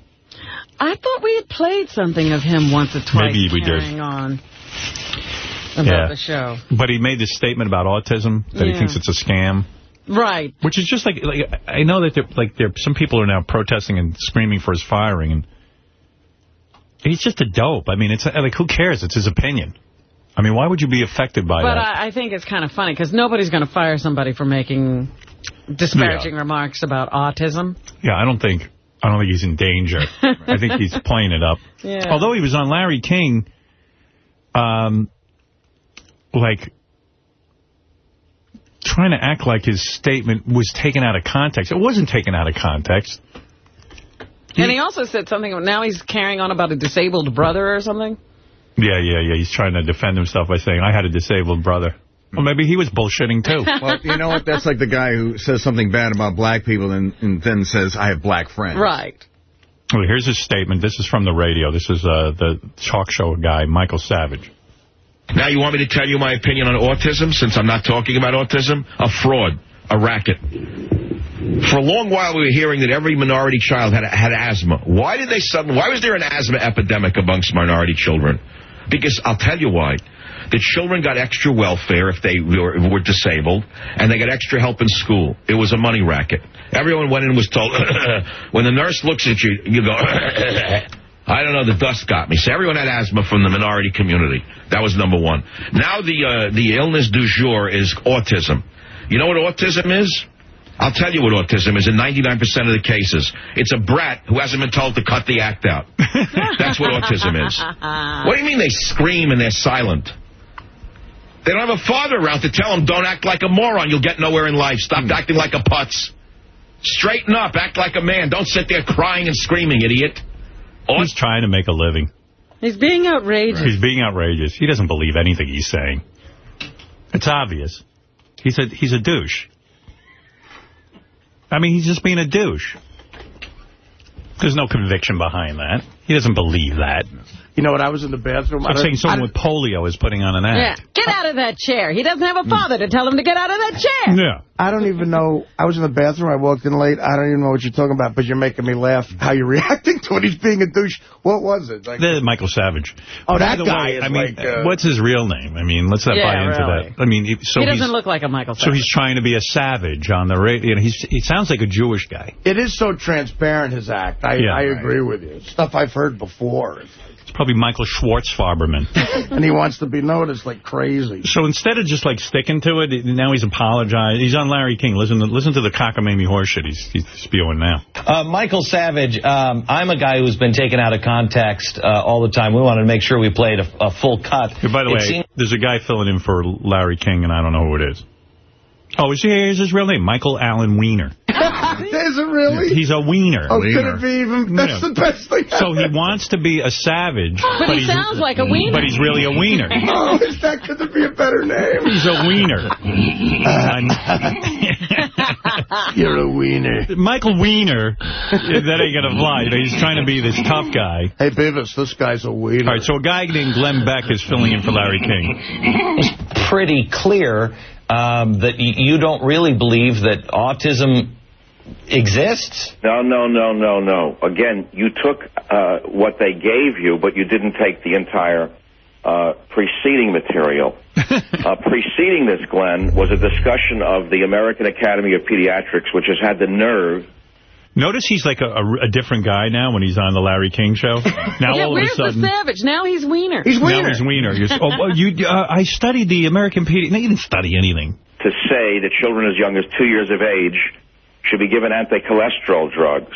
I thought we had played something of him once or twice Maybe we did. on about Yeah. the show. But he made this statement about autism, that he thinks it's a scam. Right. Which is just like, like I know that there, like there, some people are now protesting and screaming for his firing, and he's just a dope. I mean, it's like who cares? It's his opinion. I mean, why would you be affected by But that? I, I think it's kind of funny, because nobody's going to fire somebody for making disparaging remarks about autism. yeah, I don't think I don't think he's in danger. I think he's [LAUGHS] playing it up. Yeah. Although he was on Larry King, um, like trying to act like his statement was taken out of context. It wasn't taken out of context. And he also said something, now he's carrying on about a disabled brother or something. Yeah, yeah, yeah. He's trying to defend himself by saying, I had a disabled brother. Well, maybe he was bullshitting, too. [LAUGHS] Well, you know what? That's like the guy who says something bad about black people and, and then says, I have black friends. Right. Well, here's his statement. This is from the radio. This is uh, the talk show guy, Michael Savage. Now you want me to tell you my opinion on autism, since I'm not talking about autism? A fraud. A racket. For a long while, we were hearing that every minority child had had asthma. Why did they suddenly? Why was there an asthma epidemic amongst minority children? Because I'll tell you why. The children got extra welfare if they were, were disabled, and they got extra help in school. It was a money racket. Everyone went in and was told, [COUGHS] when the nurse looks at you, you go, [COUGHS] [COUGHS] I don't know, the dust got me. So everyone had asthma from the minority community. That was number one. Now the uh, the illness du jour is autism. You know what autism is? I'll tell you what autism is in 99% of the cases. It's a brat who hasn't been told to cut the act out. That's what autism is. What do you mean they scream and they're silent? They don't have a father around to tell them, don't act like a moron. You'll get nowhere in life. Stop acting like a putz. Straighten up. Act like a man. Don't sit there crying and screaming, idiot. He's trying to make a living. He's being outrageous. He's being outrageous. He doesn't believe anything he's saying. It's obvious. He's a he's a douche. I mean, he's just being a douche. There's no conviction behind that. He doesn't believe that. You know what? I was in the bathroom. I'm saying someone I- with polio is putting on an Yeah, act. get out of that chair. He doesn't have a father to tell him to get out of that chair. Yeah. I don't even know. I was in the bathroom. I walked in late. I don't even know what you're talking about, but you're making me laugh how you're [LAUGHS] reacting to it. He's being a douche. What was it? Like, The Michael Savage. Oh, By that the guy way, is I mean, like, uh, what's his real name? I mean, let's not Yeah, buy into really. that. I mean, he- so he doesn't look like a Michael Savage. so he's trying to be a savage on the radio. You know, he sounds like a Jewish guy. it is so transparent, his act. I, Yeah. I agree with you. Stuff I've heard before. It's probably Michael Schwartzfarberman. [LAUGHS] and he wants to be noticed like crazy. So instead of just like sticking to it, now he's apologized. He's on Larry King. Listen to listen to the cockamamie horseshit he's, he's spewing now. Uh, Michael Savage, um, I'm a guy who's been taken out of context uh, all the time. We wanted to make sure we played a, a full cut. Hey, by the It way, there's a guy filling in for Larry King, and I don't know who it is. Oh, is he, is his real name? Michael Alan Weiner. Is it really? He's a wiener. Oh, could it be even? That's Yeah. the best thing. So he wants to be a savage, But he he's, sounds like a wiener. But he's really a wiener. [LAUGHS] Oh, is that could there be a better name? He's a wiener. [LAUGHS] You're a wiener. Michael Weiner, that ain't gonna fly. You know, he's trying to be this tough guy. Hey, Beavis, this guy's a wiener. All right, so a guy named Glenn Beck is filling in for Larry King. pretty clear um, that y- you don't really believe that autism exists. No, no, no, no, no. Again, you took uh, what they gave you, but you didn't take the entire uh, preceding material. [LAUGHS] uh, preceding this, Glenn, was a discussion of the American Academy of Pediatrics, which has had the nerve Notice he's like a, a, a different guy now when he's on the Larry King show. [LAUGHS] Now yeah, all where's of a sudden, the savage? Now he's Wiener. Now he's Wiener. You're, [LAUGHS] oh, well, you, uh, I studied the American PD. No, you didn't study anything. To say that children as young as two years of age should be given anti-cholesterol drugs.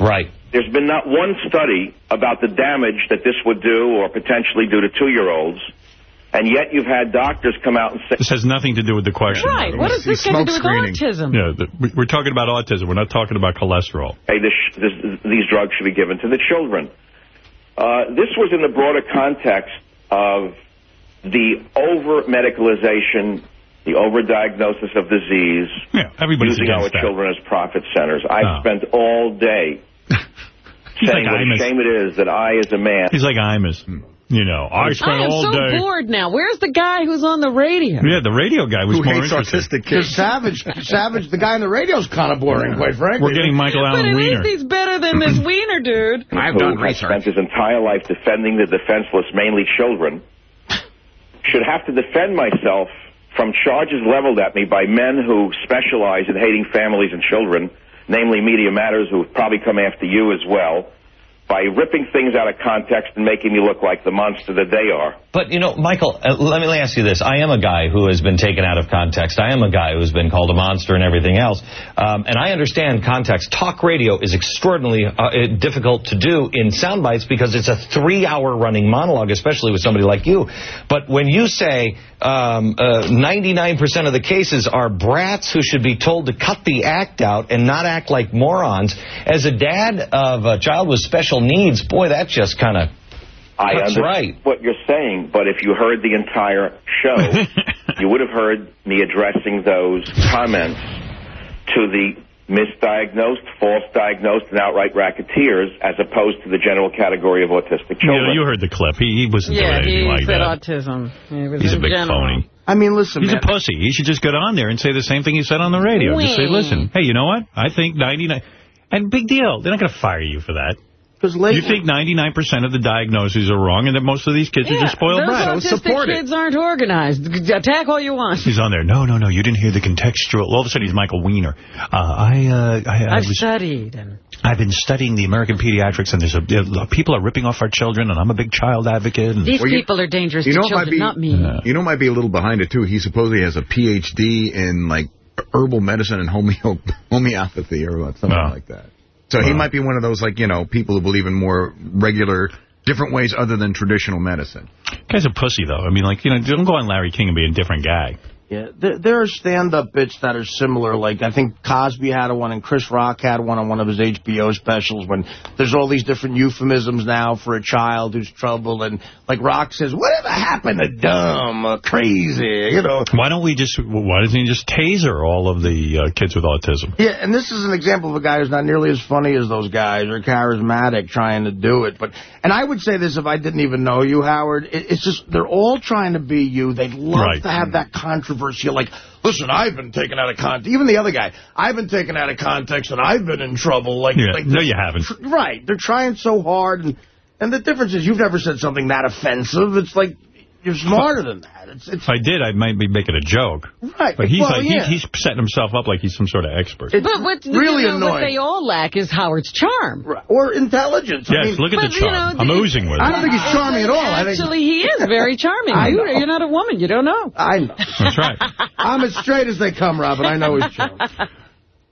Right. There's been not one study about the damage that this would do or potentially do to two-year-olds, and yet you've had doctors come out and say... This has nothing to do with the question. Right. What does this got to do with autism? Yeah, the, we- we're talking about autism. We're not talking about cholesterol. hey, this, this, these drugs should be given to the children. Uh, this was in the broader context of the over-medicalization, the over-diagnosis of disease, Yeah, everybody's using our that. children as profit centers. I Oh. spent all day [LAUGHS] saying like what a Imus. shame it is that I, as a man... He's like Imus. You know, I spent I am all so day. bored now. Where's the guy who's on the radio? Yeah, the radio guy was more interested. The Savage, Savage, the guy on the radio's kind of boring, quite frankly. We're getting Michael But Allen at Wiener. least he's better than this [CLEARS THROAT] Wiener dude. I've who has spent his entire life defending the defenseless, mainly children, should have to defend myself from charges leveled at me by men who specialize in hating families and children, namely Media Matters, who have probably come after you as well, by ripping things out of context and making me look like the monster that they are. But, you know, Michael, uh, let me ask you this. I am a guy who has been taken out of context. I am a guy who's been called a monster and everything else. Um, and I understand context. Talk radio is extraordinarily uh, difficult to do in sound bites because it's a three-hour running monologue, especially with somebody like you. But when you say um, uh, 99% of the cases are brats who should be told to cut the act out and not act like morons, as a dad of a child with special needs, boy, that just kind of I That's understand right. what you're saying, but if you heard the entire show, [LAUGHS] you would have heard me addressing those comments to the misdiagnosed, false diagnosed, and outright racketeers, as opposed to the general category of autistic children. Yeah, children. you heard the clip. He, he wasn't Yeah, doing anything he like said that. autism. He was He's a big general. phony. I mean, listen, He's man. a pussy. He should just get on there and say the same thing he said on the radio. Just say, listen, hey, you know what? I think 99... And big deal. They're not going to fire you for that. Late- you think 99% of the diagnoses are wrong and that most of these kids are just spoiled brats. Those brats. autistic kids aren't organized. Attack all you want. He's on there. No, no, no. You didn't hear the contextual. All of a sudden, he's Michael Weiner. Uh, I, uh, I, I I've was, studied. And I've been studying the American pediatrics, and there's a uh, people are ripping off our children, and I'm a big child advocate. And these Well, you- people are dangerous you to know it might children, be- not me. You know, might be a little behind it too. He supposedly has a PhD in like herbal medicine and homeo [LAUGHS] homeopathy or something like that. So he uh-huh. might be one of those like you know people who believe in more regular, different ways other than traditional medicine. Guy's a pussy, though. I mean, like, you know, don't go on Larry King and be a different guy. Yeah, there, there are stand-up bits that are similar. Like, I think Cosby had one and Chris Rock had one on one of his HBO specials when there's all these different euphemisms now for a child who's troubled. And, like, Rock says, whatever happened to dumb or crazy, you know? Why don't we just, why doesn't he just taser all of the uh, kids with autism? Yeah, and this is an example of a guy who's not nearly as funny as those guys or charismatic trying to do it. But And I would say this if I didn't even know you, Howard. It, it's just, they're all trying to be you. They'd love Right. to have that controversial, like, listen, I've been taken out of context. Even the other guy, I've been taken out of context and I've been in trouble. Like, Yeah. like No, you haven't. right. They're trying so hard. And, and the difference is you've never said something that offensive. It's like, you're smarter than that. It's, it's If I did, I might be making a joke. Right. But he's Well, like, yeah. he, he's setting himself up like he's some sort of expert. but what, really you know, what they all lack is Howard's charm. Or intelligence. I Yes, mean- look at the But, you charm. know, I'm the- oozing with I it. don't think he's charming at all. I think Actually, he is very charming. [LAUGHS] I You, know. you're not a woman. You don't know. I know. That's right. [LAUGHS] I'm as straight as they come, Robin. I know he's charming.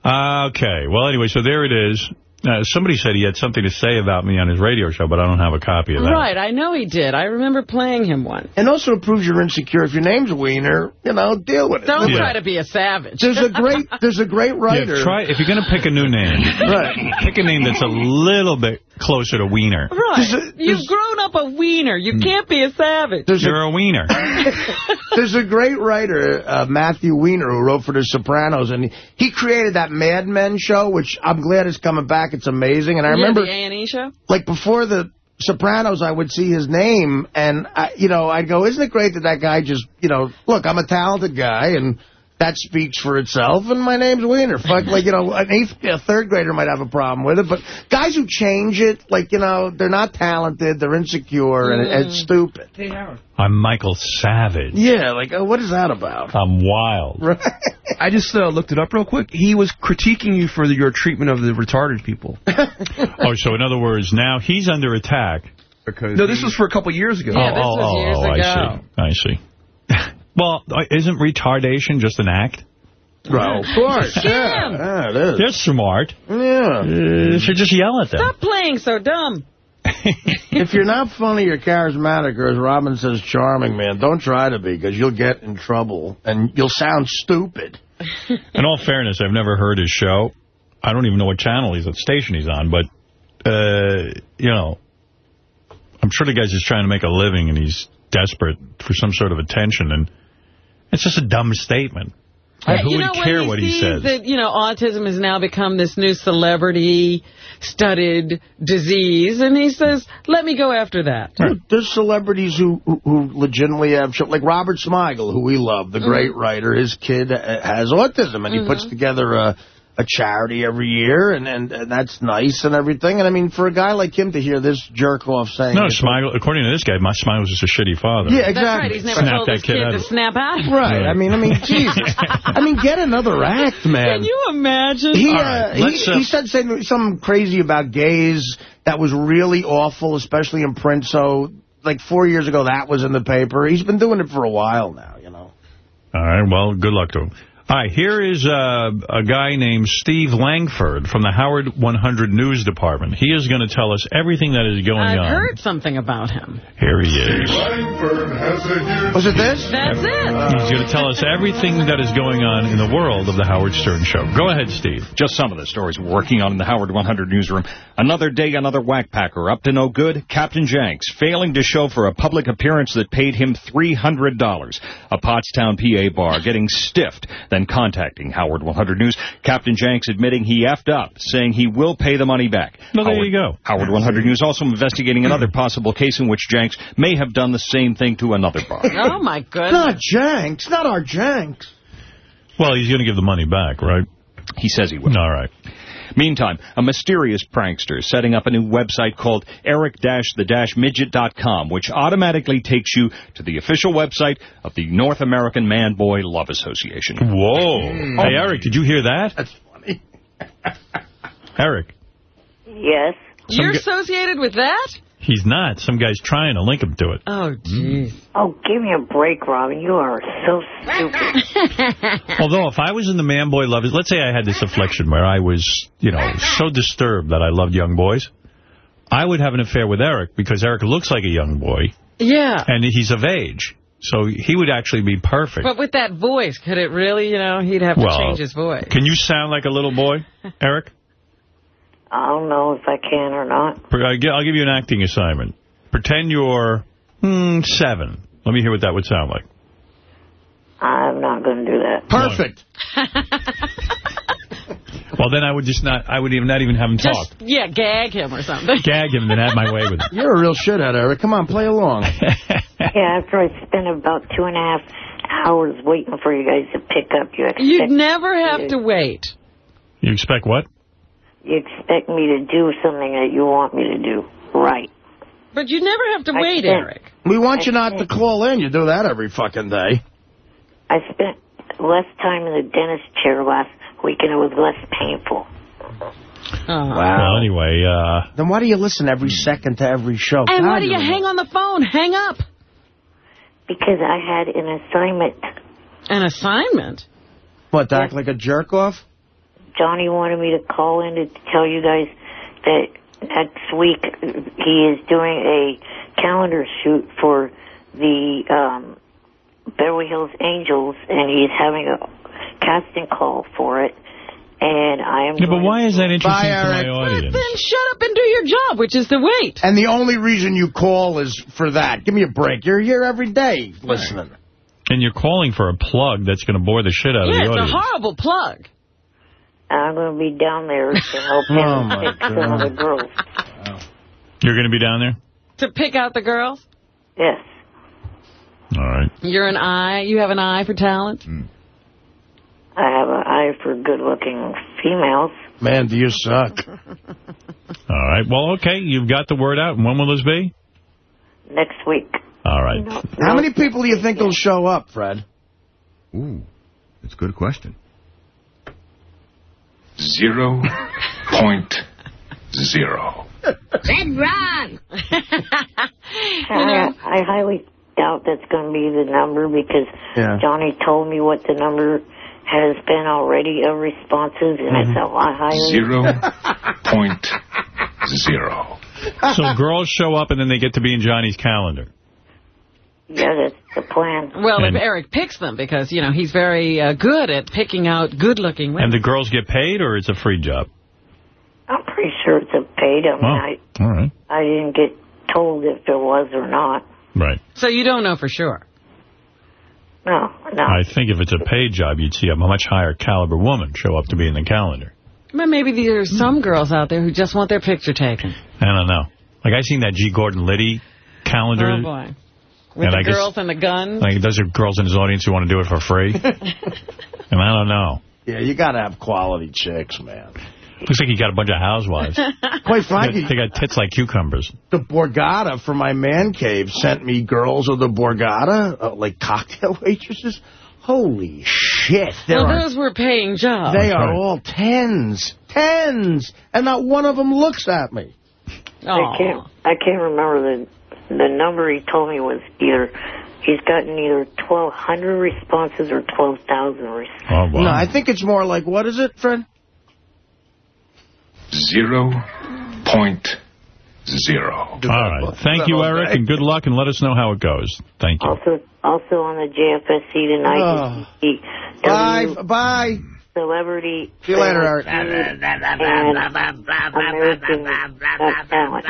Uh, [LAUGHS] okay. Well, anyway, so there it is. Uh, somebody said he had something to say about me on his radio show, but I don't have a copy of that. Right, I know he did. I remember playing him one. And also it proves you're insecure. If your name's Wiener, you know, deal with it. Don't Yeah. try to be a savage. There's a great [LAUGHS] there's a great writer. Yeah, try if you're going to pick a new name. [LAUGHS] Right. Pick a name that's a little bit closer to Wiener. Right. You've grown up a wiener. You can't be a savage. You're a wiener. [LAUGHS] There's a great writer, uh, Matthew Weiner, who wrote for The Sopranos, and he created that Mad Men show, which I'm glad is coming back. It's amazing. And I remember, yeah, the A&E show? like, before The Sopranos, I would see his name, and, I, you know, I'd go, isn't it great that that guy just, you know, look, I'm a talented guy, and that speaks for itself, and my name's Wiener. Fuck, like, you know, an eighth, a third grader might have a problem with it, but guys who change it, like, you know, they're not talented, they're insecure, and it, it's stupid. I'm Michael Savage. Yeah, like, uh, what is that about? I'm wild. I just uh, looked it up real quick. He was critiquing you for the, your treatment of the retarded people. [LAUGHS] oh, so in other words, now he's under attack. Because no, this was for a couple years ago. oh, oh, oh, oh, I see. I see. [LAUGHS] well, uh, isn't retardation just an act? Well, of course. yeah. yeah, it is. They're smart. Yeah. Uh, should just yell at them. Stop playing so dumb. [LAUGHS] if you're not funny or charismatic or, as Robin says, charming, man, don't try to be because you'll get in trouble and you'll sound stupid. [LAUGHS] in all fairness, I've never heard his show. I don't even know what channel he's, at, station he's on, but, uh, you know, I'm sure the guy's just trying to make a living and he's desperate for some sort of attention, and it's just a dumb statement. Yeah, who you would care what he he says? that, you know, autism has now become this new celebrity-studded disease, and he says, let me go after that. Dude, There's celebrities who, who who legitimately have, show, like Robert Smigel, who we love, the mm-hmm. great writer. His kid uh, has autism, and he mm-hmm. puts together a, a charity every year, and, and, and that's nice and everything. And, I mean, for a guy like him to hear this jerk-off saying... No, it's- Smigel, according to this guy, my Smigel's just a shitty father. Yeah, That's exactly. right. He's never Snap told that his kid kid out to of- snap out. Right. I mean, I mean, [LAUGHS] Jesus. I mean, get another act, man. Can you imagine? He, All uh, right, he, let's, uh, he said something, something crazy about gays that was really awful, especially in print. So, like, four years ago, that was in the paper. He's been doing it for a while now, you know. All right, well, good luck to him. All right, here is uh, a guy named Steve Langford from the Howard 100 News Department. He is going to tell us everything that is going on. I've heard something about him. Here he is. Was it this? That's it. He's going to tell us everything that is going on in the world of the Howard Stern Show. Go ahead, Steve. Just some of the stories we're working on in the Howard 100 newsroom. Another day, another whackpacker. Up to no good. Captain Janks failing to show for a public appearance that paid him $300. A Pottstown, PA bar getting stiffed, then contacting Howard 100 News. Captain Janks admitting he effed up, saying he will pay the money back. Well, there Howard, you go. Howard 100 News also investigating another possible case in which Janks may have done the same thing to another bar. [LAUGHS] Oh, my goodness. Not Janks. Not our Janks. Well, he's going to give the money back, right? He says he will. All right. Meantime, a mysterious prankster setting up a new website called eric-the-midget.com, which automatically takes you to the official website of the North American Man-Boy Love Association. Whoa. Hmm. Hey, Eric, did you hear that? That's funny. Eric. Yes. You're associated with that? He's not. Some guy's trying to link him to it. Oh, jeez. Mm. Oh, give me a break, Robin. You are so stupid. [LAUGHS] Although, if I was in the man boy love, let's say I had this affliction where I was, you know, so disturbed that I loved young boys, I would have an affair with Eric because Eric looks like a young boy Yeah. and he's of age. So he would actually be perfect. But with that voice, could it really, you know, he'd have to Well, change his voice. Can you sound like a little boy, [LAUGHS] Eric? I don't know if I can or not. I'll give you an acting assignment. Pretend you're hmm, seven. Let me hear what that would sound like. I'm not going to do that. Perfect. [LAUGHS] Well, then I would just not, I would even not even have him talk. Yeah, gag him or something. Gag him and then have my way with it. You're a real shithead, Eric. Come on, play along. [LAUGHS] yeah, after I spent about two and a half hours waiting for you guys to pick up, you expect You'd never have to wait. You expect what? You expect me to do something that you want me to do. Right. But you never have to I wait, spent- Eric. We want you not to call in. You do that every fucking day. I spent less time in the dentist chair last week and it was less painful. Well, anyway, uh... Then why do you listen every second to every show? And God, why do you you're- hang on the phone? Hang up. Because I had an assignment. An assignment? What, to act like a jerk off? Johnny wanted me to call in to tell you guys that next week he is doing a calendar shoot for the um, Beverly Hills Angels, and he's having a casting call for it. And I am. Yeah, but why is that interesting Bye, to my Eric. audience? Then shut up and do your job, which is to wait. And the only reason you call is for that. Give me a break. You're here every day listening. And you're calling for a plug that's going to bore the shit out of the audience. Yeah, it's a horrible plug. I'm going to be down there to help [LAUGHS] him Oh, my pick some of the girls. You're going to be down there? To pick out the girls? Yes. All right. You're an eye. You have an eye for talent? Hmm. guy for good-looking females. Man, do you suck. [LAUGHS] All right. Well, okay. You've got the word out. And when will this be? Next week. All right. How many people do you think will show up, Fred? Ooh, that's a good question. Zero point zero. Red Ron! [LAUGHS] I, I highly doubt that's going to be the number because Yeah. Johnny told me what the number has been already of responses, and it's mm-hmm. a lot higher. Zero [LAUGHS] point zero. So girls show up and then they get to be in Johnny's calendar. Yeah, that's the plan. Well, And- if Eric picks them, because, you know, he's very uh, good at picking out good-looking women. And the girls get paid or it's a free job? I'm pretty sure it's a paid. I mean, Oh, all right. I, I didn't get told if there was or not. Right. So you don't know for sure. No, no. I think if it's a paid job, you'd see a much higher caliber woman show up to be in the calendar. But maybe there are some girls out there who just want their picture taken. I don't know. Like, I seen that G. Gordon Liddy calendar. Oh, boy. With And the I guess- girls and the guns. Like, those are girls in his audience who want to do it for free. [LAUGHS] and I don't know. Yeah, you got to have quality chicks, man. Looks like he got a bunch of housewives. [LAUGHS] Quite frankly, they got tits like cucumbers. the Borgata for my man cave sent me girls of the Borgata, uh, like cocktail [LAUGHS] waitresses. Holy shit. Well, are, those were paying jobs. they are all tens. Tens. And not one of them looks at me. I can't. I can't remember the the number he told me was either he's gotten either twelve hundred responses or twelve thousand responses. Oh, No, I think it's more like, what is it, Fred? Zero point zero. All right. Thank you, Eric, and good luck, and let us know how it goes. Thank you. Also, also on the JFSC tonight, Oh. Bye. Bye. Celebrity. See you later, Eric. and American Talent.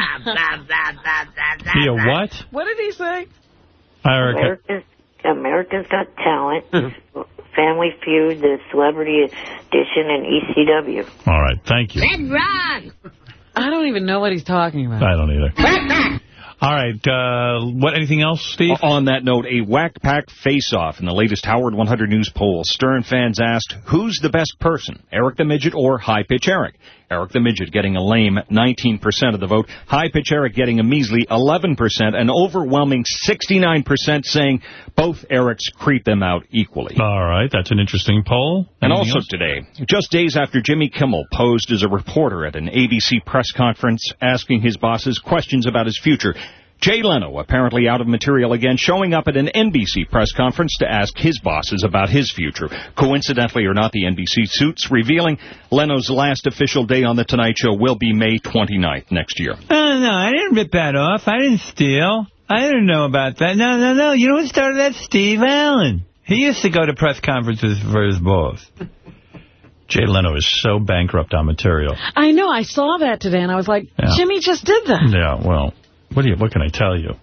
Be a what? What did he say? Eric, America's, America's Got Talent, Family Feud, the Celebrity Edition, and E ECW. all right. Thank you. Red Ron! I don't even know what he's talking about. I don't either. All right. Uh, what? Anything else, Steve? On that note, a whack pack face-off in the latest Howard 100 News poll. Stern fans asked, who's the best person, Eric the Midget or High Pitch Eric? Eric the Midget getting a lame 19% of the vote, High Pitch Eric getting a measly 11%, an overwhelming 69% saying both Erics creep them out equally. All right. That's an interesting poll. And also else? today, just days after Jimmy Kimmel posed as a reporter at an ABC press conference asking his bosses questions about his future, Jay Leno, apparently out of material again, showing up at an NBC press conference to ask his bosses about his future. Coincidentally or not, the NBC suits revealing Leno's last official day on The Tonight Show will be May 29th next year. Oh, no, I didn't rip that off. I didn't steal. I didn't know about that. No, no, no. You know what started that? Steve Allen. He used to go to press conferences for his boss. Jay Leno is so bankrupt on material. I know. I saw that today, and I was like, Yeah. Jimmy just did that. Yeah, well, what do you? What can I tell you?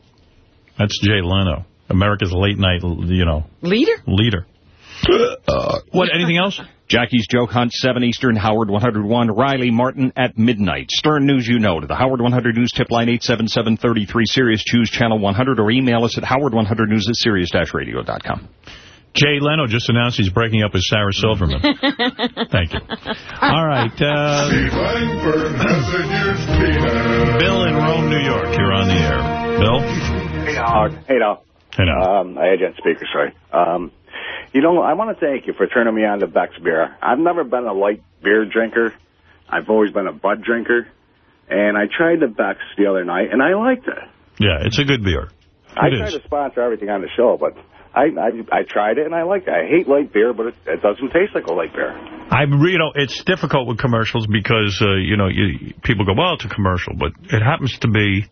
That's Jay Leno, America's late night, you know, Leader? leader. Uh, what? Anything else? Jackie's Joke Hunt, 7 Eastern, Howard 101, Riley Martin at midnight. Stern News you know to the Howard 100 News tip line 877-33 Sirius. Choose channel 100 or email us at howard100news at sirius-radio.com. Jay Leno just announced he's breaking up with Sarah Silverman. [LAUGHS] Thank you. All right. Uh, Bill in Rome, New York. You're on the air. Bill? Hey, Howard. Hey, now. Hey, now. Um, I had speaker, sorry. Um, you know, I want to thank you for turning me on to Beck's beer. I've never been a light beer drinker. I've always been a Bud drinker. And I tried the Beck's the other night, and I liked it. Yeah, it's a good beer. I It try to sponsor everything on the show, but I, I I tried it, and I liked it. I hate light beer, but it, it doesn't taste like a light beer. I, you know, it's difficult with commercials because, uh, you know, you, people go, well, it's a commercial, but it happens to be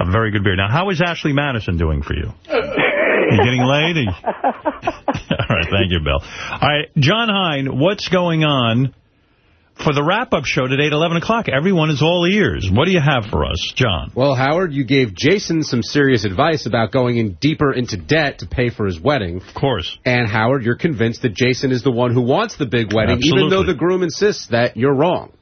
a very good beer. Now, how is Ashley Madison doing for you? [LAUGHS] You getting laid? [LAUGHS] All right, thank you, Bill. All right, John Hein, what's going on for the wrap-up show today at 11 o'clock? Everyone is all ears. What do you have for us, John? Well, Howard, you gave Jason some serious advice about going in deeper into debt to pay for his wedding. Of course. And, Howard, you're convinced that Jason is the one who wants the big wedding, even though the groom insists that you're wrong.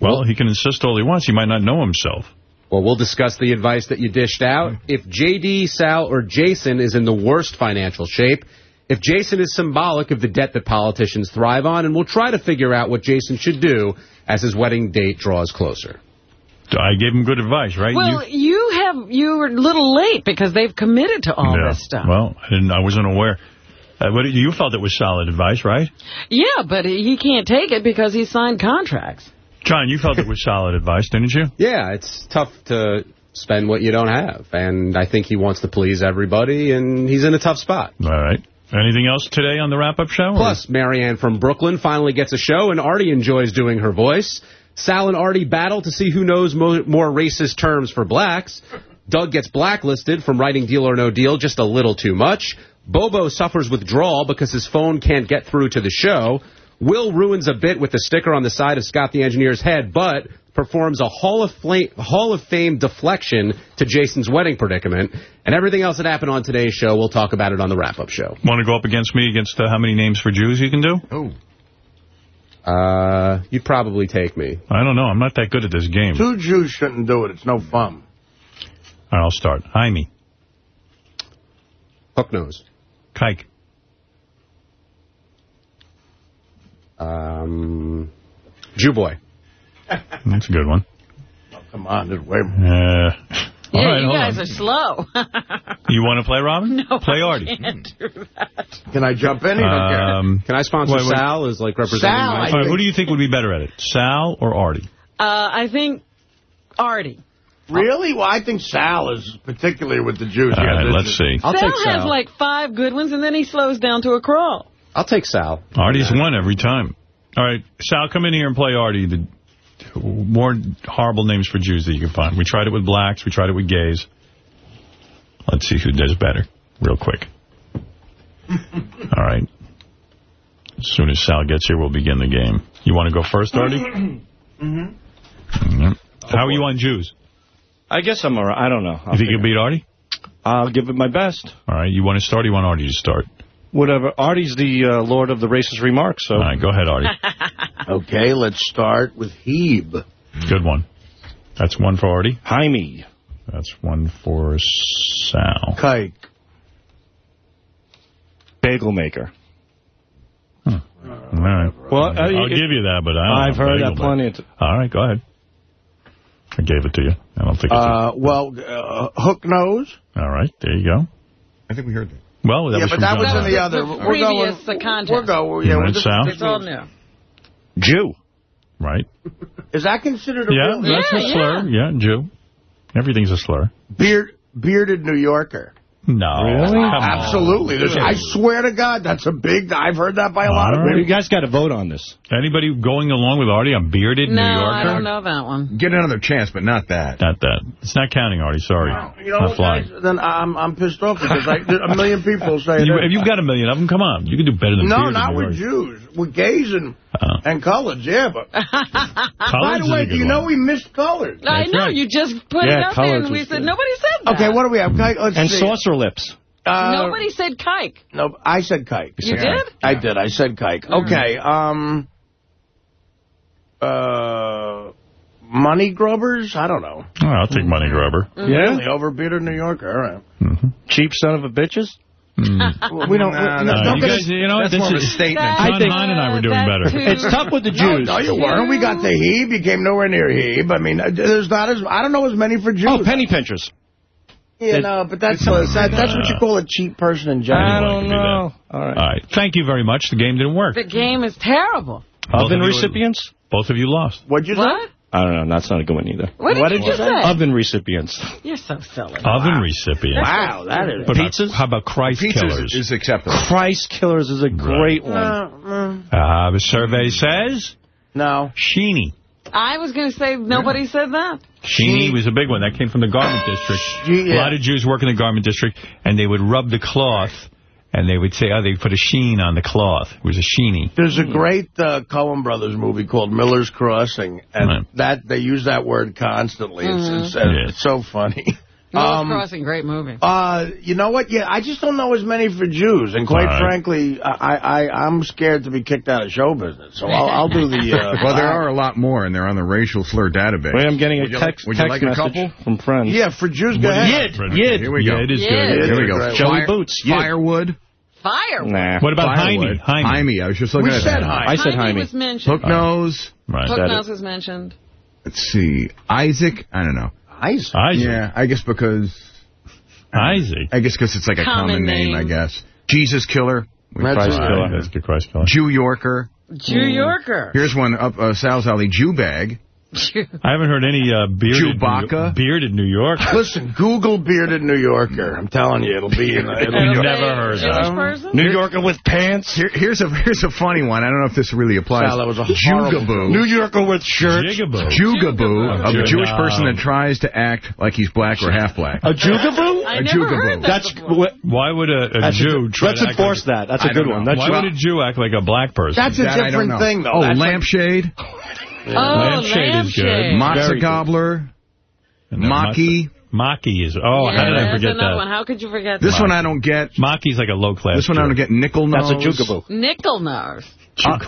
Well, he can insist all he wants. He might not know himself. Well, we'll discuss the advice that you dished out. Mm. If J.D., Sal, or Jason is in the worst financial shape, if Jason is symbolic of the debt that politicians thrive on, and we'll try to figure out what Jason should do as his wedding date draws closer. I gave him good advice, right? Well, you, have you were a little late because they've committed to all Yeah. this stuff. Well, I didn't. I wasn't aware. Uh, what, you felt it was solid advice, right? Yeah, but he can't take it because he signed contracts. John, you felt it was solid advice, didn't you? [LAUGHS] Yeah, it's tough to spend what you don't have, and I think he wants to please everybody, and he's in a tough spot. All right. Anything else today on the wrap-up show? Plus, Marianne from Brooklyn finally gets a show, and Artie enjoys doing her voice. Sal and Artie battle to see who knows mo more racist terms for blacks. Doug gets blacklisted from writing Deal or No Deal just a little too much. Bobo suffers withdrawal because his phone can't get through to the show. Will ruins a bit with the sticker on the side of Scott the Engineer's head, but performs a Hall of, Fla- Hall of Fame deflection to Jason's wedding predicament. And everything else that happened on today's show, we'll talk about it on the wrap-up show. Want to go up against me against uh, how many names for Jews you can do? Oh. Uh, you'd probably take me. I don't know. I'm not that good at this game. Two Jews shouldn't do it. It's no fun. All right, I'll start. Hymie. Hook nose. Kike. Um, Jew boy. That's a good one. Come on, there's way more. Uh, Yeah, all right, you guys on. are slow. [LAUGHS] You want to play, Robin? no, play I Artie. can't do that. Can I jump in? You. Um, Can I sponsor wait, wait. Sal as like representing Sal, my I All right, who do you think would be better at it, Sal or Artie? Uh, I think Artie. Really? Well, I think Sal is particularly with the Jews. All Yeah, right, let's is- see. I'll Sal take has like five good ones, and then he slows down to a crawl. I'll take Sal. Artie's won every time. All right, Sal, come in here and play Artie. The more horrible names for Jews that you can find. We tried it with blacks. We tried it with gays. Let's see who does better real quick. [LAUGHS] All right. As soon as Sal gets here, we'll begin the game. You want to go first, Artie? [CLEARS THROAT] Mm-hmm. Mhm. How are you on Jews? I guess I'm all right. I don't know. I'll You think you'll beat Artie? I'll give it my best. All right. You want to start or you want Artie to start? Whatever. Artie's the uh, lord of the racist remarks, so... All right, go ahead, Artie. [LAUGHS] Okay, let's start with Hebe. Good one. That's one for Artie. Hymie. That's one for Sal. Kike. Bagel maker. All right. Well, uh, I'll give you that, but I don't I've know heard that plenty. maker. All right, go ahead. I gave it to you. I don't think it's... Uh, well, uh, Hook Nose. all right, there you go. I think we heard that. Well, that yeah, was but that John was in the other. The we're previous going, contest. We're going. Yeah, we're just, Sal? It's all new. Jew. Right. Is that considered a Yeah, real that's Yeah, a slur. Yeah, Jew. Everything's a slur. beard, bearded New Yorker? No. Really? Come. Absolutely. There's, I swear to God, that's a big. I've heard that by a lot of All right. You guys got to vote on this. Anybody going along with Artie on bearded No, New Yorker? No, I don't know that one. Get another chance, but not that. Not that. It's not counting, Artie. Sorry. You know not flying. guys? Then I'm I'm pissed off because I, a million people [LAUGHS] say You, that. if you've got a million of them, come on. You can do better than No, bearded not with Jews. With gays and Oh. and coloreds, yeah. But [LAUGHS] by the way, do good you know we missed coloreds? I That's know, right. you just put Yeah, it up there and we was said, good. nobody said that. Okay, what do we have? Kike, let's And see. saucer lips. Uh, Nobody said kike. No, I said kike. You did? I did. I said kike. Okay. Um. Uh. Money grubbers? I don't know. Oh, I'll take money grubber. Really? Over bearded New Yorker. All right. Mm-hmm. Cheap son of a bitches. We don't. Nah, we, nah, no, don't you guys, you know, That's this more of a is, statement. That- John Hein and I were doing better. too- It's tough with the Jews. no, you weren't. We got the Hebe. You came nowhere near Hebe. I mean, uh, there's not as I don't know as many for Jews. Oh, penny pinchers. Yeah, no, but that's a, that, that's what you call a cheap person in I general. Anyone don't can do know. All right. All right. Thank you very much. The game didn't work. The game is terrible. Both Oven of you- recipients? Both of you lost. What'd you What? I don't know. That's not a good one either. What did What you did you just say? say? Oven recipients. You're so silly. Oven recipients. Wow, that is. But Pizzas? How about Christ Pizza killers? is, is acceptable. Christ Killers is a great one. Uh, Uh, the survey says no. Sheeny. I was going to say nobody said that. Sheeny was a big one. That came from the garment district. She- A lot of Jews work in the garment district, and they would rub the cloth, and they would say, oh, they put a sheen on the cloth. It was a sheeny. There's a great uh, Coen Brothers movie called Miller's Crossing, and Right. that they use that word constantly. It's, it's, uh, Yeah. it's so funny. [LAUGHS] Miller's Um, Crossing, great movie. Uh, you know what? Yeah, I just don't know as many for Jews, and quite All right. frankly, I, I I'm scared to be kicked out of show business. So I'll, I'll do the. [LAUGHS] Uh, Well, there are a lot more, and they're on the racial slur database. Wait, I'm getting a Would you text, like, would you text like a message couple? from friends. Yeah, for Jews, go ahead. Yid, Yid. Here we go. Yeah, it is Yeah. good. Yid. Here we go. Great. Joey Fire- Boots. Yid. Firewood. Firewood. Nah. What about Firewood. Hymie? Hymie. Hymie. I was just looking We at said that. Hymie. I said Hymie Hymie. was mentioned. Hook nose. Right. Hook nose was mentioned. Let's see. Isaac. I don't know. Isaac. Isaac. Yeah, I guess because Isaac. I guess because it's like a Common common, name, name. I guess. Jesus Killer. That's Christ killer. That's the Christ killer. Jew Yorker. Jew Yorker. Here's one up uh, Sal's Alley. Jew Bag. [LAUGHS] I haven't heard any uh, bearded, Chewbacca. bearded New York. [LAUGHS] Listen, Google bearded New Yorker. I'm telling you, it'll be in the... It'll You've never heard Jewish that. New Yorker with pants. Here, here's a here's a funny one. I don't know if this really applies. Sal, that was a horrible Jugaboo. New Yorker with shirts. Jigaboo. Jugaboo, a Jewish person that tries to act like he's black or half black. A jugaboo? I A never Jugaboo. heard that That's before. Why would a, a That's a Jew try Let's to act enforce like, that. That's a I good one. That's Why would a Jew act like a black person? That's a That different thing, though. Oh, That's [LAUGHS] like- lampshade, Oh, Lampshade is good. lampshade. matzo gobbler, And then maki. Maki is. Oh, Yeah, how did I forget that? one. How could you forget This that? one I don't get. Maki's like a low class. This one I don't get. Nickel nose. That's a jugaboo. Nickel nose. Uh,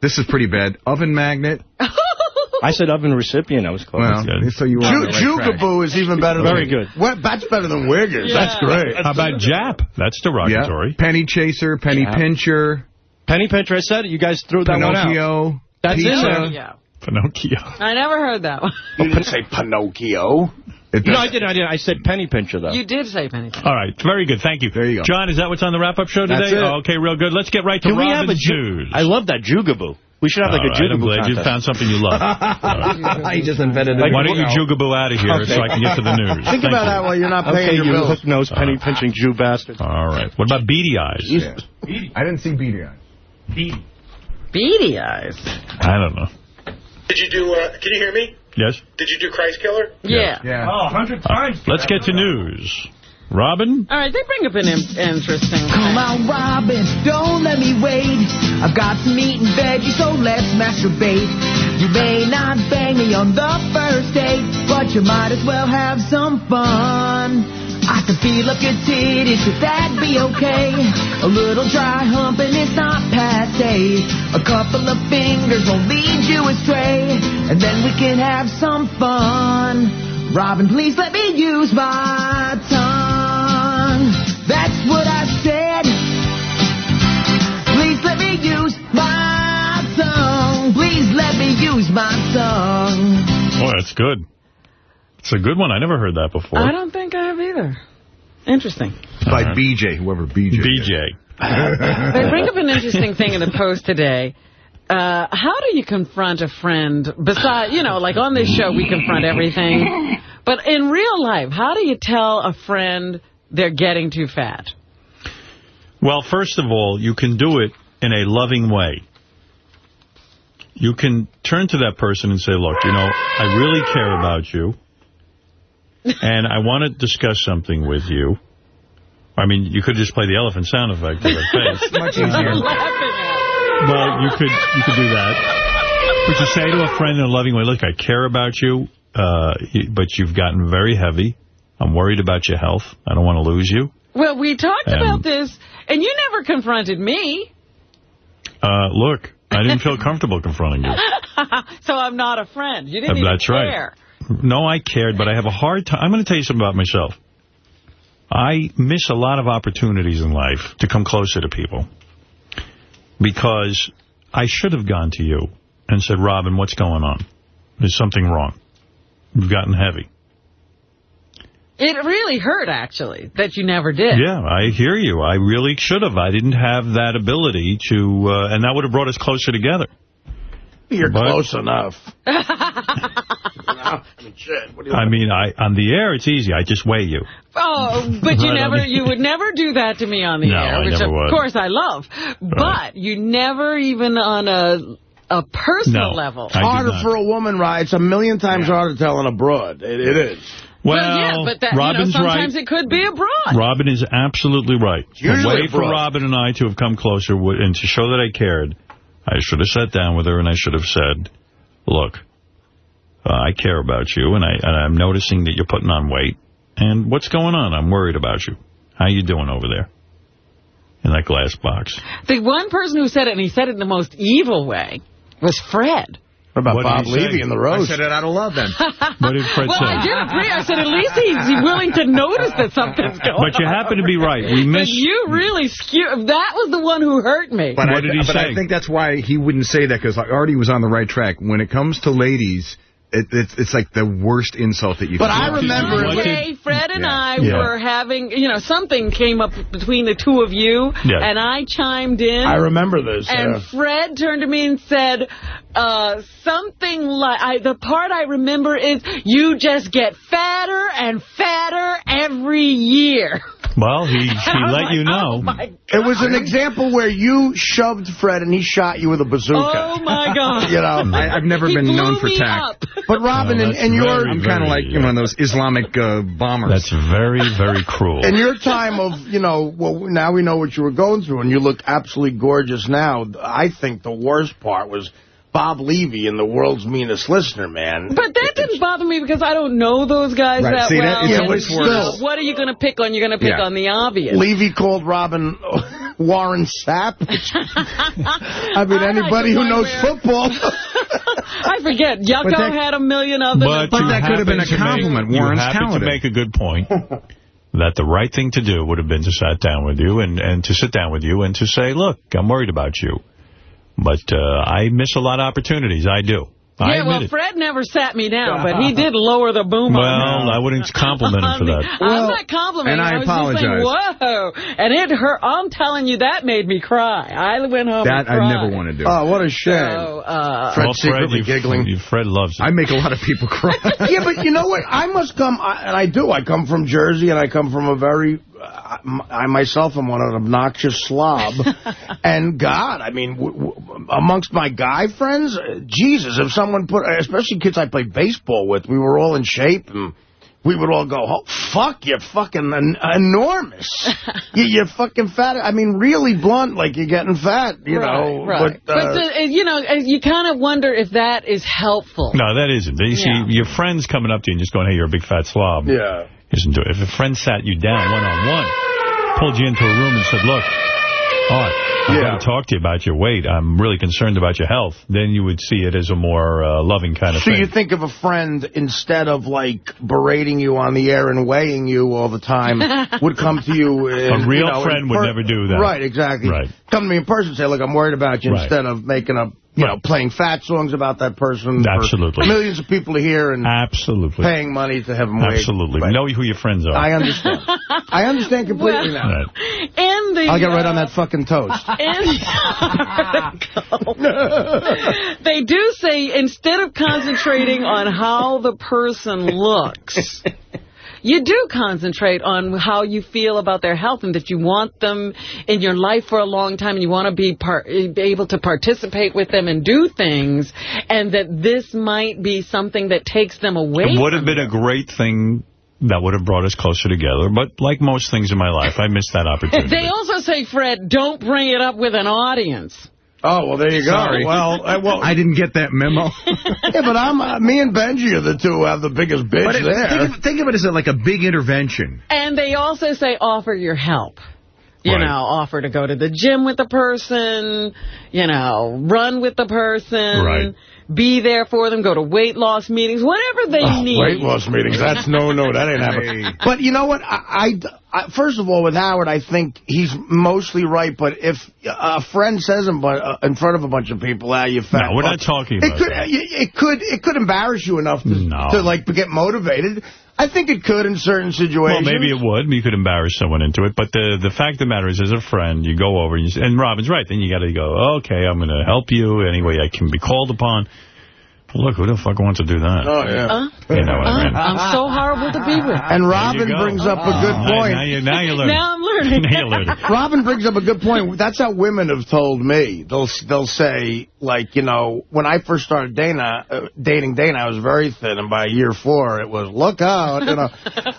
this is pretty bad. Oven magnet. [LAUGHS] I said oven recipient. I was close. Well, so you were on the right track. Is even better Very than... good. What? That's better than Wiggers. Yeah. That's great. How about Jap? That's derogatory. Yeah. Penny chaser, penny Yeah. pincher, Penny pincher. I said it. You guys threw that one out. Pinocchio. That's in there. Yeah. Pinocchio. I never heard that one. [LAUGHS] You didn't say Pinocchio. No, I didn't. I didn't. I said penny pincher though. You did say penny. Pincher. All right, very good. Thank you. There you go. John, is that what's on the wrap-up show today? That's it. Oh, okay, real good. Let's get right to Can we have a Robin's news. I love that jugaboo. We should have like All a right, I'm jugaboo glad you found something you love. [LAUGHS] [LAUGHS] I just invented it. Like, Why don't you jugaboo out of here Okay. so I can get to the news? Think Thank about you. that while you're not paying Okay, your you bills. hook nose penny pinching Jew bastard. All right. What about beady eyes? Yeah. I didn't see beady eyes. Beady eyes. I don't know. Did you do, uh, can you hear me? Yes? Did you do Christ Killer? Yeah. Yeah. Oh, a hundred times. Let's get to news. Robin? All right, they bring up an in- interesting Come on, Robin, don't let me wait. I've got some meat and veggies, so let's masturbate. You may not bang me on the first date, but you might as well have some fun. I can feel up your titties, should that be okay? A little dry humping is not passe. A couple of fingers won't lead you astray, and then we can have some fun. Robin, please let me use my tongue. That's what I said. Please let me use my tongue. Please let me use my tongue. Boy, that's good. It's a good one. I never heard that before. I don't think I have either. Interesting. By uh-huh. BJ, whoever BJ. BJ. They bring up an interesting thing in the post today. Uh, how do you confront a friend besides, you know, like on this show we confront everything. But in real life, how do you tell a friend they're getting too fat? Well, first of all, you can do it in a loving way. You can turn to that person and say, look, you know, I really care about you, and I want to discuss something with you. I mean, you could just play the elephant sound effect to their face. [LAUGHS] Much easier. Well, you could you could do that. But you say to a friend in a loving way, look, I care about you, uh, but you've gotten very heavy. I'm worried about your health. I don't want to lose you. Well, we talked Um, about this, and you never confronted me. Uh, look, I didn't feel comfortable confronting you. [LAUGHS] so I'm not a friend. You didn't Uh, even That's right. care. No, I cared, but I have a hard time. I'm going to tell you something about myself. I miss a lot of opportunities in life to come closer to people because I should have gone to you and said, Robin, what's going on? There's something wrong. You've gotten heavy. It really hurt, actually, that you never did. Yeah, I hear you. I really should have. I didn't have that ability to, uh, and that would have brought us closer together. You're But- close enough. [LAUGHS] I mean, I on the air, it's easy. I just weigh you. Oh, but you [LAUGHS] never, mean- you would never do that to me on the No, air, I which never of would. course I love. But you never even on a a personal No, level. It's harder for a woman, right? It's a million times harder telling a broad. It, it is. Well, yeah, but that, Robin's you know, sometimes right. it could be abroad. Robin is absolutely right. The usually way for. Robin and I to have come closer would, and to show that I cared, I should have sat down with her and I should have said, look, uh, I care about you and, I, and I'm noticing that you're putting on weight. And what's going on? I'm worried about you. How you doing over there in that glass box? The one person who said it, and he said it in the most evil way, was Fred. What about What Bob he? Levy in the roast? I said it out of love then. [LAUGHS] What did Fred well, say? I did agree. I said at least he's willing to notice that something's going on. But you happen to be right. We But you really skew. That was the one who hurt me. But, What I, did he but say? I think that's why he wouldn't say that, because Artie was on the right track. When it comes to ladies, it, it's, it's like the worst insult that you But can But I remember- What One day, Fred and Yeah. I Yeah. were having, you know, something came up between the two of you, Yeah. and I chimed in. I remember this. And yeah. Fred turned to me and said uh, something like, I, the part I remember is, you just get fatter and fatter every year. Well, he, [LAUGHS] he let like, you know. Oh, It was an example where you shoved Fred and he shot you with a bazooka. Oh, my God. [LAUGHS] you know, I, I've never He been known for tact. Up. but Robin, Well, and, that's and your very- I'm kind of like you know, one of those Islamic uh, bombers. That's very, very [LAUGHS] cruel. in your time of, you know, well, now we know what you were going through, and you look absolutely gorgeous now. I think the worst part was Bob Levy in The World's Meanest Listener, man. But that didn't bother me because I don't know those guys Right, that see, that- well. it's and always worse. What are you going to pick on? You're going to pick Yeah. on the obvious. Levy called Robin Warren Sapp. [LAUGHS] I mean, I anybody the who knows where- football. [LAUGHS] I forget. Yucko But that- had a million of them. But, But that could have been a happen to make- compliment. you Warren's happen talented. to make a good point. that the right thing to do would have been to sit down with you and, and to sit down with you and to say, look, I'm worried about you. But uh, I miss a lot of opportunities. I do. I yeah, well, it. Fred never sat me down, but he [LAUGHS] did lower the boom Well, on me. I wouldn't compliment him for that. [LAUGHS] I'm not complimenting. and I was just saying, apologize. whoa. And it hurt. I'm telling you, that made me cry. I went home that and I never want to do. oh, what a shame. So, uh, Fred well, secretly you, giggling. you- Fred loves it. I make a lot of people cry. [LAUGHS] yeah, but you know what? I must come, I, and I do. I come from Jersey, and I come from a very, uh, I myself am one an obnoxious slob. [LAUGHS] and God, I mean, w w amongst my guy friends, uh, Jesus, if someone put, especially kids I played baseball with, we were all in shape, and we would all go, oh, fuck, you're fucking en enormous. [LAUGHS] you, you're fucking fat. I mean, really blunt, like you're getting fat, you know. right. But, uh, the, uh, you know, uh, you kind of wonder if that is helpful. No, that isn't. You see, your friends coming up to you and just going, hey, you're a big fat slob. yeah. Isn't do it. If a friend sat you down one-on-one, pulled you into a room and said, look, Art, I've Yeah. got to talk to you about your weight. I'm really concerned about your health. Then you would see it as a more uh, loving kind of So thing. So you think of a friend, instead of, like, berating you on the air and weighing you all the time, [LAUGHS] would come to you... in, A real you know, friend would never do that. Right, exactly. Right. Come to me in person and say, look, I'm worried about you, Right. instead of making up, you know, playing fat songs about that person Absolutely. for millions of people to hear and Absolutely. paying money to have them. Absolutely. Right. Know who your friends are. I understand. [LAUGHS] I understand completely now. [LAUGHS] Right. In the, I'll get right uh, on that fucking toast. [LAUGHS] in they do say instead of concentrating on how the person looks, you do concentrate on how you feel about their health and that you want them in your life for a long time and you want to be, be able to participate with them and do things and that this might be something that takes them away It would have been a great thing that would have brought us closer together. But like most things in my life, I missed that [LAUGHS] opportunity. They also say, Fred, don't bring it up with an audience. Oh, well, there you go. Sorry. Well, I, well, I didn't get that memo. [LAUGHS] yeah, but I'm, uh, me and Benji are the two who have the biggest bitch But it- there. think, of, think of it as a, like a big intervention. And they also say offer your help. You Right. know, offer to go to the gym with the person, you know, run with the person, Right. Be there for them, go to weight loss meetings, whatever they Oh, need. weight loss meetings. That's no, no, that ain't happening. But you know what? I, I, I- first of all, with Howard, I think he's mostly right. But if a friend says him, but uh, in front of a bunch of people, ah, you fat. No, we're not talking it about could, that. It could, it could embarrass you enough to, No. to like get motivated. I think it could in certain situations. Well, maybe it would. You could embarrass someone into it. But the the fact of the matter is, as a friend, you go over, and, you, and Robin's right. Then you got to go, okay, I'm going to help you any way I can be called upon. Look, who the fuck wants to do that? Oh yeah. Uh, You know what I mean? I'm so horrible to be with. And Robin brings up a good point. Now, you, now you're learning. Now I'm learning. [LAUGHS] now you're learning. [LAUGHS] Robin brings up a good point. That's how women have told me. They'll they'll say like you know when I first started Dana uh, dating Dana I was very thin and by year four it was look out you know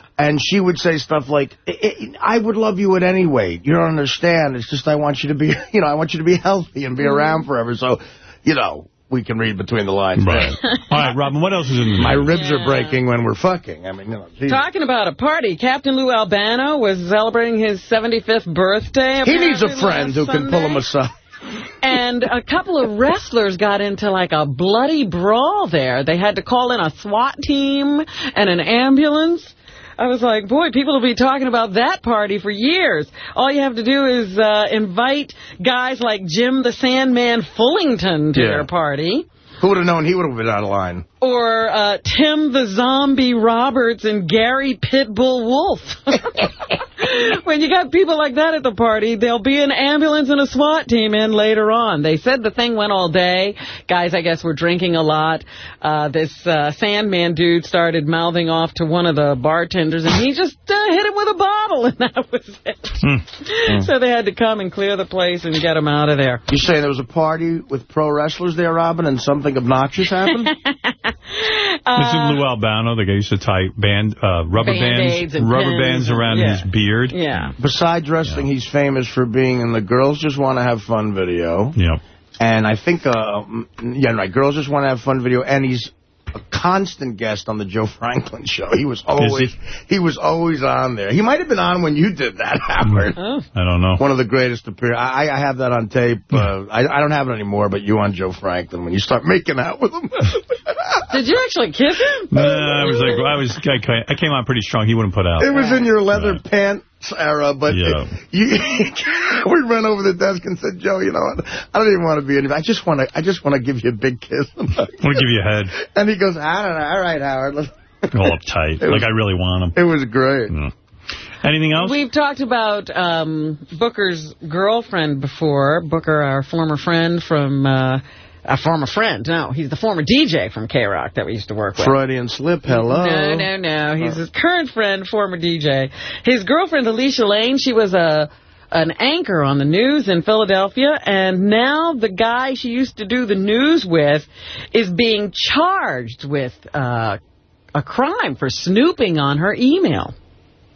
[LAUGHS] and she would say stuff like I, I I would love you at any weight you don't understand it's just I want you to be you know I want you to be healthy and be around forever so you know we can read between the lines Right. [LAUGHS] All right, Robin, what else is in the my news? ribs are breaking when we're fucking I mean you know geez. Talking about a party, Captain Lou Albano was celebrating his 75th birthday. he needs a friend who last can pull him aside [LAUGHS] And a couple of wrestlers got into like a bloody brawl there. They had to call in a SWAT team and an ambulance. I was like, boy, people will be talking about that party for years. All you have to do is uh, invite guys like Jim the Sandman Fullington to Yeah. their party. Who would have known he would have been out of line? Or uh, Tim the Zombie Roberts and Gary Pitbull Wolf. [LAUGHS] when you got people like that at the party, there'll be an ambulance and a SWAT team in later on. They said the thing went all day. Guys, I guess, were drinking a lot. Uh, this uh, Sandman dude started mouthing off to one of the bartenders, and he just uh, hit him with a bottle, [LAUGHS] and that was it. So they had to come and clear the place and get him out of there. You say there was a party with pro wrestlers there, Robin, and something obnoxious happened? [LAUGHS] Was it Lou Albano, the guy used to tie band, uh, rubber bands, rubber pins bands and- around yeah. his beard? Yeah. Besides wrestling, he's famous for being in the Girls Just Want to Have Fun video. Yeah. And I think, uh, yeah, right, Girls Just Want to Have Fun video, and he's a constant guest on the Joe Franklin show. He was [LAUGHS] always he? was always on there. He might have been on when you did that, [LAUGHS] Howard. I don't know. One of the greatest appear. I, I have that on tape. Uh, I, I don't have it anymore, but you on Joe Franklin when you start making out with him. [LAUGHS] Did you actually kiss him? Nah, I was like, I was, I, came on pretty strong. He wouldn't put out. It was in your leather pants era, but Yeah. [LAUGHS] you, we ran over the desk and said, Joe, you know what? I don't even want to be in. I just want to. I just want to give you a big kiss. I want to give you a head. And he goes, I don't know. All right, Howard. Let's- All uptight. [LAUGHS] It was- like I really want him. It was great. Anything else? We've talked about um, Booker's girlfriend before. Booker, our former friend from... Uh, a former friend. No, he's the former DJ from K-Rock that we used to work with. Freudian slip. Hello. No, no, no. He's his current friend, former DJ. His girlfriend, Alycia Lane, she was a an anchor on the news in Philadelphia, and now the guy she used to do the news with is being charged with uh, a crime for snooping on her email.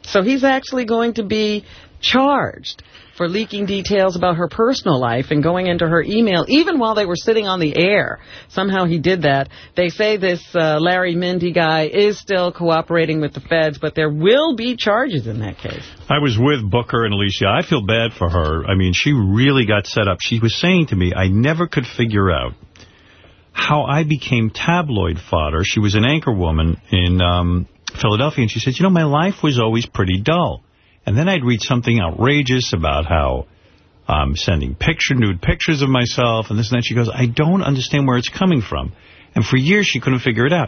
So he's actually going to be charged for leaking details about her personal life and going into her email, even while they were sitting on the air. Somehow he did that. They say this uh, Larry Mendte guy is still cooperating with the feds, but there will be charges in that case. I was with Booker and Alycia. I feel bad for her. I mean, she really got set up. She was saying to me, I never could figure out how I became tabloid fodder. She was an anchor woman in um, Philadelphia, and she said, you know, my life was always pretty dull. And then I'd read something outrageous about how I'm sending picture, nude pictures of myself and this and that. She goes, I don't understand where it's coming from. And for years, she couldn't figure it out.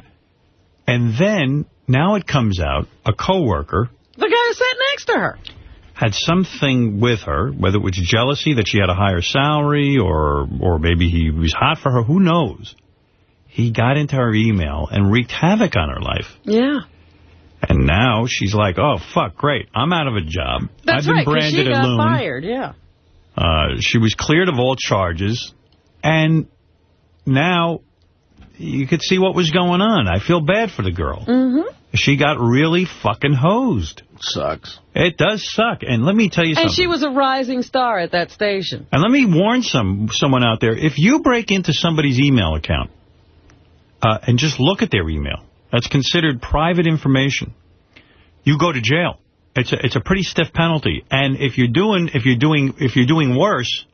And then, now it comes out, a coworker The guy who sat next to her. had something with her, whether it was jealousy that she had a higher salary or or maybe he was hot for her, who knows. He got into her email and wreaked havoc on her life. Yeah. And now she's like, oh, fuck, great. I'm out of a job. That's I've been right, 'cause branded she a got loon. fired, yeah. Uh, she was cleared of all charges. And now you could see what was going on. I feel bad for the girl. Mm-hmm. She got really fucking hosed. Sucks. It does suck. And let me tell you And something. she was a rising star at that station. And let me warn some someone out there, if you break into somebody's email account uh, and just look at their email, that's considered private information, you go to jail. It's a, it's a pretty stiff penalty. And if you're doing if you're doing if you're doing worse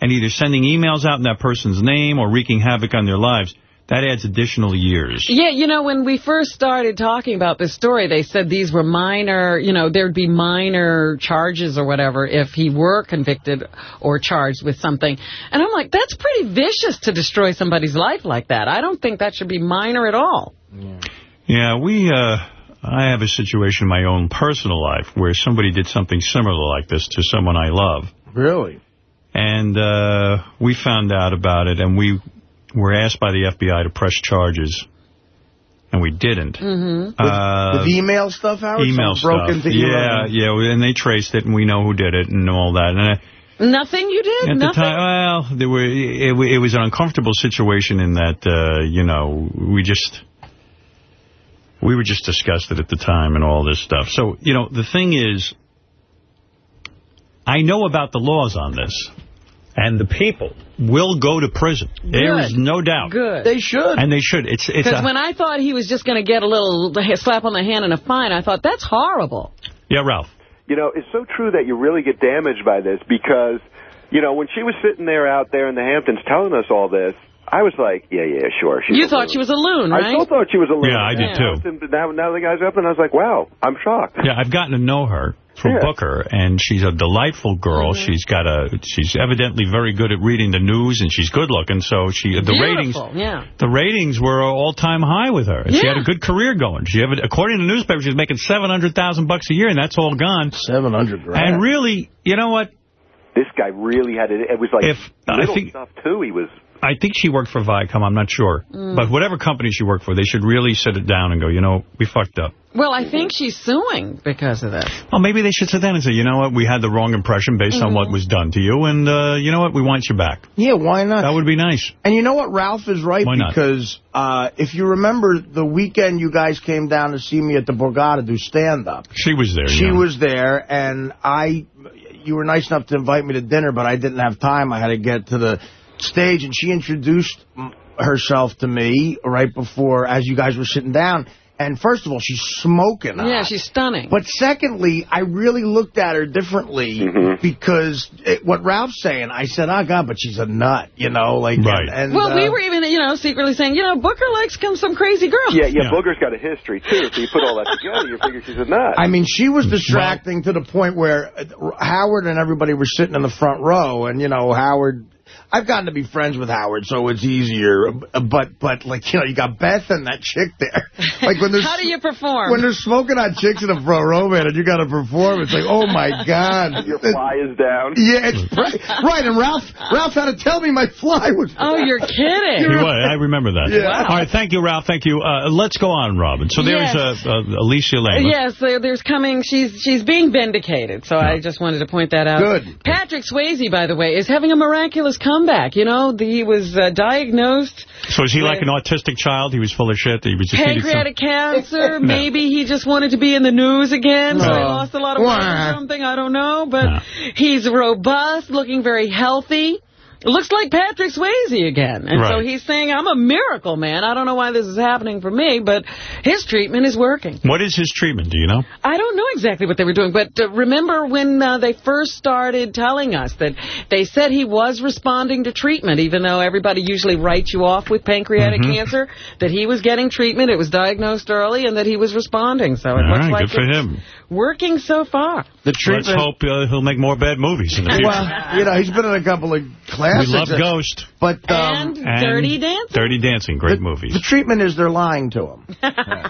and either sending emails out in that person's name or wreaking havoc on their lives, that adds additional years. Yeah, you know, when we first started talking about this story, they said these were minor, you know, there'd be minor charges or whatever if he were convicted or charged with something. And I'm like, that's pretty vicious to destroy somebody's life like that. I don't think that should be minor at all. Yeah, we, uh, I have a situation in my own personal life where somebody did something similar like this to someone I love. Really? And uh, we found out about it, and we were asked by the FBI to press charges, and we didn't. Mm-hmm. Uh, With email stuff, Howard? email broke stuff. yeah, yeah, and they traced it, and we know who did it, and all that. And I, Nothing you did? at the time, well, there were it, it was an uncomfortable situation in that, uh, you know, we just we were just disgusted at the time and all this stuff. So, you know, the thing is, I know about the laws on this, and the people will go to prison. There is no doubt. Good. They should. And they should. It's it's Because when I thought he was just going to get a little slap on the hand and a fine, I thought, that's horrible. yeah, Ralph. You know, it's so true that you really get damaged by this because you know, when she was sitting there out there in the Hamptons telling us all this, I was like, yeah, yeah, sure. She's You thought loon. she was a loon, right? I still thought she was a loon. Yeah, I did too. And now, now the guy's up, and I was like, wow, I'm shocked. Yeah, I've gotten to know her through Yeah. Booker, and she's a delightful girl. Mm-hmm. She's got a, she's evidently very good at reading the news, and she's good looking. So she, the ratings, Beautiful, yeah. the ratings were all time high with her. And She had a good career going. She, had, according to the newspaper, she was making seven hundred thousand bucks a year, and that's all gone. Seven hundred grand. And really, you know what? This guy really had it. It was like If- I little think- stuff, too. He was... I think she worked for Viacom. I'm not sure, Mm. but whatever company she worked for, they should really sit it down and go. You know, we fucked up. Well, I think she's suing because of this. Well, maybe they should sit down and say, you know what, we had the wrong impression based on Mm-hmm. what was done to you, and uh, you know what, we want you back. Yeah, why not? That would be nice. And you know what? Ralph is right Why not? because uh, if you remember the weekend you guys came down to see me at the Borgata do stand-up. She was there. She yeah. was there, and I, you were nice enough to invite me to dinner, but I didn't have time. I had to get to the stage, and she introduced herself to me right before, as you guys were sitting down. And first of all, she's smoking. Yeah, hot. she's stunning. But secondly, I really looked at her differently Mm-hmm. because it, what Ralph's saying, I said, oh, God, but she's a nut, you know? like. Right. And, well, uh, we were even, you know, secretly saying, you know, Booker likes come some crazy girl. Yeah, yeah, Booger's got a history, too. So you put all that together, you figure she's a nut. I mean, she was distracting to the point where uh, Howard and everybody were sitting in the front row, and, you know, Howard... I've gotten to be friends with Howard, so it's easier. But, but like, you know, you got Beth and that chick there. [LAUGHS] Like when there's How do you perform? when they're smoking on chicks in the front row, man, and you got to perform, it's like, oh, my God. [LAUGHS] Your fly is down. Yeah, it's right. right. And Ralph Ralph had to tell me my fly was. oh, you're kidding. He was. I remember that. Yeah. All right, thank you, Ralph. Thank you. Uh, let's go on, Robin. So there's Yes. uh, uh, Alycia Lane. Yes, there's coming. She's she's being vindicated. So I just wanted to point that out. Good. Patrick Swayze, by the way, is having a miraculous comeback. Back, you know, the, he was uh, diagnosed So is he like an autistic child? He was full of shit. He was just pancreatic cancer. [LAUGHS] Maybe he just wanted to be in the news again, so he lost a lot of weight or something. I don't know, but he's robust, looking very healthy. It looks like Patrick Swayze again. And so he's saying, I'm a miracle, man. I don't know why this is happening for me, but his treatment is working. What is his treatment? Do you know? I don't know exactly what they were doing, but uh, remember when uh, they first started telling us that they said he was responding to treatment, even though everybody usually writes you off with pancreatic Mhm. cancer, that he was getting treatment, it was diagnosed early, and that he was responding. So it All looks right, like good for it's him. working so far. The Let's hope uh, he'll make more bad movies in the future. Well, you know, he's been in a couple of we classics. love Ghost. But, um, And Dirty Dancing. Dirty Dancing, great movies. the treatment is they're lying to him. Uh, [LAUGHS]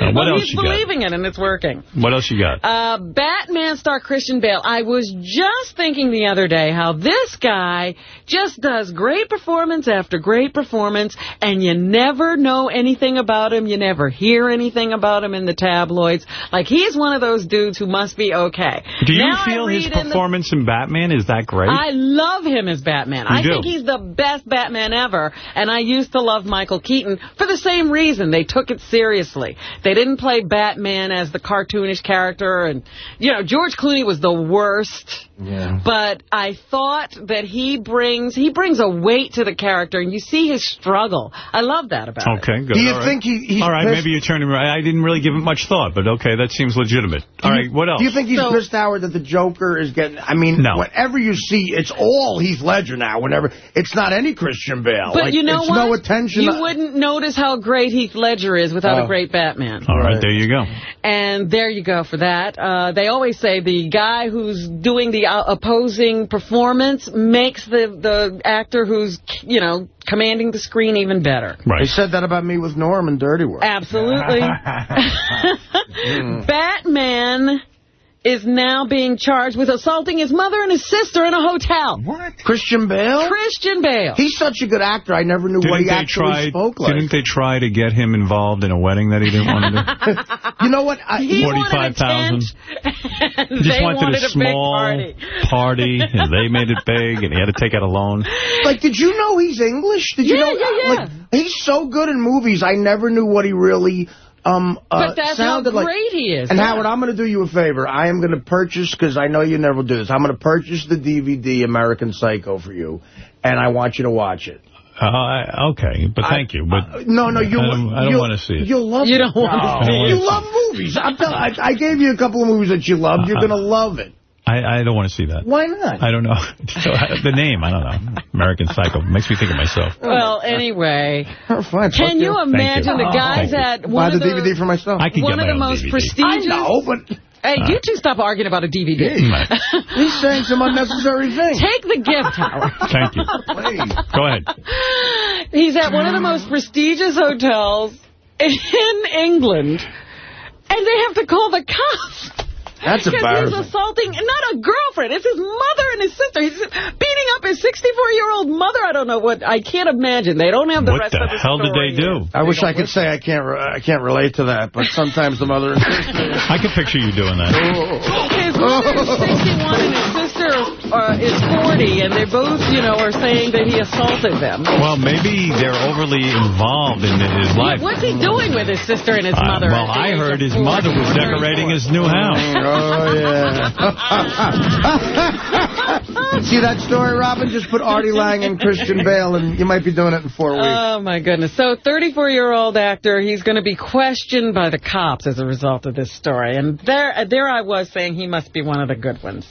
what well, else he's you got? believing it, and it's working. What else you got? Uh, Batman star Christian Bale. I was just thinking the other day how this guy just does great performance after great performance, and you never know anything about him. You never hear anything about him in the tabloids. Like, he's one of those dudes who must be okay. Do you Now feel his read in the- performance in Batman is that great? I love him as Batman. You I do? think he's the best Batman ever, and I used to love Michael Keaton for the same reason. They took it seriously. They didn't play Batman as the cartoonish character, and, you know, George Clooney was the worst. Yeah. But I thought that he brings he brings a weight to the character, and you see his struggle. I love that about him. Okay, good. Do you All right. think he- he's All right, pissed- maybe you're turning right. I didn't really give him much thought, but okay, that seems legitimate. All right, what else? Do you think he's pissed, Howard, that the Joker is getting... I mean, No. whenever you see... It's all Heath Ledger now. Whenever It's not any Christian Bale. But Like, you know it's what? no attention... You wouldn't notice how great Heath Ledger is without Oh. a great Batman. All right, there you go. And there you go for that. Uh, they always say the guy who's doing the uh, opposing performance makes the, the actor who's, you know, commanding the screen even better. Right. They said that about me with Norm and Dirty Work. Absolutely. [LAUGHS] [LAUGHS] Batman is now being charged with assaulting his mother and his sister in a hotel. What? Christian Bale? Christian Bale. He's such a good actor. I never knew what Didn't he actually try? spoke like. Didn't they try to get him involved in a wedding that he didn't want to do? [LAUGHS] You know what? I, He wanted a Forty-five thousand. tent, [LAUGHS] He just they wanted, wanted a a big small party. party, and they made it big, and he had to take out a loan. Like, did you know he's English? Did you Yeah, know? yeah, yeah. Like, he's so good in movies. I never knew what he really um uh, But that's how sounded like. great he is. And Yeah. Howard, I'm going to do you a favor. I am going to purchase because I know you never do this. I'm going to purchase the DVD American Psycho for you, and I want you to watch it. Uh, okay, but thank you. But No, no, you. I don't, I don't want to see it. You'll love You don't want to see it. You love movies. I'm telling. I, I gave you a couple of movies that you loved. You're going to love it. I, I don't want to see that. Why not? I don't know. [LAUGHS] the name, I don't know. American Psycho. Makes me think of myself. Well, anyway, Oh, fine, can you you. imagine the Oh, guys thank at one Buy of the the DVD for myself. I can one get of the most DVD. prestigious? I know, but... Hey, you two stop arguing about a DVD. He's saying some unnecessary things. Take the gift, Howard. Thank you. Go ahead. He's at one of the most prestigious hotels in England, and they have to call the cops. That's Because he's assaulting, not a girlfriend, it's his mother and his sister. He's beating up his 64-year-old mother. I don't know what, I can't imagine. They don't have the What rest the of the hell did they do? I wish I could say I can't re- I can't relate to that, but sometimes the mother and sister... [LAUGHS] I can picture you doing that. His mother is 61 and his sister uh, is 40, and they both, you know, are saying that he assaulted them. Well, maybe they're overly involved in his life. What's he doing with his sister and his Uh, mother? well, I heard his mother was decorating his new house. Oh, yeah. [LAUGHS] See that story, Robin? Just put Artie Lange and Christian Bale, and you might be doing it in four weeks. Oh, my goodness. So, 34-year-old actor, he's going to be questioned by the cops as a result of this story. And there there I was saying he must be one of the good ones.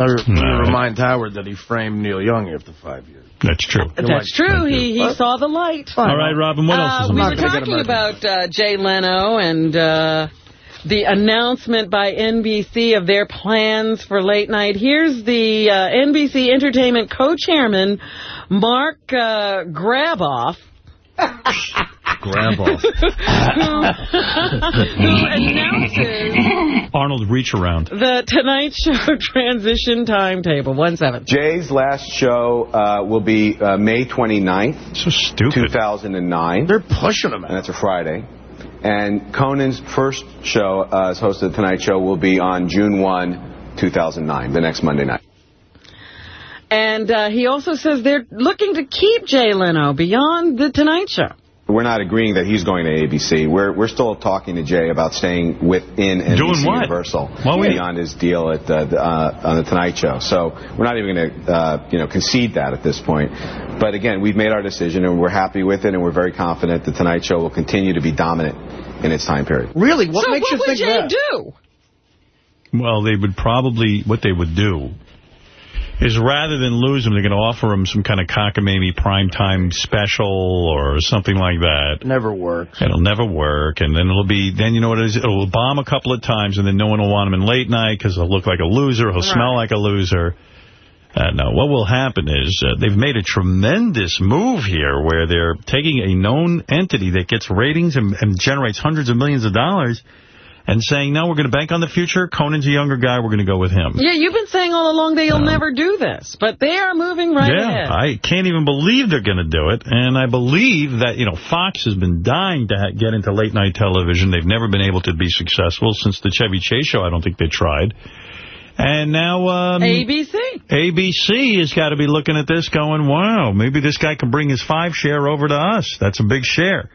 Let me, let me remind Howard that he framed Neil Young after five years. That's true. That's true. He he saw the light. All right, Robin, what else Uh, is we were talking about uh, Jay Leno and uh, the announcement by NBC of their plans for late night. Here's the uh, NBC Entertainment co-chairman, Marc uh, Graboff. [LAUGHS] Grab off. [LAUGHS] who announces Arnold reach around. the Tonight Show [LAUGHS] transition timetable. One seven. Jay's last show uh, will be uh, May 29th. So stupid. 2009. They're pushing him. And that's a Friday. And Conan's first show uh, as host of The Tonight Show will be on June 1, 2009, the next Monday night. And uh, he also says they're looking to keep Jay Leno beyond the Tonight Show. We're not agreeing that he's going to ABC. We're we're still talking to Jay about staying within NBC Doing what? Universal Well, we- beyond his deal at uh, the, uh, on the Tonight Show. So we're not even going to uh, you know concede that at this point. But again, we've made our decision and we're happy with it, and we're very confident the Tonight Show will continue to be dominant in its time period. Really? What so makes what you would think Jay that? do? Well, they would probably, what they would do is rather than lose him, they're going to offer him some kind of cockamamie primetime special or something like that. Never works. It'll never work, and then it'll be, then you know what it is, it'll bomb a couple of times, and then no one will want him in late night because he'll look like a loser, he'll smell like a loser. Uh, no, what will happen is uh, they've made a tremendous move here where they're taking a known entity that gets ratings and, and generates hundreds of millions of dollars and saying, no, we're going to bank on the future. Conan's a younger guy. We're going to go with him. Yeah, you've been saying all along that you'll never do this, but they are moving right yeah, ahead. I can't even believe they're going to do it. And I believe that, you know, Fox has been dying to get into late-night television. They've never been able to be successful since the Chevy Chase show. I don't think they tried. And now... Um, ABC. ABC has got to be looking at this going, wow, maybe this guy can bring his five share over to us. That's a big share.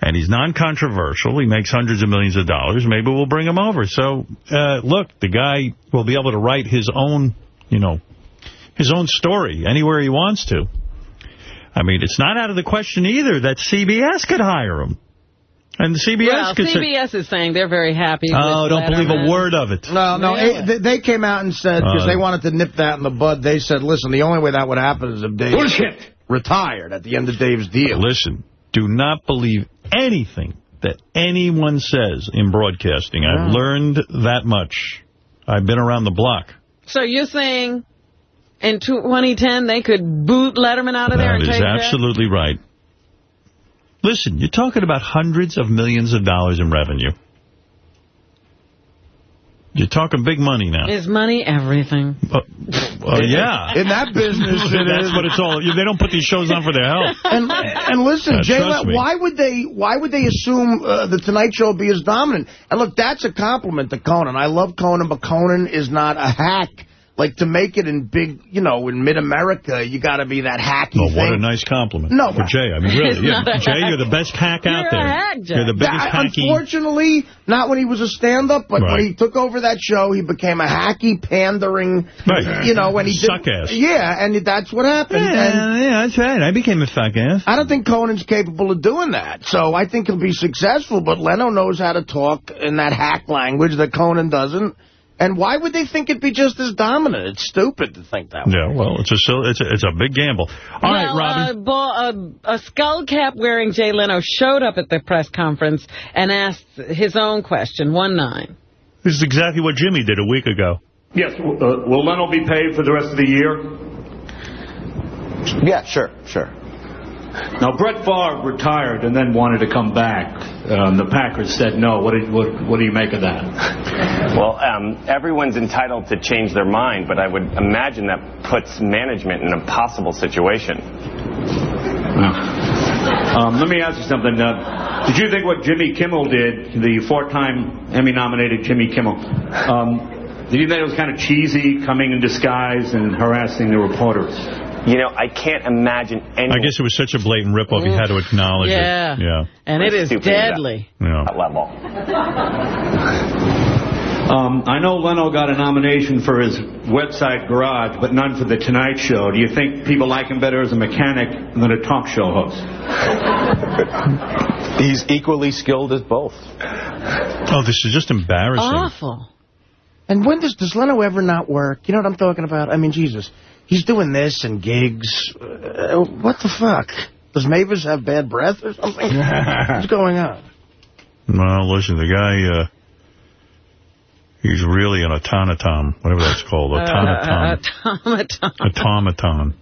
And he's non-controversial. He makes hundreds of millions of dollars. Maybe we'll bring him over. So, uh, look, the guy will be able to write his own, you know, his own story anywhere he wants to. I mean, it's not out of the question either that CBS could hire him. And CBS well, could say, CBS is saying they're very happy oh, with don't believe a word of it. No, no. Really? they- They came out and said, because Uh, they wanted to nip that in the bud, they said, listen, the only way that would happen is if Dave Bullshit. retired at the end of Dave's deal. Listen, do not believe anything that anyone says in broadcasting. I've learned that much. I've been around the block. So you're saying in 2010 they could boot Letterman out of there That and is take that? absolutely right. Listen, you're talking about hundreds of millions of dollars in revenue. You're talking big money now. Is money everything? Uh, uh, yeah. In that business, [LAUGHS] it That's is. what it's all. They don't put these shows on for their health. [LAUGHS] And and listen, Uh, Jay, why would they why would they assume uh, the Tonight Show will be as dominant? And look, that's a compliment to Conan. I love Conan, but Conan is not a hack. Like to make it in big, you know, in mid-America, you got to be that hacky Oh, what a nice compliment No, for Jay. I mean, really, yeah. Jay, hack. you're the best hack out You're a there. hack, Jay. You're the biggest That- hacky. Unfortunately, not when he was a stand-up, but when he took over that show, he became a hacky, pandering, Right. you know, when he Suck did, ass. Yeah, and that's what happened. and yeah, that's right. I became a fuck ass. I don't think Conan's capable of doing that. So I think he'll be successful, but Leno knows how to talk in that hack language that Conan doesn't. And why would they think it'd be just as dominant? It's stupid to think that way. Yeah, well, it's a it's a, it's a big gamble. All right, well, Robin. uh, a, a skull cap wearing Jay Leno showed up at the press conference and asked his own question, one nine. This is exactly what Jimmy did a week ago. Yes. Uh, will Leno be paid for the rest of the year? Yeah, sure, sure. Now, Brett Favre retired and then wanted to come back. Um, the Packers said no. What, did, what, what do you make of that? Well, um, everyone's entitled to change their mind, but I would imagine that puts management in a possible situation. Um, let me ask you something. Uh, did you think what Jimmy Kimmel did, the four-time Emmy-nominated Jimmy Kimmel, um, did you think it was kind of cheesy, coming in disguise and harassing the reporters? You know, I can't imagine any I guess it was such a blatant ripoff, he had to acknowledge Yeah. it. Yeah. And it is Stupid deadly. Yeah. level. [LAUGHS] Um, I know Leno got a nomination for his website Garage, but none for The Tonight Show. Do you think people like him better as a mechanic than a talk show host? [LAUGHS] He's equally skilled as both. Oh, this is just embarrassing. Awful. And when does, does Leno ever not work? You know what I'm talking about? I mean, Jesus. He's doing this and gigs. Uh, what the fuck? Does Mavis have bad breath or something? [LAUGHS] What's going on? Well, listen, the guy, uh, he's really an automaton, whatever that's called, Uh, automaton, [LAUGHS] automaton. automaton,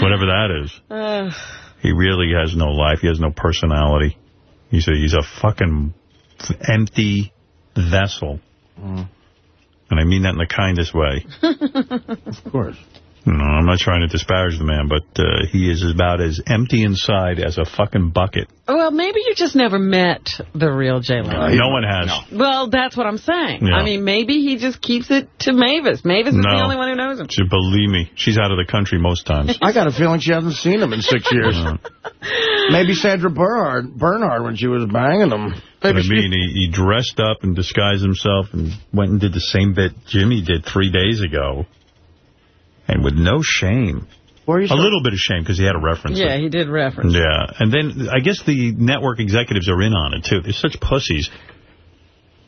whatever that is. Uh, He really has no life. He has no personality. He's a, he's a fucking empty vessel. Mm. And I mean that in the kindest way. Of course. No, I'm not trying to disparage the man, but uh, he is about as empty inside as a fucking bucket. well, maybe you just never met the real Jay Leno. no one has. Well, that's what I'm saying. Yeah. I mean, maybe he just keeps it to Mavis. Mavis is No. the only one who knows him. She- Believe me, she's out of the country most times. [LAUGHS] I got a feeling she hasn't seen him in six [LAUGHS] years. Maybe Sandra Bernhard, Bernhard when she was banging him. But I mean, he, he dressed up and disguised himself and went and did the same bit Jimmy did three days ago. And with no shame. A little bit of shame because he had a reference. Yeah, he did reference. Yeah, and then I guess the network executives are in on it, too. They're such pussies,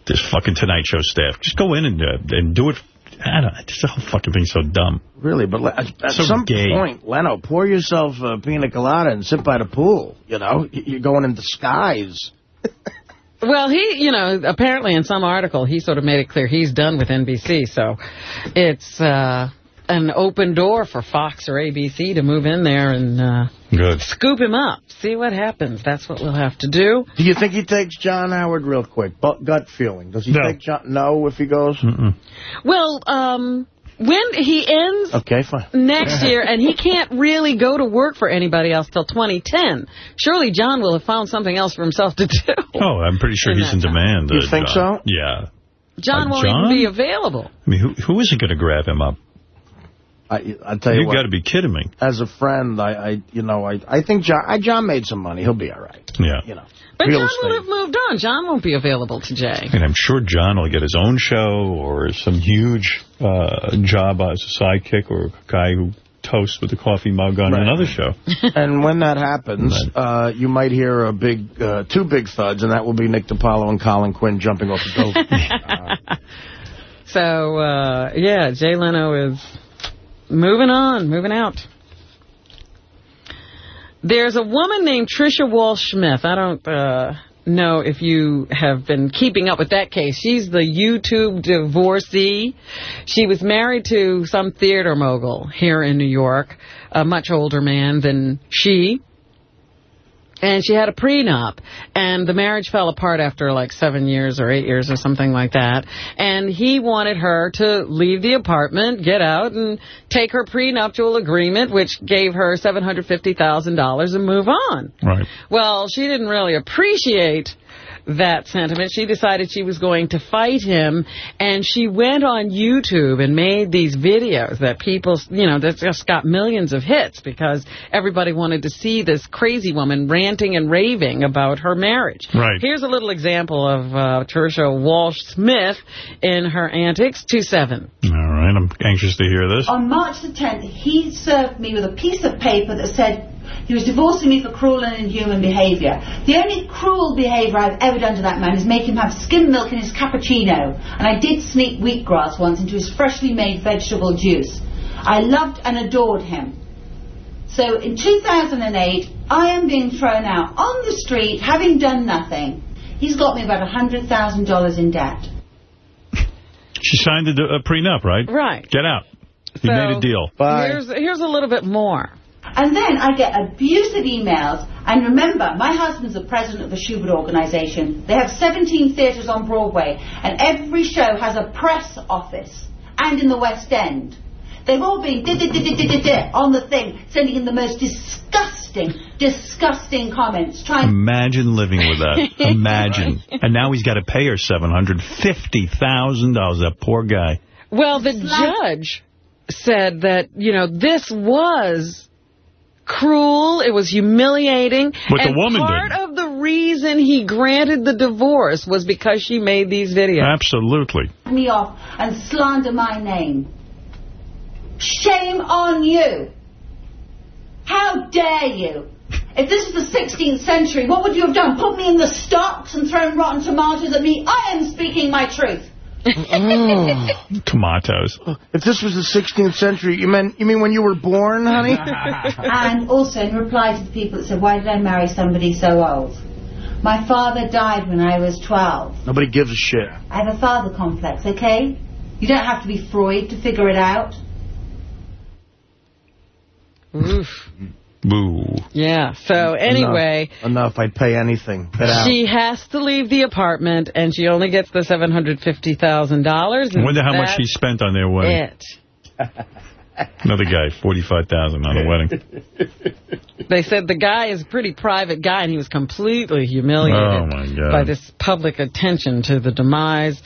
this fucking Tonight Show staff. Just go in and uh, and do it. I don't know. Just the whole fucking thing's so dumb. Really, but at, at So some gay. point, Leno, pour yourself a pina colada and sit by the pool. You know, you're going in disguise. [LAUGHS] Well, he, you know, apparently in some article, he sort of made it clear he's done with NBC. So it's uh, an open door for Fox or ABC to move in there and uh, Good. scoop him up. See what happens. That's what we'll have to do. Do you think he takes John Howard real quick? But gut feeling. Does he No. take John? No, if he goes. Well, um, when he ends Okay, fine. next year, and he can't really go to work for anybody else till 2010. Surely John will have found something else for himself to do. Oh, I'm pretty sure In he's in that demand. You uh, think John. so? Yeah. John Uh, won't John? even be available. I mean, who who isn't going to grab him up? I, I tell you You've what. got to be kidding me. As a friend, I, I you know, I, I think John, I, John made some money. He'll be all right. Yeah. You know, But real John estate. will have moved on. John won't be available to Jay. And I'm sure John will get his own show or some huge uh, job as a sidekick or a guy who toasts with a coffee mug on Right. another show. [LAUGHS] and when that happens, uh, you might hear a big, uh, two big thuds, and that will be Nick DiPaolo and Colin Quinn jumping off the [LAUGHS] building. So, uh, yeah, Jay Leno is moving on, moving out. There's a woman named Trisha Walsh-Smith. I don't uh, know if you have been keeping up with that case. She's the YouTube divorcee. She was married to some theater mogul here in New York, a much older man than she. And she had a prenup, and the marriage fell apart after like seven years or eight years or something like that. And he wanted her to leave the apartment, get out, and take her prenuptial agreement, which gave her $750,000 and move on. Right. Well, she didn't really appreciate that sentiment. She decided she was going to fight him, and she went on YouTube and made these videos that people, you know, that just got millions of hits because everybody wanted to see this crazy woman ranting and raving about her marriage. Right. Here's a little example of uh, Trisha Walsh-Smith in her antics. 2-7. All right. right, I'm anxious to hear this. On March the 10th, he served me with a piece of paper that said he was divorcing me for cruel and inhuman behaviour. The only cruel behaviour I've ever done to that man is make him have skim milk in his cappuccino. And I did sneak wheatgrass once into his freshly made vegetable juice. I loved and adored him. So in 2008, I am being thrown out on the street, having done nothing. He's got me about $100,000 in debt. She signed a, a prenup, right? Right. Get out. You So, made a deal. Bye. Here's, here's a little bit more. And then I get abusive emails. And remember, my husband's the president of the Shubert Organization. They have 17 theatres on Broadway, and every show has a press office, and in the West End. They've all been di- di- di- di- di- di- di- on the thing, sending in the most disgusting, disgusting comments, trying Imagine living with that. [LAUGHS] Imagine. And now he's got to pay her $750,000. That poor guy. Well, the judge said that, you know, this was cruel, it was humiliating. What the and woman part of the reason he granted the divorce was because she made these videos. Absolutely. me off and slander my name. Shame on you. How dare you? If this was the 16th century, what would you have done? Put me in the stocks and thrown rotten tomatoes at me? I am speaking my truth. Mm. [LAUGHS] Tomatoes. If this was the 16th century, you mean you mean when you were born, honey? [LAUGHS] and also in reply to the people that said, why did I marry somebody so old? My father died when I was 12. Nobody gives a shit. I have a father complex, okay? You don't have to be Freud to figure it out. Oof. Mm. Boo. Yeah, so anyway, Enough. Enough. I'd pay anything. Get out. she has to leave the apartment, and she only gets the $750,000. I wonder how much she spent on their wedding. it. Another guy, 45000 on the wedding. [LAUGHS] They said the guy is a pretty private guy, and he was completely humiliated Oh, my God. by this public attention to the demise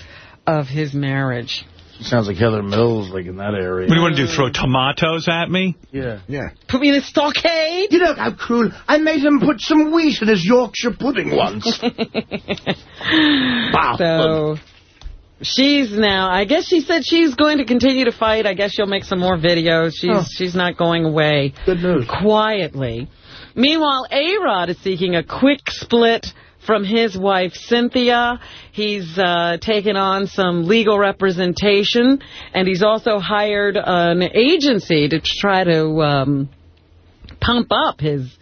of his marriage. Sounds like Heather Mills, like in that area. What do you want to do, throw tomatoes at me? Yeah. Yeah. Put me in a stockade? You know how cruel. I made him put some wheat in his Yorkshire pudding once. [LAUGHS] So she's now, I guess she said she's going to continue to fight. I guess she'll make some more videos. She's Oh. she's not going away. Good news. Quietly. Meanwhile, A-Rod is seeking a quick split from his wife, Cynthia. He's uh, taken on some legal representation, and he's also hired an agency to try to um, pump up his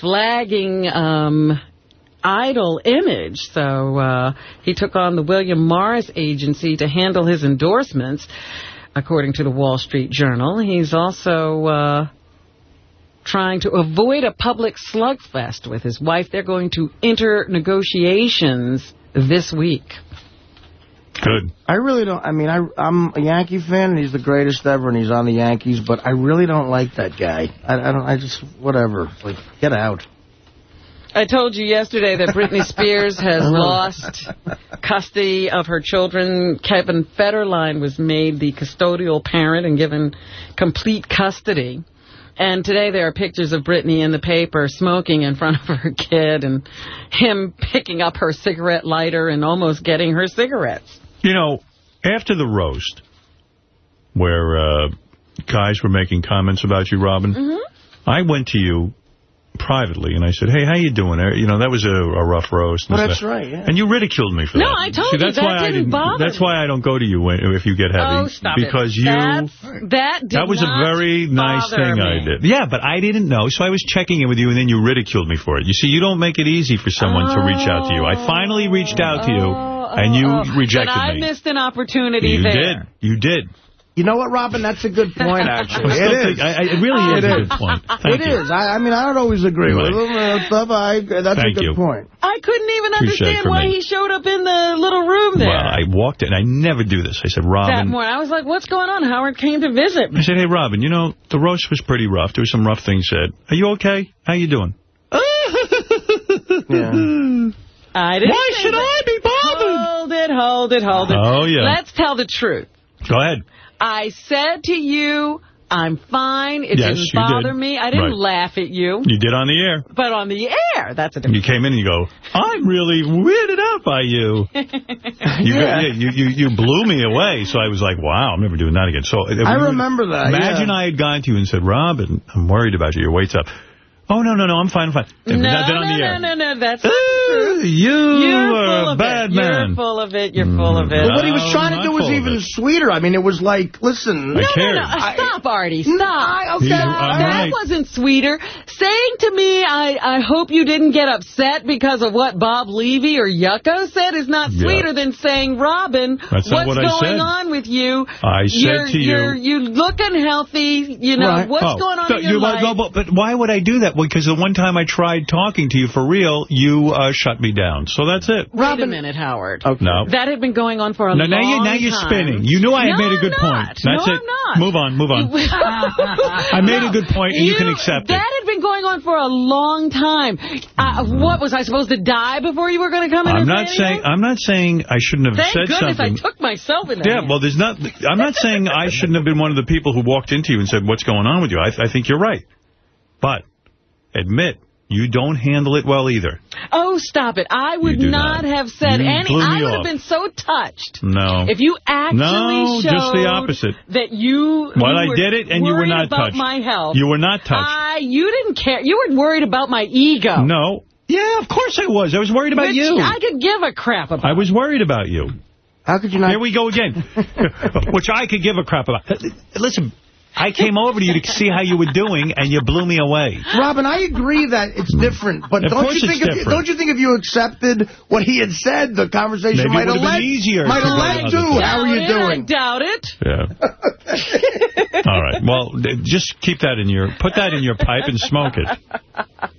flagging um, idol image. So uh, he took on the William Morris agency to handle his endorsements, according to the Wall Street Journal. He's also uh, trying to avoid a public slugfest with his wife. They're going to enter negotiations this week. Good. I really don't. I mean, I, I'm a Yankee fan, and he's the greatest ever, and he's on the Yankees. But I really don't like that guy. I, I don't. I just whatever. Like, get out. I told you yesterday that Britney [LAUGHS] Spears has uh-huh. lost custody of her children. Kevin Federline was made the custodial parent and given complete custody. And today there are pictures of Britney in the paper smoking in front of her kid and him picking up her cigarette lighter and almost getting her cigarettes. You know, after the roast, where uh, guys were making comments about you, Robin, Mm-hmm. I went to you privately and I said, hey, how you doing? You know, that was a, a rough roast. and Well, that's stuff. right, yeah. And you ridiculed me for No, that. No, I told See, you, that's that why I didn't bother That's why I don't go to you when, if you get oh, heavy. Oh, stop it. because you... That's, that did That was a very nice thing me. I did. Yeah, but I didn't know, so I was checking in with you, and then you ridiculed me for it. You see, you don't make it easy for someone to reach out to you. I finally reached out to you, and you Oh, oh, oh. rejected but I me. missed an opportunity You there. did. You did. You know what, Robin? That's a good [LAUGHS] point, actually. I still it think- I- I- it really is a good point. Thank It you. is. I, I mean, I don't always agree with Right. him uh, stuff. I, that's Thank a good you. point. I couldn't even Touche understand why me. he showed up in the little room there. Well, I walked in. I never do this. I said, Robin. that morning. I was like, what's going on? Howard came to visit. I said, hey, Robin, you know, the roast was pretty rough. There were some rough things said. Are you okay? How you doing? [LAUGHS] I didn't Why should that. I be bothered? Hold it, hold it, hold it. Oh, yeah. Let's tell the truth. Go ahead. I said to you, I'm fine. It Yes, didn't you bother did. me. I didn't Right. laugh at you. You did on the air. But on the air, that's a different You came in and you go, I'm really weirded out by you. [LAUGHS] You, Yeah. yeah, you, you, you blew me away. So I was like, wow, I'm never doing that again. So uh, I remember that, Imagine yeah. I had gone to you and said, Robin, I'm worried about you. Your weight's up. Oh, no, no, no, I'm fine, I'm fine. No, no, then on the no, no, no, that's not true. You You're are a bad it. man. You're full of it. You're full of it. But what he was No, trying to do was even it. sweeter. I mean, it was like, listen. I No, cared. no, no. uh, Stop, Artie. Stop. okay. Stop. I'm that right. wasn't sweeter. Saying to me, I, I hope you didn't get upset because of what Bob Levy or Yucko said is not Yeah. sweeter than saying, Robin, That's what's what going said. on with you? I said you're, to you- You're, you look unhealthy. You know, Right. what's Oh, going on so in your you- life? no, but, but why would I do that? Because the one time I tried talking to you for real, you uh, shut me down. So that's it. Wait a minute, Howard. Okay. No. That had been going on for a No, long now, you, now you're time. spinning. You knew I had No, made a good I'm point. not. That's no, it. I'm not. Move on, move on. [LAUGHS] I made a good point, and you, can accept that it. had been going on for a long time. Uh, what was I supposed to die before you were going to come in I'm and not say saying anything? I'm not saying I shouldn't have Thank said goodness something. I took myself in that. Yeah, well, there's not. I'm not saying I shouldn't have been one of the people who walked into you and said, "What's going on with you?" I, I think you're right, but admit you don't handle it well either. Oh, stop it. I would not, not. have said You any. blew me I would off. have been so touched. No. If you actually No, showed just the opposite. that you Well, you I did it, and you were not about touched. my health. You were not touched. I, you didn't care. You were worried about my ego. No. Yeah, of course I was. I was worried about Which you. I could give a crap about. I was worried about you. How could you not? Here we go again. [LAUGHS] Which I could give a crap about. Listen, I came over to you to see how you were doing, and you blew me away. Robin, I agree that it's different, but Of don't you think if, don't you think if you accepted what he had said, the conversation Maybe might have been led easier might have go led to how are you Doubt it, I doubt it. Yeah. All right. Well, just keep that in your, put that in your pipe and smoke it. [LAUGHS]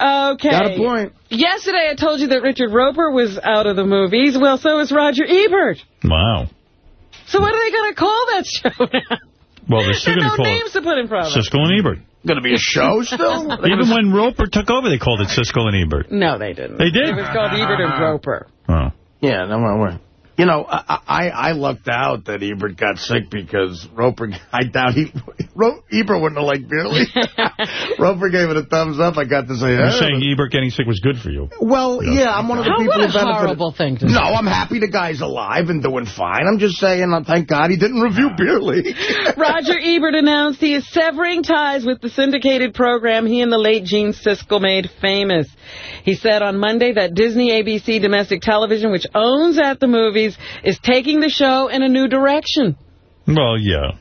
Okay. Got a point. Yesterday I told you that Richard Roeper was out of the movies. Well, so is Roger Ebert. Wow. So what are they going to call that show now? Well, they're still There's going to no call names it to put in front of it. Siskel and Ebert. Going to be a show still? [LAUGHS] Even when Roeper took over, they called it Siskel and Ebert. No, they didn't. They did? It was called Ebert and ah. Roeper. Oh. Yeah, no, no, no. You know, I, I I lucked out that Ebert got sick because Roeper, [LAUGHS] I doubt he, Ro, Ebert wouldn't have liked Beer League. [LAUGHS] Roeper gave it a thumbs up. I got to say, You're "Eh." saying Ebert getting sick was good for you. Well, yeah, I'm one of the How- people what who a benefited. horrible thing to No, say. I'm happy the guy's alive and doing fine. I'm just saying, uh, thank God he didn't review Beer League. [LAUGHS] Roger Ebert announced he is severing ties with the syndicated program he and the late Gene Siskel made famous. He said on Monday that Disney ABC Domestic Television, which owns At the Is taking the show in a new direction. Well, yeah.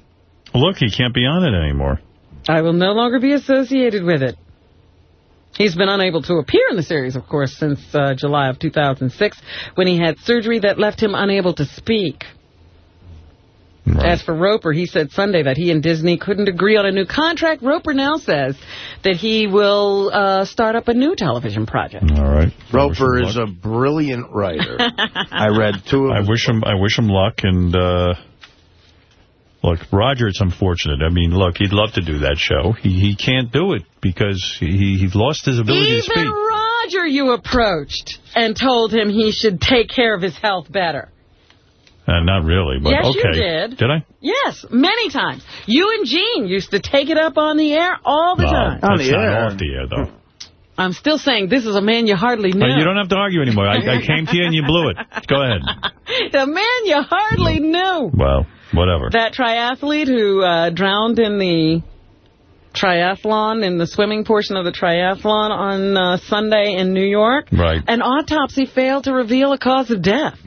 Look, he can't be on it anymore. I will no longer be associated with it. He's been unable to appear in the series, of course, since uh, July of 2006, when he had surgery that left him unable to speak. As for Roeper, he said Sunday that he and Disney couldn't agree on a new contract. Roeper now says that he will uh, start up a new television project. All right. Roeper is a brilliant writer. [LAUGHS] I read two of I wish him. I wish him luck. And uh, look, Roger, it's unfortunate. I mean, look, he'd love to do that show. He he can't do it because he he lost his ability to Even speak. Roger you approached and told him he should take care of his health better. Uh, not really, but Yes, you okay. did. Did I? Yes, many times. You and Gene used to take it up on the air all the No, time. that's not off the air, though. [LAUGHS] I'm still saying this is a man you hardly knew. But you don't have to argue anymore. I, I came to you and you blew it. Go ahead. [LAUGHS] the man you hardly knew. Well, whatever. That triathlete who uh, drowned in the triathlon, in the swimming portion of the triathlon on uh, Sunday in New York. Right. An autopsy failed to reveal a cause of death.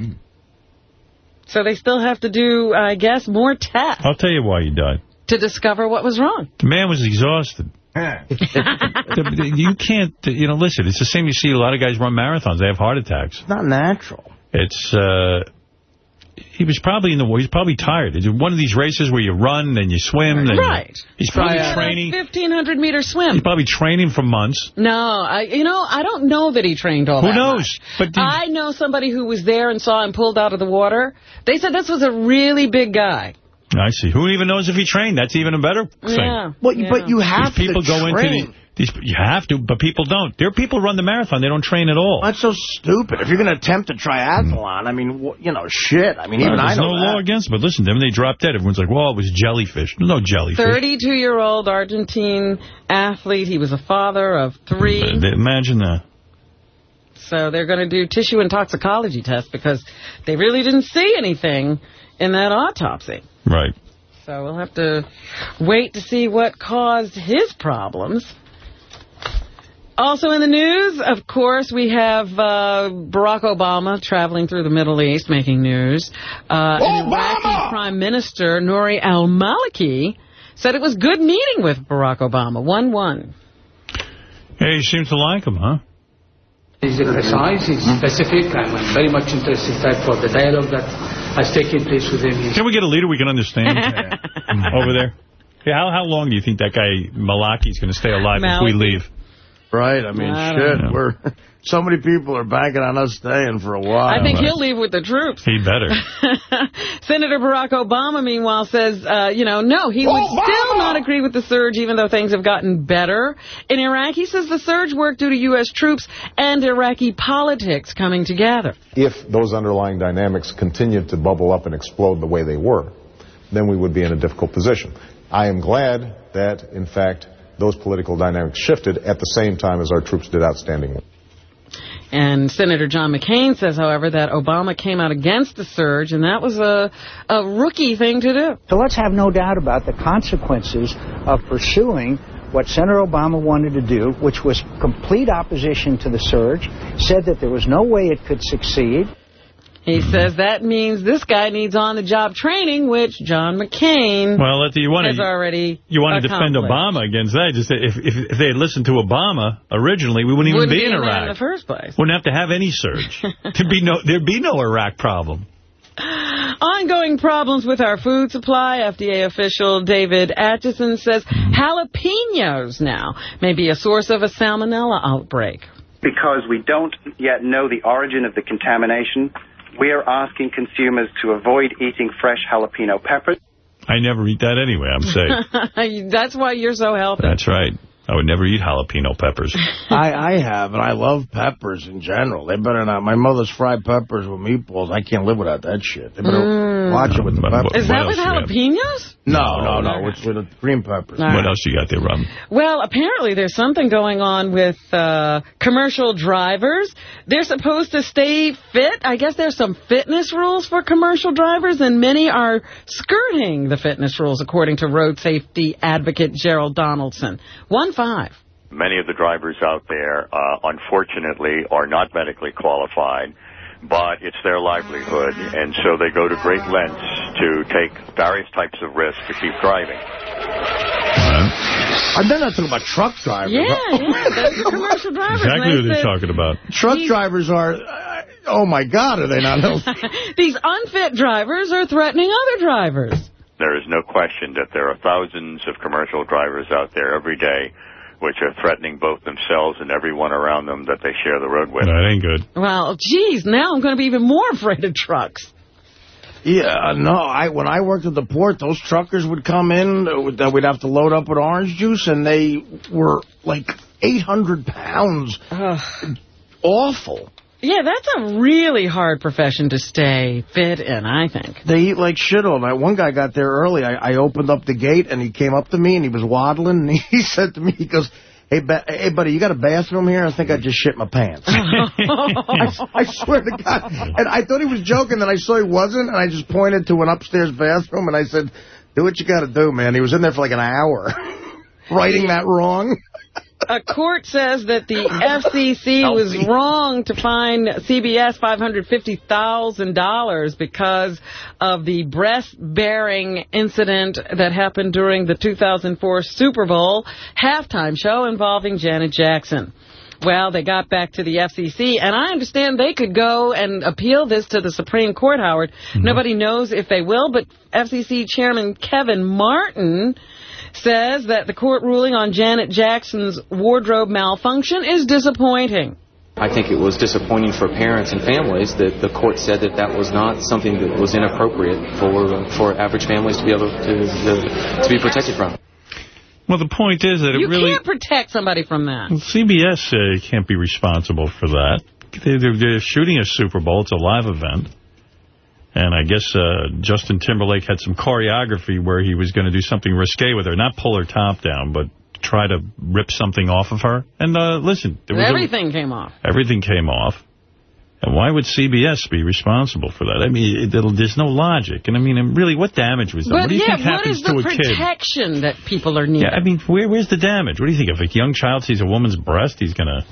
So they still have to do, I guess, more tests I'll tell you why he died. to discover what was wrong. The man was exhausted. [LAUGHS] You can't, you know, listen, it's the same you see a lot of guys run marathons. They have heart attacks. It's Not natural. It's, uh, he was probably in the, war. he's probably tired. It's one of these races where you run and you swim. And Right. He's probably Yeah, training. 1,500 meter swim. He's probably training for months. No, I, you know, I don't know that he trained all Who that knows? much. But do I know somebody who was there and saw him pulled out of the water. They said this was a really big guy. I see. Who even knows if he trained? That's even a better thing. Yeah. But, but you have people to go train. into the These, you have to, but people don't. There are people who run the marathon. They don't train at all. That's so stupid. If you're going to attempt a triathlon, I mean, you know, shit. I mean, even Uh, I there's know no that. law against it, but listen, then when they drop dead, everyone's like, well, it was jellyfish. No jellyfish. 32-year-old Argentine athlete. He was a father of three. Imagine that. So they're going to do tissue and toxicology tests because they really didn't see anything in that autopsy. Right. So we'll have to wait to see what caused his problems. Also in the news, of course, we have uh, Barack Obama traveling through the Middle East making news. Uh, and Iraqi Prime Minister Nouri al-Maliki said it was good meeting with Barack Obama. 1-1. Hey, he seems to like him, huh? He's precise, he's specific. I'm very much interested that for the dialogue that has taken place with him. Can we get a leader we can understand [LAUGHS] over there? Yeah, how, how long do you think that guy Malaki's going to stay alive if we leave? Right, I mean, I shit. know. We're [LAUGHS] So many people are banking on us staying for a while. I think he'll leave with the troops. He better. [LAUGHS] Senator Barack Obama, meanwhile, says, uh, you know, no, he would still not agree with the surge, even though things have gotten better in Iraq. He says the surge worked due to U.S. troops and Iraqi politics coming together. If those underlying dynamics continued to bubble up and explode the way they were, then we would be in a difficult position. I am glad that, in fact, those political dynamics shifted at the same time as our troops did outstanding work. And Senator John McCain says, however, that Obama came out against the surge, and that was a, a rookie thing to do. So let's have no doubt about the consequences of pursuing what Senator Obama wanted to do, which was complete opposition to the surge, said that there was no way it could succeed. He says that means this guy needs on-the-job training, which John McCain Well, if you want has to, already you want to defend. Obama against that. Just if, if if they had listened to Obama originally, we wouldn't even Wouldn't be in in Iraq. in the first place. Wouldn't have to have any surge. [LAUGHS] There'd be no there'd be no Iraq problem. Ongoing problems with our food supply. FDA official David Acheson says jalapenos now may be a source of a salmonella outbreak. Because we don't yet know the origin of the contamination, we are asking consumers to avoid eating fresh jalapeno peppers. I never eat that anyway. I'm safe. [LAUGHS] That's why you're so healthy. That's right. I would never eat jalapeno peppers. [LAUGHS] I, I have, and I love peppers in general. They better not. My mother's fried peppers with meatballs. I can't live without that shit. They better Mm. watch it with the peppers. Is that with jalapenos? No, no, no. It's with the green peppers. All right. What else you got there, Robin? Well, apparently there's something going on with uh, commercial drivers. They're supposed to stay fit. I guess there's some fitness rules for commercial drivers, and many are skirting the fitness rules, according to road safety advocate Gerald Donaldson. One five. Many of the drivers out there, uh, unfortunately, are not medically qualified, but it's their livelihood, and so they go to great lengths to take various types of risks to keep driving. And then I talking about truck drivers. Yeah, yeah, those are [LAUGHS] commercial drivers. Exactly They what they're said talking about. Truck drivers are, uh, oh my God, are they not [LAUGHS] healthy? These unfit drivers are threatening other drivers. There is no question that there are thousands of commercial drivers out there every day which are threatening both themselves and everyone around them that they share the road with. That ain't good. Well, geez, now I'm going to be even more afraid of trucks. Yeah, no. I When I worked at the port, those truckers would come in that we'd have to load up with orange juice, and they were like 800 pounds. Awful. Yeah, that's a really hard profession to stay fit in, I think. They eat like shit all night. One guy got there early. I, I opened up the gate, and he came up to me, and he was waddling, and [LAUGHS] he said to me, he goes, Hey, ba hey, buddy, you got a bathroom here? I think I just shit my pants. [LAUGHS] [LAUGHS] I, I swear to God. And I thought he was joking, and I saw he wasn't, and I just pointed to an upstairs bathroom, and I said, do what you got to do, man. He was in there for like an hour, writing that wrong. A court says that the FCC [LAUGHS] was wrong to fine CBS $550,000 because of the breast-bearing incident that happened during the 2004 Super Bowl halftime show involving Janet Jackson. Well, they got back to the FCC, and I understand they could go and appeal this to the Supreme Court, Howard. Mm-hmm. Nobody knows if they will, but FCC Chairman Kevin Martin says that the court ruling on Janet Jackson's wardrobe malfunction is disappointing. I think it was disappointing for parents and families that the court said that that was not something that was inappropriate for for average families to be able to to, to be protected from. Well, the point is that it You really... can't protect somebody from that. CBS uh, can't be responsible for that. They're, they're, they're shooting a Super Bowl. It's a live event. And I guess uh, Justin Timberlake had some choreography where he was going to do something risque with her. Not pull her top down, but try to rip something off of her. And uh, listen, there was a- Everything came off. everything came off. And why would CBS be responsible for that? I mean, it, there's no logic. And I mean, and really, what damage was done? But what do you yeah, think happens to a kid? what is the protection that people are needing? Yeah, I mean, where, where's the damage? What do you think? If a young child sees a woman's breast, he's going to...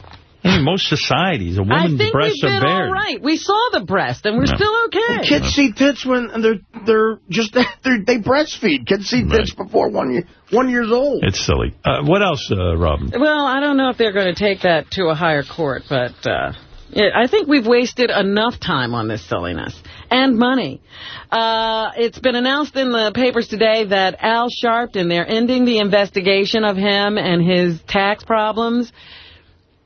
I mean, most societies, a I woman's think breasts we've are been all bared. right. We saw the breast, and we're No. still okay. Kids see tits when they're they're just [LAUGHS] they're, they breastfeed. Kids see tits before one year one years old. It's silly. Uh, what else, uh, Robin? Well, I don't know if they're going to take that to a higher court, but uh, yeah, I think we've wasted enough time on this silliness and money. Uh, it's been announced in the papers today that Al Sharpton, they're ending the investigation of him and his tax problems.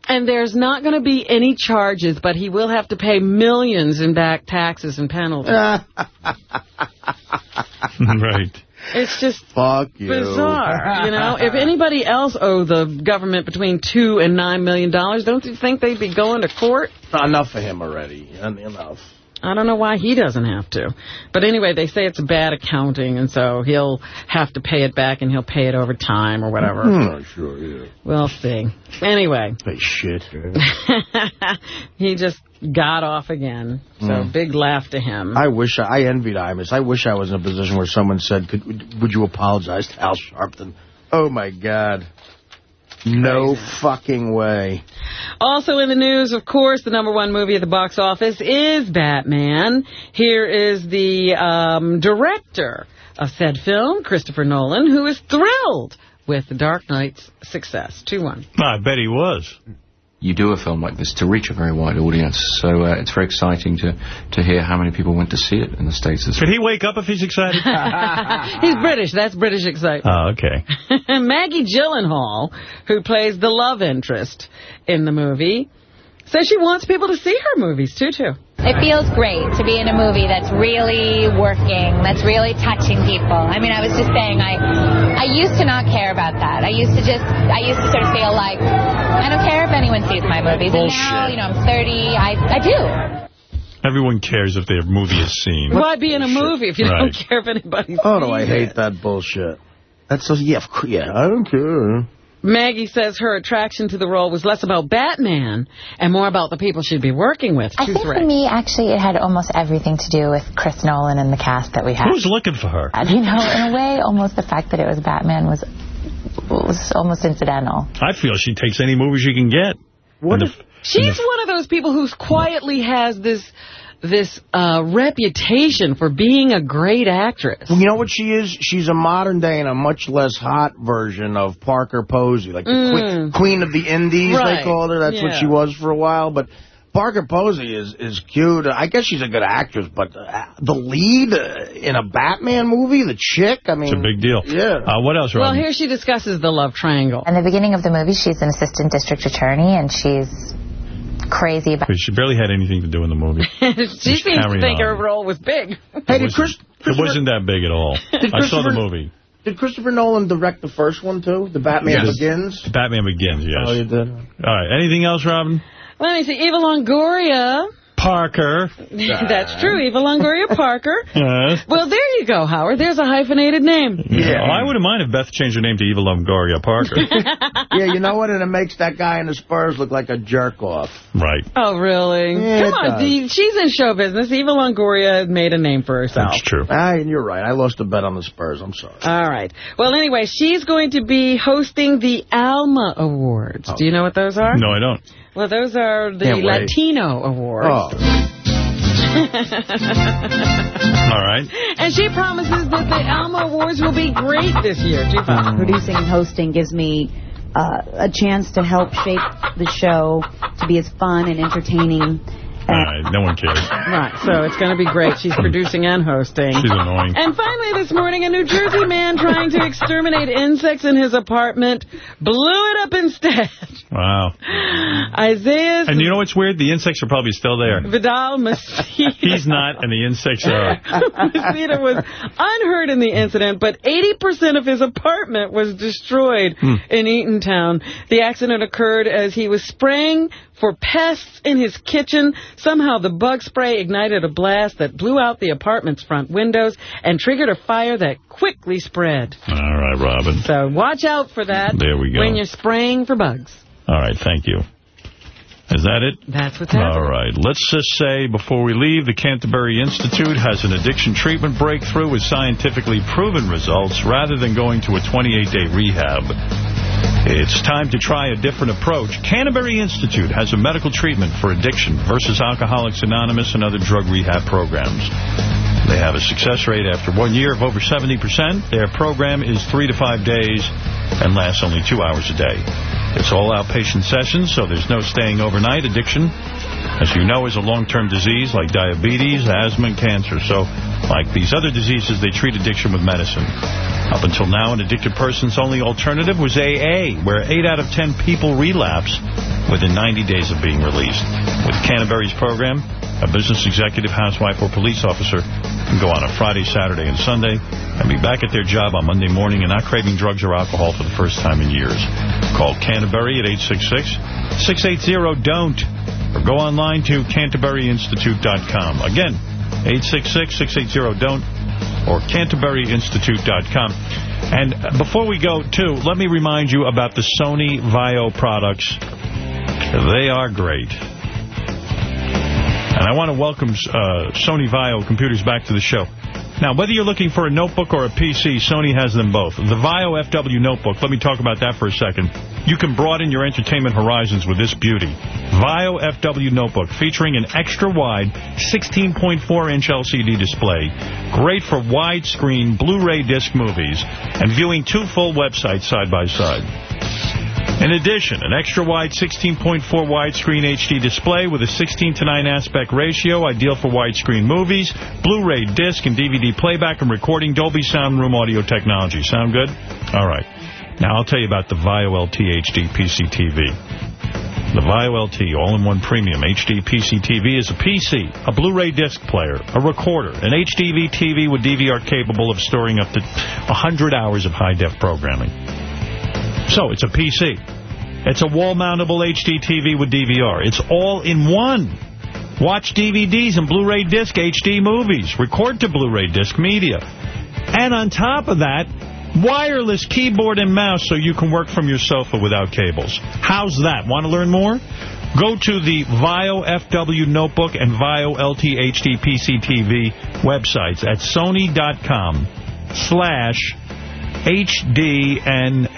And there's not going to be any charges, but he will have to pay millions in back taxes and penalties. [LAUGHS] right. It's just Fuck you. bizarre, you know. If anybody else owed the government between two and nine million dollars, don't you think they'd be going to court? Enough for him already. Enough. I don't know why he doesn't have to. But anyway, they say it's bad accounting, and so he'll have to pay it back, and he'll pay it over time or whatever. Hmm, sure, yeah. We'll see. Anyway, Hey, shit. [LAUGHS] he just got off again. So Mm. big laugh to him. I wish I, I envied Imus. I wish I was in a position where someone said, Could, "Would you apologize to Al Sharpton?" Oh my God. No fucking way. Also in the news, of course, the number one movie at the box office is Batman. Here is the um, director of said film, Christopher Nolan, who is thrilled with The Dark Knight's success. 2-1. I bet he was. You do a film like this to reach a very wide audience. So uh, it's very exciting to, to hear how many people went to see it in the States as Could he wake up if he's excited? [LAUGHS] He's British. That's British excitement. oh, okay. [LAUGHS] Maggie Gyllenhaal, who plays the love interest in the movie, says she wants people to see her movies, too, too. It feels great to be in a movie that's really working, that's really touching people. I mean, I was just saying, I, I used to not care about that. I used to just, I used to sort of feel like, I don't care if anyone sees my movies. And now, you know, I'm 30, I, I do. Everyone cares if their movie is seen. Why be in a movie if you Right. don't care if anybody oh, sees Oh, do I it? hate that bullshit. That's so, yeah, yeah, I don't care. Maggie says her attraction to the role was less about Batman and more about the people she'd be working with. I think threats. for me, actually, it had almost everything to do with Chris Nolan and the cast that we had. Who's looking for her? And, you know, in a way, almost the fact that it was Batman was was almost incidental. I feel she takes any movie she can get. What if, She's one of those people who quietly has this this uh, reputation for being a great actress. Well, You know what she is? She's a modern day and a much less hot version of Parker Posey, like the Mm. queen, queen of the Indies, Right. they called her. That's what she was for a while. But Parker Posey is is cute. I guess she's a good actress, but uh, the lead uh, in a Batman movie, the chick, I mean... It's a big deal. Yeah. Uh, what else, Well, here she discusses the love triangle. In the beginning of the movie, she's an assistant district attorney, and she's crazy about... She barely had anything to do in the movie. [LAUGHS] she Just seems to think on. her role was big. Hey, did Chris... It wasn't that big at all. [LAUGHS] I saw the movie. Did Christopher Nolan direct the first one, too? The Batman Yes. Begins? The Batman Begins, yes. Oh, you did? All right. Anything else, Robin? Let me see. Eva Longoria. Parker. [LAUGHS] That's true. Eva Longoria Parker. [LAUGHS] Yes. Well, there you go, Howard. There's a hyphenated name. Yeah. Well, I wouldn't mind if Beth changed her name to Eva Longoria Parker. [LAUGHS] yeah, you know what? And it makes that guy in the Spurs look like a jerk-off. right. Oh, really? Yeah, Come on. does. the- she's in show business. Eva Longoria made a name for herself. That's true. Ah, and you're right. I lost a bet on the Spurs. I'm sorry. All right. Well, anyway, she's going to be hosting the Alma Awards. Do you know what those are? No, I don't. Well, those are the Can't wait. Latino Awards. Oh. [LAUGHS] All right. And she promises that the Alma Awards will be great this year. G5. Producing and hosting gives me uh, a chance to help shape the show to be as fun and entertaining. Right. No one cares. Right, so it's going to be great. She's [LAUGHS] producing and hosting. She's annoying. And finally this morning, a New Jersey man trying to exterminate insects in his apartment blew it up instead. Wow. Isaiah And you know what's weird? The insects are probably still there. Vidal Mesquita. [LAUGHS] He's not, and the insects are. [LAUGHS] Mesquita was unhurt in the incident, but 80% of his apartment was destroyed Hmm. in Eatontown. The accident occurred as he was spraying for pests in his kitchen. Somehow the bug spray ignited a blast that blew out the apartment's front windows and triggered a fire that quickly spread. All right, Robin. So watch out for that There we go. when you're spraying for bugs. All right, thank you. Is that it? That's what's happening. All right. Let's just say before we leave, the Canterbury Institute has an addiction treatment breakthrough with scientifically proven results rather than going to a 28-day rehab. It's time to try a different approach. Canterbury Institute has a medical treatment for addiction versus Alcoholics Anonymous and other drug rehab programs. They have a success rate after one year of over 70%. Their program is three to five days and lasts only two hours a day. It's all outpatient sessions, so there's no staying overnight. Addiction, as you know, is a long-term disease like diabetes, asthma, and cancer. So, like these other diseases, they treat addiction with medicine. Up until now, an addicted person's only alternative was AA, where 8 out of 10 people relapse within 90 days of being released. With Canterbury's program, a business executive, housewife, or police officer can go on a Friday, Saturday, and Sunday and be back at their job on Monday morning and not craving drugs or alcohol for the first time in years. Call Canterbury at 866-680-DON'T or go online to canterburyinstitute.com. Again, 866-680-DON'T or canterburyinstitute.com. And before we go, too, let me remind you about the Sony VAIO products. They are great. And I want to welcome uh, Sony VAIO computers back to the show. Now, whether you're looking for a notebook or a PC, Sony has them both. The VAIO FW notebook, let me talk about that for a second. You can broaden your entertainment horizons with this beauty. VAIO FW notebook featuring an extra-wide 16.4-inch LCD display. Great for widescreen Blu-ray disc movies and viewing two full websites side by side. In addition, an extra-wide 16.4 widescreen HD display with a 16 to 9 aspect ratio, ideal for widescreen movies, Blu-ray disc and DVD playback and recording, Dolby Sound Room audio technology. Sound good? All right. Now I'll tell you about the VAIO LT HD PC TV. The VAIO LT all-in-one premium HD PC TV is a PC, a Blu-ray disc player, a recorder, an HDV TV with DVR capable of storing up to 100 hours of high-def programming. So it's a PC. It's a wall-mountable HD TV with DVR. It's all in one. Watch DVDs and Blu-ray disc HD movies. Record to Blu-ray disc media. And on top of that, wireless keyboard and mouse so you can work from your sofa without cables. How's that? Want to learn more? Go to the VAIO FW Notebook and VAIO LT HD PC TV websites at sony.com slash HDNA.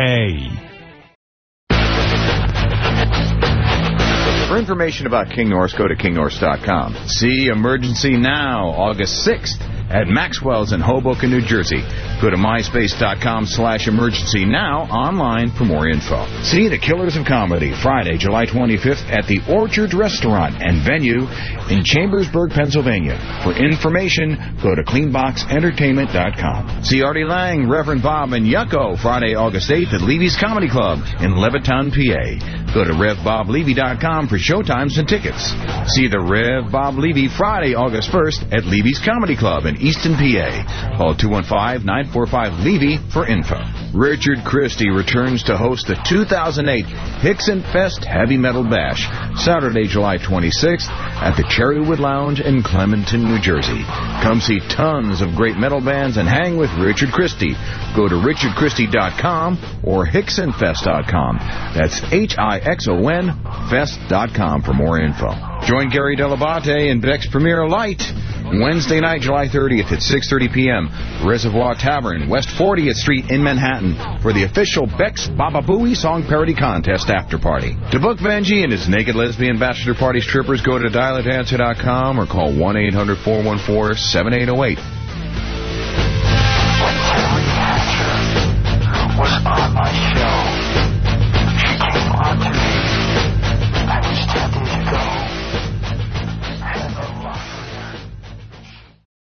For information about King Norris, go to kingnorris.com. See Emergency Now, August 6th at Maxwell's in Hoboken, New Jersey. Go to myspace.com slash emergency now online for more info. See The Killers of Comedy, Friday, July 25th at the Orchard Restaurant and venue in Chambersburg, Pennsylvania. For information, go to cleanboxentertainment.com. See Artie Lange, Reverend Bob, and Yucko, Friday, August 8th at Levy's Comedy Club in Levittown, PA. Go to RevBobLevy.com for showtimes and tickets. See the Rev Bob Levy Friday, August 1st at Levy's Comedy Club in Easton, PA. Call 215-945-LEVY for info. Richard Christie returns to host the 2008 Hixon Fest Heavy Metal Bash, Saturday, July 26th at the Cherrywood Lounge in Clementon, New Jersey. Come see tons of great metal bands and hang with Richard Christie. Go to richardchristie.com or hixonfest.com. That's H-I-X-O-N fest.com for more info. Join Gary Dell'Abate and Beck's Premier Light Wednesday night, July 30th at 6.30 p.m. Reservoir Tavern, West 40th Street in Manhattan for the official Beck's Baba Booey Song Parody Contest After Party. To book Vanjie and his Naked Lesbian Bachelor Party strippers, go to dialadancer.com or call 1-800-414-7808. was on my